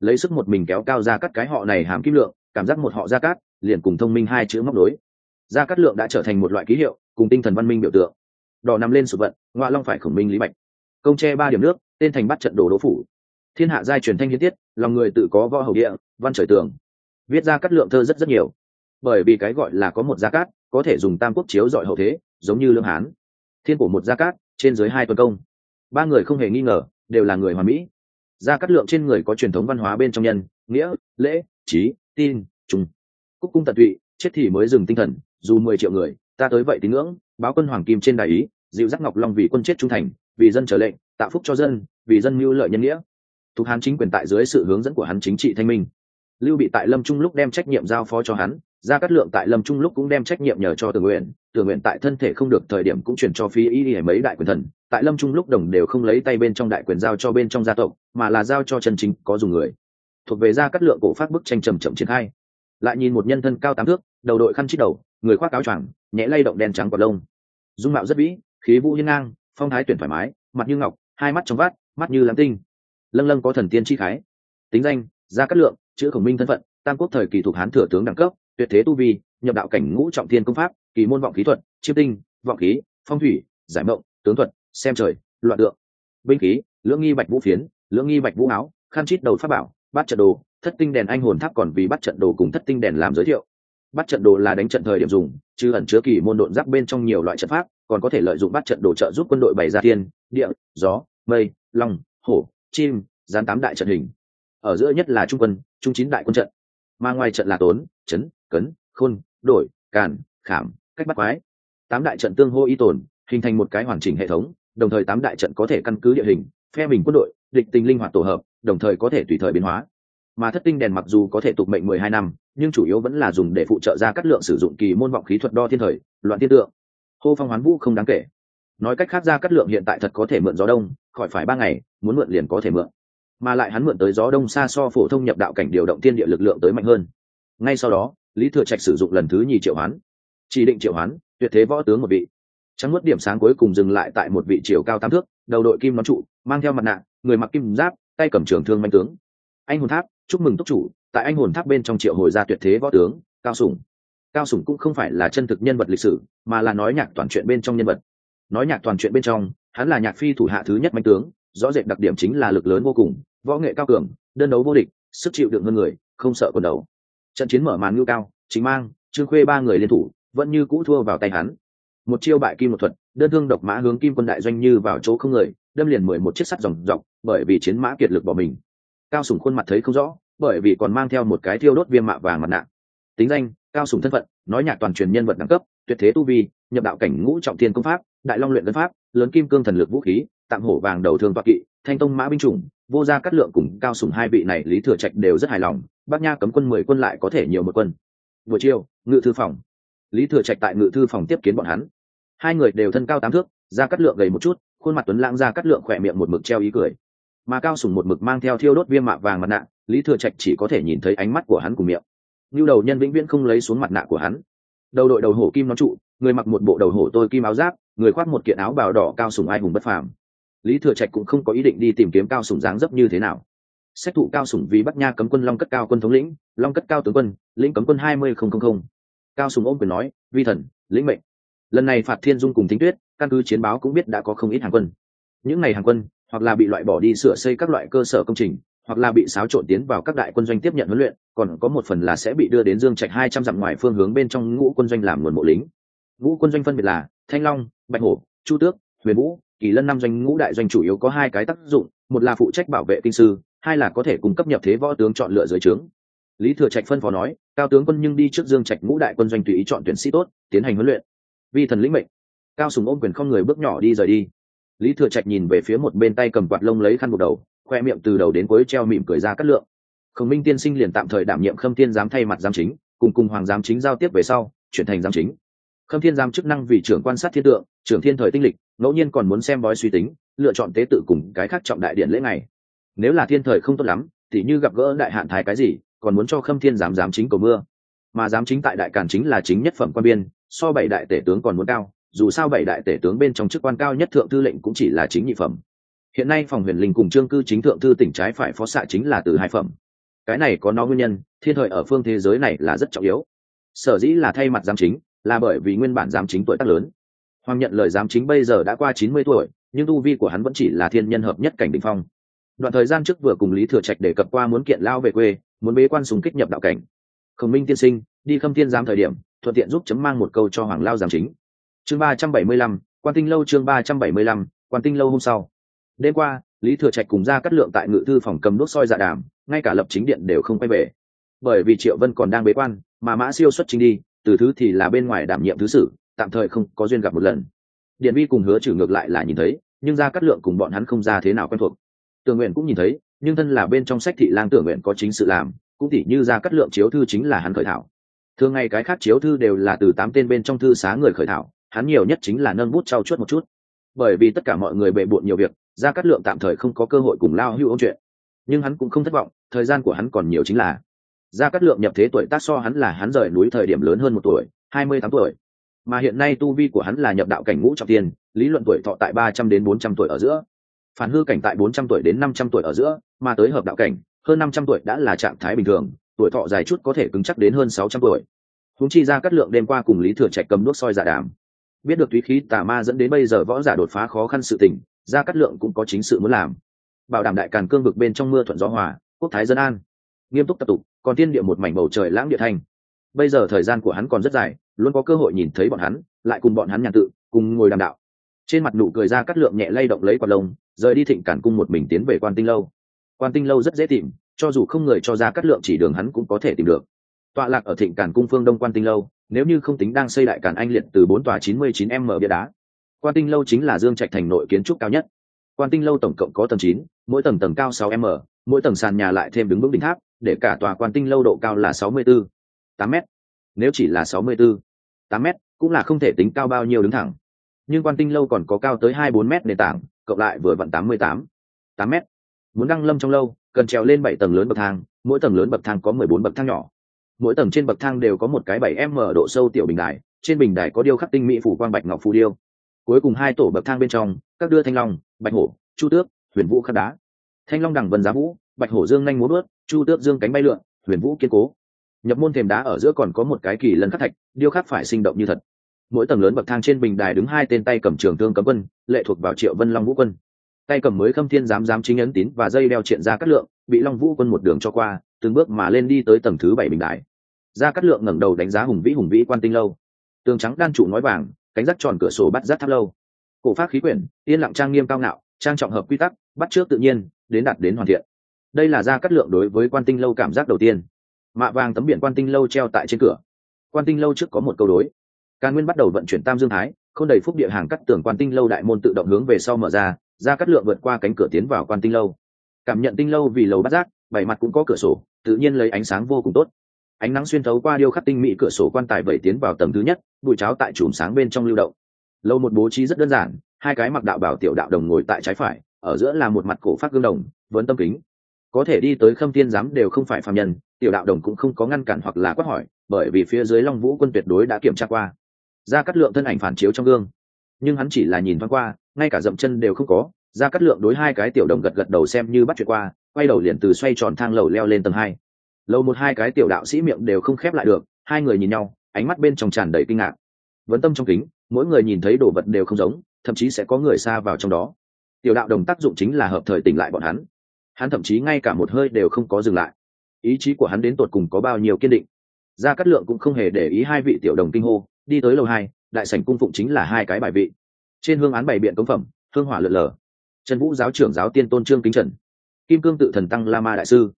Speaker 1: Lấy sức một mình kéo cao ra cắt cái họ này hàm kim lượng, cảm giác một họ gia cát, liền cùng thông minh hai chữ móc đối gia cát lượng đã trở thành một loại ký hiệu, cùng tinh thần văn minh biểu tượng đỏ nằm lên sụp vận ngoại long phải khổng minh lý bạch. Công tre ba điểm nước, tên thành bắt trận đồ đỗ phủ. Thiên hạ giai truyền thanh hiến tiết lòng người tự có võ hầu địa, văn trời tường. Viết ra cắt lượng thơ rất rất nhiều. Bởi vì cái gọi là có một gia cát, có thể dùng tam quốc chiếu dọi hậu thế, giống như lương hán. Thiên cổ một gia cát, trên dưới hai tuần công. Ba người không hề nghi ngờ, đều là người hòa mỹ. Gia cát lượng trên người có truyền thống văn hóa bên trong nhân, nghĩa, lễ, trí, tin trung cúc cung tận tụy, chết thì mới dừng tinh thần, dù mười triệu người, ta tới vậy tín ngưỡng báo quân hoàng kim trên đại ý, dịu giác ngọc long vì quân chết trung thành, vì dân trở lệnh tạo phúc cho dân, vì dân mưu lợi nhân nghĩa. Thuộc hán chính quyền tại dưới sự hướng dẫn của hắn chính trị thanh minh. Lưu bị tại lâm trung lúc đem trách nhiệm giao phó cho hắn, gia cát lượng tại lâm trung lúc cũng đem trách nhiệm nhờ cho tường nguyện tường nguyện tại thân thể không được thời điểm cũng chuyển cho phi y mấy đại quyền thần, tại lâm trung lúc đồng đều không lấy tay bên trong đại quyền giao cho bên trong gia tộc, mà là giao cho chân chính có dùng người. Thuộc về gia cát lượng cổ phát bức tranh trầm chậm triển khai. Lại nhìn một nhân thân cao tám thước, đầu đội khăn chít đầu, người khoác áo choàng, nhẹ lay động đen trắng quả lông dung mạo rất vĩ, khí vũ hiên ngang, phong thái tuyển thoải mái, mặt như ngọc, hai mắt trong vát mắt như lắm tinh. Lâng lâng có thần tiên chi khái. Tính danh, gia cát lượng, chữ khổng minh thân phận, tam quốc thời kỳ thuộc hán thừa tướng đẳng cấp, tuyệt thế tu vi, nhập đạo cảnh ngũ trọng thiên công pháp, kỳ môn vọng khí thuật, chiêm tinh, vọng khí, phong thủy, giải mộng, tướng thuật, xem trời, loạn tượng. Binh khí, lưỡng nghi bạch vũ phiến, lưỡng nghi bạch vũ áo, khăn chít đầu pháp bảo, bát trận đồ, thất tinh đèn anh hồn tháp còn vì bắt trận đồ cùng thất tinh đèn làm giới thiệu bắt trận đồ là đánh trận thời điểm dùng, chứ ẩn chứa kỳ môn độn giáp bên trong nhiều loại trận pháp, còn có thể lợi dụng bắt trận đồ trợ giúp quân đội bày ra thiên, địa, gió, mây, long, hổ, chim, gián tám đại trận hình. Ở giữa nhất là trung quân, trung chín đại quân trận. Mà ngoài trận là tốn, chấn, cấn, khôn, đổi, càn, khảm, cách bắt quái. Tám đại trận tương hô y tồn, hình thành một cái hoàn chỉnh hệ thống, đồng thời tám đại trận có thể căn cứ địa hình, phe mình quân đội, địch tình linh hoạt tổ hợp, đồng thời có thể tùy thời biến hóa. Mà thất tinh đèn mặc dù có thể tục mệnh mười hai năm nhưng chủ yếu vẫn là dùng để phụ trợ ra cắt lượng sử dụng kỳ môn vọng khí thuật đo thiên thời, loạn thiên tượng. Hô phong hoán vũ không đáng kể. Nói cách khác ra cắt lượng hiện tại thật có thể mượn gió đông, khỏi phải ba ngày, muốn mượn liền có thể mượn. Mà lại hắn mượn tới gió đông xa so phổ thông nhập đạo cảnh điều động thiên địa lực lượng tới mạnh hơn. Ngay sau đó, lý thừa trạch sử dụng lần thứ nhì triệu hoán. Chỉ định triệu hoán, tuyệt thế võ tướng một vị. Trắng mất điểm sáng cuối cùng dừng lại tại một vị chiều cao tám thước, đầu đội kim nón trụ, mang theo mặt nạ, người mặc kim giáp, tay cầm trường thương manh tướng. Anh hồn tháp chúc mừng túc chủ, tại anh hồn tháp bên trong triệu hồi gia tuyệt thế võ tướng, cao sủng cao sủng cũng không phải là chân thực nhân vật lịch sử, mà là nói nhạc toàn chuyện bên trong nhân vật. Nói nhạc toàn chuyện bên trong, hắn là nhạc phi thủ hạ thứ nhất mạnh tướng, rõ rệt đặc điểm chính là lực lớn vô cùng, võ nghệ cao cường, đơn đấu vô địch, sức chịu đựng hơn người, không sợ quần đấu trận chiến mở màn ngưu cao chính mang, trương khuê ba người liên thủ, vẫn như cũ thua vào tay hắn. Một chiêu bại kim một thuật, đơn thương độc mã hướng kim quân đại doanh như vào chỗ không người, đâm liền mười một chiếc sắt dòng dọc, bởi vì chiến mã kiệt lực bỏ mình cao sủng khuôn mặt thấy không rõ, bởi vì còn mang theo một cái thiêu đốt viêm mạ vàng mặt nạ. Tính danh, cao sủng thân phận, nói nhạc toàn truyền nhân vật đẳng cấp, tuyệt thế tu vi, nhập đạo cảnh ngũ trọng thiên công pháp, đại long luyện tân pháp, lớn kim cương thần lực vũ khí tạm hổ vàng đầu thương toạc kỵ, thanh tông mã binh chủng, vô gia cát lượng cùng cao sùng hai vị này lý thừa trạch đều rất hài lòng, bác nha cấm quân mười quân lại có thể nhiều một quân. Buổi chiều, ngự thư phòng. Lý thừa trạch tại ngự thư phòng tiếp kiến bọn hắn. Hai người đều thân cao tám thước ra cắt lượng gầy một chút, khuôn mặt tuấn lãng ra cắt lượng khỏe miệng một mực treo ý cười mà cao sùng một mực mang theo thiêu đốt viêm mạ vàng mặt nạ, lý thừa trạch chỉ có thể nhìn thấy ánh mắt của hắn cùng miệng. Như đầu nhân vĩnh viễn không lấy xuống mặt nạ của hắn. Đầu đội đầu hổ kim nó trụ, người mặc một bộ đầu hổ tôi kim áo giáp, người khoác một kiện áo bào đỏ cao sùng ai hùng bất phàm. Lý thừa trạch cũng không có ý định đi tìm kiếm cao sùng dáng dấp như thế nào. Xét thụ cao sùng vì bắc nha cấm quân long cất cao quân thống lĩnh, long cất cao tướng quân, lĩnh cấm quân hai mươi không không không. Cao sùng ôm quyền nói, vi thần, lĩnh mệnh. Lần này phạt thiên dung cùng thính tuyết, căn cứ chiến báo cũng biết đã có không ít hàng quân. Những ngày hàng quân hoặc là bị loại bỏ đi sửa xây các loại cơ sở công trình, hoặc là bị xáo trộn tiến vào các đại quân doanh tiếp nhận huấn luyện, còn có một phần là sẽ bị đưa đến dương trạch hai trăm dặm ngoài phương hướng bên trong ngũ quân doanh làm nguồn mộ lính. Ngũ quân doanh phân biệt là thanh long, bạch hổ, chu tước, huyền vũ, kỳ lân năm doanh ngũ đại doanh chủ yếu có hai cái tác dụng, một là phụ trách bảo vệ kinh sư, hai là có thể cung cấp nhập thế võ tướng chọn lựa dưới trướng. Lý thừa trạch phân phó nói, cao tướng quân nhưng đi trước dương trạch ngũ đại quân doanh tùy ý chọn tuyển sĩ tốt, tiến hành huấn luyện. Vi thần lĩnh mệnh. Cao sùng ôm quyền không người bước nhỏ đi rời đi lý thừa trạch nhìn về phía một bên tay cầm quạt lông lấy khăn buộc đầu, khoe miệng từ đầu đến cuối treo mỉm cười ra cắt lượng. Khổng minh tiên sinh liền tạm thời đảm nhiệm khâm thiên giám thay mặt giám chính, cùng cùng hoàng giám chính giao tiếp về sau, chuyển thành giám chính. Khâm thiên giám chức năng vì trưởng quan sát thiên tượng, trưởng thiên thời tinh lịch, ngẫu nhiên còn muốn xem bói suy tính, lựa chọn tế tự cùng cái khác trọng đại điện lễ ngày. Nếu là thiên thời không tốt lắm, thì như gặp gỡ đại hạn thái cái gì, còn muốn cho khâm thiên giám giám chính cầu mưa. Mà giám chính tại đại càn chính là chính nhất phẩm quan biên, so bảy đại tể tướng còn muốn cao dù sao bảy đại tể tướng bên trong chức quan cao nhất thượng thư lệnh cũng chỉ là chính nhị phẩm. Hiện nay phòng huyền linh cùng trương cư chính thượng thư tỉnh trái phải phó xạ chính là từ hai phẩm. Cái này có nó nguyên nhân, thiên thời ở phương thế giới này là rất trọng yếu. Sở dĩ là thay mặt giám chính, là bởi vì nguyên bản giám chính tuổi tác lớn. Hoàng nhận lời giám chính bây giờ đã qua chín mươi tuổi, nhưng tu vi của hắn vẫn chỉ là thiên nhân hợp nhất cảnh đ ỉ n h phong. Đoạn thời gian trước vừa cùng lý thừa trạch đề cập qua muốn kiện lao về quê, muốn bế quan súng kích nhập đạo cảnh. Khổng minh tiên sinh, đi khâm thiên giám thời điểm, thuận tiện giúp chấm mang một câu cho hoàng lao giám chính chương ba trăm bảy mươi lăm, quan tinh lâu chương ba trăm bảy mươi lăm, quan tinh lâu hôm sau. Đêm qua, lý thừa trạch cùng ra cắt lượng tại ngự thư phòng cầm đốt soi dạ đàm, ngay cả lập chính điện đều không quay về. Bởi vì triệu vân còn đang bế quan, mà mã siêu xuất chính đi, từ thứ thì là bên ngoài đảm nhiệm thứ sử, tạm thời không có duyên gặp một lần. Điện vi cùng hứa trừ ngược lại là nhìn thấy, nhưng ra cắt lượng cùng bọn hắn không ra thế nào quen thuộc. Tường nguyện cũng nhìn thấy, nhưng thân là bên trong sách thị lang tưởng nguyện có chính sự làm, cũng tỉ như ra cắt lượng chiếu thư chính là hắn khởi thảo. Thường ngày cái khác chiếu thư đều là từ tám tên bên trong thư xá người khởi thảo hắn nhiều nhất chính là nâng bút trau chuốt một chút. Bởi vì tất cả mọi người bệ bộn nhiều việc ra cắt lượng tạm thời không có cơ hội cùng lao hưu ông chuyện. Nhưng hắn cũng không thất vọng, thời gian của hắn còn nhiều chính là ra cắt lượng nhập thế tuổi tác so hắn là hắn rời núi thời điểm lớn hơn một tuổi, hai mươi tám tuổi. Mà hiện nay tu vi của hắn là nhập đạo cảnh ngũ trọng tiền lý luận tuổi thọ tại ba trăm đến bốn trăm tuổi ở giữa. Phản hư cảnh tại bốn trăm tuổi đến năm trăm tuổi ở giữa, mà tới hợp đạo cảnh, hơn năm trăm tuổi đã là trạng thái bình thường, tuổi thọ dài chút có thể cứng chắc đến hơn sáu trăm tuổi. Húng chi ra cắt lượng đêm qua cùng lý thừa trạch cầm nước soi giả đàm biết được túy khí tà ma dẫn đến bây giờ võ giả đột phá khó khăn sự tình, gia cát lượng cũng có chính sự muốn làm. Bảo đảm đại càn cương vực bên trong mưa thuận gió hòa, quốc thái dân an. Nghiêm túc tập tục, còn tiên địa một mảnh bầu trời lãng địa thành. Bây giờ thời gian của hắn còn rất dài, luôn có cơ hội nhìn thấy bọn hắn, lại cùng bọn hắn nhàn tự, cùng ngồi đàm đạo. Trên mặt nụ cười ra cắt lượng nhẹ lay động lấy quạt lông, rời đi thịnh cản cung một mình tiến về quan tinh lâu. Quan tinh lâu rất dễ tìm, cho dù không người cho ra cắt lượng chỉ đường hắn cũng có thể tìm được. Tọa lạc ở thịnh cản cung phương đông quan tinh lâu nếu như không tính đang xây đại cản anh liệt từ bốn tòa chín mươi chín m bia đá. Quan tinh lâu chính là dương trạch thành nội kiến trúc cao nhất. Quan tinh lâu tổng cộng có tầng chín, mỗi tầng tầng cao sáu m, mỗi tầng sàn nhà lại thêm đứng vững đỉnh tháp, để cả tòa quan tinh lâu độ cao là sáu mươi bốn, tám m. Nếu chỉ là sáu mươi bốn, tám m, cũng là không thể tính cao bao nhiêu đứng thẳng. Nhưng quan tinh lâu còn có cao tới hai bốn m nền tảng, cộng lại vừa vặn tám mươi tám tám m. Muốn đăng lâm trong lâu, cần trèo lên bảy tầng lớn bậc thang, mỗi tầng lớn bậc thang có mười bốn bậc thang nhỏ mỗi tầng trên bậc thang đều có một cái bảy m độ sâu tiểu bình đài, trên bình đài có điêu khắc tinh mỹ phủ quang bạch ngọc phù điêu. Cuối cùng hai tổ bậc thang bên trong, các đưa thanh long, bạch hổ, chu tước, huyền vũ khắc đá. Thanh long đằng vân giá vũ, bạch hổ dương nhanh múa bớt chu tước dương cánh bay lượn, huyền vũ kiên cố. Nhập môn thềm đá ở giữa còn có một cái kỳ lân khắc thạch, điêu khắc phải sinh động như thật. Mỗi tầng lớn bậc thang trên bình đài đứng hai tên tay cầm trường thương cấm quân, lệ thuộc vào triệu vân long vũ quân. Tay cầm mới khâm thiên giám giám chính ấn tín và dây đeo triện ra cắt lượng, bị long vũ quân một đường cho qua, từng bước mà lên đi tới tầng thứ bảy bình đài ra cắt lượng ngẩng đầu đánh giá hùng vĩ hùng vĩ quan tinh lâu. Tường trắng đan trụ nói vàng, cánh rắc tròn cửa sổ bắt rác tháp lâu. Cổ pháp khí quyển, yên lặng trang nghiêm cao ngạo, trang trọng hợp quy tắc, bắt trước tự nhiên, đến đạt đến hoàn thiện. Đây là ra cắt lượng đối với quan tinh lâu cảm giác đầu tiên. Mạ vàng tấm biển quan tinh lâu treo tại trên cửa. Quan tinh lâu trước có một câu đối. Càn nguyên bắt đầu vận chuyển tam dương thái, không đầy phúc địa hàng cắt tường quan tinh lâu đại môn tự động hướng về sau mở ra ra cắt lượng vượt qua cánh cửa tiến vào quan tinh lâu. Cảm nhận tinh lâu vì lầu bắt giác bảy mặt cũng có cửa sổ, tự nhiên lấy ánh sáng vô cùng tốt ánh nắng xuyên thấu qua điêu khắc tinh mỹ cửa sổ quan tài vẩy tiến vào tầng thứ nhất, bụi cháo tại chùm sáng bên trong lưu động. Lâu một bố trí rất đơn giản, hai cái mặc đạo bảo tiểu đạo đồng ngồi tại trái phải, ở giữa là một mặt cổ phát gương đồng vấn tâm kính. Có thể đi tới khâm thiên giám đều không phải phạm nhân, tiểu đạo đồng cũng không có ngăn cản hoặc là quát hỏi, bởi vì phía dưới long vũ quân tuyệt đối đã kiểm tra qua. Ra cắt lượng thân ảnh phản chiếu trong gương. Nhưng hắn chỉ là nhìn thoáng qua, ngay cả dậm chân đều không có. Ra cắt lượng đối hai cái tiểu đồng gật gật đầu xem như bắt chuyện qua, quay đầu liền từ xoay tròn thang lầu leo lên tầng hai lầu một hai cái tiểu đạo sĩ miệng đều không khép lại được, hai người nhìn nhau, ánh mắt bên trong tràn đầy kinh ngạc. Vấn tâm trong kính, mỗi người nhìn thấy đồ vật đều không giống, thậm chí sẽ có người xa vào trong đó. Tiểu đạo đồng tác dụng chính là hợp thời tỉnh lại bọn hắn. Hắn thậm chí ngay cả một hơi đều không có dừng lại. Ý chí của hắn đến tột cùng có bao nhiêu kiên định? Gia cát lượng cũng không hề để ý hai vị tiểu đồng kinh hô, đi tới lầu hai, đại sảnh cung phụng chính là hai cái bài vị. Trên hương án bày biện công phẩm, hương hỏa lượn lờ. Trần vũ giáo trưởng giáo tiên tôn trương kính trần. Kim cương tự thần tăng la ma đại sư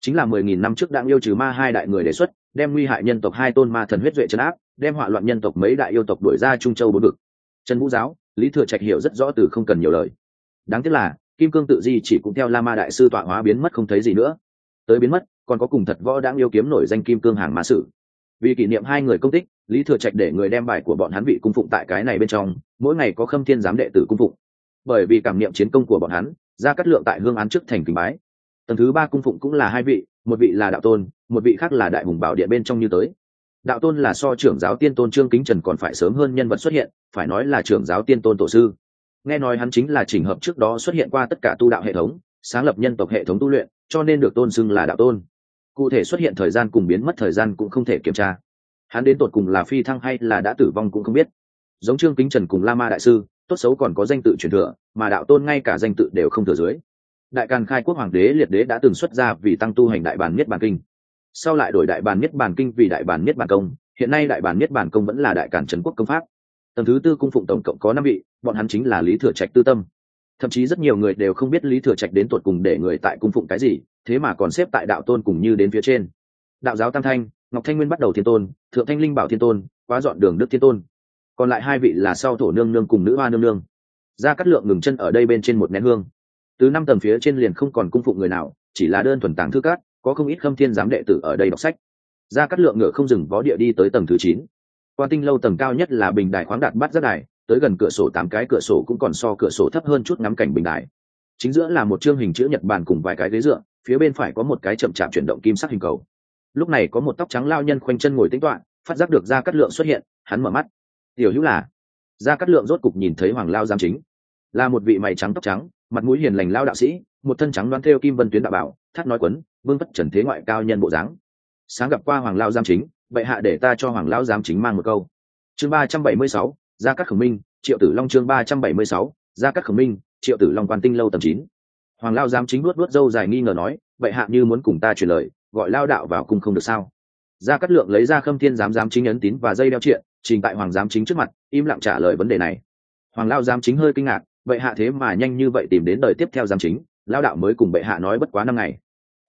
Speaker 1: chính là mười nghìn năm trước đặng yêu trừ ma hai đại người đề xuất, đem nguy hại nhân tộc hai tôn ma thần huyết duệ trấn áp, đem họa loạn nhân tộc mấy đại yêu tộc đuổi ra trung châu bốn vực. Trần vũ giáo, lý thừa trạch hiểu rất rõ từ không cần nhiều lời. Đáng tiếc là, kim cương tự di chỉ cũng theo la ma đại sư tọa hóa biến mất không thấy gì nữa. Tới biến mất, còn có cùng thật võ đang yêu kiếm nổi danh kim cương hàng ma sử. Vì kỷ niệm hai người công tích, lý thừa trạch để người đem bài của bọn hắn vị cung phụng tại cái này bên trong, mỗi ngày có khâm thiên giám đệ tử cung phụng. Bởi vì cảm niệm chiến công của bọn hắn, ra cắt lượng tại hương án trước thành kính bái tầng thứ ba cung phụng cũng là hai vị, một vị là đạo tôn, một vị khác là đại hùng bảo điện bên trong như tới. Đạo tôn là so trưởng giáo tiên tôn trương kính trần còn phải sớm hơn nhân vật xuất hiện, phải nói là trưởng giáo tiên tôn tổ sư. Nghe nói hắn chính là chỉnh hợp trước đó xuất hiện qua tất cả tu đạo hệ thống, sáng lập nhân tộc hệ thống tu luyện, cho nên được tôn xưng là đạo tôn. Cụ thể xuất hiện thời gian cùng biến mất thời gian cũng không thể kiểm tra. Hắn đến tột cùng là phi thăng hay là đã tử vong cũng không biết. Giống trương kính trần cùng la ma đại sư, tốt xấu còn có danh tự truyền thừa, mà đạo tôn ngay cả danh tự đều không thừa dưới đại càn khai quốc hoàng đế liệt đế đã từng xuất ra vì tăng tu hành đại bản nhất bản kinh. Sau lại đổi đại bản nhất bản kinh vì đại bản nhất bản công, hiện nay đại bản nhất bản công vẫn là đại càn trấn quốc công pháp. Tầng thứ tư cung phụng tổng cộng có năm vị, bọn hắn chính là lý thừa trạch tư tâm. Thậm chí rất nhiều người đều không biết lý thừa trạch đến tuột cùng để người tại cung phụng cái gì, thế mà còn xếp tại đạo tôn cùng như đến phía trên. Đạo giáo tam thanh, ngọc thanh nguyên bắt đầu thiên tôn, thượng thanh linh bảo thiên tôn, quá dọn đường đức thiên tôn. Còn lại hai vị là sau thổ nương nương cùng nữ hoa nương nương. Ra cắt lượng ngừng chân ở đây bên trên một nén hương từ năm tầng phía trên liền không còn cung phụng người nào, chỉ là đơn thuần tàng thư cát có không ít khâm thiên giám đệ tử ở đây đọc sách. Ra cắt lượng ngựa không dừng vó địa đi tới tầng thứ chín. Quan tinh lâu tầng cao nhất là bình đài khoáng đạt bắt rất đài, tới gần cửa sổ tám cái cửa sổ cũng còn so cửa sổ thấp hơn chút ngắm cảnh bình đài. Chính giữa là một chương hình chữ nhật bàn cùng vài cái ghế dựa, phía bên phải có một cái chậm chạp chuyển động kim sắc hình cầu. Lúc này có một tóc trắng lao nhân khoanh chân ngồi tính toạ phát giác được ra cắt lượng xuất hiện, hắn mở mắt. Tiểu hữu là? Ra cắt lượng rốt cục nhìn thấy hoàng lao giam chính. Là một vị mày trắng tóc trắng mặt mũi hiền lành lao đạo sĩ, một thân trắng đoán theo kim vân tuyến đạo bảo, thắt nói quấn, vương vất trần thế ngoại cao nhân bộ dáng. Sáng gặp qua hoàng lao giam chính, bệ hạ để ta cho hoàng lao giam chính mang một câu. Chương ba trăm bảy mươi sáu, gia cát khổng minh, triệu tử long chương ba trăm bảy mươi sáu, gia cát khổng minh, triệu tử long quan tinh lâu tầm chín. Hoàng lao giam chính luốt luốt dâu dài nghi ngờ nói, bệ hạ như muốn cùng ta truyền lời, gọi lao đạo vào cung không được sao? Gia cát lượng lấy ra khâm thiên giám giám chính ấn tín và dây đeo triện, trình tại hoàng giám chính trước mặt, im lặng trả lời vấn đề này. Hoàng lao giám chính hơi kinh ngạc bệ hạ thế mà nhanh như vậy tìm đến đời tiếp theo giám chính lao đạo mới cùng bệ hạ nói bất quá năm ngày.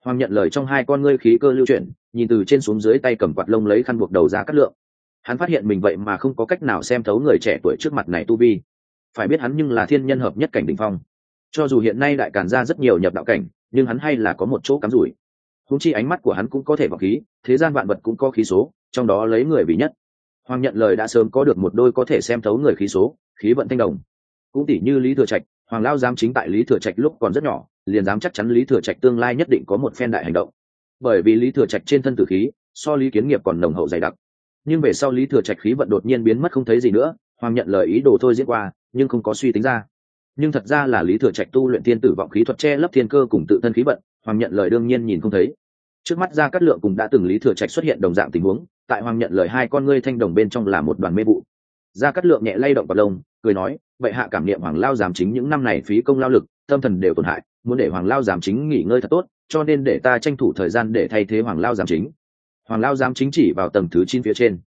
Speaker 1: Hoàng nhận lời trong hai con ngươi khí cơ lưu chuyển, nhìn từ trên xuống dưới tay cầm quạt lông lấy khăn buộc đầu ra cắt lượng. Hắn phát hiện mình vậy mà không có cách nào xem thấu người trẻ tuổi trước mặt này tu vi. Phải biết hắn nhưng là thiên nhân hợp nhất cảnh đ ỉ n h phong. Cho dù hiện nay đại càn ra rất nhiều nhập đạo cảnh, nhưng hắn hay là có một chỗ cắm rủi. Húng chi ánh mắt của hắn cũng có thể vào khí, thế gian vạn vật cũng có khí số, trong đó lấy người vì nhất. Hoàng nhận lời đã sớm có được một đôi có thể xem thấu người khí số, khí vận thanh đồng cũng tỷ như lý thừa trạch, hoàng lao dám chính tại lý thừa trạch lúc còn rất nhỏ, liền dám chắc chắn lý thừa trạch tương lai nhất định có một phen đại hành động. Bởi vì lý thừa trạch trên thân tử khí, so lý kiến nghiệp còn nồng hậu dày đặc. Nhưng về sau lý thừa trạch khí vận đột nhiên biến mất không thấy gì nữa, hoàng nhận lời ý đồ thôi diễn qua, nhưng không có suy tính ra. Nhưng thật ra là lý thừa trạch tu luyện thiên tử vọng khí thuật che lấp thiên cơ cùng tự thân khí vận, hoàng nhận lời đương nhiên nhìn không thấy. Trước mắt ra cát lượng cùng đã từng lý thừa trạch xuất hiện đồng dạng tình huống, tại hoàng nhận lời hai con ngươi thanh đồng bên trong là một đoàn mê vụ. Ra cát lượng nhẹ lay động vào lông cười nói, vậy hạ cảm niệm hoàng lao giảm chính những năm này phí công lao lực, tâm thần đều tổn hại, muốn để hoàng lao giảm chính nghỉ ngơi thật tốt, cho nên để ta tranh thủ thời gian để thay thế hoàng lao giảm chính. Hoàng lao giám chính chỉ vào tầng thứ chín phía trên.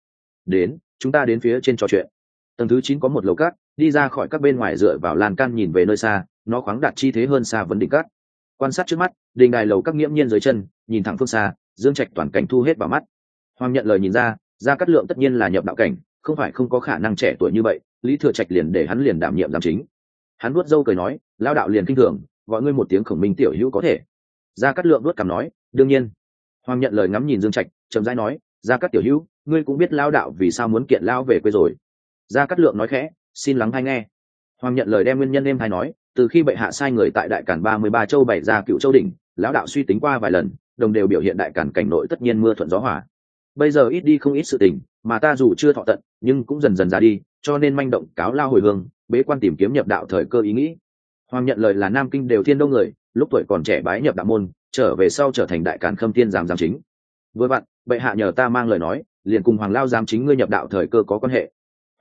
Speaker 1: Đến, chúng ta đến phía trên trò chuyện. Tầng thứ chín có một lầu cát, đi ra khỏi các bên ngoài dựa vào lan can nhìn về nơi xa, nó khoáng đạt chi thế hơn xa vấn đỉnh cát. Quan sát trước mắt, đình đài lầu các nghiễm nhiên dưới chân, nhìn thẳng phương xa, dương trạch toàn cảnh thu hết vào mắt. Hoàng nhận lời nhìn ra ra cắt lượng tất nhiên là nhập đạo cảnh, không phải không có khả năng trẻ tuổi như vậy lý thừa trạch liền để hắn liền đảm nhiệm giám chính. Hắn nuốt dâu cười nói lao đạo liền kinh thường, gọi ngươi một tiếng khổng minh tiểu hữu có thể. Gia cát lượng nuốt cằm nói, đương nhiên. Hoàng nhận lời ngắm nhìn dương trạch, chậm rãi nói, gia cát tiểu hữu, ngươi cũng biết lao đạo vì sao muốn kiện lao về quê rồi. Gia cát lượng nói khẽ, xin lắng hay nghe. Hoàng nhận lời đem nguyên nhân em hay nói, từ khi bệ hạ sai người tại đại cản ba mươi ba châu bảy ra cựu châu đỉnh, lão đạo suy tính qua vài lần, đồng đều biểu hiện đại cản cảnh nội tất nhiên mưa thuận gió hòa. bây giờ ít đi không ít sự tình, mà ta dù chưa thọ tận, nhưng cũng dần dần ra đi cho nên manh động cáo lao hồi hương, bế quan tìm kiếm nhập đạo thời cơ ý nghĩ. Hoàng nhận lời là nam kinh đều thiên đông người, lúc tuổi còn trẻ bái nhập đạo môn, trở về sau trở thành đại cản khâm thiên giám giám chính. Vừa vặn, bệ hạ nhờ ta mang lời nói, liền cùng hoàng lao giám chính ngươi nhập đạo thời cơ có quan hệ.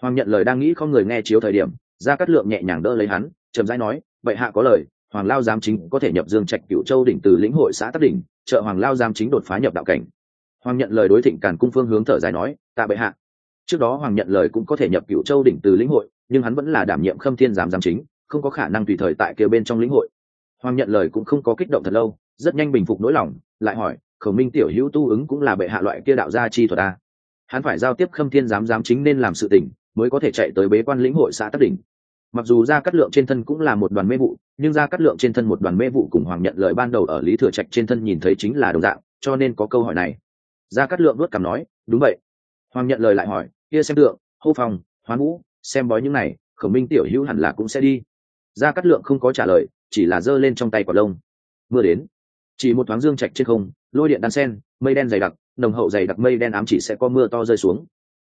Speaker 1: Hoàng nhận lời đang nghĩ không người nghe chiếu thời điểm ra cắt lượng nhẹ nhàng đỡ lấy hắn, chậm rãi nói, bệ hạ có lời, hoàng lao giám chính có thể nhập dương trạch cựu châu đỉnh từ lĩnh hội xã tắc đỉnh, trợ hoàng lao giám chính đột phá nhập đạo cảnh. Hoàng nhận lời đối thịnh càn cung phương hướng thở dài nói, tạ bệ hạ trước đó hoàng nhận lời cũng có thể nhập cựu châu đỉnh từ lĩnh hội, nhưng hắn vẫn là đảm nhiệm khâm thiên giám giám chính, không có khả năng tùy thời tại kêu bên trong lĩnh hội. Hoàng nhận lời cũng không có kích động thật lâu, rất nhanh bình phục nỗi lòng, lại hỏi khẩu minh tiểu hữu tu ứng cũng là bệ hạ loại kia đạo gia chi thuật ta hắn phải giao tiếp khâm thiên giám giám chính nên làm sự tình, mới có thể chạy tới bế quan lĩnh hội xã tắc đỉnh. Mặc dù ra cắt lượng trên thân cũng là một đoàn mê vụ, nhưng ra cắt lượng trên thân một đoàn mê vụ cùng hoàng nhận lời ban đầu ở lý thừa trạch trên thân nhìn thấy chính là đồng dạng, cho nên có câu hỏi này. Ra cắt lượng luốt cảm nói, đúng vậy hoàng nhận lời lại hỏi, kia xem tượng, hô phòng, hoán vũ, xem bói những này, khổng minh tiểu hữu hẳn là cũng sẽ đi. Ra cắt lượng không có trả lời, chỉ là giơ lên trong tay quả lông. Mưa đến, chỉ một thoáng dương trạch trên không, lôi điện đan sen, mây đen dày đặc, nồng hậu dày đặc mây đen ám chỉ sẽ có mưa to rơi xuống.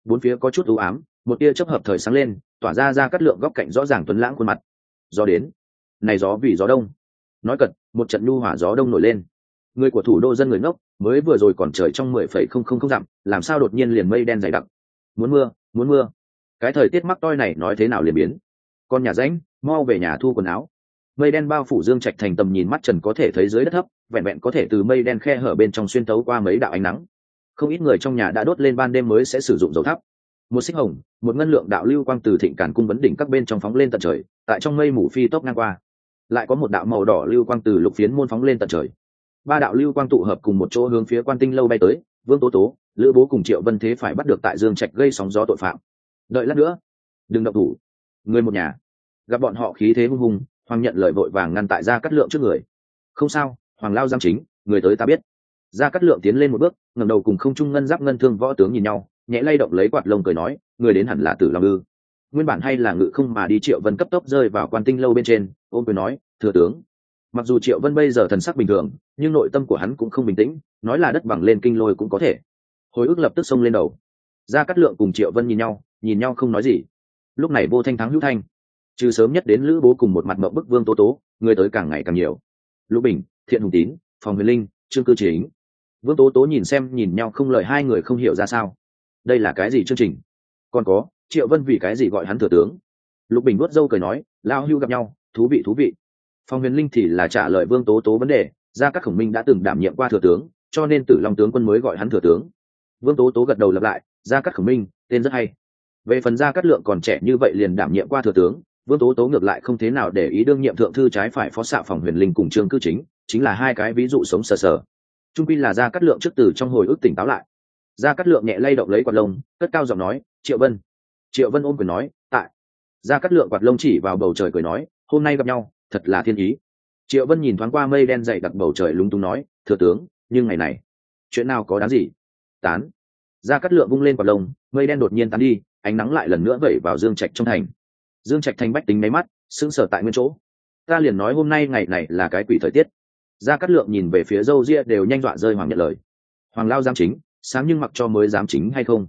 Speaker 1: Bốn phía có chút ưu ám, một tia chấp hợp thời sáng lên, tỏa ra ra cắt lượng góc cạnh rõ ràng tuấn lãng khuôn mặt. Gió đến, này gió vì gió đông. Nói cật, một trận nhu hỏa gió đông nổi lên người của thủ đô dân người ngốc, mới vừa rồi còn trời trong mười phẩy không không không dặm, làm sao đột nhiên liền mây đen dày đặc? Muốn mưa muốn mưa. Cái thời tiết mắc toi này nói thế nào liền biến. Con nhà ránh mau về nhà thu quần áo. Mây đen bao phủ dương trạch thành tầm nhìn mắt trần có thể thấy dưới đất thấp, vẹn vẹn có thể từ mây đen khe hở bên trong xuyên tấu qua mấy đạo ánh nắng. Không ít người trong nhà đã đốt lên ban đêm mới sẽ sử dụng dầu thắp. Một xích hồng, một ngân lượng đạo lưu quang từ thịnh cản cung vấn đỉnh các bên trong phóng lên tận trời, tại trong mây mù phi tốc ngang qua. Lại có một đạo màu đỏ lưu quang từ lục phiến môn phóng lên tận trời ba đạo lưu quang tụ hợp cùng một chỗ hướng phía quan tinh lâu bay tới, vương tố tố, lữ bố cùng triệu vân thế phải bắt được tại dương trạch gây sóng gió tội phạm. Đợi lát nữa, đừng động thủ. Người một nhà. Gặp bọn họ khí thế hung hùng, hoàng nhận lời vội vàng ngăn tại ra cắt lượng trước người. Không sao, hoàng lao giam chính, người tới ta biết. Ra cắt lượng tiến lên một bước, ngẩng đầu cùng không trung ngân giáp ngân thương võ tướng nhìn nhau, nhẹ lay động lấy quạt lông cười nói, người đến hẳn là tử long ư. Nguyên bản hay là ngự không mà đi triệu vân cấp tốc rơi vào quan tinh lâu bên trên, ôm cười nói, thừa tướng mặc dù triệu vân bây giờ thần sắc bình thường, nhưng nội tâm của hắn cũng không bình tĩnh, nói là đất bằng lên kinh lôi cũng có thể. Hồi ức lập tức xông lên đầu. Ra cắt lượng cùng triệu vân nhìn nhau nhìn nhau không nói gì. Lúc này vô thanh thắng hữu thanh. Trừ sớm nhất đến lữ bố cùng một mặt mậu bức vương tố tố, người tới càng ngày càng nhiều. Lũ bình, thiện hùng tín, phòng huyền linh, trương cư chính. Vương tố tố nhìn xem, nhìn nhau không lời hai người không hiểu ra sao. Đây là cái gì chương trình? Còn có, triệu vân vì cái gì gọi hắn thừa tướng? Lục bình nuốt dâu cười nói lao hưu gặp nhau, thú vị thú vị phong huyền linh thì là trả lời vương tố tố vấn đề, ra các khổng minh đã từng đảm nhiệm qua thừa tướng, cho nên tử long tướng quân mới gọi hắn thừa tướng. Vương tố tố gật đầu lặp lại, ra các khổng minh, tên rất hay. Về phần gia cát lượng còn trẻ như vậy liền đảm nhiệm qua thừa tướng, vương tố tố ngược lại không thế nào để ý đương nhiệm thượng thư trái phải phó xạ phòng huyền linh cùng trương cư chính chính là hai cái ví dụ sống sờ sờ. Trung pi là gia cát lượng trước từ trong hồi ức tỉnh táo lại. Gia cát lượng nhẹ lay động lấy quạt lông, cất cao giọng nói, triệu vân. Triệu vân ôm quyền nói, tại. Gia cát lượng quạt lông chỉ vào bầu trời cười nói, hôm nay gặp nhau thật là thiên ý. Triệu vân nhìn thoáng qua mây đen dày đặc bầu trời lúng túng nói, thừa tướng, nhưng ngày này, chuyện nào có đáng gì? Tán. Gia cát lượng vung lên quả lông, mây đen đột nhiên tán đi, ánh nắng lại lần nữa vẩy vào dương trạch trong thành. Dương trạch thành bách tính máy mắt, sững sờ tại nguyên chỗ. Ta liền nói hôm nay ngày này là cái quỷ thời tiết. Gia cát lượng nhìn về phía dâu ria đều nhanh dọa rơi hoàng nhận lời. Hoàng lao giám chính, sáng nhưng mặc cho mới giám chính hay không?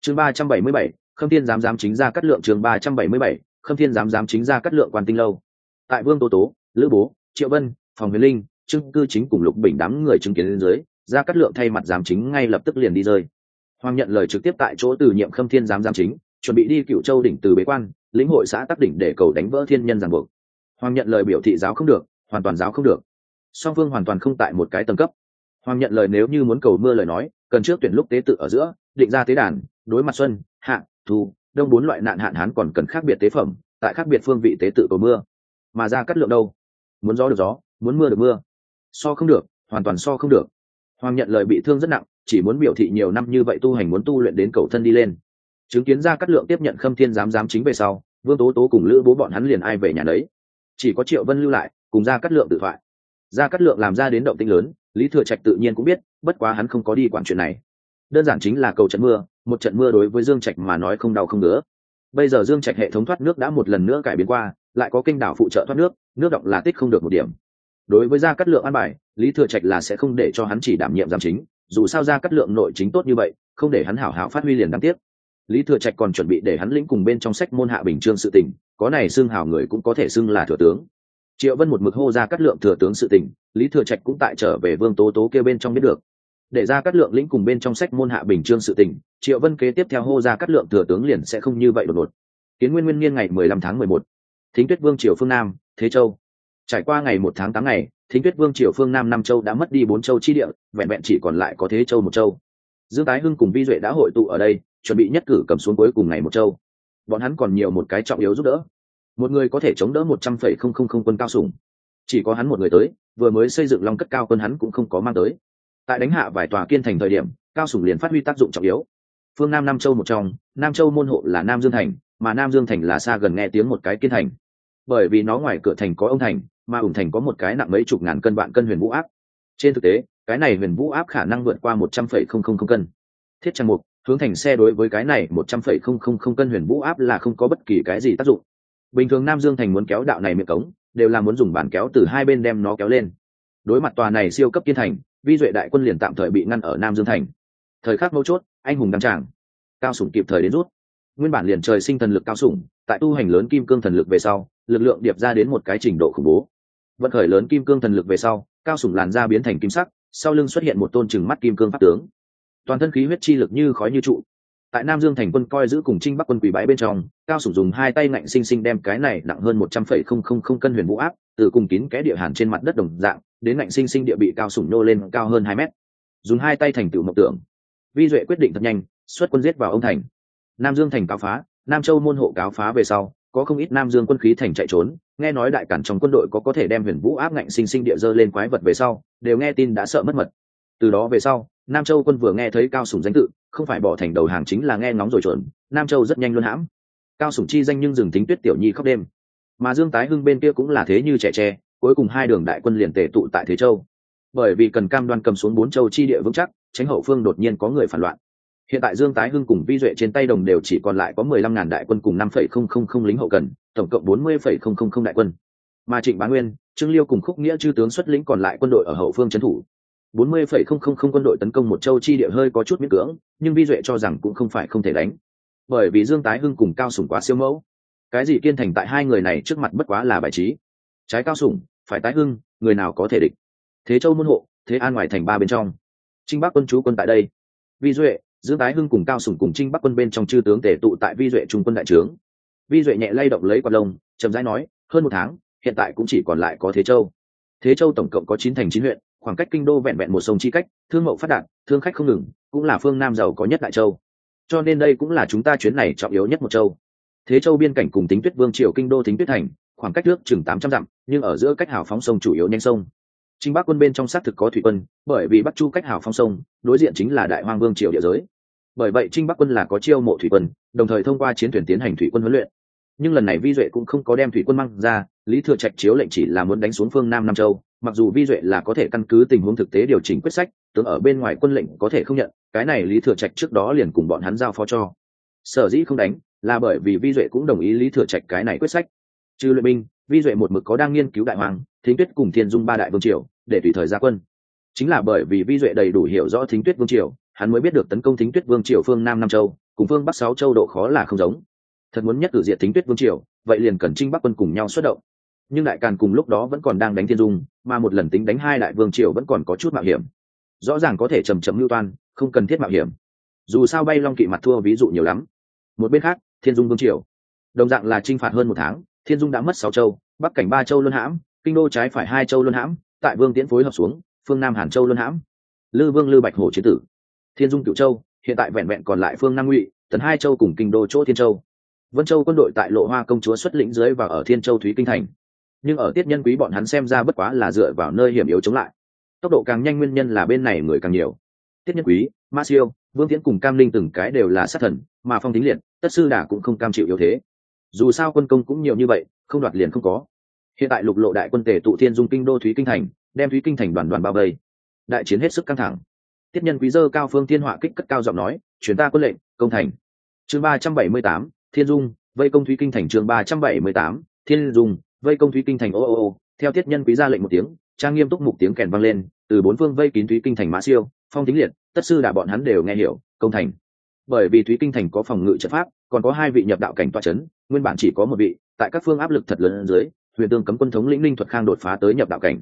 Speaker 1: Chương ba trăm bảy mươi bảy, khâm thiên giám giám chính ra cắt lượng chương ba trăm bảy mươi bảy, khâm thiên giám giám chính ra cắt lượng quan tinh lâu tại vương tô tố, lữ bố, triệu vân, phòng huyền linh, Trương cư chính cùng lục bình đám người chứng kiến lên dưới ra cắt lượng thay mặt giám chính ngay lập tức liền đi rơi. Hoàng nhận lời trực tiếp tại chỗ từ nhiệm khâm thiên giám giám chính, chuẩn bị đi cựu châu đỉnh từ bế quan, lĩnh hội xã tắc đỉnh để cầu đánh vỡ thiên nhân giảng buộc. Hoàng nhận lời biểu thị giáo không được, hoàn toàn giáo không được. Song phương hoàn toàn không tại một cái tầng cấp. Hoàng nhận lời nếu như muốn cầu mưa lời nói, cần trước tuyển lúc tế tự ở giữa, định ra tế đàn, đối mặt xuân, hạ, thu, đông bốn loại nạn hạn hán còn cần khác biệt tế phẩm, tại khác biệt phương vị tế tự cầu mưa mà ra cắt lượng đâu? Muốn gió được gió, muốn mưa được mưa. So không được, hoàn toàn so không được. Hoàng nhận lời bị thương rất nặng, chỉ muốn biểu thị nhiều năm như vậy tu hành muốn tu luyện đến cầu thân đi lên. Chứng kiến ra cắt lượng tiếp nhận khâm thiên giám giám chính về sau, vương tố tố cùng lữ bố bọn hắn liền ai về nhà đấy chỉ có triệu vân lưu lại, cùng ra cắt lượng tự thoại. Ra cắt lượng làm ra đến động tĩnh lớn, lý thừa trạch tự nhiên cũng biết, bất quá hắn không có đi quản chuyện này. Đơn giản chính là cầu trận mưa, một trận mưa đối với dương trạch mà nói không đau không nữa bây giờ dương trạch hệ thống thoát nước đã một lần nữa cải biến qua lại có kinh đảo phụ trợ thoát nước nước động là tích không được một điểm. Đối với gia cát lượng an bài, lý thừa trạch là sẽ không để cho hắn chỉ đảm nhiệm giám chính, dù sao gia cát lượng nội chính tốt như vậy, không để hắn hảo hảo phát huy liền đáng tiếc. Lý thừa trạch còn chuẩn bị để hắn lĩnh cùng bên trong sách môn hạ bình chương sự tình, có này xưng hảo người cũng có thể xưng là thừa tướng. Triệu vân một mực hô ra cát lượng thừa tướng sự tình, lý thừa trạch cũng tại trở về vương tố tố kêu bên trong biết được. Để ra cát lượng lĩnh cùng bên trong sách môn hạ bình chương sự tình, triệu vân kế tiếp theo hô ra cát lượng thừa tướng liền sẽ không như vậy đột ngột. Kiến nguyên nguyên niên ngày mười lăm tháng mười một thính tuyết vương triều phương nam, thế châu. Trải qua ngày một tháng tám ngày, thính tuyết vương triều phương nam năm châu đã mất đi bốn châu chi địa, vẹn vẹn chỉ còn lại có thế châu một châu. Dương tái hưng cùng vi duệ đã hội tụ ở đây, chuẩn bị nhất cử cầm xuống cuối cùng ngày một châu. Bọn hắn còn nhiều một cái trọng yếu giúp đỡ. Một người có thể chống đỡ một trăm phẩy không không không quân cao sủng. Chỉ có hắn một người tới, vừa mới xây dựng long cất cao quân hắn cũng không có mang tới. Tại đánh hạ vài tòa kiên thành thời điểm, cao sủng liền phát huy tác dụng trọng yếu. Phương nam nam châu một trong, nam châu môn hộ là nam dương thành, mà nam dương thành là xa gần nghe tiếng một cái kiên thành bởi vì nó ngoài cửa thành có ông thành, mà ủng thành có một cái nặng mấy chục ngàn cân vạn cân huyền vũ áp. Trên thực tế, cái này huyền vũ áp khả năng vượt qua một trăm phẩy không không không cân. Thiết trang mục, hướng thành xe đối với cái này một trăm phẩy không không không cân huyền vũ áp là không có bất kỳ cái gì tác dụng. Bình thường nam dương thành muốn kéo đạo này miệng cống, đều là muốn dùng bàn kéo từ hai bên đem nó kéo lên. Đối mặt tòa này siêu cấp kiên thành, vi duệ đại quân liền tạm thời bị ngăn ở nam dương thành. Thời khắc mấu chốt, anh hùng đăng tràng. Cao sủng kịp thời đến rút. Nguyên bản liền trời sinh thần lực cao sủng tại tu hành lớn kim cương thần lực về sau, lực lượng điệp ra đến một cái trình độ khủng bố. Vận khởi lớn kim cương thần lực về sau, cao sủng làn da biến thành kim sắc, sau lưng xuất hiện một tôn trừng mắt kim cương pháp tướng. Toàn thân khí huyết chi lực như khói như trụ. Tại nam dương thành quân coi giữ cùng trinh bắc quân quỷ bãi bên trong, cao sủng dùng hai tay ngạnh xinh xinh đem cái này nặng hơn một trăm phẩy không không không cân huyền vũ áp, từ cùng kín cái địa hàn trên mặt đất đồng dạng, đến ngạnh xinh xinh địa bị cao sủng nô lên cao hơn hai mét. Dùng hai tay thành tựu mộng tưởng vi duệ quyết định thật nhanh, xuất quân giết vào ông thành. Nam dương thành cao phá nam châu môn hộ cáo phá về sau, có không ít nam dương quân khí thành chạy trốn, nghe nói đại cản trong quân đội có có thể đem huyền vũ áp ngạnh sinh sinh địa dơ lên quái vật về sau, đều nghe tin đã sợ mất mật. Từ đó về sau, nam châu quân vừa nghe thấy cao sủng danh tự, không phải bỏ thành đầu hàng chính là nghe ngóng rồi chuẩn, nam châu rất nhanh luôn hãm. Cao sủng chi danh nhưng dừng tính tuyết tiểu nhi khóc đêm. Mà dương tái hưng bên kia cũng là thế như trẻ tre, cuối cùng hai đường đại quân liền tề tụ tại thế châu. Bởi vì cần cam đoan cầm xuống bốn châu chi địa vững chắc, tránh hậu phương đột nhiên có người phản loạn hiện tại dương tái hưng cùng vi duệ trên tay đồng đều chỉ còn lại có mười lăm ngàn đại quân cùng năm phẩy không không không lính hậu cần, tổng cộng bốn mươi phẩy không không không đại quân. Mà trịnh bá nguyên, trương liêu cùng khúc nghĩa chư tướng xuất lĩnh còn lại quân đội ở hậu phương trấn thủ. Bốn mươi phẩy không không không quân đội tấn công một châu chi địa hơi có chút miễn cưỡng, nhưng vi duệ cho rằng cũng không phải không thể đánh. Bởi vì dương tái hưng cùng cao sủng quá siêu mẫu. Cái gì kiên thành tại hai người này trước mặt bất quá là bài trí. Trái cao sủng phải tái hưng, người nào có thể địch? Thế châu môn hộ, thế an ngoài thành ba bên trong. Trinh bắc quân chú quân tại đây. Vi duệ dương tái hưng cùng cao sủng cùng trinh bắc quân bên trong chư tướng tể tụ tại vi duệ trung quân đại trướng. Vi duệ nhẹ lay động lấy quạt lông, chậm rãi nói, hơn một tháng, hiện tại cũng chỉ còn lại có thế châu. Thế châu tổng cộng có chín thành chín huyện, khoảng cách kinh đô vẹn vẹn một sông chi cách, thương mậu phát đạt, thương khách không ngừng, cũng là phương nam giàu có nhất đại châu. Cho nên đây cũng là chúng ta chuyến này trọng yếu nhất một châu. Thế châu biên cảnh cùng tính tuyết vương triều kinh đô tính tuyết thành, khoảng cách nước chừng tám trăm dặm, nhưng ở giữa cách hào phóng sông chủ yếu nhanh sông. Trinh Bắc quân bên trong xác thực có thủy quân, bởi vì Bắc Chu cách hào phong sông, đối diện chính là Đại Hoang Vương triều địa giới. Bởi vậy Trinh Bắc quân là có chiêu mộ thủy quân, đồng thời thông qua chiến thuyền tiến hành thủy quân huấn luyện. Nhưng lần này Vi Duệ cũng không có đem thủy quân mang ra, Lý Thừa Trạch chiếu lệnh chỉ là muốn đánh xuống phương Nam Nam Châu, mặc dù Vi Duệ là có thể căn cứ tình huống thực tế điều chỉnh quyết sách, tướng ở bên ngoài quân lệnh có thể không nhận, cái này Lý Thừa Trạch trước đó liền cùng bọn hắn giao phó cho. Sở dĩ không đánh, là bởi vì Vi Duệ cũng đồng ý Lý Thừa Trạch cái này quyết sách. Trừ luyện binh, Vi Duệ một mực có đang nghiên cứu đại hoàng, Thính Tuyết cùng Thiên Dung ba đại vương triều, để tùy thời ra quân. Chính là bởi vì vi duệ đầy đủ hiểu rõ thính tuyết vương triều, hắn mới biết được tấn công thính tuyết vương triều phương nam nam châu, cùng phương bắc sáu châu độ khó là không giống. Thật muốn nhất cử diệt thính tuyết vương triều, vậy liền cần trinh bắc quân cùng nhau xuất động. Nhưng đại càn cùng lúc đó vẫn còn đang đánh thiên dung, mà một lần tính đánh hai đại vương triều vẫn còn có chút mạo hiểm. Rõ ràng có thể chầm trầm lưu toan, không cần thiết mạo hiểm. Dù sao bay long kỵ mặt thua ví dụ nhiều lắm. Một bên khác, thiên dung vương triều. Đồng dạng là t phạt hơn một tháng, thiên dung đã mất sáu châu, bắc cảnh ba châu luân hãm, kinh đô trái phải hai châu luân hãm tại vương tiễn phối hợp xuống, phương nam hàn châu luân hãm. Lư vương lư bạch hổ chế tử. Thiên dung cựu châu, hiện tại vẹn vẹn còn lại phương nam ngụy, tấn hai châu cùng kinh đô chỗ thiên châu. Vân châu quân đội tại lộ hoa công chúa xuất lĩnh dưới và ở thiên châu thúy kinh thành. Nhưng ở tiết nhân quý bọn hắn xem ra bất quá là dựa vào nơi hiểm yếu chống lại. Tốc độ càng nhanh nguyên nhân là bên này người càng nhiều. Tiết nhân quý, ma siêu, vương tiễn cùng cam linh từng cái đều là sát thần, mà phong tính liệt, tất sư đà cũng không cam chịu yếu thế. Dù sao quân công cũng nhiều như vậy, không đoạt liền không có hiện tại lục lộ đại quân tề tụ thiên dung kinh đô thúy kinh thành, đem thúy kinh thành đoàn đoàn bao vây. Đại chiến hết sức căng thẳng. Tiết nhân quý dơ cao phương thiên họa kích cất cao giọng nói, chuyển ta quân lệnh, công thành. Chương ba trăm bảy mươi tám, thiên dung, vây công thúy kinh thành chương ba trăm bảy mươi tám, thiên dung, vây công thúy kinh thành, ô ô ô. Theo tiết nhân quý ra lệnh một tiếng, trang nghiêm túc mục tiếng kèn vang lên, từ bốn phương vây kín thúy kinh thành mã siêu, phong tính liệt, tất sư đà bọn hắn đều nghe hiểu, công thành. Bởi vì thúy kinh thành có phòng ngự trận pháp, còn có hai vị nhập đạo cảnh toa c h ấ n nguyên bản chỉ có một vị, tại các phương áp lực thật lớn dưới huyền tương cấm quân thống lĩnh linh thuật khang đột phá tới nhập đạo cảnh.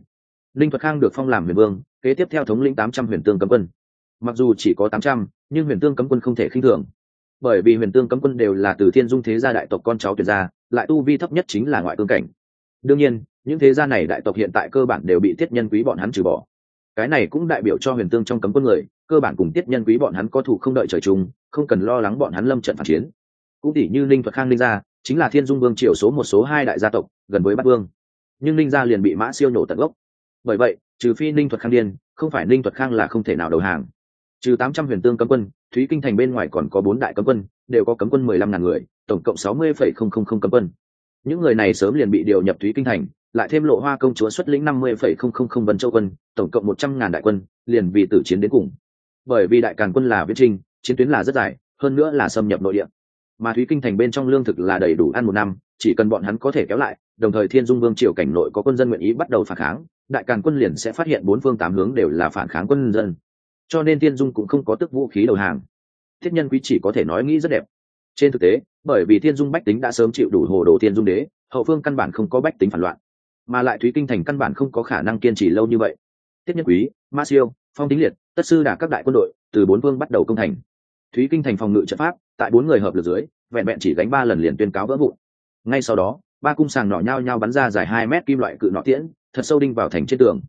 Speaker 1: Linh thuật khang được phong làm huyền vương, kế tiếp theo thống lĩnh tám trăm huyền tương cấm quân. Mặc dù chỉ có tám trăm, nhưng huyền tương cấm quân không thể khinh thường. Bởi vì huyền tương cấm quân đều là từ thiên dung thế gia đại tộc con cháu tuyệt gia lại tu vi thấp nhất chính là ngoại tương cảnh. Đương nhiên, những thế gia này đại tộc hiện tại cơ bản đều bị tiết nhân quý bọn hắn trừ bỏ. Cái này cũng đại biểu cho huyền tương trong cấm quân người, cơ bản cùng tiết nhân quý bọn hắn có thủ không đợi trời chung, không cần lo lắng bọn hắn lâm trận phản chiến. Cũng tỷ như linh thuật khang linh gia chính là thiên dung vương triều số một, số hai đại gia tộc, gần với bát vương. Nhưng Ninh gia liền bị mã siêu nổ tận gốc. Bởi vậy, trừ phi ninh thuật khang điên, không phải ninh thuật khang là không thể nào đầu hàng. Trừ tám trăm huyền tương cấm quân, thúy kinh thành bên ngoài còn có bốn đại cấm quân, đều có cấm quân mười lăm ngàn người, tổng cộng sáu mươi phẩy không không không cấm quân. Những người này sớm liền bị điều nhập thúy kinh thành, lại thêm lộ hoa công chúa xuất lĩnh năm mươi phẩy không không không vân châu quân, tổng cộng một trăm ngàn đại quân, liền vì tử chiến đến cùng. Bởi vì đại càn quân là viễn trinh chiến tuyến là rất dài, hơn nữa là xâm nhập nội địa mà thúy kinh thành bên trong lương thực là đầy đủ ăn một năm, chỉ cần bọn hắn có thể kéo lại, đồng thời thiên dung vương triều cảnh nội có quân dân nguyện ý bắt đầu phản kháng, đại càn quân liền sẽ phát hiện bốn phương tám hướng đều là phản kháng quân dân. Cho nên thiên dung cũng không có tức vũ khí đầu hàng. Thiết nhân quý chỉ có thể nói nghĩ rất đẹp. Trên thực tế, bởi vì thiên dung bách tính đã sớm chịu đủ hồ đồ thiên dung đế, hậu phương căn bản không có bách tính phản loạn. Mà lại thúy kinh thành căn bản không có khả năng kiên trì lâu như vậy. Tiết nhân quý, ma siêu, phong tính liệt, tất sư đả các đại quân đội từ bốn vương bắt đầu công thành. Thúy kinh thành phòng ngự trận pháp tại bốn người hợp lực dưới, vẹn vẹn chỉ gánh ba lần liền tuyên cáo vỡ vụn. Ngay sau đó, ba cung sàng nọ nhao nhao bắn ra dài hai mét kim loại cự nọ tiễn, thật sâu đinh vào thành trên tường.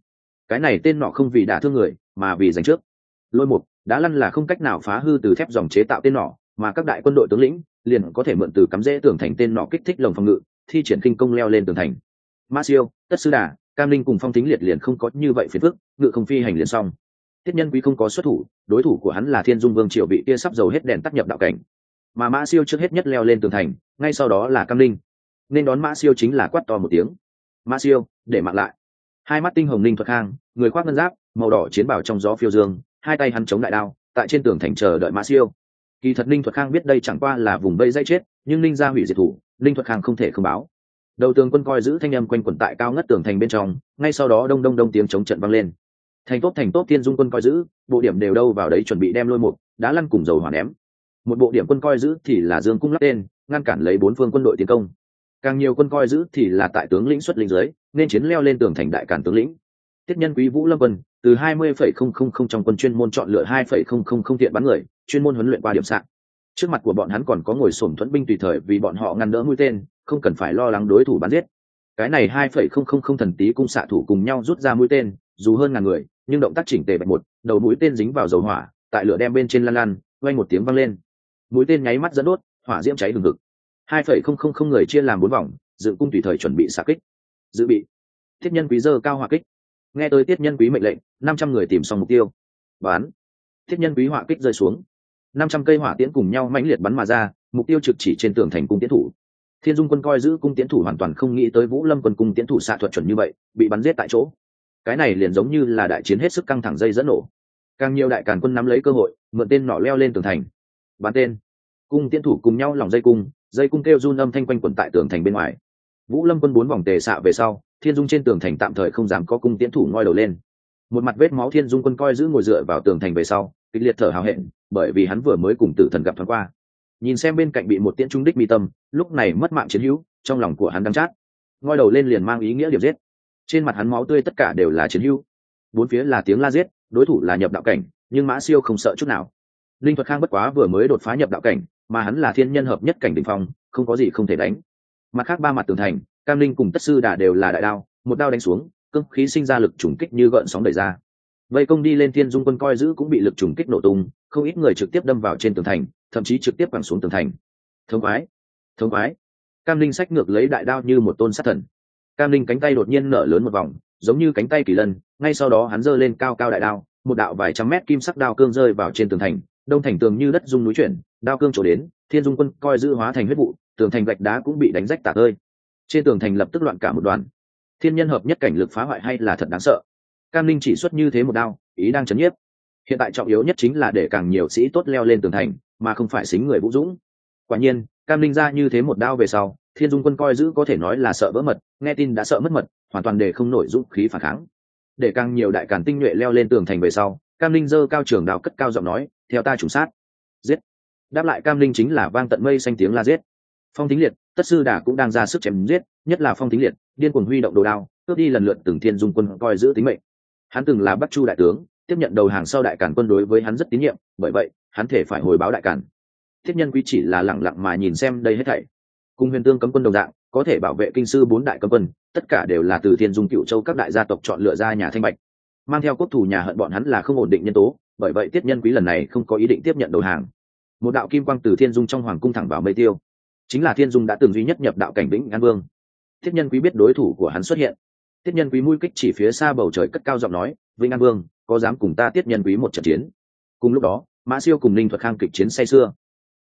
Speaker 1: Cái này tên nọ không vì đả thương người, mà vì giành trước. Lôi mục đã lăn là không cách nào phá hư từ thép dòng chế tạo tên nọ, mà các đại quân đội tướng lĩnh liền có thể mượn từ cắm rễ tường thành tên nọ kích thích lồng phòng ngự, thi triển kinh công leo lên tường thành. Ma siêu, tất sư đà, cam linh cùng phong tính liệt liền không có như vậy phiền phức, ngự không phi hành liền xong. Tiết nhân quý không có xuất thủ, đối thủ của hắn là thiên dung vương triều bị tia sắp dầu hết đèn tắt nhập đạo cảnh mà mã siêu trước hết nhất leo lên tường thành, ngay sau đó là cam linh. Nên đón mã siêu chính là quát to một tiếng. Mã siêu, để mạng lại. Hai mắt tinh hồng Ninh thuật khang người khoác ngân giáp, màu đỏ chiến bảo trong gió phiêu dương, hai tay hắn chống đại đao, tại trên tường thành chờ đợi mã siêu. Kỳ thật Ninh thuật khang biết đây chẳng qua là vùng vây dây chết, nhưng Ninh gia hủy diệt thủ Ninh thuật khang không thể không báo. Đầu tường quân coi giữ thanh âm quanh quẩn tại cao ngất tường thành bên trong, ngay sau đó đông đông đông tiếng chống trận vang lên. Thành tốt thành tốt, tiên dung quân coi giữ, bộ điểm đều đâu vào đấy chuẩn bị đem lôi một đá lăn cùng dầu hỏa ném một bộ điểm quân coi giữ thì là dương cung lắp tên, ngăn cản lấy bốn phương quân đội tiến công. Càng nhiều quân coi giữ thì là tại tướng lĩnh xuất lĩnh dưới, nên chiến leo lên tường thành đại cản tướng lĩnh. Tiết nhân quý vũ lâm quân, từ hai mươi phẩy không không không trong quân chuyên môn chọn lựa hai phẩy không không không thiện bắn người, chuyên môn huấn luyện qua điểm sạc. Trước mặt của bọn hắn còn có ngồi sổm thuẫn binh tùy thời vì bọn họ ngăn đỡ mũi tên, không cần phải lo lắng đối thủ bắn giết. Cái này hai phẩy không không không thần tí cung xạ thủ cùng nhau rút ra mũi tên, dù hơn ngàn người, nhưng động tác chỉnh tề bạch một, đầu mũi tên dính vào dầu hỏa, tại lửa đem bên trên lan lan quay một tiếng văng lên mũi tên nháy mắt dẫn đốt, hỏa diễm cháy đường ngực hai phẩy không không không người chia làm bốn vòng dự cung tùy thời chuẩn bị xạ kích. Dự bị. Thiết nhân quý dơ cao hỏa kích. Nghe tới tiết nhân quý mệnh lệnh, năm trăm người tìm xong mục tiêu. Bán. Thiết nhân quý hỏa kích rơi xuống. Năm trăm cây hỏa tiễn cùng nhau mãnh liệt bắn mà ra, mục tiêu trực chỉ trên tường thành cung tiến thủ. Thiên dung quân coi giữ cung tiến thủ hoàn toàn không nghĩ tới vũ lâm quân cung tiến thủ xạ thuật chuẩn như vậy, bị bắn giết tại chỗ. Cái này liền giống như là đại chiến hết sức căng thẳng dây dẫn nổ. Càng nhiều đại càn quân nắm lấy cơ hội, mượn tên nỏ leo lên tường thành bán tên. Cung tiến thủ cùng nhau lòng dây cung dây cung kêu run âm thanh quanh quẩn tại tường thành bên ngoài. Vũ lâm quân bốn vòng tề xạ về sau, thiên dung trên tường thành tạm thời không dám có cung tiến thủ ngoi đầu lên. Một mặt vết máu thiên dung quân coi giữ ngồi dựa vào tường thành về sau, kịch liệt thở hào hẹn, bởi vì hắn vừa mới cùng tử thần gặp thoáng qua. Nhìn xem bên cạnh bị một tiễn trung đích mi tâm, lúc này mất mạng chiến hữu, trong lòng của hắn đắng chát. Ngoi đầu lên liền mang ý nghĩa điểm giết. Trên mặt hắn máu tươi tất cả đều là chiến hữu. Bốn phía là tiếng la giết, đối thủ là nhập đạo cảnh, nhưng mã siêu không sợ chút nào linh thuật khang bất quá vừa mới đột phá nhập đạo cảnh, mà hắn là thiên nhân hợp nhất cảnh đ ỉ n h phong, không có gì không thể đánh. Mặt khác ba mặt tường thành, cam linh cùng tất sư đà đều là đại đao, một đao đánh xuống cưng khí sinh ra lực trùng kích như gợn sóng đẩy ra. Vây công đi lên thiên dung quân coi giữ cũng bị lực trùng kích nổ tung, không ít người trực tiếp đâm vào trên tường thành, thậm chí trực tiếp quẳng xuống tường thành. Thống quái thống quái cam linh sách ngược lấy đại đao như một tôn sát thần. Cam linh cánh tay đột nhiên nở lớn một vòng, giống như cánh tay kỳ lân, ngay sau đó hắn giơ lên cao cao đại đao, một đạo vài trăm mét kim sắc đao cương rơi vào trên tường thành đông thành tường như đất dung núi chuyển, đao cương trổ đến, thiên dung quân coi giữ hóa thành huyết vụ, tường thành gạch đá cũng bị đánh rách tạc ơi trên tường thành lập tức loạn cả một đoàn. Thiên nhân hợp nhất cảnh lực phá hoại hay là thật đáng sợ? Cam linh chỉ xuất như thế một đao, ý đang chấn nhiếp. Hiện tại trọng yếu nhất chính là để càng nhiều sĩ tốt leo lên tường thành, mà không phải xính người vũ dũng. Quả nhiên, cam linh ra như thế một đao về sau, thiên dung quân coi giữ có thể nói là sợ vỡ mật, nghe tin đã sợ mất mật, hoàn toàn để không nổi dũng khí phản kháng. Để càng nhiều đại càn tinh nhuệ leo lên tường thành về sau cam linh dơ cao trường đào cất cao giọng nói, theo ta trùng sát. Giết. Đáp lại cam linh chính là vang tận mây xanh tiếng la giết. Phong thính liệt, tất sư đà cũng đang ra sức chém giết, nhất là phong thính liệt, điên cuồng huy động đồ đao, cướp đi lần lượt từng thiên dung quân coi giữ tính mệnh. Hắn từng là bắc chu đại tướng, tiếp nhận đầu hàng sau đại cản quân đối với hắn rất tín nhiệm, bởi vậy, hắn thể phải hồi báo đại cản thiết nhân quý chỉ là lẳng lặng mà nhìn xem đây hết thảy. Cùng huyền tương cấm quân đồng dạng, có thể bảo vệ kinh sư bốn đại cấm quân, tất cả đều là từ thiên dung cựu châu các đại gia tộc chọn lựa ra nhà thanh bạch mang theo quốc thủ nhà hận bọn hắn là không ổn định nhân tố, bởi vậy tiết nhân quý lần này không có ý định tiếp nhận đầu hàng. Một đạo kim quang từ thiên dung trong hoàng cung thẳng vào mây tiêu. Chính là thiên dung đã từng duy nhất nhập đạo cảnh vĩnh an vương. Tiết nhân quý biết đối thủ của hắn xuất hiện. Tiết nhân quý mũi kích chỉ phía xa bầu trời cất cao giọng nói, vĩnh an vương, có dám cùng ta tiết nhân quý một trận chiến? Cùng lúc đó, mã siêu cùng ninh thuật khang kịch chiến say xưa